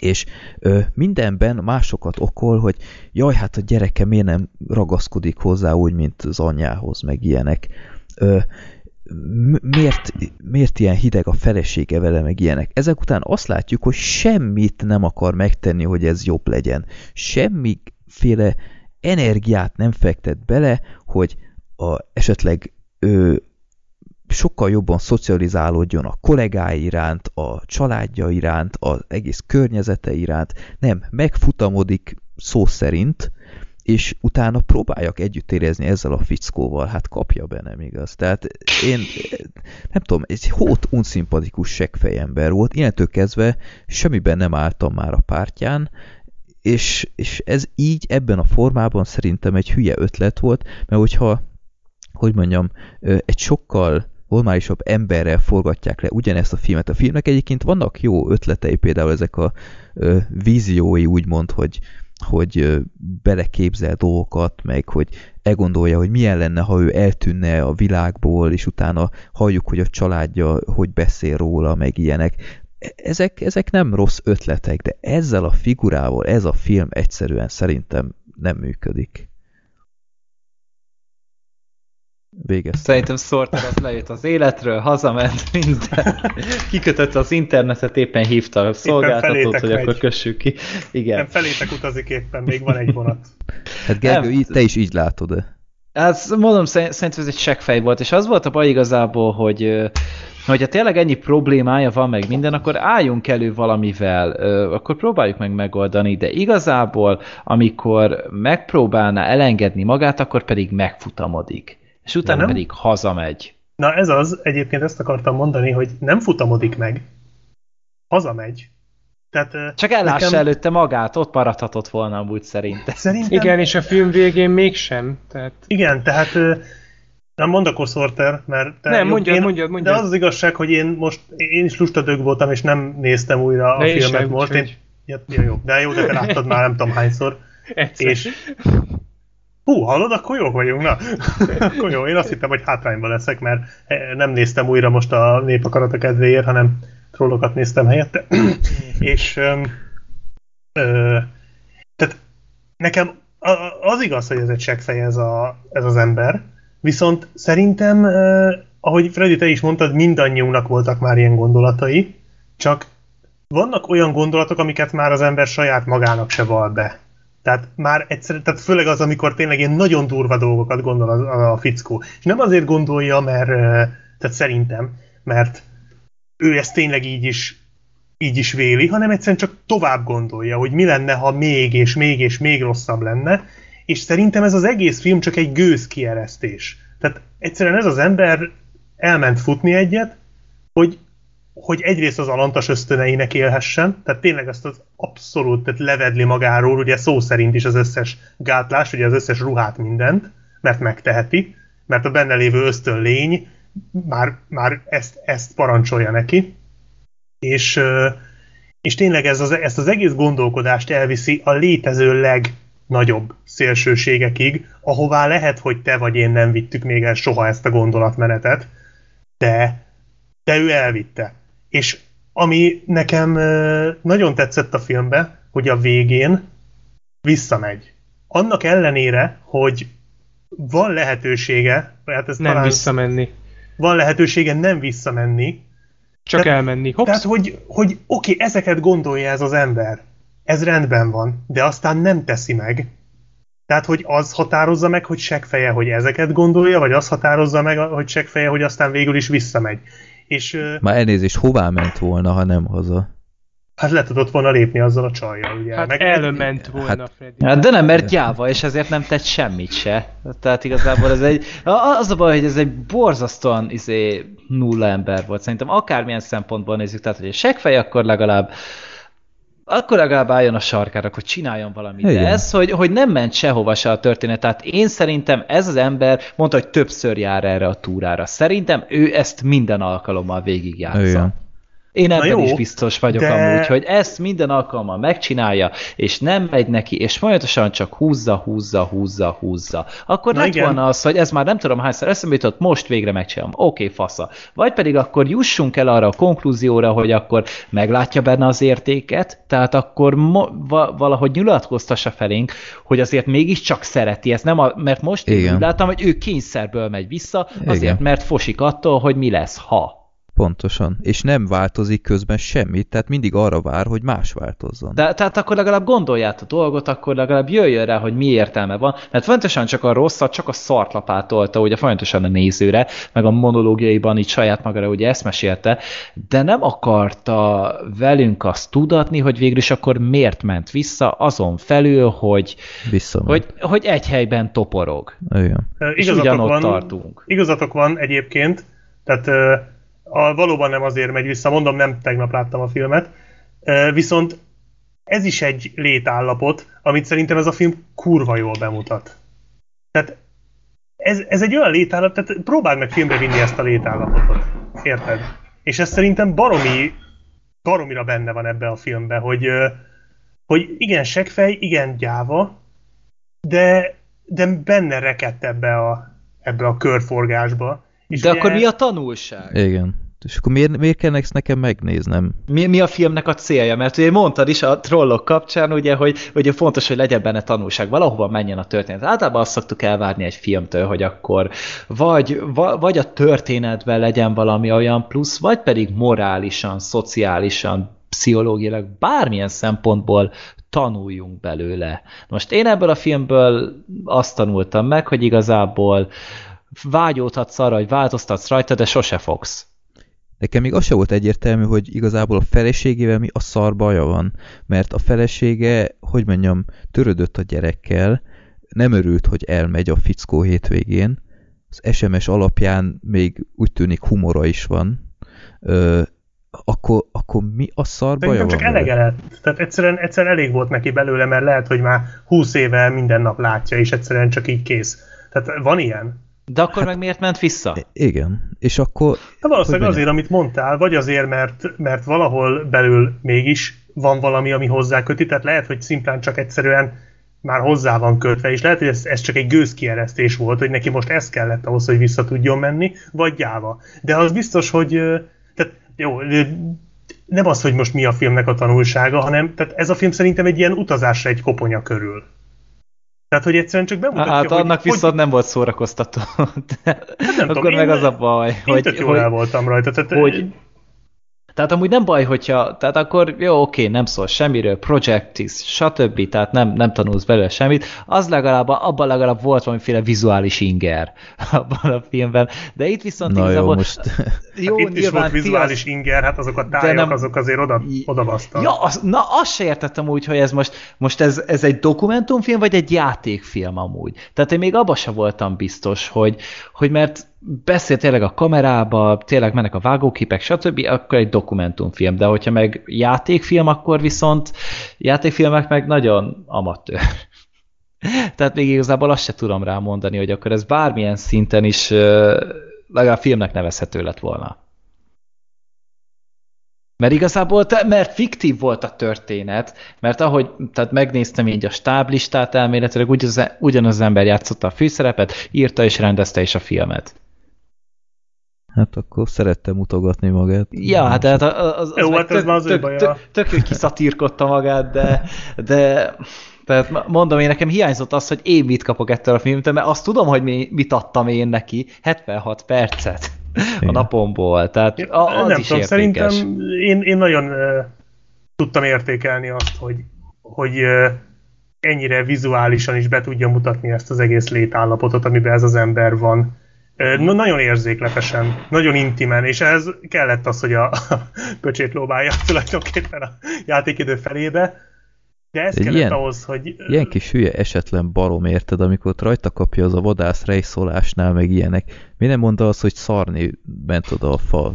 És ö, mindenben másokat okol, hogy jaj, hát a gyereke miért nem ragaszkodik hozzá úgy, mint az anyjához, meg ilyenek. Ö, miért, miért ilyen hideg a felesége vele, meg ilyenek. Ezek után azt látjuk, hogy semmit nem akar megtenni, hogy ez jobb legyen. Semmiféle energiát nem fektet bele, hogy a, esetleg ő sokkal jobban szocializálódjon a kollégái iránt, a családja iránt, az egész környezete iránt. Nem, megfutamodik szó szerint, és utána próbáljak együtt érezni ezzel a fickóval, hát kapja be, nem igaz? Tehát én, nem tudom, egy hót unszimpatikus seggfejember volt, ilyentől kezdve semmiben nem álltam már a pártján, és, és ez így ebben a formában szerintem egy hülye ötlet volt, mert hogyha, hogy mondjam, egy sokkal normálisabb emberrel forgatják le ugyanezt a filmet. A filmek egyébként vannak jó ötletei, például ezek a ö, víziói úgymond, hogy, hogy beleképzel dolgokat, meg hogy elgondolja, hogy milyen lenne, ha ő eltűnne a világból, és utána halljuk, hogy a családja hogy beszél róla, meg ilyenek. Ezek, ezek nem rossz ötletek, de ezzel a figurával ez a film egyszerűen szerintem nem működik. Végeztem. Szerintem Sorter az lejött az életről, hazament minden. Kikötött az internetet, éppen hívta a szolgáltatót, hogy megy. akkor kössük ki. Igen. Nem felétek utazik éppen, még van egy vonat. Hát Gergő, nem. te is így látod-e? Hát mondom, szerintem ez egy seggfej volt, és az volt a baj igazából, hogy hogyha tényleg ennyi problémája van meg minden, akkor álljunk elő valamivel, akkor próbáljuk meg megoldani, de igazából, amikor megpróbálná elengedni magát, akkor pedig megfutamodik és utána nem? pedig hazamegy. Na ez az, egyébként ezt akartam mondani, hogy nem futamodik meg, hazamegy. Tehát, Csak ellássa nekem... előtte magát, ott maradhatott volna amúgy szerintem. szerintem. Igen, és a film végén mégsem. Tehát... Igen, tehát nem mond akkor Sorter, mert... Te nem, mondjad, én, mondjad, mondjad. De az az igazság, hogy én most, én is lustadög voltam, és nem néztem újra a filmet sem, most. Én, ja, jó, de jó, de te láttad már nem tudom hányszor. Egyszer. És Hú, hallod, akkor jók vagyunk, na. akkor jó, én azt hittem, hogy hátrányban leszek, mert eh, nem néztem újra most a népakarata kedvéért, hanem trollokat néztem helyette. és ö, ö, tehát nekem az igaz, hogy ez egy seggfej ez, a, ez az ember, viszont szerintem, ö, ahogy Freddy, te is mondtad, mindannyiunknak voltak már ilyen gondolatai, csak vannak olyan gondolatok, amiket már az ember saját magának se val be. Tehát már egyszer, tehát főleg az, amikor tényleg ilyen nagyon durva dolgokat gondol a, a, fickó. És nem azért gondolja, mert, tehát szerintem, mert ő ezt tényleg így is így is véli, hanem egyszerűen csak tovább gondolja, hogy mi lenne, ha még és még és még rosszabb lenne, és szerintem ez az egész film csak egy gőz kieresztés. Tehát egyszerűen ez az ember elment futni egyet, hogy hogy egyrészt az alantas ösztöneinek élhessen, tehát tényleg ezt az abszolút tehát levedli magáról, ugye szó szerint is az összes gátlás, ugye az összes ruhát mindent, mert megteheti, mert a benne lévő ösztön lény már, már ezt, ezt parancsolja neki, és, és tényleg ez az, ezt az egész gondolkodást elviszi a létező legnagyobb szélsőségekig, ahová lehet, hogy te vagy én nem vittük még el soha ezt a gondolatmenetet, de, de ő elvitte. És ami nekem nagyon tetszett a filmbe, hogy a végén visszamegy. Annak ellenére, hogy van lehetősége, hát ez nem talán visszamenni. Van lehetősége nem visszamenni. Csak tehát, elmenni. Hopsz. Tehát, hogy, hogy oké, okay, ezeket gondolja ez az ember. Ez rendben van, de aztán nem teszi meg. Tehát, hogy az határozza meg, hogy seggfeje, hogy ezeket gondolja, vagy az határozza meg, hogy seggfeje, hogy aztán végül is visszamegy. És Már elnézést, hová ment volna, ha nem haza? hát le tudott volna lépni azzal a csajjal, ugye. Hát meg, elment volna hát- Freddy. Hát de nem, mert gyáva, és ezért nem tett semmit se. Tehát igazából ez egy... Az a baj, hogy ez egy borzasztóan izé, nulla ember volt. Szerintem akármilyen szempontból nézzük, tehát hogy egy seggfej, akkor legalább akkor legalább álljon a sarkára, hogy csináljon valamit. De Igen. ez, hogy, hogy nem ment sehova se a történet. Tehát én szerintem ez az ember mondta, hogy többször jár erre a túrára. Szerintem ő ezt minden alkalommal végigjátsza. Igen. Én ebben jó, is biztos vagyok de- amúgy, hogy ezt minden alkalommal megcsinálja, és nem megy neki, és folyamatosan csak húzza, húzza, húzza, húzza. Akkor Na lett igen. volna az, hogy ez már nem tudom hányszor eszembe jutott, most végre megcsinálom. Oké, okay, fasza. Vagy pedig akkor jussunk el arra a konklúzióra, hogy akkor meglátja benne az értéket, tehát akkor va- valahogy nyilatkoztassa felénk, hogy azért mégiscsak szereti ezt, nem a, mert most én Igen. láttam, hogy ő kényszerből megy vissza, azért, Igen. mert fosik attól, hogy mi lesz, ha. Pontosan. És nem változik közben semmit, tehát mindig arra vár, hogy más változzon. De, tehát akkor legalább gondolját a dolgot, akkor legalább jöjjön rá, hogy mi értelme van. Mert fontosan csak a rosszat, csak a szart lapátolta, ugye folyamatosan a nézőre, meg a monológiaiban így saját magára ugye ezt mesélte, de nem akarta velünk azt tudatni, hogy végül is akkor miért ment vissza azon felül, hogy, hogy, hogy egy helyben toporog. Igen. És Igazatok ugyanott van, tartunk. Igazatok van egyébként, tehát a, valóban nem azért megy vissza, mondom, nem tegnap láttam a filmet, viszont ez is egy létállapot, amit szerintem ez a film kurva jól bemutat. Tehát ez, ez egy olyan létállapot, tehát próbáld meg filmbe vinni ezt a létállapotot. Érted? És ez szerintem baromi, baromira benne van ebbe a filmbe, hogy, hogy igen seggfej, igen gyáva, de, de benne rekedt ebbe a, ebbe a körforgásba. És De ugye- akkor mi a tanulság? Igen. És akkor miért, miért kell ezt nekem megnéznem? Mi, mi a filmnek a célja? Mert ugye mondtad is a trollok kapcsán, ugye, hogy ugye fontos, hogy legyen benne tanulság, valahova menjen a történet. Általában azt szoktuk elvárni egy filmtől, hogy akkor vagy, va, vagy a történetben legyen valami olyan plusz, vagy pedig morálisan, szociálisan, pszichológiailag, bármilyen szempontból tanuljunk belőle. Most én ebből a filmből azt tanultam meg, hogy igazából vágyódhatsz arra, hogy változtatsz rajta, de sose fogsz. Nekem még az se volt egyértelmű, hogy igazából a feleségével mi a szar baja van. Mert a felesége, hogy mondjam, törődött a gyerekkel, nem örült, hogy elmegy a fickó hétvégén. Az SMS alapján még úgy tűnik humora is van. Ö, akkor, akkor mi a szar baja van? csak elege lett. Tehát egyszerűen, egyszerűen elég volt neki belőle, mert lehet, hogy már 20 éve minden nap látja, és egyszerűen csak így kész. Tehát van ilyen. De akkor hát, meg miért ment vissza? Igen. És akkor... De valószínűleg azért, amit mondtál, vagy azért, mert, mert valahol belül mégis van valami, ami hozzá köti, tehát lehet, hogy szimplán csak egyszerűen már hozzá van kötve, és lehet, hogy ez, ez csak egy gőzkieresztés volt, hogy neki most ez kellett ahhoz, hogy vissza tudjon menni, vagy gyáva. De az biztos, hogy tehát jó, nem az, hogy most mi a filmnek a tanulsága, hanem tehát ez a film szerintem egy ilyen utazásra egy koponya körül. Tehát, hogy egyszerűen csak bemutatja, Hát hogy, annak hogy, viszont nem volt szórakoztató. De nem akkor tudom, meg én- az a baj, én hogy, tök jól hogy, el voltam rajta. Tehát, hogy tehát amúgy nem baj, hogyha, tehát akkor jó, oké, nem szól semmiről, projectis, stb., tehát nem, nem tanulsz belőle semmit, az legalább, abban legalább volt valamiféle vizuális inger abban a filmben, de itt viszont Na jó, igazából, most... jó, hát itt is volt vizuális inger, hát azok a tájak, nem- azok azért oda, oda basztak. Ja, az, na azt se értettem úgy, hogy ez most, most ez, ez egy dokumentumfilm, vagy egy játékfilm amúgy. Tehát én még abban sem voltam biztos, hogy, hogy mert beszél tényleg a kamerába, tényleg mennek a vágóképek, stb., akkor egy dokumentumfilm, de hogyha meg játékfilm, akkor viszont játékfilmek meg nagyon amatőr. Tehát még igazából azt se tudom rámondani, hogy akkor ez bármilyen szinten is legalább filmnek nevezhető lett volna. Mert igazából, te, mert fiktív volt a történet, mert ahogy tehát megnéztem így a stáblistát elméletileg, ugyanaz, ugyanaz az ember játszotta a főszerepet, írta és rendezte is a filmet. Hát akkor szerettem mutogatni magát. Ja, hát tehát az, az, Jó, hát ez már az ő tök, baja. tök, tök, hogy kiszatírkodta magát, de, de tehát mondom, én nekem hiányzott az, hogy én mit kapok ettől a filmtől, mert azt tudom, hogy mi, mit adtam én neki, 76 percet a Igen. napomból, tehát a, az nem is tudom, értékes. szerintem én, én nagyon uh, tudtam értékelni azt, hogy, hogy uh, ennyire vizuálisan is be tudja mutatni ezt az egész létállapotot, amiben ez az ember van. No, nagyon érzékletesen, nagyon intimen, és ez kellett az, hogy a, a pöcsét lóbálja tulajdonképpen a játékidő felébe, de ez Egy kellett ilyen- ahhoz, hogy Ilyen kis hülye esetlen barom, érted, amikor rajta kapja az a vadász rejszolásnál, meg ilyenek. Mi nem mondta az, hogy szarni bent oda a fa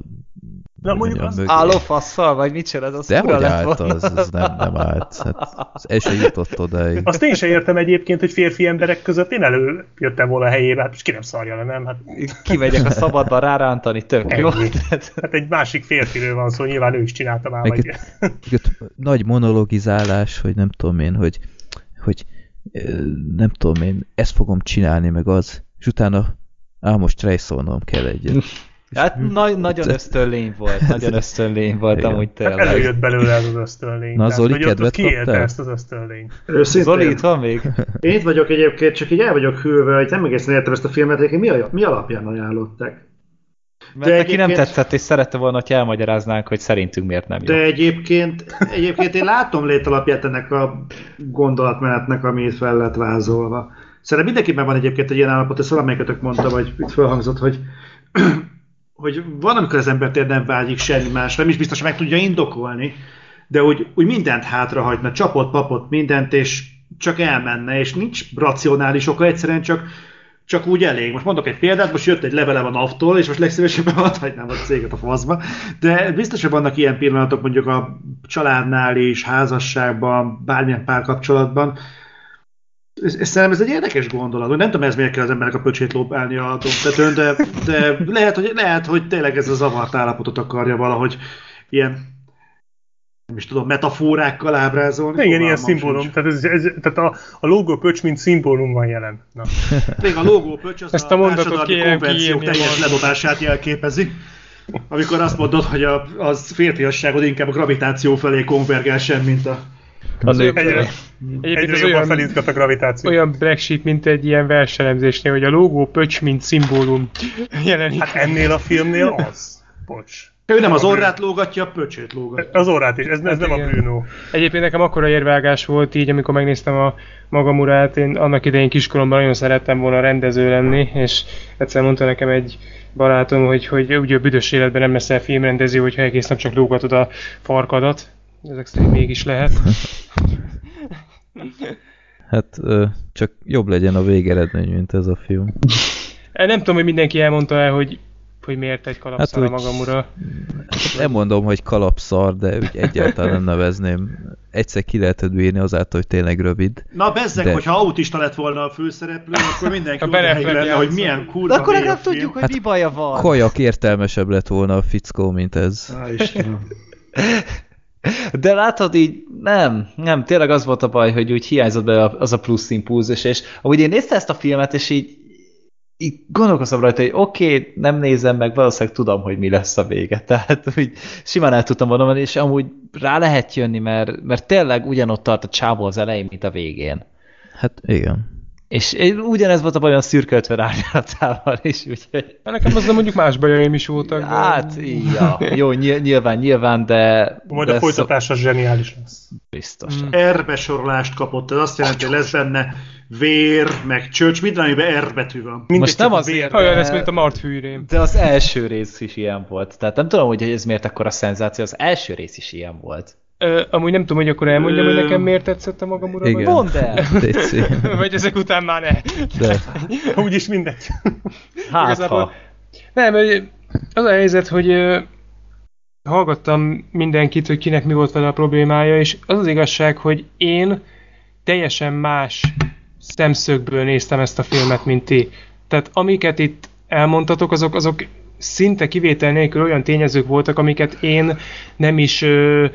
Na, mondjuk az mögé? Állófasszal, vagy mit csinál, az De hogy állt volna. az, az nem, nem állt. Hát, az el se jutott odáig. Azt én sem értem egyébként, hogy férfi emberek között én előjöttem volna a helyébe, hát most ki nem szarja le, nem? Hát, Kimegyek a szabadba rárántani, tök jó. Hát egy másik férfiről van szó, nyilván ő is csinálta már. Meg Vagy... Ott nagy monologizálás, hogy nem tudom én, hogy, hogy nem tudom én, ezt fogom csinálni, meg az, és utána á, most rejszolnom kell egyet. Hát na- nagyon ösztönlény volt, nagyon ösztönlény volt Igen. amúgy Hát tényleg. előjött belőle ez az ösztönlény. Na, Tehát, Zoli, ott kedvet kaptál? ezt az ösztönlényt. Őszintén. Zoli, itt van még? Én itt vagyok egyébként, csak így el vagyok hűlve, hogy nem egészen értem ezt a filmet, hogy mi, a, mi alapján ajánlották. Mert De neki nem egyébként- tetszett, és szerette volna, hogy elmagyaráznánk, hogy szerintünk miért nem jó. De egyébként, egyébként én látom létalapját ennek a gondolatmenetnek, ami itt fel lett vázolva. Szerintem mindenkiben van egyébként egy ilyen állapot, ezt valamelyikötök mondta, vagy itt felhangzott, hogy, hogy van, amikor az ember tényleg nem vágyik semmi másra, nem is biztos, hogy meg tudja indokolni, de úgy, úgy mindent hátrahagyna, csapott, papott, mindent, és csak elmenne, és nincs racionális oka, egyszerűen csak, csak úgy elég. Most mondok egy példát, most jött egy levelem a NAV-tól, és most legszívesebben ott hagynám a céget a faszba, de biztos, hogy vannak ilyen pillanatok mondjuk a családnál is, házasságban, bármilyen párkapcsolatban, és, és szerintem ez egy érdekes gondolat, hogy nem tudom, ez miért kell az embernek a pöcsét lopálni a dombtetőn, de, de lehet, hogy, lehet, hogy tényleg ez a zavart állapotot akarja valahogy ilyen nem is tudom, metaforákkal ábrázolni. Igen, ilyen szimbólum. sincs. Tehát, ez, ez, tehát a, a logó pöcs, mint szimbólum van jelen. Na. Még a logó pöcs az Ezt a, a társadalmi konvenciók teljes ledobását jelképezi. Amikor azt mondod, hogy a, az férfiasságod inkább a gravitáció felé konvergál sem, mint a... A nők Egyre, ez jobban olyan, felizgat a gravitáció. olyan black sheep, mint egy ilyen verselemzésnél, hogy a logó pöcs, mint szimbólum jelenik. Hát ennél a filmnél az. Bocs. Ő nem az orrát lógatja, a pöcsét lógatja. Az órát is, ez, ez Hát nem a igen. Bruno. Egyébként nekem akkora érvágás volt így, amikor megnéztem a Magamurát, én annak idején kiskoromban nagyon szerettem volna rendező lenni, és egyszer mondta nekem egy barátom, hogy, hogy ugye a büdös életben nem leszel filmrendező, hogyha egész nap csak lógatod a farkadat. Ezek szerint mégis lehet. Hát csak jobb legyen a végeredmény, mint ez a film. Nem tudom, hogy mindenki elmondta el, hogy, hogy miért egy kalapszal Hát, a hogy- Magamura. Nem mondom, hogy kalapszar, de úgy egyáltalán nem nevezném. Egyszer ki lehetett bírni azáltal, hogy tényleg rövid. Na bezzeg, De- hogyha autista lett volna a főszereplő, akkor mindenki A lenne, hogy játszott. milyen De kurva akkor mély a legalább tudjuk, hogy Hát mi baja van. Kajak értelmesebb lett volna a fickó, mint ez. Á, Istenem. De látod így, nem, nem, tényleg az volt a baj, hogy úgy hiányzott be az a plusz impulzus, és ahogy én néztem ezt a filmet, és így, így gondolkoztam rajta, hogy oké, okay, nem nézem meg, valószínűleg tudom, hogy mi lesz a vége. Tehát úgy simán el tudtam volna, és amúgy rá lehet jönni, mert, mert tényleg ugyanott tart a csávó az elején, mint a végén. Hát igen. És ugyanez volt a baj a szürke 50 árnyalatával is, úgyhogy... Hát Nekem az mondjuk más bajaim is voltak. de- Hát, ja, jó, ny- nyilván, nyilván, de... Majd de a folytatás az zseniális lesz. Szó, biztos. Mm. R besorolást kapott, ez azt jelenti, hogy lesz benne vér, meg csöcs, minden, amiben R betű van. Mindegy, Most nem a azért, vér- Olyan lesz, mint a Mart fűrém. De az első rész is ilyen volt. Tehát nem tudom, hogy ez miért akkora szenzáció, az első rész is ilyen volt. Ö, amúgy nem tudom, hogy akkor elmondjam, hogy nekem miért tetszett a Magamura. Igen. vagy- Mondd el! Vagy ezek után már ne. De Úgyis mindegy. Hát Igazából- ha. Nem, az a helyzet, hogy hallgattam mindenkit, hogy kinek mi volt vele a problémája, és az az igazság, hogy én teljesen más szemszögből néztem ezt a filmet, mint ti. Tehát amiket itt elmondtatok, azok, azok szinte kivétel nélkül olyan tényezők voltak, amiket én nem is ö,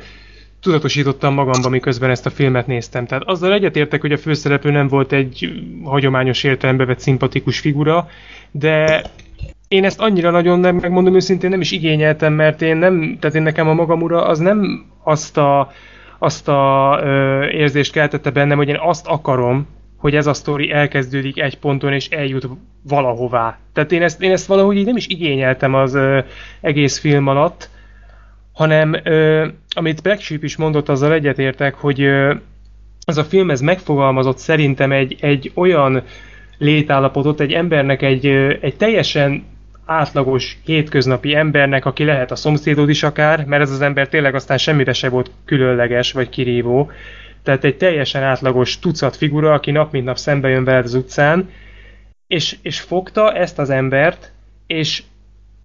tudatosítottam magamban, miközben ezt a filmet néztem. Tehát azzal egyetértek, hogy a főszereplő nem volt egy hagyományos értelembe vett szimpatikus figura, de én ezt annyira nagyon nem, megmondom őszintén, nem is igényeltem, mert én nem, tehát én nekem a magam ura az nem azt a, azt a ö, érzést keltette bennem, hogy én azt akarom, hogy ez a sztori elkezdődik egy ponton és eljut valahová. Tehát én ezt, én ezt valahogy így nem is igényeltem az ö, egész film alatt, hanem ö, amit Black Sheep is mondott, azzal egyetértek, hogy ö, ez a film ez megfogalmazott szerintem egy, egy olyan létállapotot, egy embernek egy, ö, egy teljesen átlagos, hétköznapi embernek, aki lehet a szomszédod is akár, mert ez az ember tényleg aztán semmire se volt különleges vagy kirívó. Tehát egy teljesen átlagos tucat figura, aki nap mint nap szembe jön veled az utcán, és, és fogta ezt az embert, és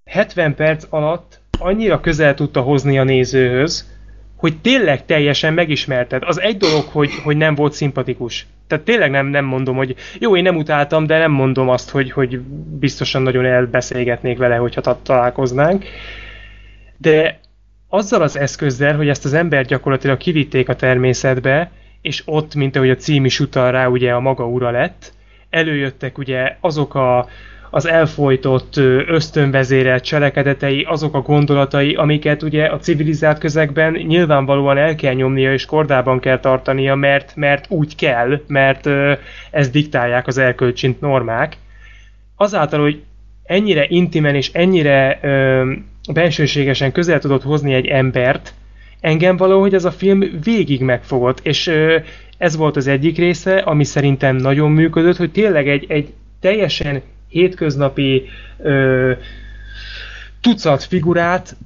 70 perc alatt annyira közel tudta hozni a nézőhöz, hogy tényleg teljesen megismerted. Az egy dolog, hogy, hogy nem volt szimpatikus. Tehát tényleg nem, nem mondom, hogy jó, én nem utáltam, de nem mondom azt, hogy, hogy biztosan nagyon elbeszélgetnék vele, hogyha ta- találkoznánk. De azzal az eszközzel, hogy ezt az embert gyakorlatilag kivitték a természetbe, és ott, mint ahogy a cím is utal rá, ugye a maga ura lett, előjöttek ugye azok a, az elfolytott, ösztönvezérelt cselekedetei, azok a gondolatai, amiket ugye a civilizált közegben nyilvánvalóan el kell nyomnia és kordában kell tartania, mert, mert úgy kell, mert ö, ezt diktálják az elkölcsint normák. Azáltal, hogy ennyire intimen és ennyire ö, bensőségesen közel tudott hozni egy embert, engem valahogy ez a film végig megfogott, és ö, ez volt az egyik része, ami szerintem nagyon működött, hogy tényleg egy, egy teljesen hétköznapi ö, tucat figurát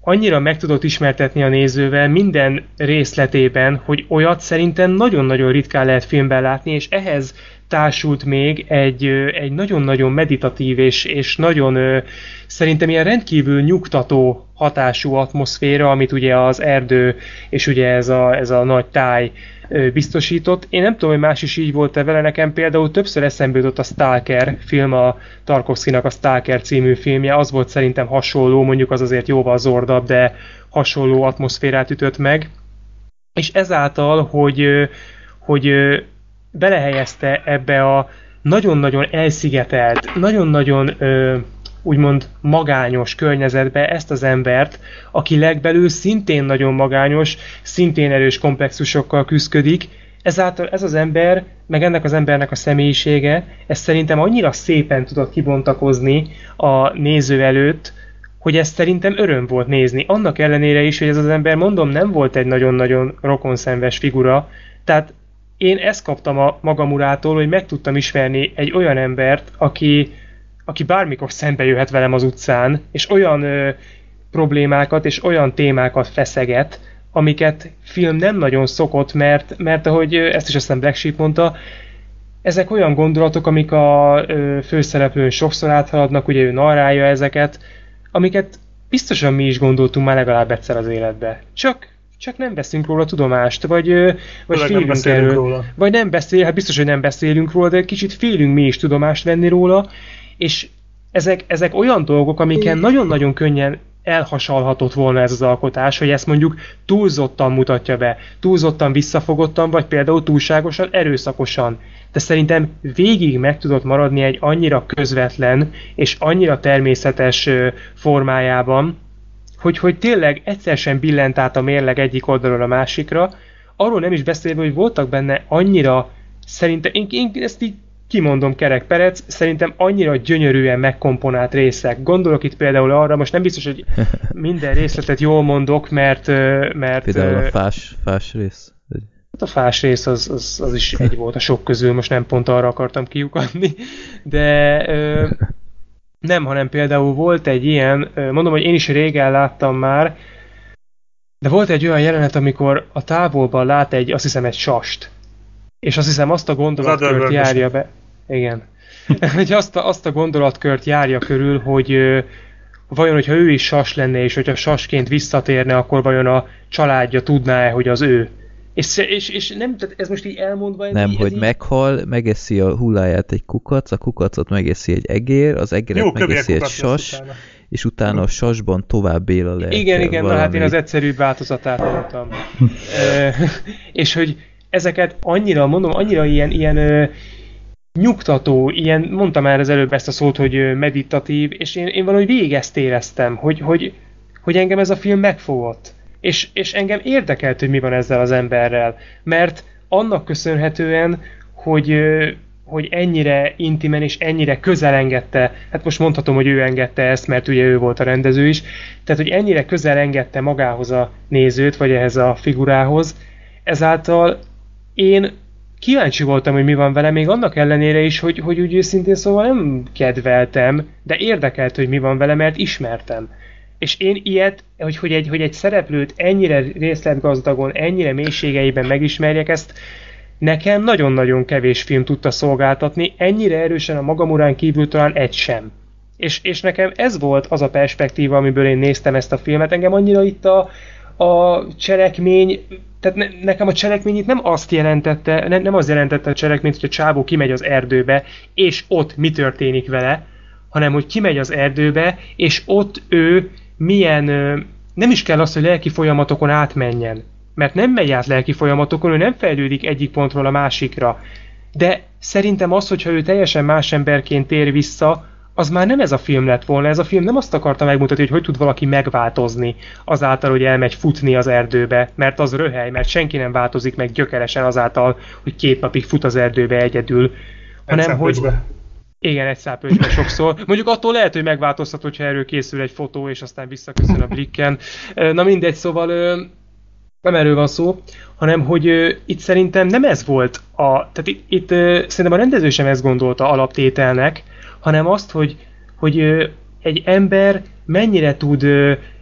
annyira meg tudott ismertetni a nézővel minden részletében, hogy olyat szerintem nagyon-nagyon ritkán lehet filmben látni, és ehhez társult még egy, egy nagyon-nagyon meditatív és, és nagyon szerintem ilyen rendkívül nyugtató hatású atmoszféra, amit ugye az erdő és ugye ez a, ez a nagy táj biztosított. Én nem tudom, hogy más is így volt-e vele, nekem például többször eszembe jutott a Stalker film, a Tarkovskynak a Stalker című filmje, az volt szerintem hasonló, mondjuk az azért jóval zordabb, de hasonló atmoszférát ütött meg. És ezáltal, hogy, hogy belehelyezte ebbe a nagyon-nagyon elszigetelt, nagyon-nagyon úgymond magányos környezetbe ezt az embert, aki legbelül szintén nagyon magányos, szintén erős komplexusokkal küzdik, ezáltal ez az ember, meg ennek az embernek a személyisége, ez szerintem annyira szépen tudott kibontakozni a néző előtt, hogy ezt szerintem öröm volt nézni. Annak ellenére is, hogy ez az ember, mondom, nem volt egy nagyon-nagyon rokonszenves figura, tehát én ezt kaptam a magam urától, hogy meg tudtam ismerni egy olyan embert, aki, aki bármikor szembe jöhet velem az utcán, és olyan ö, problémákat és olyan témákat feszeget, amiket film nem nagyon szokott, mert, mert ahogy ezt is aztán Black Sheep mondta, ezek olyan gondolatok, amik a ö, főszereplőn sokszor áthaladnak, ugye ő narrálja ezeket, amiket biztosan mi is gondoltunk már legalább egyszer az életbe. Csak csak nem veszünk róla tudomást, vagy, vagy Főleg félünk erről. róla. Vagy nem beszél, hát biztos, hogy nem beszélünk róla, de kicsit félünk mi is tudomást venni róla, és ezek, ezek olyan dolgok, amiken nagyon-nagyon könnyen elhasalhatott volna ez az alkotás, hogy ezt mondjuk túlzottan mutatja be, túlzottan visszafogottan, vagy például túlságosan erőszakosan. De szerintem végig meg tudott maradni egy annyira közvetlen és annyira természetes formájában, hogy, hogy tényleg egyszer sem billent át a mérleg egyik oldalról a másikra, arról nem is beszélve, hogy voltak benne annyira, szerintem, én, én ezt így kimondom Kerek Perec, szerintem annyira gyönyörűen megkomponált részek. Gondolok itt például arra, most nem biztos, hogy minden részletet jól mondok, mert, mert Például a fás, fás rész. Hát a fás rész az, az, az is egy volt a sok közül, most nem pont arra akartam kiukadni, de ö, nem, hanem például volt egy ilyen, mondom, hogy én is régen láttam már, de volt egy olyan jelenet, amikor a távolban lát egy, azt hiszem egy sast, és azt hiszem azt a gondolatkört járja be, igen, hogy azt a, azt a gondolatkört járja körül, hogy ö, vajon, hogyha ő is sas lenne, és hogyha sasként visszatérne, akkor vajon a családja tudná-e, hogy az ő. És, és, és nem, tehát ez most így elmondva... Ez Nem, így, hogy így, meghal, megeszi a hulláját egy kukac, a kukacot megeszi egy egér, az egeret Jó, megeszi egy sas, utána. és utána a sasban tovább él a lelke. Igen, igen, na hát én valami. az egyszerűbb változatát mondtam. Ö, és hogy ezeket annyira, mondom, annyira ilyen, ilyen ö, nyugtató, ilyen, mondtam már az előbb ezt a szót, hogy meditatív, és én, én valahogy végig ezt éreztem, hogy, hogy, hogy engem ez a film megfogott. És, és engem érdekelt, hogy mi van ezzel az emberrel, mert annak köszönhetően, hogy, hogy ennyire intimen és ennyire közel engedte, hát most mondhatom, hogy ő engedte ezt, mert ugye ő volt a rendező is, tehát hogy ennyire közel engedte magához a nézőt, vagy ehhez a figurához, ezáltal én kíváncsi voltam, hogy mi van vele, még annak ellenére is, hogy, hogy úgy őszintén szóval nem kedveltem, de érdekelt, hogy mi van vele, mert ismertem. És én ilyet, hogy, hogy, egy, hogy egy szereplőt ennyire részletgazdagon, ennyire mélységeiben megismerjek, ezt nekem nagyon-nagyon kevés film tudta szolgáltatni, ennyire erősen a magam urán kívül talán egy sem. És, és nekem ez volt az a perspektíva, amiből én néztem ezt a filmet. Engem annyira itt a, a cselekmény, tehát ne, nekem a cselekmény itt nem azt jelentette, ne, nem az jelentette a cselekményt, hogy a csávó kimegy az erdőbe, és ott mi történik vele, hanem hogy kimegy az erdőbe, és ott ő milyen, nem is kell az, hogy lelki folyamatokon átmenjen, mert nem megy át lelki folyamatokon, ő nem fejlődik egyik pontról a másikra. De szerintem az, hogyha ő teljesen más emberként tér vissza, az már nem ez a film lett volna. Ez a film nem azt akarta megmutatni, hogy hogy tud valaki megváltozni azáltal, hogy elmegy futni az erdőbe, mert az röhely, mert senki nem változik meg gyökeresen azáltal, hogy két napig fut az erdőbe egyedül. Hanem, hogy... Igen, egy szápölcsbe sokszor. Mondjuk attól lehet, hogy megváltoztat, hogyha erről készül egy fotó, és aztán visszaköszön a blikken. Na mindegy, szóval nem erről van szó, hanem hogy itt szerintem nem ez volt a... Tehát itt, itt szerintem a rendező sem ezt gondolta alaptételnek, hanem azt, hogy, hogy egy ember mennyire tud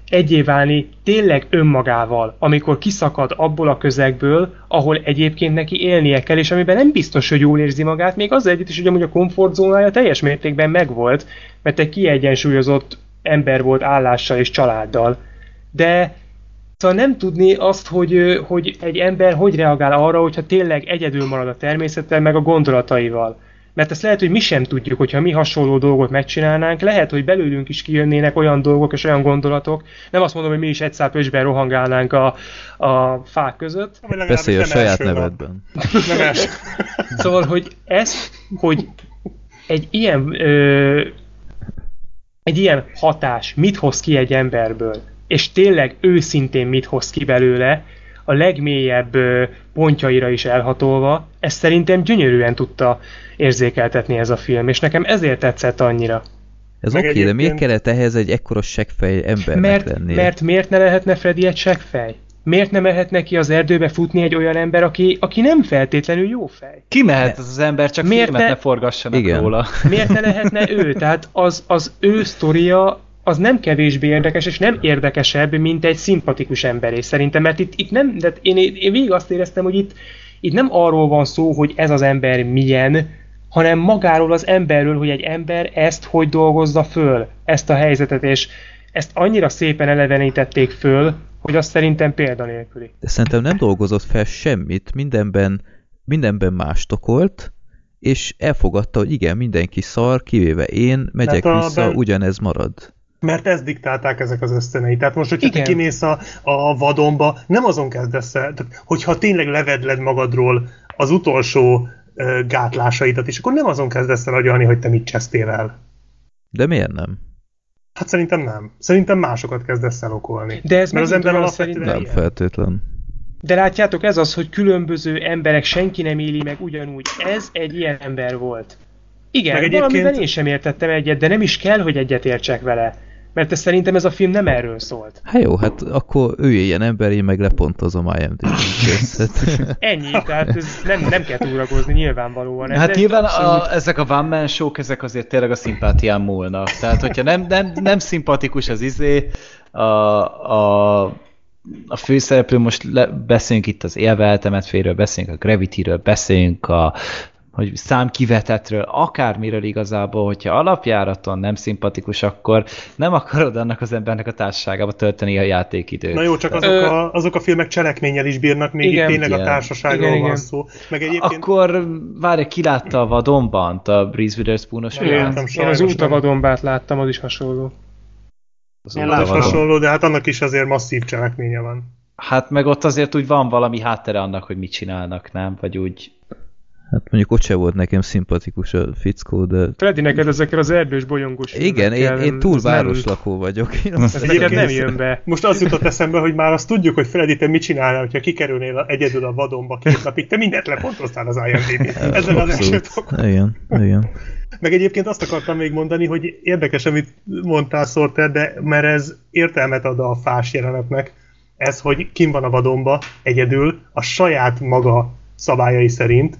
egyé válni tényleg önmagával, amikor kiszakad abból a közegből, ahol egyébként neki élnie kell, és amiben nem biztos, hogy jól érzi magát, még az együtt is, hogy amúgy a komfortzónája teljes mértékben megvolt, mert egy kiegyensúlyozott ember volt állással és családdal. De Szóval nem tudni azt, hogy, hogy egy ember hogy reagál arra, hogyha tényleg egyedül marad a természettel, meg a gondolataival mert ezt lehet, hogy mi sem tudjuk, hogyha mi hasonló dolgot megcsinálnánk, lehet, hogy belőlünk is kijönnének olyan dolgok és olyan gondolatok. Nem azt mondom, hogy mi is egy szápösben rohangálnánk a, a fák között. Beszélj a saját nevedben. Nem Szóval, hogy ez, hogy egy ilyen, ö, egy ilyen hatás mit hoz ki egy emberből, és tényleg őszintén mit hoz ki belőle, a legmélyebb pontjaira is elhatolva, ezt szerintem gyönyörűen tudta érzékeltetni ez a film, és nekem ezért tetszett annyira. Ez oké, okay, de miért kellett ehhez egy ekkora seggfej embernek mert, lenni? Mert miért ne lehetne Freddy egy seggfej? Miért nem mehetne ki az erdőbe futni egy olyan ember, aki, aki nem feltétlenül jó fej? Ki mehet az az ember, csak miért filmet ne, ne forgassanak Igen. róla. Miért ne lehetne ő? Tehát az, az ő sztoria az nem kevésbé érdekes, és nem érdekesebb, mint egy szimpatikus emberé szerintem, mert itt, itt nem, de én, én végig azt éreztem, hogy itt, itt nem arról van szó, hogy ez az ember milyen, hanem magáról az emberről, hogy egy ember ezt hogy dolgozza föl, ezt a helyzetet, és ezt annyira szépen elevenítették föl, hogy azt szerintem példanélküli. De szerintem nem dolgozott fel semmit, mindenben, mindenben más tokolt, és elfogadta, hogy igen, mindenki szar, kivéve én, megyek hát vissza, ben... ugyanez marad. Mert ezt diktálták ezek az ösztönei. Tehát most, hogyha Igen. te kimész a, a vadonba, nem azon kezdesz el, tehát, hogyha tényleg levedled magadról az utolsó uh, gátlásaidat, és akkor nem azon kezdesz el agyalni, hogy te mit csesztél el. De miért nem? Hát szerintem nem. Szerintem másokat kezdesz el okolni. De ez Mert az ember alapvetően Nem ilyen. feltétlen. De látjátok, ez az, hogy különböző emberek senki nem éli meg ugyanúgy. Ez egy ilyen ember volt. Igen, meg egyébként... valamiben én sem értettem egyet, de nem is kell, hogy egyet értsek vele. Mert ez szerintem ez a film nem erről szólt. Hát jó, hát akkor ő ilyen ember, én meg lepontozom imdb Ennyi, tehát ez nem, nem kell túragozni nyilvánvalóan. Ez hát nyilván a, ezek a one man show ezek azért tényleg a szimpátián múlnak. Tehát, hogyha nem, nem, nem szimpatikus az izé, a, a, a főszereplő, most le, beszélünk itt az élveltemet félről, beszélünk a Gravity-ről, beszélünk a hogy számkivetetről, akármiről igazából, hogyha alapjáraton nem szimpatikus, akkor nem akarod annak az embernek a társaságába tölteni a játékidőt. Na jó, csak azok, a, azok a filmek cselekménnyel is bírnak, még igen, itt tényleg igen. a társaságról igen, van igen. szó. Meg egyébként... Akkor várj, ki látta a vadonbant, a Breeze Witherspoon-os én az út a vadonbát láttam, az is hasonló. Az én is hasonló, de hát annak is azért masszív cselekménye van. Hát meg ott azért úgy van valami háttere annak, hogy mit csinálnak, nem? Vagy úgy Hát mondjuk ott se volt nekem szimpatikus a fickó, de... Freddy, neked ezekkel az erdős bolyongos Igen, én, én túl városlakó nem... vagyok. Én ez neked nem jön be. Most az jutott eszembe, hogy már azt tudjuk, hogy Freddy, te mit csinálnál, hogyha kikerülnél egyedül a vadonba két napig, te mindent lepontoztál az IMDb. Ezzel az első Igen, igen. Meg egyébként azt akartam még mondani, hogy érdekes, amit mondtál, Sorter, de mert ez értelmet ad a fás jelenetnek, ez, hogy kim van a vadonba egyedül, a saját maga szabályai szerint,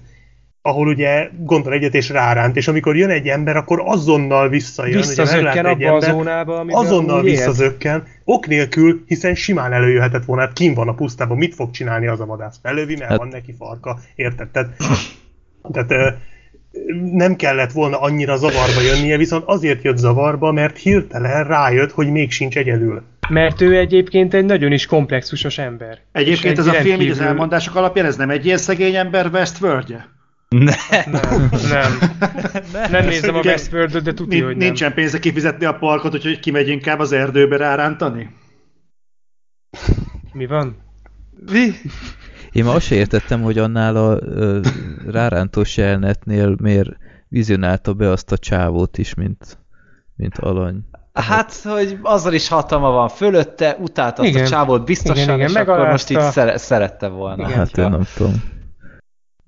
ahol ugye gondol egyet és ráránt, és amikor jön egy ember, akkor azonnal visszajön. Visszazökken meglát egy abba a ember, zónába, amiben Azonnal visszazökken, ok nélkül, hiszen simán előjöhetett volna, hát kim van a pusztában, mit fog csinálni az a vadász? Felövi, mert Hát- van neki farka, érted? Tehát, tehát nem kellett volna annyira zavarba jönnie, viszont azért jött zavarba, mert hirtelen rájött, hogy még sincs egyedül. Mert ő egyébként egy nagyon is komplexusos ember. Egyébként ez a egy film így az elmondások alapján, ez nem egy ilyen szegény ember Westworldje? Nem, nem. Nem nézem a Ugye, Westworld-öt, de tudja, hogy nem. Nincsen pénze kifizetni a parkot, úgyhogy kimegy inkább az erdőbe rárántani? Mi van? Mi? Én már azt se értettem, hogy annál a ö, rárántós jelenetnél miért vizionálta be azt a csávót is, mint, mint alany. Hát, hogy azzal is hatalma van fölötte, utálta azt Igen. a csávót biztosan, Igen, igen, és akkor most így szere- szerette volna. Igen. Hát én nem tudom.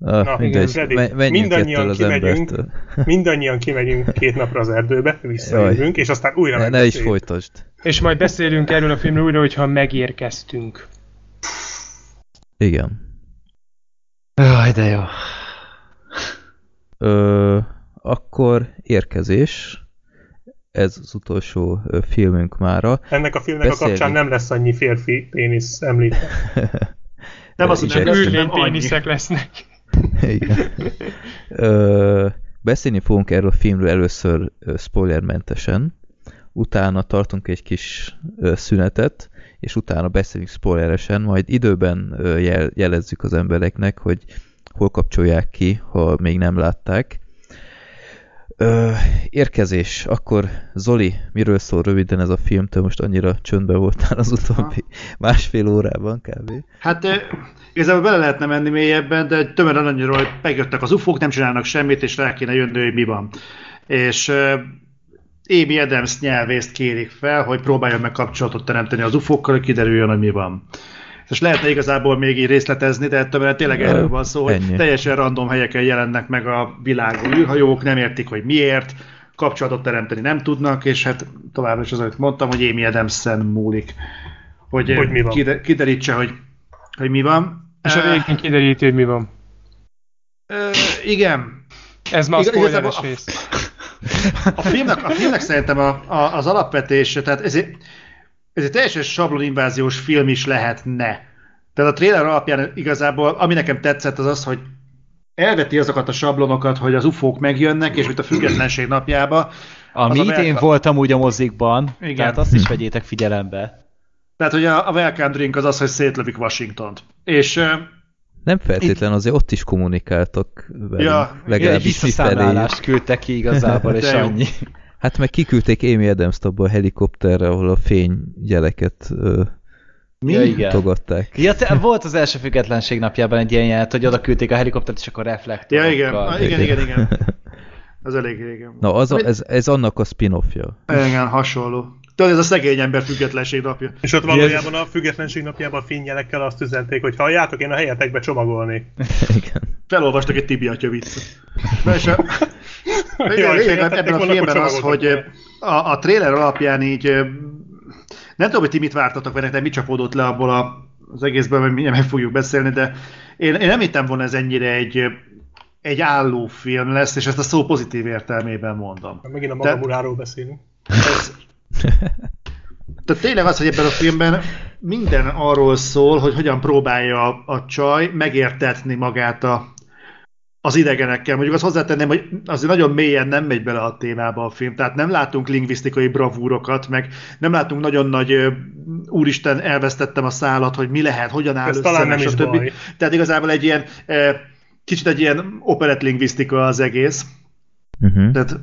Ah, Na, mindegy, Freddy, me- menjünk mindannyian az kimegyünk. embertől. Mindannyian kimegyünk két napra az erdőbe, visszajövünk, és aztán újra Ne, ne is folytasd. És majd beszélünk erről a filmről újra, hogyha megérkeztünk. Igen. Jaj, de jó. Ö, akkor érkezés. Ez az utolsó filmünk mára. Ennek a filmnek a Beszélni. kapcsán nem lesz annyi férfi pénisz említve. Nem az, hogy nem lesz, Ürlény nem annyi. péniszek lesznek. Igen. Ö, beszélni fogunk erről a filmről először spoilermentesen, utána tartunk egy kis szünetet, és utána beszélünk spoileresen, majd időben jel, jelezzük az embereknek, hogy hol kapcsolják ki, ha még nem látták. Ö, érkezés. Akkor Zoli, miről szól röviden ez a film? Te most annyira csöndbe voltál az utóbbi másfél órában kb. Hát igazából bele lehetne menni mélyebben, de tömören annyira, hogy megjöttek az ufók, nem csinálnak semmit, és rá kéne jönni, hogy mi van. És Amy Adams nyelvészt kérik fel, hogy próbáljon meg kapcsolatot teremteni az ufókkal, hogy kiderüljön, hogy mi van. És lehetne igazából még így részletezni, de tömören tényleg erről van szó, hogy Ennyi. teljesen random helyeken jelennek meg a világon űrhajók, nem értik, hogy miért, kapcsolatot teremteni nem tudnak, és hát továbbra is az, amit mondtam, hogy Amy Adams-en múlik. Hogy, Hogy mi van. kide- kiderítse, hogy, hogy mi van. És a végén kideríti, hogy mi van. ö, igen. Ez már a Igaz- spoileres igazából a- rész. A filmnek, a filmnek szerintem a, a, az alapvetése, tehát ez egy, ez egy teljesen sabloninváziós film is lehetne. Tehát a trailer alapján igazából, ami nekem tetszett, az az, hogy elveti azokat a sablonokat, hogy az ufók megjönnek, és mint a függetlenség napjába. Ami idén welcome- volt amúgy a mozikban, Igen. tehát azt is vegyétek figyelembe. Tehát, hogy a, a welcome drink az az, hogy szétlövik Washingtont. És Nem feltétlen, azért ott is kommunikáltak velünk, Ja, legalábbis visszaszámlálást küldtek ki igazából, és jó. annyi. Hát meg kiküldték Amy adams a helikopterre, ahol a fénygyeleket ö, Mi? Ja, igen. togatták. Ja, te, volt az első függetlenség napjában egy ilyen jelent, hogy oda küldték a helikoptert, és akkor ja, reflektorokkal. igen, Ah, igen, igen, igen. Az elég régen. Na, az a, ez, ez annak a spin-offja. Igen, hasonló. Tudod, ez a szegény ember függetlenség napja. És ott valójában a függetlenség napjában a fényjelekkel azt üzenték, hogy halljátok, én a helyetekbe csomagolni. Igen. Felolvastak egy Tibi atya viccet. És a, Jaj, lényeg ebben a filmben az, hogy a, a trailer alapján így nem tudom, hogy ti mit vártatok vele, de mi csapódott le abból a, az egészből, mert mindjárt meg fogjuk beszélni, de én, én nem hittem volna ez ennyire egy, egy álló film lesz, és ezt a szó pozitív értelmében mondom. Megint a magamuláról beszélünk. Ez, tehát tényleg az, hogy ebben a filmben minden arról szól, hogy hogyan próbálja a, a csaj megértetni magát a, az idegenekkel. Mondjuk azt hozzátenném, hogy azért nagyon mélyen nem megy bele a témába a film, tehát nem látunk lingvisztikai bravúrokat, meg nem látunk nagyon nagy úristen, elvesztettem a szálat, hogy mi lehet, hogyan áll Ez össze, talán nem is stb. baj. Tehát igazából egy ilyen kicsit egy ilyen operettlingvisztika az egész. Uh-huh. Tehát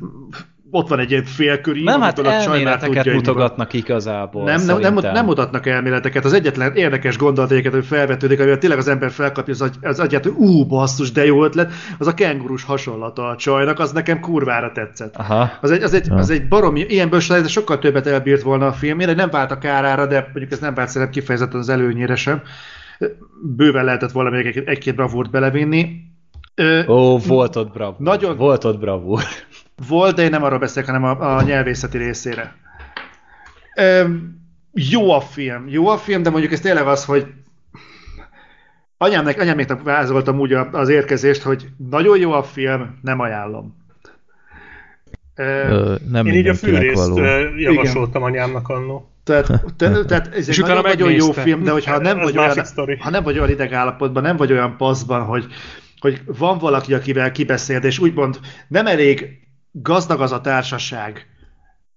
ott van egy ilyen félköri, Nem, hát elméleteket mutogatnak igazából, Nem, nem, nem, nem mutatnak elméleteket. Az egyetlen érdekes gondolat egyébként, hogy felvetődik, amivel tényleg az ember felkapja az, agy, az agyát, hogy ú, basszus, de jó ötlet, az a kengurus hasonlata a csajnak, az nekem kurvára tetszett. Aha. Az egy, az egy, az egy baromi, ilyenből se sokkal többet elbírt volna a film, Én nem vált a kárára, de mondjuk ez nem vált szerintem kifejezetten az előnyére sem. Bőven lehetett volna még egy- egy-két bravúrt belevinni. Ö, Ó, volt ott bravúr. Nagyon- Volt ott bravúr. Volt, de én nem arról beszélek, hanem a, a nyelvészeti részére. Öm, jó a film, jó a film, de mondjuk ez tényleg az, hogy anyámnak, anyáméknak vázoltam úgy a- az érkezést, hogy nagyon jó a film, nem ajánlom. Ö, Ö, nem Én így a fűrészt való. ö, javasoltam anyámnak annó. Tehát, te, tehát ez egy nagyon, nagyon jó film, de hogyha nem vagy, olyan, ha nem vagy olyan idegállapotban, nem vagy olyan paszban, hogy, hogy van valaki, akivel kibeszéld, és úgymond nem elég gazdag az a társaság,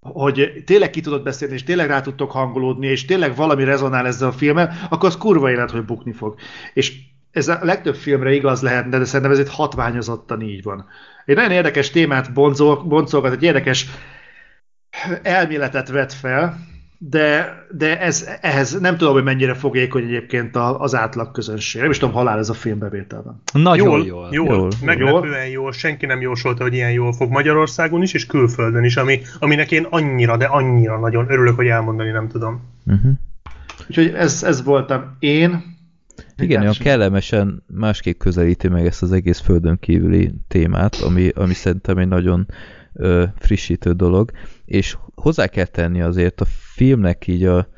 hogy tényleg ki tudod beszélni, és tényleg rá tudtok hangolódni, és tényleg valami rezonál ezzel a filmmel, akkor az kurva élet, hogy bukni fog. És ez a legtöbb filmre igaz lehet, de szerintem ez itt hatványozottan így van. Egy nagyon érdekes témát boncolgat, egy érdekes elméletet vet fel, de, de ez, ehhez nem tudom, hogy mennyire fogékony egyébként a- az átlag közönség. Nem is tudom, halál ez a filmbevételben. Nagyon jól, jól. jól, Jól. jól, meglepően jól. senki nem jósolta, hogy ilyen jól fog Magyarországon is, és külföldön is, ami, aminek én annyira, de annyira nagyon örülök, hogy elmondani nem tudom. Uh-huh. Úgyhogy ez, ez voltam én. Igen, olyan kellemesen másképp közelíti meg ezt az egész földön kívüli témát, ami, ami szerintem egy nagyon ö, frissítő dolog, és hozzá kell tenni azért a filmnek így a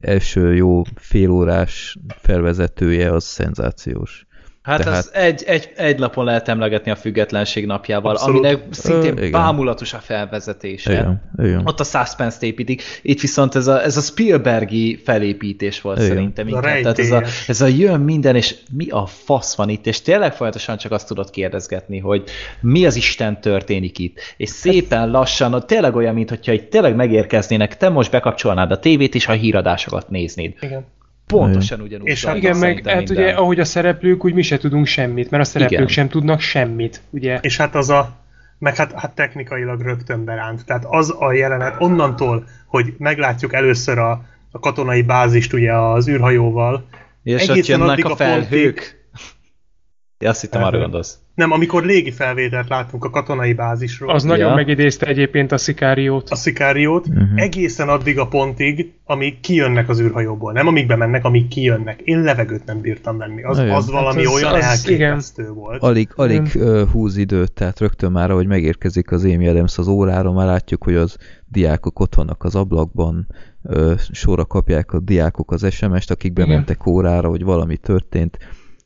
első jó félórás felvezetője az szenzációs. Hát Tehát- ez egy, egy, egy napon lehet emlegetni a függetlenség napjával, Abszolút. aminek szintén Ö, igen. bámulatos a felvezetése. Igen, igen. Ott a suspense építik, itt viszont ez a, ez a Spielbergi felépítés volt Igen. szerintem A inkább. Tehát ez a, ez a jön minden, és mi a fasz van itt, és tényleg folyamatosan csak azt tudod kérdezgetni, hogy mi az Isten történik itt. És szépen lassan, tényleg olyan, mintha itt tényleg megérkeznének, te most bekapcsolnád a tévét, és a híradásokat néznéd. Igen. Pontosan ugyanúgy. És Igen, meg hát minden. ugye, ahogy a szereplők, úgy mi se tudunk semmit, mert a szereplők Igen. sem tudnak semmit, ugye? És hát az a, meg hát, hát technikailag rögtön beránt. Tehát az a jelenet onnantól, hogy meglátjuk először a, a katonai bázist ugye az űrhajóval, És ott egészen jönnek addig a a felhők. Én azt hittem, arra gondolsz. nem, amikor légi felvételt látunk a katonai bázisról, Az nagyon Ja. megidézte egyébként a szikáriót. a szikáriót, Mhm. egészen addig a pontig, amíg kijönnek az űrhajóból. Nem amíg bemennek, amíg kijönnek. Én levegőt nem bírtam venni. Az, Nagyon. az valami Hát az- olyan az- elképesztő volt. Alig, alig uh, húz időt, tehát rögtön már, ahogy megérkezik az Amy Adams az órára, már látjuk, hogy az diákok ott vannak az ablakban, ö, sorra kapják a diákok az SMS-t, akik bementek órára, hogy valami történt,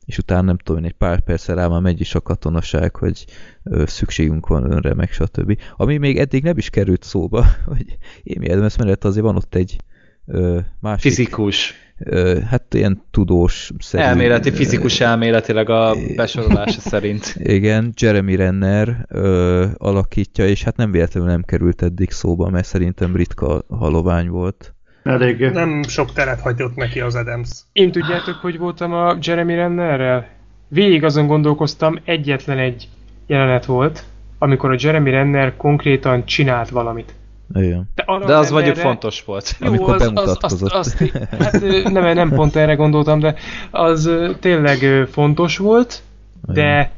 és utána nem tudom, egy pár percre rá már megy is a katonaság, hogy ö, szükségünk van önre, meg stb. Ami még eddig nem is került szóba, hogy Amy Adams mellett azért van ott egy ö, másik, Fizikus. ö, hát ilyen tudós szerű, Elméleti, fizikus elméletileg a besorolása szerint. igen, Jeremy Renner ö, alakítja, és hát nem véletlenül nem került eddig szóba, mert szerintem ritka halovány volt. Elég. Nem sok teret hagyott neki az Adams. Én tudjátok, hogy voltam a Jeremy Rennerrel? Végig azon gondolkoztam, egyetlen egy jelenet volt, amikor a Jeremy Renner konkrétan csinált valamit. Igen. De, De az mondjuk fontos volt. Jó, Amikor az, az, bemutatkozott. azt, azt, hát nem, nem pont erre gondoltam, de az tényleg fontos volt, de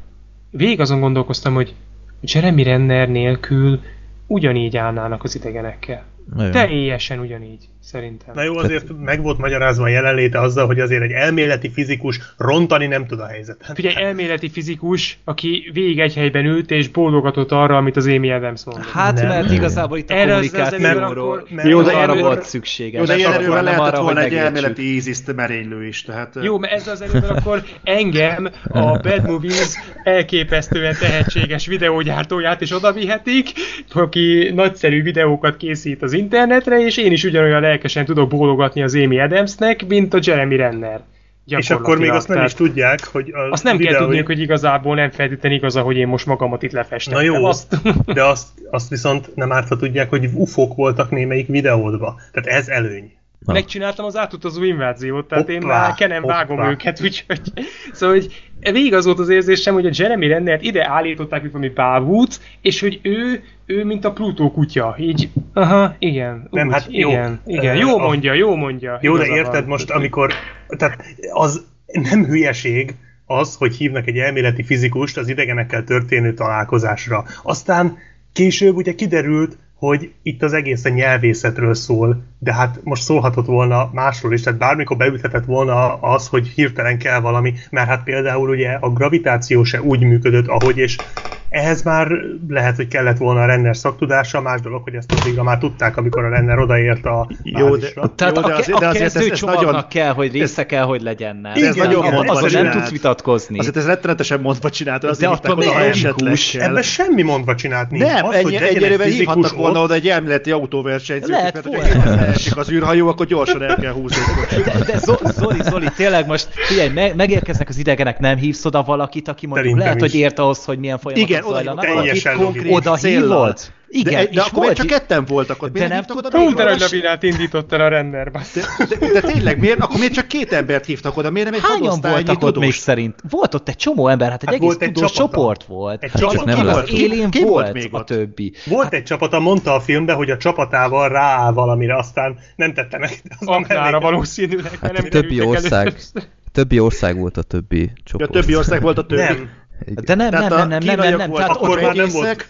végig azon gondolkoztam, hogy Jeremy Renner nélkül ugyanígy állnának az idegenekkel. Igen. Teljesen ugyanígy, szerintem. Na jó, azért meg volt magyarázva a jelenléte azzal, hogy azért egy elméleti fizikus rontani nem tud a helyzetet. Figyelj, elméleti fizikus, aki végig egy helyben ült és bólogatott arra, amit az Amy Adams mondott. Hát, Nem. mert igazából itt a Erre kommunikációról Jó, de arra volt szükséges. Jó, de ilyen Nem erővel arra, lehetett volna egy elméleti íziszt merénylő is, tehát... Jó, mert ezzel az előbb akkor engem, a Bad Movies elképesztően tehetséges videógyártóját is odavihetik, aki nagyszerű videókat készít az internetre, és én is ugyanolyan lelkesen tudok bólogatni az Amy Adamsnek, mint a Jeremy Renner. És akkor még azt nem is tudják, hogy a Azt nem kell videói- tudniuk, hogy igazából nem feltétlenül igaz, hogy én most magamat itt lefestem. Na jó, azt... de azt, azt viszont nem árt, ha tudják, hogy ufók voltak némelyik videódba. Tehát ez előny. Na. Megcsináltam az átutazó inváziót, tehát én Hoppá, már kenem vágom őket, úgyhogy... Szóval, hogy végig az volt az érzésem, hogy a Jeremy Rennert ide állították, mint valami bávút, és hogy ő, ő mint a Plutó kutya, így, aha, igen, Nem, úgy, hát jó. igen, igen, jó mondja, jó mondja. Jó, de érted van. most, amikor... Tehát az nem hülyeség az, hogy hívnak egy elméleti fizikust az idegenekkel történő találkozásra. Aztán később ugye kiderült, hogy itt az egész a nyelvészetről szól, de hát most szólhatott volna másról is, tehát bármikor beüthetett volna az, hogy hirtelen kell valami, mert hát például ugye a gravitáció se úgy működött, ahogy, és Ehhez már lehet, hogy kellett volna a Renner szaktudása, más dolog, hogy ezt addigra már tudták, amikor a Renner odaért a Jó, de-. Tehát Jó, de a, azért- de ez- ez nagyon- kell, hogy része kell, hogy legyen. Nem? De ez Igen, nagyon igen, mondva Azon nem tudsz vitatkozni. Azért ez rettenetesen mondva csinált, azért De attól oda, ha mechanikus. esetleg kell. Ebben semmi mondva csinált nincs. Nem, Az, ennyi, hogy legyen egy fizikus hívhattak volna oda egy elméleti autóversenyzőt, Lehet elesik az űrhajó, akkor gyorsan el kell húzni. De, de Zo- Zoli, Zoli, tényleg most figyelj, me- megérkeznek az idegenek, nem hívsz oda valakit, aki mondjuk Szerintem lehet, is. hogy ért ahhoz, hogy milyen folyamatok Igen, oda zajlanak. valakit konkrét Oda céllal. Igen, de, de és akkor volt csak ketten voltak ott? De nem oda tudtam, Hú, de lavinát indított el a renderbe. de, de, de, tényleg, miért? Akkor miért csak két embert hívtak oda? Miért nem egy Hányan voltak ott még szerint? Volt ott egy csomó ember, hát egy Hát egész volt egy tudós csapata. csoport volt. Egy Hát csapat nem volt. az élén Ki volt még a ott? többi. Volt egy csapata, mondta a filmbe, hogy a csapatával rááll valamire, aztán nem tette meg. de az nem Aknára valószínűleg, Hát nem a többi ország, többi ország volt a többi csoport. a többi ország volt a többi. Nem. De nem, nem, Tehát a nem, nem, nem, nem, kínaiak nem, voltak, tehát akkor ott már nem egészek, volt.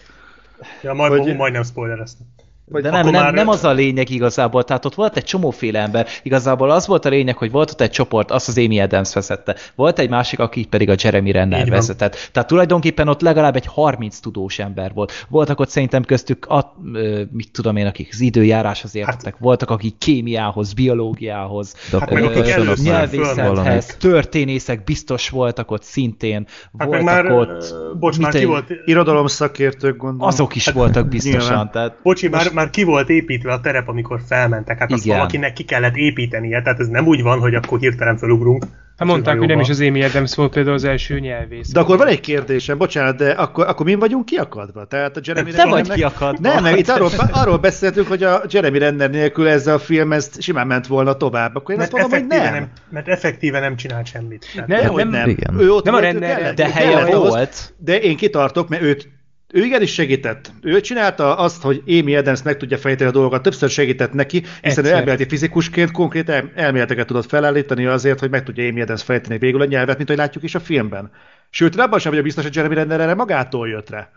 Ja, majd, Hogy- majdnem spoilereztem. Vagy De nem, nem, már- nem az a lényeg igazából, tehát ott volt egy csomóféle ember, igazából az volt a lényeg, hogy volt ott egy csoport, azt az Amy Adams vezette, volt egy másik, aki pedig a Jeremy Renner vezetett. Tehát tulajdonképpen ott legalább egy 30 tudós ember volt. Voltak ott szerintem köztük, a, ö, mit tudom én, akik az időjáráshoz értettek, voltak akik kémiához, biológiához, Hát fölmentek. nyelvészethez, történészek biztos voltak ott szintén, Hát voltak már, ott, ö, bocs, már ki volt, Irodalom szakértők gondolom. azok is voltak biztosan, tehát Bocsi, már, már ki volt építve a terep, amikor felmentek. Hát azt Igen. valakinek ki kellett építenie, tehát ez nem úgy van, hogy akkor hirtelen felugrunk. Hát mondták, hogy nem is az Amy Adams volt például az első nyelvész. De akkor van egy kérdésem, bocsánat, de akkor, akkor mi vagyunk kiakadva? Tehát a Jeremy te vagy kiakadva. Nem, meg itt arról, arról beszéltünk, hogy a Jeremy Renner nélkül ez a film ez simán ment volna tovább. Akkor én azt Mert mondom, hogy effektíve, nem. nem. mert effektíve nem csinált semmit. Tehát Nem, nem, nem. Igen. Ő ott Nem a volt, ő Renner- kellett- de helye kellett ahhoz, volt. De én kitartok, mert őt ő igenis segített. Ő csinálta azt, hogy Amy Adams meg tudja fejteni a dolgokat, többször segített neki, hiszen ő Egyszer. elméleti fizikusként konkrét el- elméleteket tudott felállítani azért, hogy meg tudja Amy Adams fejteni végül a nyelvet, mint hogy látjuk is a filmben. Sőt, abban sem vagyok biztos, hogy Jeremy Renner erre magától jött rá.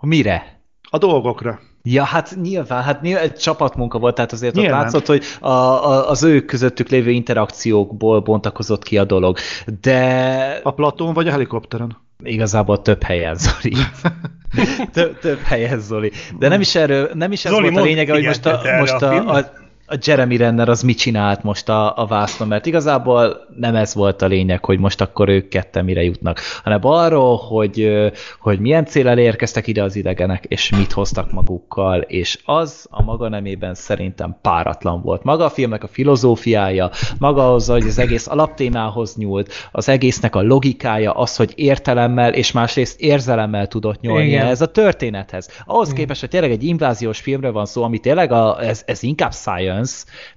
Mire? A dolgokra. Ja, hát nyilván, hát nyilván egy csapatmunka volt, tehát azért ott Nyilván. látszott, hogy a, a, az ő közöttük lévő interakciókból bontakozott ki a dolog. De A Platón vagy a helikopteren? Igazából több helyen, Zoli. több, több helyen, Zoli. De nem is erről, nem is ez Zoli, volt a lényege, hogy most a, most a a? A, Jeremy Renner az mit csinált most a, a vásznon, mert igazából nem ez volt a lényeg, hogy most akkor ők ketten mire jutnak, hanem arról, hogy, hogy milyen célral érkeztek ide az idegenek, és mit hoztak magukkal, és az a maga nemében szerintem páratlan volt. Maga a filmnek a filozófiája, maga az, hogy az egész alaptémához nyúlt, az egésznek a logikája, az, hogy értelemmel és másrészt érzelemmel tudott nyúlni Igen. ez a történethez. Ahhoz képest, hogy tényleg egy inváziós filmről van szó, ami tényleg a, ez, ez inkább science,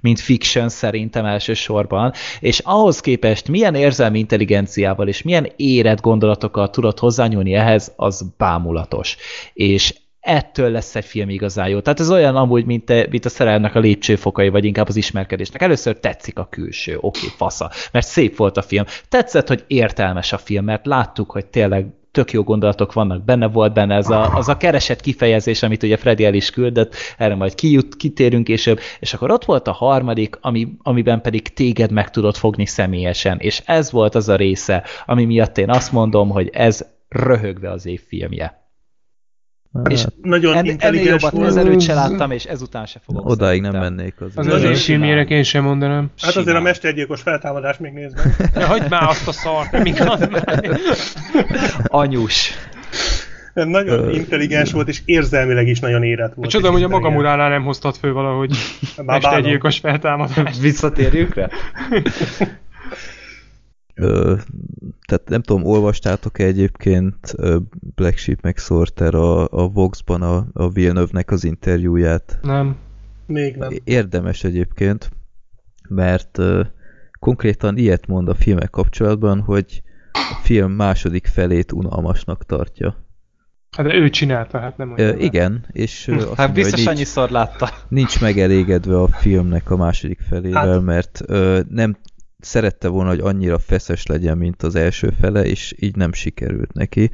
mint fiction szerintem elsősorban, és ahhoz képest milyen érzelmi intelligenciával és milyen érett gondolatokkal tudott hozzányúlni ehhez, az bámulatos. És ettől lesz egy film igazán jó. Tehát ez olyan amúgy, mint, a, mint a szerelmnek a lépcsőfokai, vagy inkább az ismerkedésnek. Először tetszik a külső, oké, fasza, mert szép volt a film. Tetszett, hogy értelmes a film, mert láttuk, hogy tényleg tök jó gondolatok vannak benne, volt benne ez a, az a keresett kifejezés, amit ugye Freddy el is küldött, erre majd kijut, kitérünk később, és akkor ott volt a harmadik, ami, amiben pedig téged meg tudott fogni személyesen, és ez volt az a része, ami miatt én azt mondom, hogy ez röhögve az év filmje. És Hát, Nagyon En, intelligens jobbat volt. ezelőtt se láttam, és ezután se fogom odáig nem szerintem. mennék az. Az az én simán. filmjének én sem mondanám. Hát azért a Simán. mestergyilkos feltámadás még nézd meg. Ja, hagyd már azt a szart, nem igaz már. Anyus. Nem, Nagyon intelligens volt, és érzelmileg is nagyon érett volt. Csodom, és hogy a magam intelligens. uránál nem hoztad föl valahogy mestergyilkos feltámadás. Visszatérjünk rá? Ö, tehát nem tudom, olvastátok-e egyébként Black Sheep meg Sorter a, a Vox-ban a, a Villeneuve-nek az interjúját? Nem. Még nem. Érdemes egyébként, mert ö, konkrétan ilyet mond a filmek kapcsolatban, hogy a film második felét unalmasnak tartja. Hát de ő csinálta, hát nem olyan. igen, és ö, azt Hát mondja, biztos nincs, annyiszor látta. nincs megelégedve a filmnek a második felével, Hát- mert ö, nem szerette volna, hogy annyira feszes legyen, mint az első fele, és így nem sikerült neki.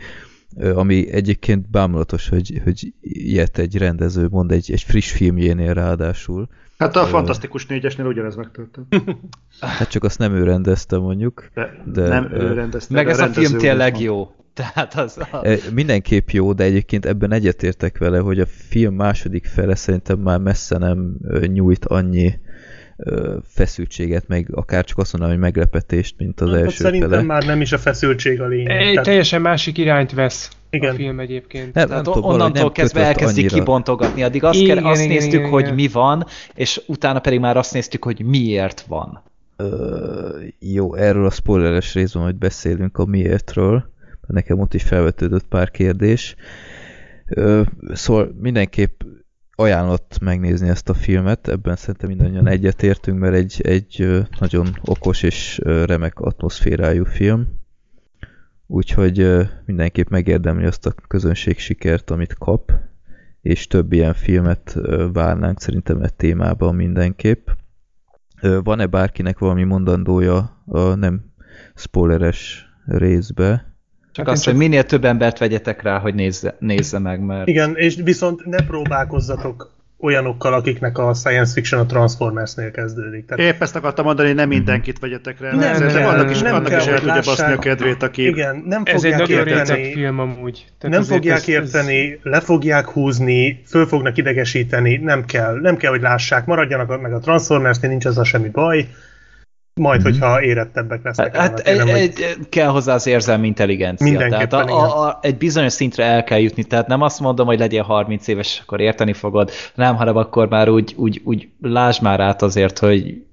Ami egyébként bámulatos, hogy, hogy ilyet egy rendező mond egy, egy friss filmjénél ráadásul. Hát a Fantasztikus négyesnél ugyanez megtörtént. Hát csak azt nem ő rendezte mondjuk. De, De, nem ö, ő rendezte. Meg ez a rendező film tényleg jó. Tehát az... A... E, Mindenképp jó, de egyébként ebben egyetértek vele, hogy a film második fele szerintem már messze nem nyújt annyi feszültséget, meg akár csak azt mondanám, hogy meglepetést, mint az Hát első Szerintem fele. már nem is a feszültség a lényeg. Egy Tehát- teljesen másik irányt vesz Igen. a film egyébként. Nem, Tehát nem tudom, onnantól nem kezdve elkezdik annyira. kibontogatni. Addig azt, Igen, kell, azt igen, néztük, igen, hogy igen. mi van, és utána pedig már azt néztük, hogy miért van. Ö, jó, erről a spoileres részben majd beszélünk a miértről, nekem ott is felvetődött pár kérdés. Ö, szóval mindenképp ajánlott megnézni ezt a filmet, ebben szerintem mindannyian egyetértünk, mert egy, egy nagyon okos és remek atmoszférájú film. Úgyhogy mindenképp megérdemli azt a közönség sikert, amit kap, és több ilyen filmet várnánk szerintem egy témában mindenképp. Van-e bárkinek valami mondandója a nem spoileres részbe? Csak Hát azt, én hogy minél több embert vegyetek rá, hogy nézze, nézze meg, mert... Igen, és viszont ne próbálkozzatok olyanokkal, akiknek a science fiction a Transformersnél kezdődik. Tehát Épp ezt akartam mondani, hogy nem mindenkit vegyetek rá. Nem Szerintem kell, annak is, nem annak kell, is el hogy tudja baszni lássák. a kedvét, aki... igen, nem Ez egy fogják nagyon réteg érteni, film amúgy. Tehát nem fogják ez- ez- érteni, le fogják húzni, föl fognak idegesíteni, nem kell, nem kell, hogy lássák, maradjanak meg a Transformersnél, nincs ezzel semmi baj, majd, hogyha érettebbek lesznek. Hát annak egy, hogy- kell hozzá az érzelmi intelligencia. Mindenképpen, tehát a, a, a, egy bizonyos szintre el kell jutni, tehát nem azt mondom, hogy legyél 30 éves, akkor érteni fogod, nem, hanem akkor már úgy, úgy, úgy lásd már át azért, hogy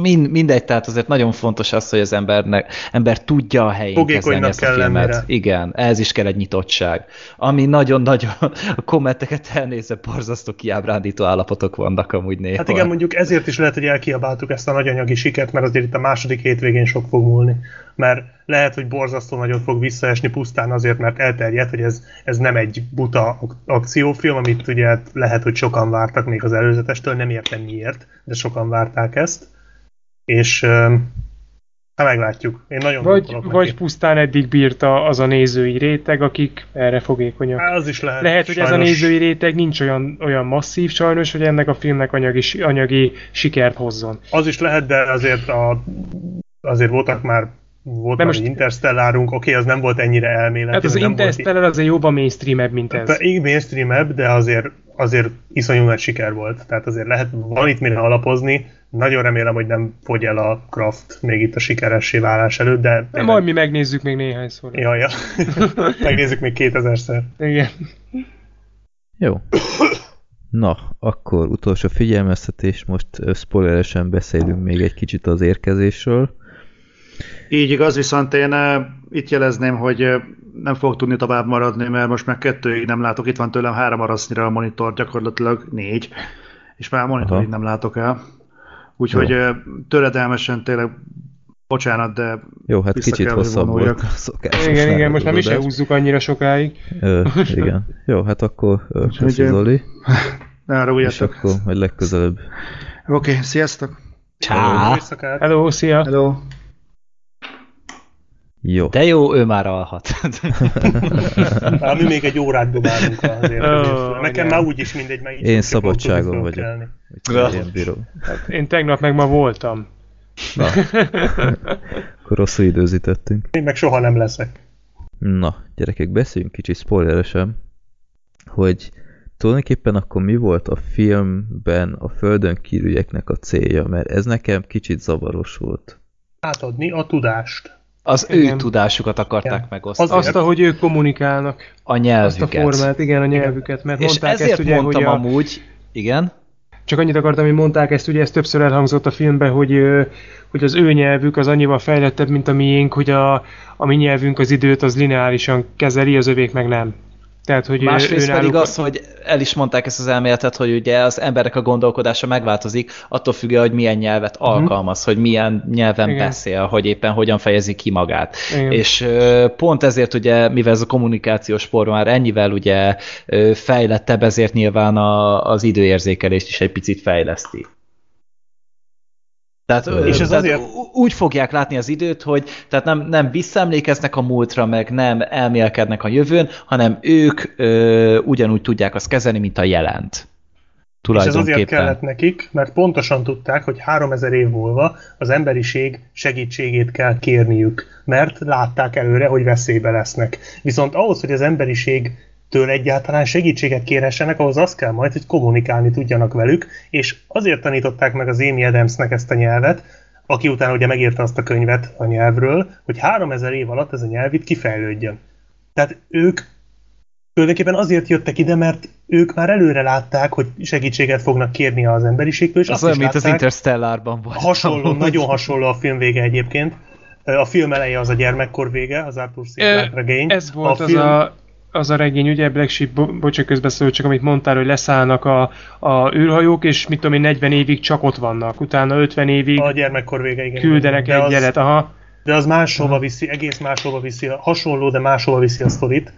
mind, mindegy, tehát azért nagyon fontos az, hogy az embernek, ember tudja a helyén kezelni ezt a filmet. Igen, ez is kell egy nyitottság. Ami nagyon-nagyon a kommenteket elnézve borzasztó kiábrándító állapotok vannak amúgy néha. Hát igen, mondjuk ezért is lehet, hogy elkiabáltuk ezt a nagy anyagi sikert, mert azért itt a második hétvégén sok fog múlni. Mert lehet, hogy borzasztó nagyot fog visszaesni pusztán azért, mert elterjedt, hogy ez, ez nem egy buta ak- akciófilm, amit ugye lehet, hogy sokan vártak még az előzetestől, nem értem miért, de sokan várták ezt. És öm, hát meglátjuk. Én nagyon Vagy, vagy neki. pusztán eddig bírta az a nézői réteg, akik erre fogékonyak. Hát, az is lehet. Lehet, hogy ez a sajnos. nézői réteg nincs olyan, olyan masszív sajnos, hogy ennek a filmnek anyagi, anyagi sikert hozzon. Az is lehet, de azért a, azért voltak már volt De már most- egy Interstellárunk, oké, az nem volt ennyire elméleti. Hát az nem volt Interstellar azért jobban mainstreamebb, mint ez. Be- Igen, mainstream de azért, azért iszonyú nagy siker volt. Tehát azért lehet, van itt mire alapozni. Nagyon remélem, hogy nem fogy el a Kraft még itt a sikeressé válás előtt, de... De majd mi megnézzük még néhányszor. Ja, ja. Megnézzük még 2000-szer. Igen. Jó. Na, akkor utolsó figyelmeztetés, most spoileresen beszélünk még egy kicsit az érkezésről. Így igaz, viszont én itt jelezném, hogy nem fogok tudni tovább maradni, mert most már kettőig nem látok. Itt van tőlem három arasznyira a monitor, gyakorlatilag négy, és már a monitorig nem látok el. Úgyhogy uh, töredelmesen tényleg bocsánat, de Jó, hát Vissza kicsit kell, hosszabb volt a szokásos Igen, igen, most már mi se húzzuk annyira sokáig. Ö, igen. Jó, hát akkor köszi Zoli, ne és akkor majd legközelebb. Oké, okay, sziasztok! Jó éjszakát. Hello, szia! Hello! Jó. De jó, ő már alhat. Hát, mi még egy órát dobálunk az érkezésre. Ó, Nekem már úgyis mindegy, így Én szabadságon vagyok. Én bírom. Én tegnap meg ma voltam. Na, akkor rosszul időzítettünk. Én meg soha nem leszek. Na, gyerekek, beszéljünk kicsit spoileresen, hogy tulajdonképpen akkor mi volt a filmben a földön kívülieknek a célja, mert ez nekem kicsit zavaros volt. Átadni a tudást. Az ő Igen. tudásukat akarták Igen. megosztani. Azért. Azt, ahogy ők kommunikálnak. a Azt a nyelvüket. formát, igen, a nyelvüket. Mert És mondták ezért ezt ugye, mondtam hogy a, amúgy, igen, Csak annyit akartam, hogy mondták ezt, ugye ez többször elhangzott a filmben, hogy, hogy az ő nyelvük az annyival fejlettebb, mint a miénk, hogy a, a mi nyelvünk az időt az lineárisan kezeli, az övék meg nem. Tehát, hogy Másrészt pedig az, hogy el is mondták ezt az elméletet, hogy ugye az emberek a gondolkodása megváltozik, attól függően, hogy milyen nyelvet alkalmaz, hogy milyen nyelven Igen. beszél, hogy éppen hogyan fejezi ki magát. Igen. És pont ezért ugye, mivel ez a kommunikációs forma már ennyivel ugye fejlettebb, ezért nyilván a, az időérzékelést is egy picit fejleszti. Tehát, És ez tehát azért- úgy fogják látni az időt, hogy tehát nem, nem visszaemlékeznek a múltra, meg nem elmélkednek a jövőn, hanem ők ö, ugyanúgy tudják azt kezelni, mint a jelent. És ez azért kellett nekik, mert pontosan tudták, hogy 3000 év múlva az emberiség segítségét kell kérniük, mert látták előre, hogy veszélybe lesznek. Viszont ahhoz, hogy az emberiség től egyáltalán segítséget kérhessenek, ahhoz az kell majd, hogy kommunikálni tudjanak velük, és azért tanították meg az Amy Adamsnek ezt a nyelvet, aki utána ugye megírta azt a könyvet a nyelvről, hogy 3000 év alatt ez a nyelv itt kifejlődjön. Tehát ők tulajdonképpen azért jöttek ide, mert ők már előre látták, hogy segítséget fognak kérni az emberiségtől, és Az azt olyan, is mint az látták, Interstellárban volt. hasonló, nagyon hasonló a film vége egyébként. A film eleje az a gyermekkor vége, az Arthur C. Ö, Clarke regény. Ez volt a az, film, a, az a regény, ugye Black Sheep, bo- bocsánat közbeszól, csak amit mondtál, hogy leszállnak a, a űrhajók, és mit tudom én, 40 évig csak ott vannak, utána 50 évig a gyermekkor vége, igen. küldenek de egy az, jelet, aha. De az máshova viszi, egész máshova viszi, hasonló, de máshova viszi a sztorit.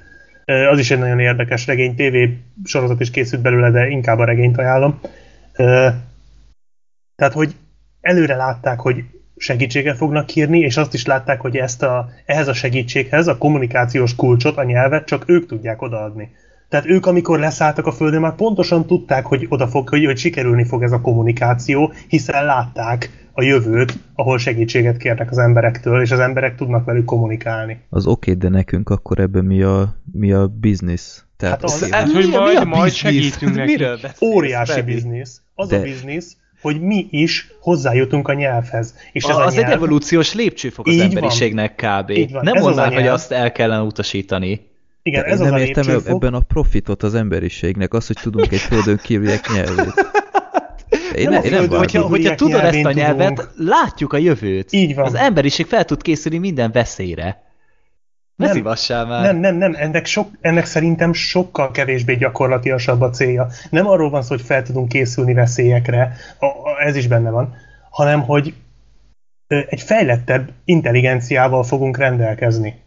Az is egy nagyon érdekes regény, TV sorozat is készült belőle, de inkább a regényt ajánlom. Tehát, hogy előre látták, hogy segítséget fognak kérni, és azt is látták, hogy ezt a, ehhez a segítséghez a kommunikációs kulcsot, a nyelvet csak ők tudják odaadni. Tehát ők, amikor leszálltak a Földön, már pontosan tudták, hogy oda fog, hogy, hogy sikerülni fog ez a kommunikáció, hiszen látták a jövőt, ahol segítséget kérnek az emberektől, és az emberek tudnak velük kommunikálni. Az oké, de nekünk akkor ebben mi a, mi a biznisz? Tehát Hát az- oké, Hát, Mi hogy a- mi majd, a majd business? segítünk neki. Miről beszélsz, Óriási biznisz. Az De- a biznisz, hogy mi is hozzájutunk a nyelvhez. És ez A, a az nyelv, egy evolúciós lépcsőfok az Így van. emberiségnek kb. Így van. Nem Ez az már, hogy azt el kellene utasítani. igen, de ez én az nem a értem eb- lépcsőfok. ebben a profitot az emberiségnek, az, hogy tudunk egy földön kívüliek nyelvét. Én, Nem én nem. Hogyha, hogyha tudod ezt a nyelvet, tudunk. látjuk a jövőt. Így van. Az emberiség fel tud készülni minden veszélyre. Ne Nem. már. Nem, nem, nem, ennek, sok, ennek szerintem sokkal kevésbé gyakorlatiasabb a célja. Nem arról van szó, hogy fel tudunk készülni veszélyekre, a, a, ez is benne van, hanem hogy egy fejlettebb intelligenciával fogunk rendelkezni.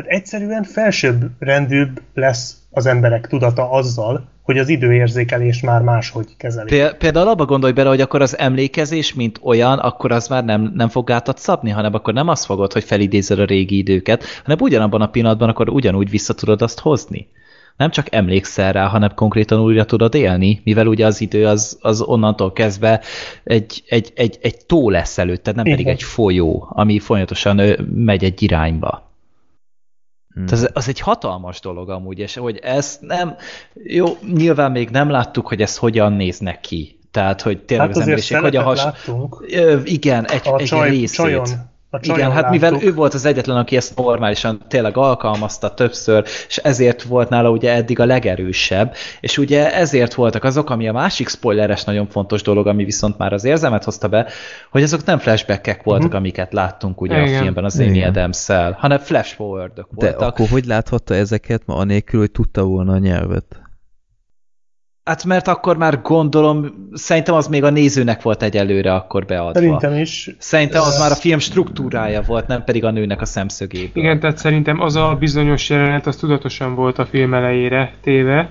Tehát egyszerűen felsőbb rendűbb lesz az emberek tudata azzal, hogy az időérzékelés már máshogy kezeli. Péld- Például abba gondolj bele, hogy akkor az emlékezés, mint olyan, akkor az már nem, nem fog gátat szabni, hanem akkor nem azt fogod, hogy felidézed a régi időket, hanem ugyanabban a pillanatban akkor ugyanúgy vissza tudod azt hozni. Nem csak emlékszel rá, hanem konkrétan újra tudod élni, mivel ugye az idő az, az onnantól kezdve egy, egy, egy, egy tó lesz előtted, nem Így pedig egy folyó, ami folyamatosan megy egy irányba. Hmm. Tehát az, egy hatalmas dolog amúgy, és hogy ezt nem, jó, nyilván még nem láttuk, hogy ez hogyan néznek ki. Tehát, hogy tényleg Hát az emberiség hogyan szeletet has... láttunk Ö, igen, egy, a egy csaj, részét. csajon. A Igen, hát mivel ő volt az egyetlen, aki ezt normálisan tényleg alkalmazta többször, és ezért volt nála ugye eddig a legerősebb, és ugye ezért voltak azok, ami a másik spoileres nagyon fontos dolog, ami viszont már az érzelmet hozta be, hogy azok nem flashbackek voltak, Mhm. amiket láttunk ugye a Igen. filmben az Amy. Adams-szel, hanem flash forwardok De voltak. akkor hogy láthatta ezeket, ma anélkül, hogy tudta volna a nyelvet? Hát mert akkor már gondolom, szerintem az még a nézőnek volt egyelőre akkor beadva. Szerintem is. Szerintem az már a film struktúrája volt, nem pedig a nőnek a szemszögéből. Igen, tehát szerintem az a bizonyos jelenet, az tudatosan volt a film elejére téve,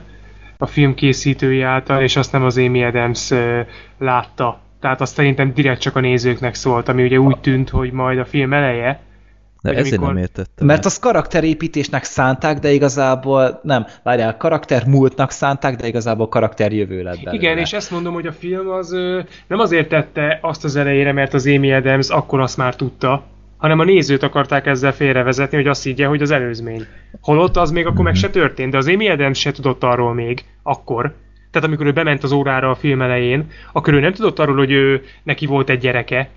a film készítői által, és azt nem az Amy Adams látta. Tehát azt szerintem direkt csak a nézőknek szólt, ami ugye úgy tűnt, hogy majd a film eleje, De ezért amikor- nem értettem. Mert az karakterépítésnek szánták, de igazából nem. Várjál, karakter múltnak szánták, de igazából karakter jövő lett belőle. Igen, és ezt mondom, hogy a film az nem azért tette azt az elejére, mert az Amy Adams akkor azt már tudta, hanem a nézőt akarták ezzel félrevezetni, hogy azt higgye, hogy az előzmény. Holott az még akkor meg se történt, de az Amy Adams se tudott arról még, akkor. Tehát amikor ő bement az órára a film elején, akkor ő nem tudott arról, hogy ő, neki volt egy gyereke.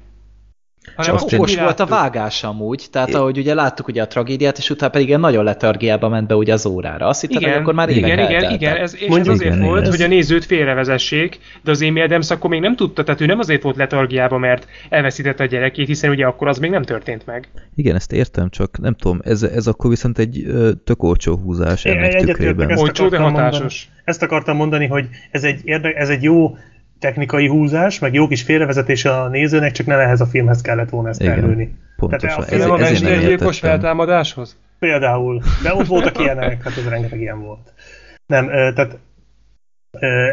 Csak azt okos volt a vágás amúgy, tehát ahogy ugye láttuk ugye a tragédiát, és utána pedig nagyon letargiába ment be ugye az órára. Azt hittem, hogy Igen, akkor már évek igen, igen, elteltek. igen, ez, és Mondjuk- ez azért Igen, volt, igen. hogy a nézőt félrevezessék, de az Amy Adams akkor még nem tudta, tehát ő nem azért volt letargiába, mert elveszítette a gyerekét, hiszen ugye akkor az még nem történt meg. Igen, ezt értem, csak nem tudom, ez, ez akkor viszont egy tök olcsó húzás Én ennek tükrében. Olcsó, de hatásos. Mondani. Ezt akartam mondani, hogy ez egy, érde, ez egy jó technikai húzás, meg jó kis félrevezetés a nézőnek, csak nem ehhez a filmhez kellett volna ezt Igen. terülni. Pontosan. Tehát a Ez, film a nem mestergyilkos értettem. feltámadáshoz? Például. De ott voltak ilyenek, hát ez rengeteg ilyen volt. Nem, tehát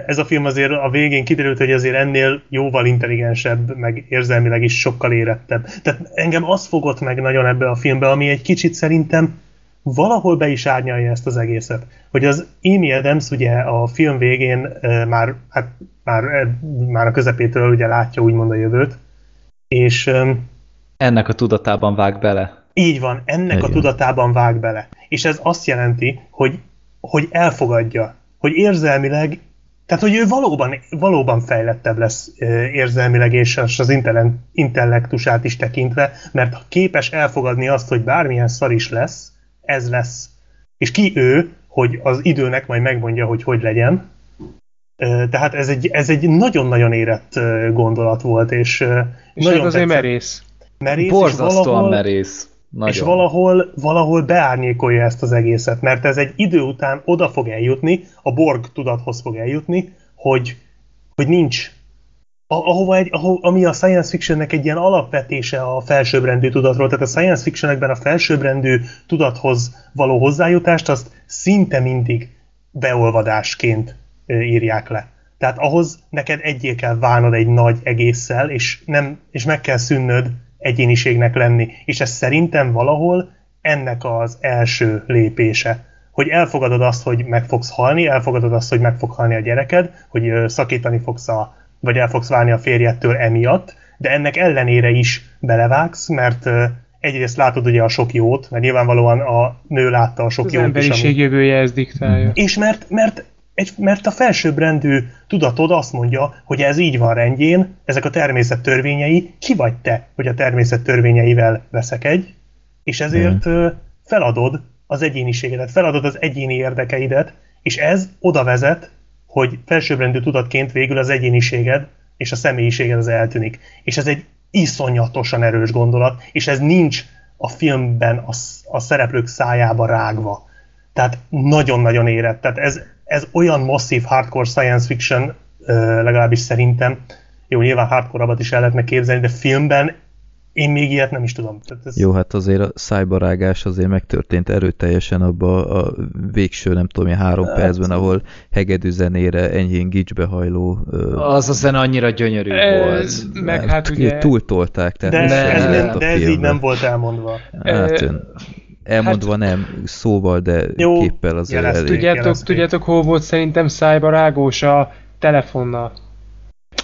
ez a film azért a végén kiderült, hogy azért ennél jóval intelligensebb, meg érzelmileg is sokkal érettebb. Tehát engem az fogott meg nagyon ebbe a filmbe, ami egy kicsit szerintem valahol be is árnyalja ezt az egészet. Hogy az Amy Adams ugye a film végén már, hát, már, már a közepétől ugye látja úgymond a jövőt, és Ennek a tudatában vág bele. így van, ennek Igen. a tudatában vág bele. És ez azt jelenti, hogy, hogy elfogadja, hogy érzelmileg, tehát hogy ő valóban, valóban fejlettebb lesz érzelmileg és az intellektusát is tekintve, mert képes elfogadni azt, hogy bármilyen szar is lesz, ez lesz. És ki ő, hogy az időnek majd megmondja, hogy hogy legyen. Tehát ez egy, ez egy nagyon-nagyon érett gondolat volt, és, ö, És nagyon hát azért tetszett. merész. merész, Borzasztóan és valahol, merész. Nagyon. és valahol, valahol beárnyékolja ezt az egészet, mert ez egy idő után oda fog eljutni, a Borg tudathoz fog eljutni, hogy, hogy nincs. Ahova egy, ahol, ami a science fictionnek egy ilyen alapvetése a felsőbbrendű tudatról, tehát a science fictionekben a felsőbbrendű tudathoz való hozzájutást azt szinte mindig beolvadásként írják le. Tehát ahhoz neked egyé kell válnod egy nagy egésszel, és, nem, és meg kell szűnnöd egyéniségnek lenni. És ez szerintem valahol ennek az első lépése. Hogy elfogadod azt, hogy meg fogsz halni, elfogadod azt, hogy meg fog halni a gyereked, hogy szakítani fogsz a, vagy el fogsz válni a férjettől emiatt, de ennek ellenére is belevágsz, mert egyrészt látod ugye a sok jót, mert nyilvánvalóan a nő látta a sok Az jót is, emberiség ami- jövője ezt diktálja. és mert, mert, egy, mert a felsőbbrendű tudatod azt mondja, hogy ez így van rendjén, ezek a természet törvényei, ki vagy te, hogy a természet törvényeivel veszekedj, és ezért ö, feladod az egyéniségedet, feladod az egyéni érdekeidet, és ez oda vezet, hogy felsőbbrendű tudatként végül az egyéniséged és a személyiséged az eltűnik. És ez egy iszonyatosan erős gondolat, és ez nincs a filmben a, a szereplők szájába rágva. Tehát nagyon-nagyon érett. Tehát ez, ez olyan masszív hardcore science fiction, legalábbis szerintem, jó, nyilván hardcore is el lehetne képzelni, de filmben én még ilyet nem is tudom. Tehát ez, Jó, hát azért a szájbarágás azért megtörtént erőteljesen abba a végső, nem tudom, három percben, ahol hegedű zenére enyhén gicsbe hajló... ö, Az a zene annyira gyönyörű volt. Ez, meg hát ugye... Túltolták, de, tehát ez, Ne, ez, ne, nem, a de ez így nem volt elmondva. Hát, ön- elmondva nem, szóval, de Jó, képpel azért jelezték. elég. Tudjátok, jelezték. tudjátok, hol volt szerintem szájbarágós a telefonnal?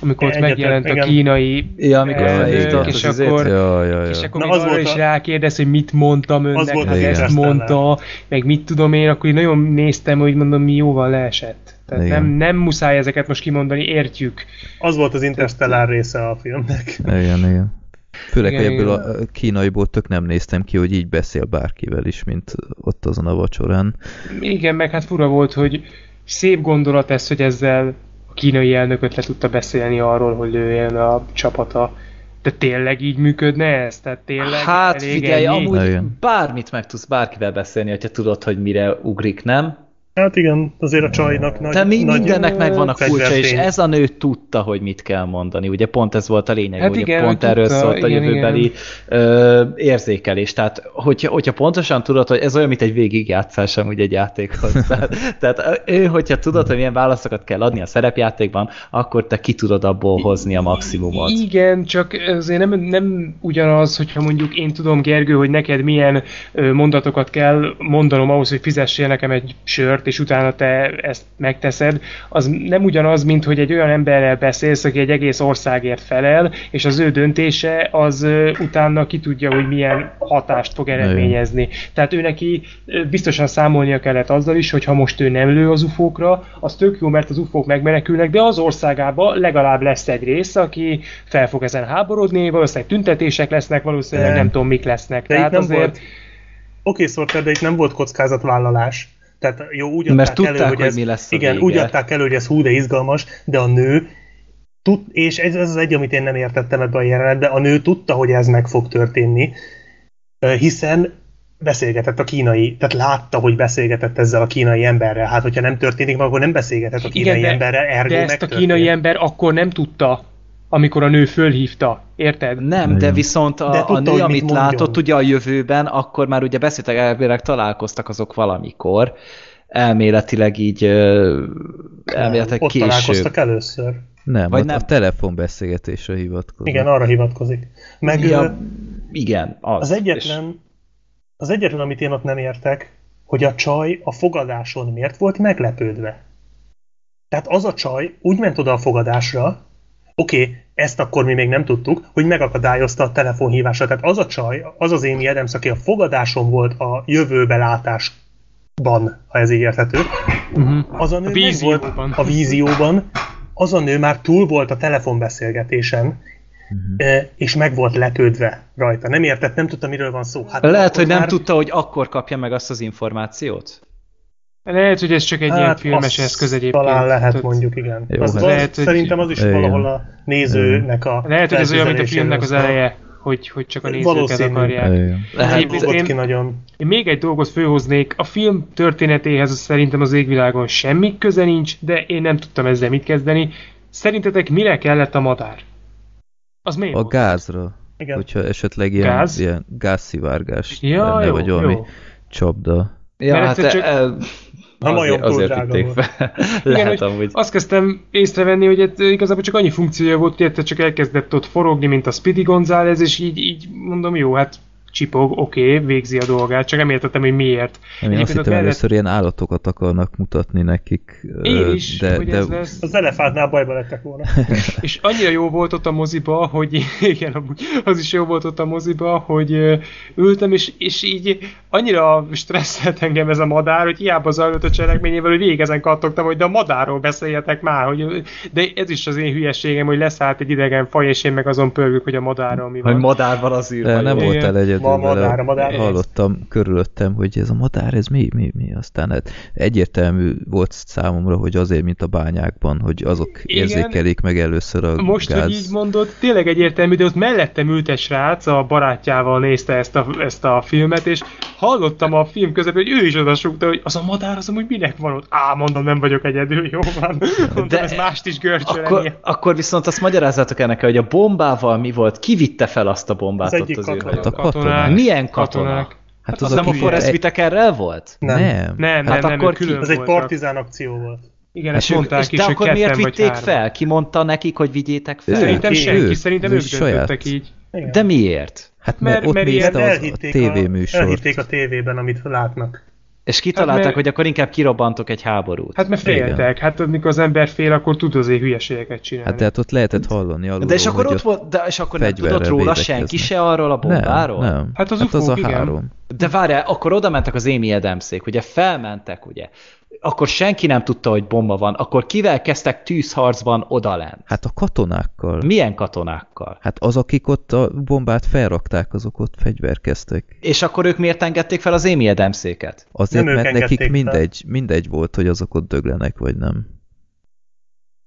Amikor ott megjelent a igen. kínai Ja, amikor elnök, felhívta és az izét. akkor, Ja, ja, ja. és akkor Na, még az arra volt is a- rákérdez, hogy mit mondtam önnek, volt hát az ezt mondta, meg mit tudom én, akkor így nagyon néztem, hogy mondom, mi jóval leesett. Tehát Igen. nem, nem muszáj ezeket most kimondani, értjük. Az volt az Interstellar része a filmnek. Igen, igen. Főleg, Igen, hogy ebből igen. a kínaiból tök nem néztem ki, hogy így beszél bárkivel is, mint ott azon a vacsorán. Igen, meg hát fura volt, hogy szép gondolat ez, hogy ezzel a kínai elnököt le tudta beszélni arról, hogy lőjön a csapata. De tényleg így működne ez? Tehát tényleg Hát elég figyelj, ennyi? amúgy Igen. bármit meg tudsz bárkivel beszélni, hogyha tudod, hogy mire ugrik, nem? Hát igen, azért a csajnak nagy, De mi, nagy mindennek megvan a kulcsa, és ez a nő tudta, hogy mit kell mondani. Ugye pont ez volt a lényeg, Hát hogy igen, pont erről tudta, szólt a igen, jövőbeli ö, érzékelés. Tehát, hogyha, hogyha pontosan tudod, hogy ez olyan, mint egy végigjátszás amúgy egy játékhoz. Tehát, tehát ő, hogyha tudod, hogy milyen válaszokat kell adni a szerepjátékban, akkor te ki tudod abból hozni a maximumot. Igen, csak azért nem, nem ugyanaz, hogyha mondjuk én tudom, Gergő, hogy neked milyen mondatokat kell mondanom ahhoz, hogy fizessél nekem egy sört, és utána te ezt megteszed, az nem ugyanaz, mint hogy egy olyan emberrel beszélsz, aki egy egész országért felel, és az ő döntése az utána ki tudja, hogy milyen hatást fog eredményezni. Tehát ő neki biztosan számolnia kellett azzal is, hogy ha most ő nem lő az ufókra, az tök jó, mert az ufók megmenekülnek, de az országában legalább lesz egy rész, aki fel fog ezen háborodni, valószínűleg tüntetések lesznek, valószínűleg De- nem tudom mik lesznek. De itt Tehát nem azért volt, oké, Sorter, de itt nem volt kockázatvállalás. Tehát jó, úgy adták Mert tudták, elő, hogy, hogy ez, mi lesz a Igen, vége. úgy adták elő, hogy ez hú, de izgalmas, de a nő tud, és ez, ez az egy, amit én nem értettem ebben a jelenetben, a nő tudta, hogy ez meg fog történni, hiszen beszélgetett a kínai, tehát látta, hogy beszélgetett ezzel a kínai emberrel. Hát, hogyha nem történik meg, akkor nem beszélgetett a kínai Igen, de- emberrel, ergo de ezt a kínai ember akkor nem tudta, amikor a nő fölhívta. Érted? Nem, de viszont a, De a tudta, nő, hogy mit amit mondjon. látott ugye a jövőben, akkor már ugye beszéltek, elvileg találkoztak azok valamikor, elméletileg így ö, elméletileg Ott később. találkoztak először. Nem, Vagy a, nem. a telefonbeszélgetésre hivatkozik. Igen, arra hivatkozik. Meg Ja, igen, az. az egyetlen, Az egyetlen, amit én ott nem értek, hogy a csaj a fogadáson miért volt meglepődve. Tehát az a csaj úgy ment oda a fogadásra, oké, okay, ezt akkor mi még nem tudtuk, hogy megakadályozta a telefonhívásra. Tehát az a csaj, az az Amy Adams, aki a fogadáson volt a jövőbe látásban, ha ez így érthető, Uh-huh. az a nő A meg volt vízióban. a vízióban, az a nő már túl volt a telefonbeszélgetésen, Uh-huh. és meg volt lepődve rajta. Nem értett, nem tudta, miről van szó. Hát Lehet, hogy nem már- tudta, hogy akkor kapja meg azt az információt. Lehet, hogy ez csak egy ilyen filmes eszköz egyébként. Hát Talán lehet, Tehát- mondjuk, igen. Jó, az, hát- az, Lehet, hogy- szerintem az is Igen. valahol a nézőnek a Lehet, hogy ez olyan, mint a filmnek az eleje, hogy, hogy csak a nézőket akarják. Lehet, Egyébként hogy én- ki nagyon. Én még egy dolgot főhoznék, a film történetéhez szerintem az égvilágon semmi köze nincs, de én nem tudtam ezzel mit kezdeni. Szerintetek mire kellett a madár? Az miért A volt? gázra, Igen. hogyha esetleg ilyen, Gáz? ilyen gázszivárgás Ja, lenne, jó, vagy valami jó. csapda. Ja, Mert hát egyszer csak... el, A majom túl azért drága volt. fel. Igen, Lehet amúgy. Azt kezdtem észrevenni, hogy hát igazából csak annyi funkciója volt, hogy csak elkezdett ott forogni, mint a Speedy González, és így, így mondom, jó, hát csipog, oké, okay, végzi a dolgát, csak nem értettem, hogy miért. Nem, én azt Egyébként ott hittem mellett- először ilyen állatokat akarnak mutatni nekik. Én is, de, hogy de ez lesz. Az elefántnál bajba lettek volna. És annyira jó volt ott a moziba, hogy igen, az is jó volt ott a moziba, hogy ültem, és, és így annyira stresszelt engem ez a madár, hogy hiába zajlott a cselekményével, hogy végig ezen kattogtam, hogy de a madárról beszéljetek már, hogy, de ez is az én hülyeségem, hogy leszállt egy idegen faj, és én meg azon pörgök, hogy a madárról mi van. Hogy madár van az de űrben. nem voltál egyedül Ma- madár, vele. a madár. Hallottam körülöttem, hogy ez a madár, ez mi, mi, mi. Aztán hát egyértelmű volt számomra, hogy azért, mint a bányákban, hogy azok Igen. érzékelik meg először a Most, gáz. hogy így mondod, tényleg egyértelmű, de ott mellettem ült egy srác, a barátjával nézte ezt a, ezt a filmet, és hallottam a film közepén, hogy ő is oda súgta, hogy az a madár az amúgy minek van ott. Á, mondom, nem vagyok egyedül, jó van. Mondtam, De ez mást is görcsölni. Akkor, akkor viszont azt magyarázzátok el neki, hogy a bombával mi volt? Ki vitte fel azt a bombát Az ott egyik az katona. Hát a katonák. Milyen katona? Katonák. Hát Az nem a Forrest Whitakerrel volt? Nem. Nem. Nem, Hát nem, nem, akkor ők külön Ez egy partizán akció volt. Igen, És, ezt mondták és is, de hogy akkor miért vitték fel? Ki mondta nekik, hogy vigyétek fel? Szerintem senki, szerintem ők döntöttek így. Igen. De miért? Hát mert, Mert- ott mert nézte az a elhitték, a, tévéműsort. elhitték a tévében, amit látnak. És kitalálták, mert- hogy akkor inkább kirobbantok egy háborút. Hát mert féltek. Hát amikor az ember fél, akkor tud azért hülyeségeket csinálni. Hát tehát ott lehetett hallani alulról, de és akkor ott volt, de és akkor nem tudott róla védekeznek. senki se arról a bombáról? Nem, nem. Hát az hát az a ufók, igen. három. De várjál, akkor oda mentek az Amy Adamsék, ugye felmentek, ugye. Akkor senki nem tudta, hogy bomba van. Akkor kivel kezdtek tűzharcban odalent? Hát a katonákkal. Milyen katonákkal? Hát az, akik ott a bombát felrakták, azok ott fegyverkeztek. És akkor ők miért engedték fel az Amy Adamséket? Azért, Nem mert nekik engedték fel. mindegy, mindegy volt, hogy azok ott döglenek, vagy nem.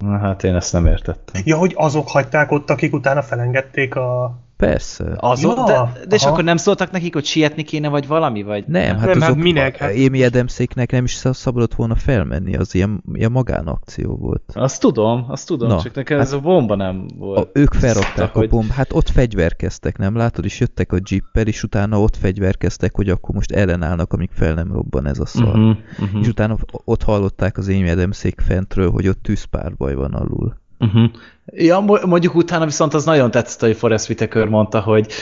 Na hát én ezt nem értettem. Ja, hogy azok hagyták ott, akik utána felengedték a... Persze. Azok, Ja, de, de és aha. akkor nem szóltak nekik, hogy sietni kéne, vagy valami? Vagy Nem, hát Nem, azok hát minek? Hát- Amy Adamséknek nem is szabadott volna felmenni, az ilyen, ilyen magánakció volt. Azt tudom, azt tudom, Na, csak nekem ez a bomba nem volt. A, ők felrakták a hogy- bomb, hát ott fegyverkeztek, nem látod? És jöttek a jeeppel, és utána ott fegyverkeztek, hogy akkor most ellenállnak, amíg fel nem robban ez a szar. Uh-huh, uh-huh. És utána ott hallották az Amy Adamsék fentről, hogy ott tűzpárbaj van alul. Uh-huh. Ja, mo- mondjuk utána viszont az nagyon tetszett, hogy Forrest Whitaker mondta, hogy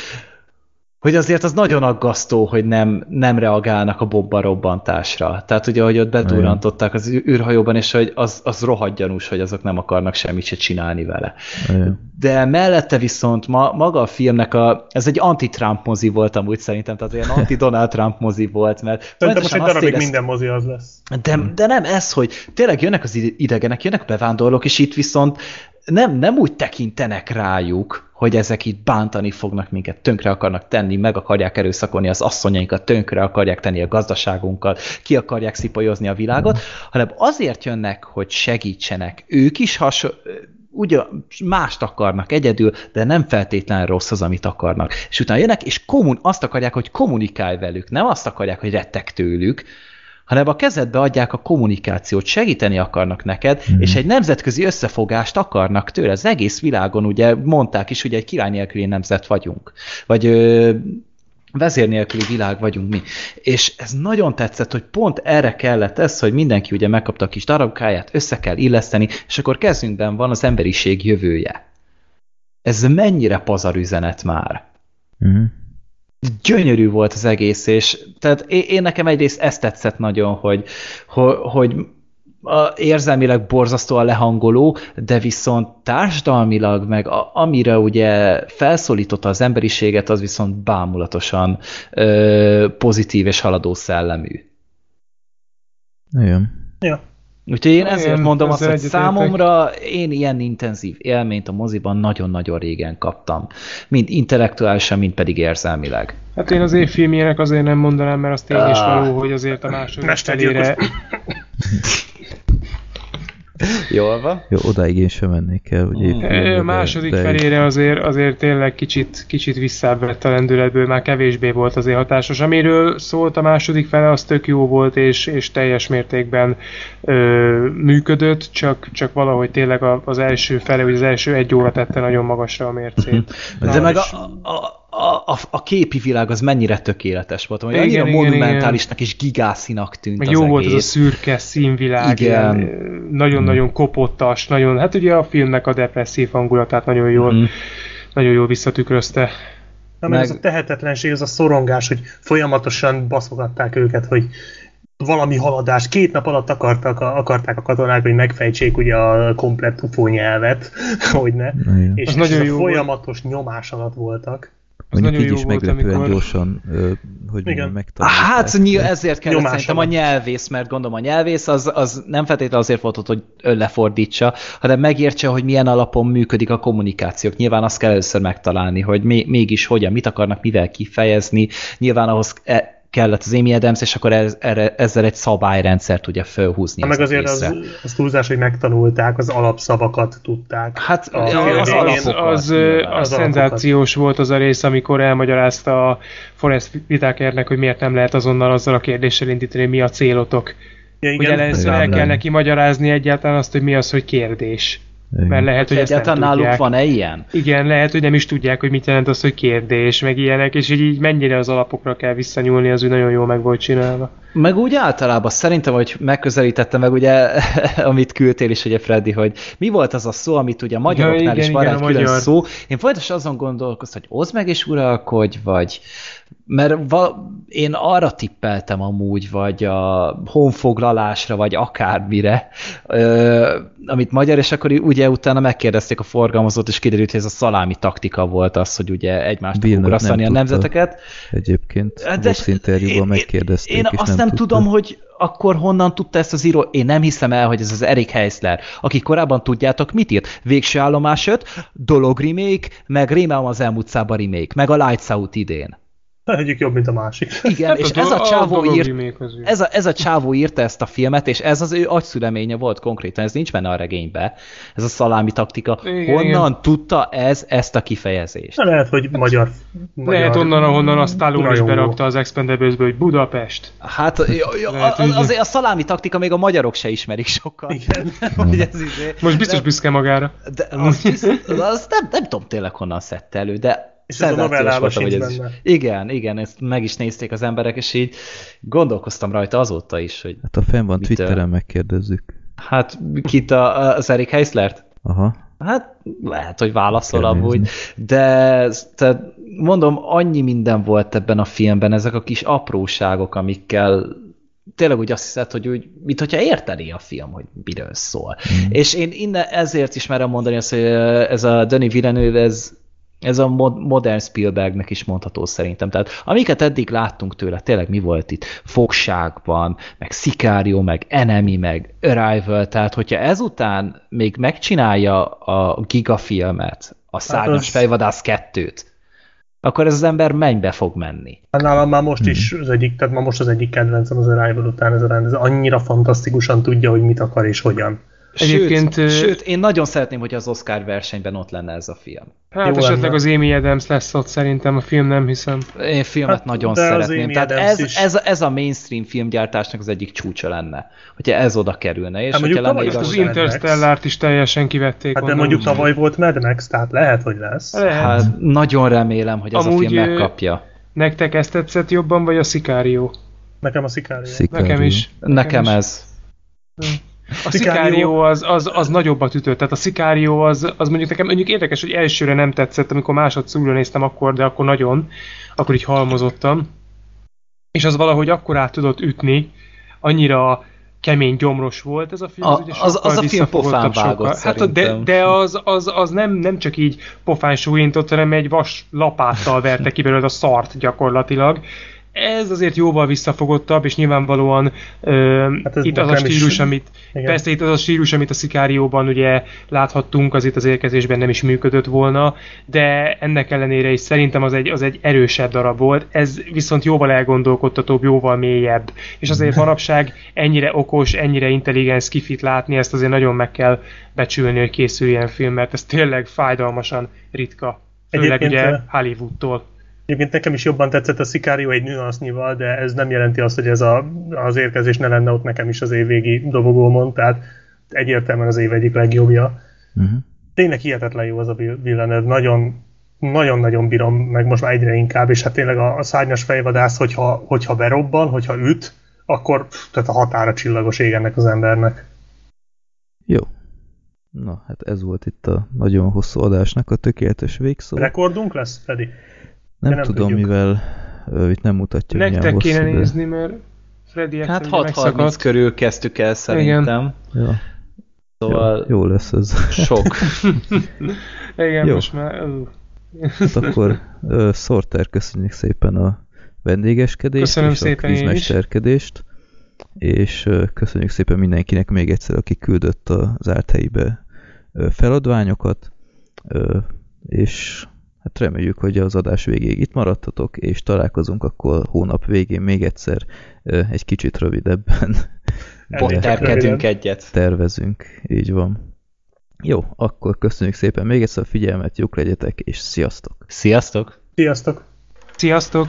hogy azért az nagyon aggasztó, hogy nem, nem reagálnak a bomba robbantásra. Tehát ugye, hogy ott bedurrantották az űrhajóban, és hogy az, az rohadt gyanús, hogy azok nem akarnak semmit se csinálni vele. Olyan. De mellette viszont ma, maga a filmnek a, ez egy anti-Trump mozi volt amúgy szerintem, tehát ilyen anti-Donald Trump mozi volt, mert Szerintem most egy darabig érez- minden mozi az lesz. de, de nem ez, hogy tényleg jönnek az ide- idegenek, jönnek a bevándorlók, és itt viszont nem, nem úgy tekintenek rájuk, hogy ezek itt bántani fognak minket, tönkre akarnak tenni, meg akarják erőszakolni az asszonyainkat, tönkre akarják tenni a gazdaságunkat, ki akarják szipolyozni a világot, hanem azért jönnek, hogy segítsenek. Ők is haso ugye mást akarnak egyedül, de nem feltétlenül rossz az, amit akarnak. És utána jönnek, és kommun, azt akarják, hogy kommunikálj velük, nem azt akarják, hogy rettek tőlük, hanem a kezedbe adják a kommunikációt, segíteni akarnak neked, mm. és egy nemzetközi összefogást akarnak tőle. Az egész világon ugye mondták is, hogy egy király nélküli nemzet vagyunk. Vagy ö, vezér nélküli világ vagyunk mi. És ez nagyon tetszett, hogy pont erre kellett ez, hogy mindenki ugye megkapta a kis darabkáját, össze kell illeszteni, és akkor kezünkben van az emberiség jövője. Ez mennyire pazar üzenet már. Uh-huh. Gyönyörű volt az egész, és tehát én, én nekem egyrészt ezt tetszett nagyon, hogy, hogy, hogy a, érzelmileg borzasztóan lehangoló, de viszont társadalmilag, meg a, amire ugye felszólította az emberiséget, az viszont bámulatosan ö, pozitív és haladó szellemű. Igen. Ja. Úgyhogy én ezért Igen, mondom azt, hogy számomra én ilyen intenzív élményt a moziban nagyon-nagyon régen kaptam. Mind intellektuálisan, mind pedig érzelmileg. Hát én az én filmjének azért nem mondanám, mert az tény is Ah. való, hogy azért a második felére... Jól van? Jó, odáig én sem mennék el, hogy épp A második de- felére azért, azért tényleg kicsit, kicsit visszább a lendületből, már kevésbé volt azért hatásos. Amiről szólt a második fele, az tök jó volt, és, és teljes mértékben ö, működött, csak, csak valahogy tényleg a- az első fele, vagy az első egy óra tette nagyon magasra a mércét. De Na, meg és- a, a, a, a képi világ az mennyire tökéletes volt, hogy Igen, annyira igen, monumentálisnak és gigászinak tűnt Meg az jó egész. volt az a szürke színvilág, Igen. nagyon-nagyon kopottas, nagyon, hát ugye a filmnek a depresszív hangulatát nagyon jól, Mhm. nagyon jól visszatükrözte. Na, meg ez a tehetetlenség, ez a szorongás, hogy folyamatosan baszogatták őket, hogy valami haladás. Két nap alatt akartak, akarták a katonák, hogy megfejtsék ugye a komplett UFO nyelvet, hogy ne. Igen. És, Az és nagyon jó volt. folyamatos nyomás alatt voltak. Az Mondjuk nagyon így jó is volt, meglepően amikor- gyorsan, ö, hogy Igen. megtalálták. Hát nyilv, ezért kellett Nyomás szerintem a nyelvész, mert gondolom a nyelvész az, az nem feltétlenül azért volt ott, hogy lefordítsa, hanem megértse, hogy milyen alapon működik a kommunikációk. Nyilván azt kell először megtalálni, hogy még, mégis hogyan, mit akarnak mivel kifejezni. Nyilván ahhoz e- kellett az Amy Adams, és akkor ez, erre, ezzel egy szabályrendszert tudja fölhúzni. Ha meg az azért az, az túlzás, hogy megtanulták, az alapszavakat tudták. Hát a az, az az, az, nyilván. az, Az szenzációs volt az a rész, amikor elmagyarázta a Forrest Whitakernek, hogy miért nem lehet azonnal azzal a kérdéssel indítani, hogy mi a célotok. Ja, Ugye először el kell neki magyarázni egyáltalán azt, hogy mi az, hogy kérdés. Igen. Mert lehet, hogy ezt nem Egyáltalán náluk tudják. van-e ilyen? Igen, lehet, hogy nem is tudják, hogy mit jelent az, hogy kérdés, meg ilyenek, és így, így mennyire az alapokra kell visszanyúlni, az úgy nagyon jól meg volt csinálva. Meg úgy általában szerintem, hogy megközelítettem meg ugye, amit küldtél is, ugye Freddy, hogy mi volt az a szó, amit ugye a magyaroknál igen, is van igen, egy a külön magyar. szó. Én folyamatosan azon gondolkoztam, hogy oszd meg és uralkodj, vagy mert va, én arra tippeltem amúgy, vagy a honfoglalásra, vagy akármire, ö, amit magyar, és akkor ugye utána megkérdezték a forgalmazót, és kiderült, hogy ez a szalámi taktika volt az, hogy ugye egymást ugrasztani a nem nemzeteket. Egyébként Hát de- Vox interjúban megkérdezték, Én azt nem, nem, tudta. tudom, hogy akkor honnan tudta ezt az író. Én nem hiszem el, hogy ez az Erik Heisler, aki korábban tudjátok mit írt? Végső állomás 5, Dolog remake, meg Rémálom az elmúlt remake, meg a Lights Out idén. Egyik jobb, mint a másik. Igen, és Hát ez a csávó dolog írt, az ez a, ez a csávó írta ezt a filmet, és ez az ő agyszüleménye volt konkrétan, ez nincs benne a regénybe, ez a szalámi taktika. Igen, Honnan igen. tudta ez ezt a kifejezést? Lehet, hogy magyar... magyar Lehet onnan, ahonnan a Stallone is berakta az Expendables-ből, hogy Budapest. Hát Lehet, a- hogy- azért a szalámi taktika még a magyarok se ismerik sokkal. Igen. hogy ez izé. Most biztos Nem- büszke magára. De az, biztos, az nem, nem tudom tényleg honnan szedte elő, de És ez a novellában volt, hogy sincs ez is. benne. Igen, igen, ezt meg is nézték az emberek, és így gondolkoztam rajta azóta is, hogy Hát ha fenn van Mitől? Twitteren, megkérdezzük. hát kit a, az Erik Heislert? Aha. Hát lehet, hogy válaszol amúgy, de tehát mondom, annyi minden volt ebben a filmben, ezek a kis apróságok, amikkel tényleg úgy azt hiszed, hogy úgy, mint hogyha érteni a film, hogy miről szól. Mm. És én innen ezért is merem mondani azt, hogy ez a Denis Villeneuve, ez, ez a mod, modern Spielbergnek is mondható szerintem. Tehát amiket eddig láttunk tőle, tényleg mi volt itt? Fogságban, meg Sicario, meg Enemy, meg Arrival, tehát hogyha ezután még megcsinálja a gigafilmet, a szárnyas az- fejvadász kettőt, akkor ez az ember mennybe fog menni. Hát nálam már most is az egyik, tehát már most az egyik kedvencem az Arrival után ez a rendező. Annyira fantasztikusan tudja, hogy mit akar és hogyan. Egyébként, sőt, sőt, én nagyon szeretném, hogy az Oscar versenyben ott lenne ez a film. Hát Jó esetleg lenne. az Amy Adams lesz ott szerintem, a film nem hiszem. Én filmet Hát, nagyon szeretném. Tehát Adams ez, is. ez, ez a mainstream filmgyártásnak az egyik csúcsa lenne. Hogyha ez oda kerülne. És Hát mondjuk lenne tavaly az Interstellárt is teljesen kivették. Hát de onnan, mondjuk tavaly volt Mad Max, tehát lehet, hogy lesz. Lehet. Hát nagyon remélem, hogy ez Amúgy, a film megkapja. Nektek ezt tetszett jobban, vagy a Sicario? Nekem a Sicario. Sicario. Nekem is. Nekem is. ez. A Sicario az, az, az nagyobbat ütött, tehát a Sicario az, az mondjuk nekem mondjuk érdekes, hogy elsőre nem tetszett, amikor másodszor néztem akkor, de akkor nagyon, akkor így halmozottam. És az valahogy akkor át tudott ütni, annyira kemény gyomros volt ez a film. A, az, ugye az, sokkal az a film pofán vágott Hát a- de, de az, az, az nem, nem csak így pofán súlyintott, hanem egy vas lapáttal verte ki belőle a szart gyakorlatilag. Ez azért jóval visszafogottabb, és nyilvánvalóan ö, Hát itt az a nekem is- stílus, amit Igen. Persze itt az a stílus, amit a Szikárióban ugye láthattunk, az itt az érkezésben nem is működött volna, de ennek ellenére is szerintem az egy, az egy erősebb darab volt. Ez viszont jóval elgondolkodtatóbb, jóval mélyebb. És azért manapság ennyire okos, ennyire intelligens skifit látni, ezt azért nagyon meg kell becsülni, hogy készül ilyen film, mert ez tényleg fájdalmasan ritka. Főleg Egyébként, ugye Hollywoodtól. Egyébként nekem is jobban tetszett a Sicario egy nüansznyival, de ez nem jelenti azt, hogy ez a, az érkezés ne lenne ott nekem is az évvégi dobogómon, tehát egyértelműen az év egyik legjobbja. Uh-huh. Tényleg hihetetlen jó az a Vil- Villeneuve, nagyon nagyon-nagyon bírom, meg most már egyre inkább, és hát tényleg a, a szárnyas fejvadász, hogyha, hogyha berobban, hogyha üt, akkor tehát a határa csillagos ég ennek az embernek. Jó. Na, hát ez volt itt a nagyon hosszú adásnak a tökéletes végszó. Rekordunk lesz, Freddy? Nem, nem tudom, tudjuk. mivel ö, itt nem mutatja, Nektek hosszú, kéne de- nézni, mert Freddy Hát egyszerűen 6.30 megszakadt. körül kezdtük el szerintem. Ja, Szóval jó, jó lesz ez. sok. Igen, Jó. most már... Hát akkor uh, Sorter, köszönjük szépen a vendégeskedést Köszönöm és szépen a kvízmesterkedést, és uh, köszönjük szépen mindenkinek még egyszer, aki küldött az árt helyibe uh, feladványokat, uh, és hát reméljük, hogy az adás végéig itt maradtatok, és találkozunk akkor hónap végén még egyszer egy kicsit rövidebben Potterkedünk egyet. tervezünk, így van. Jó, akkor köszönjük szépen még egyszer a figyelmet, jók legyetek, és sziasztok! Sziasztok! Sziasztok! Sziasztok!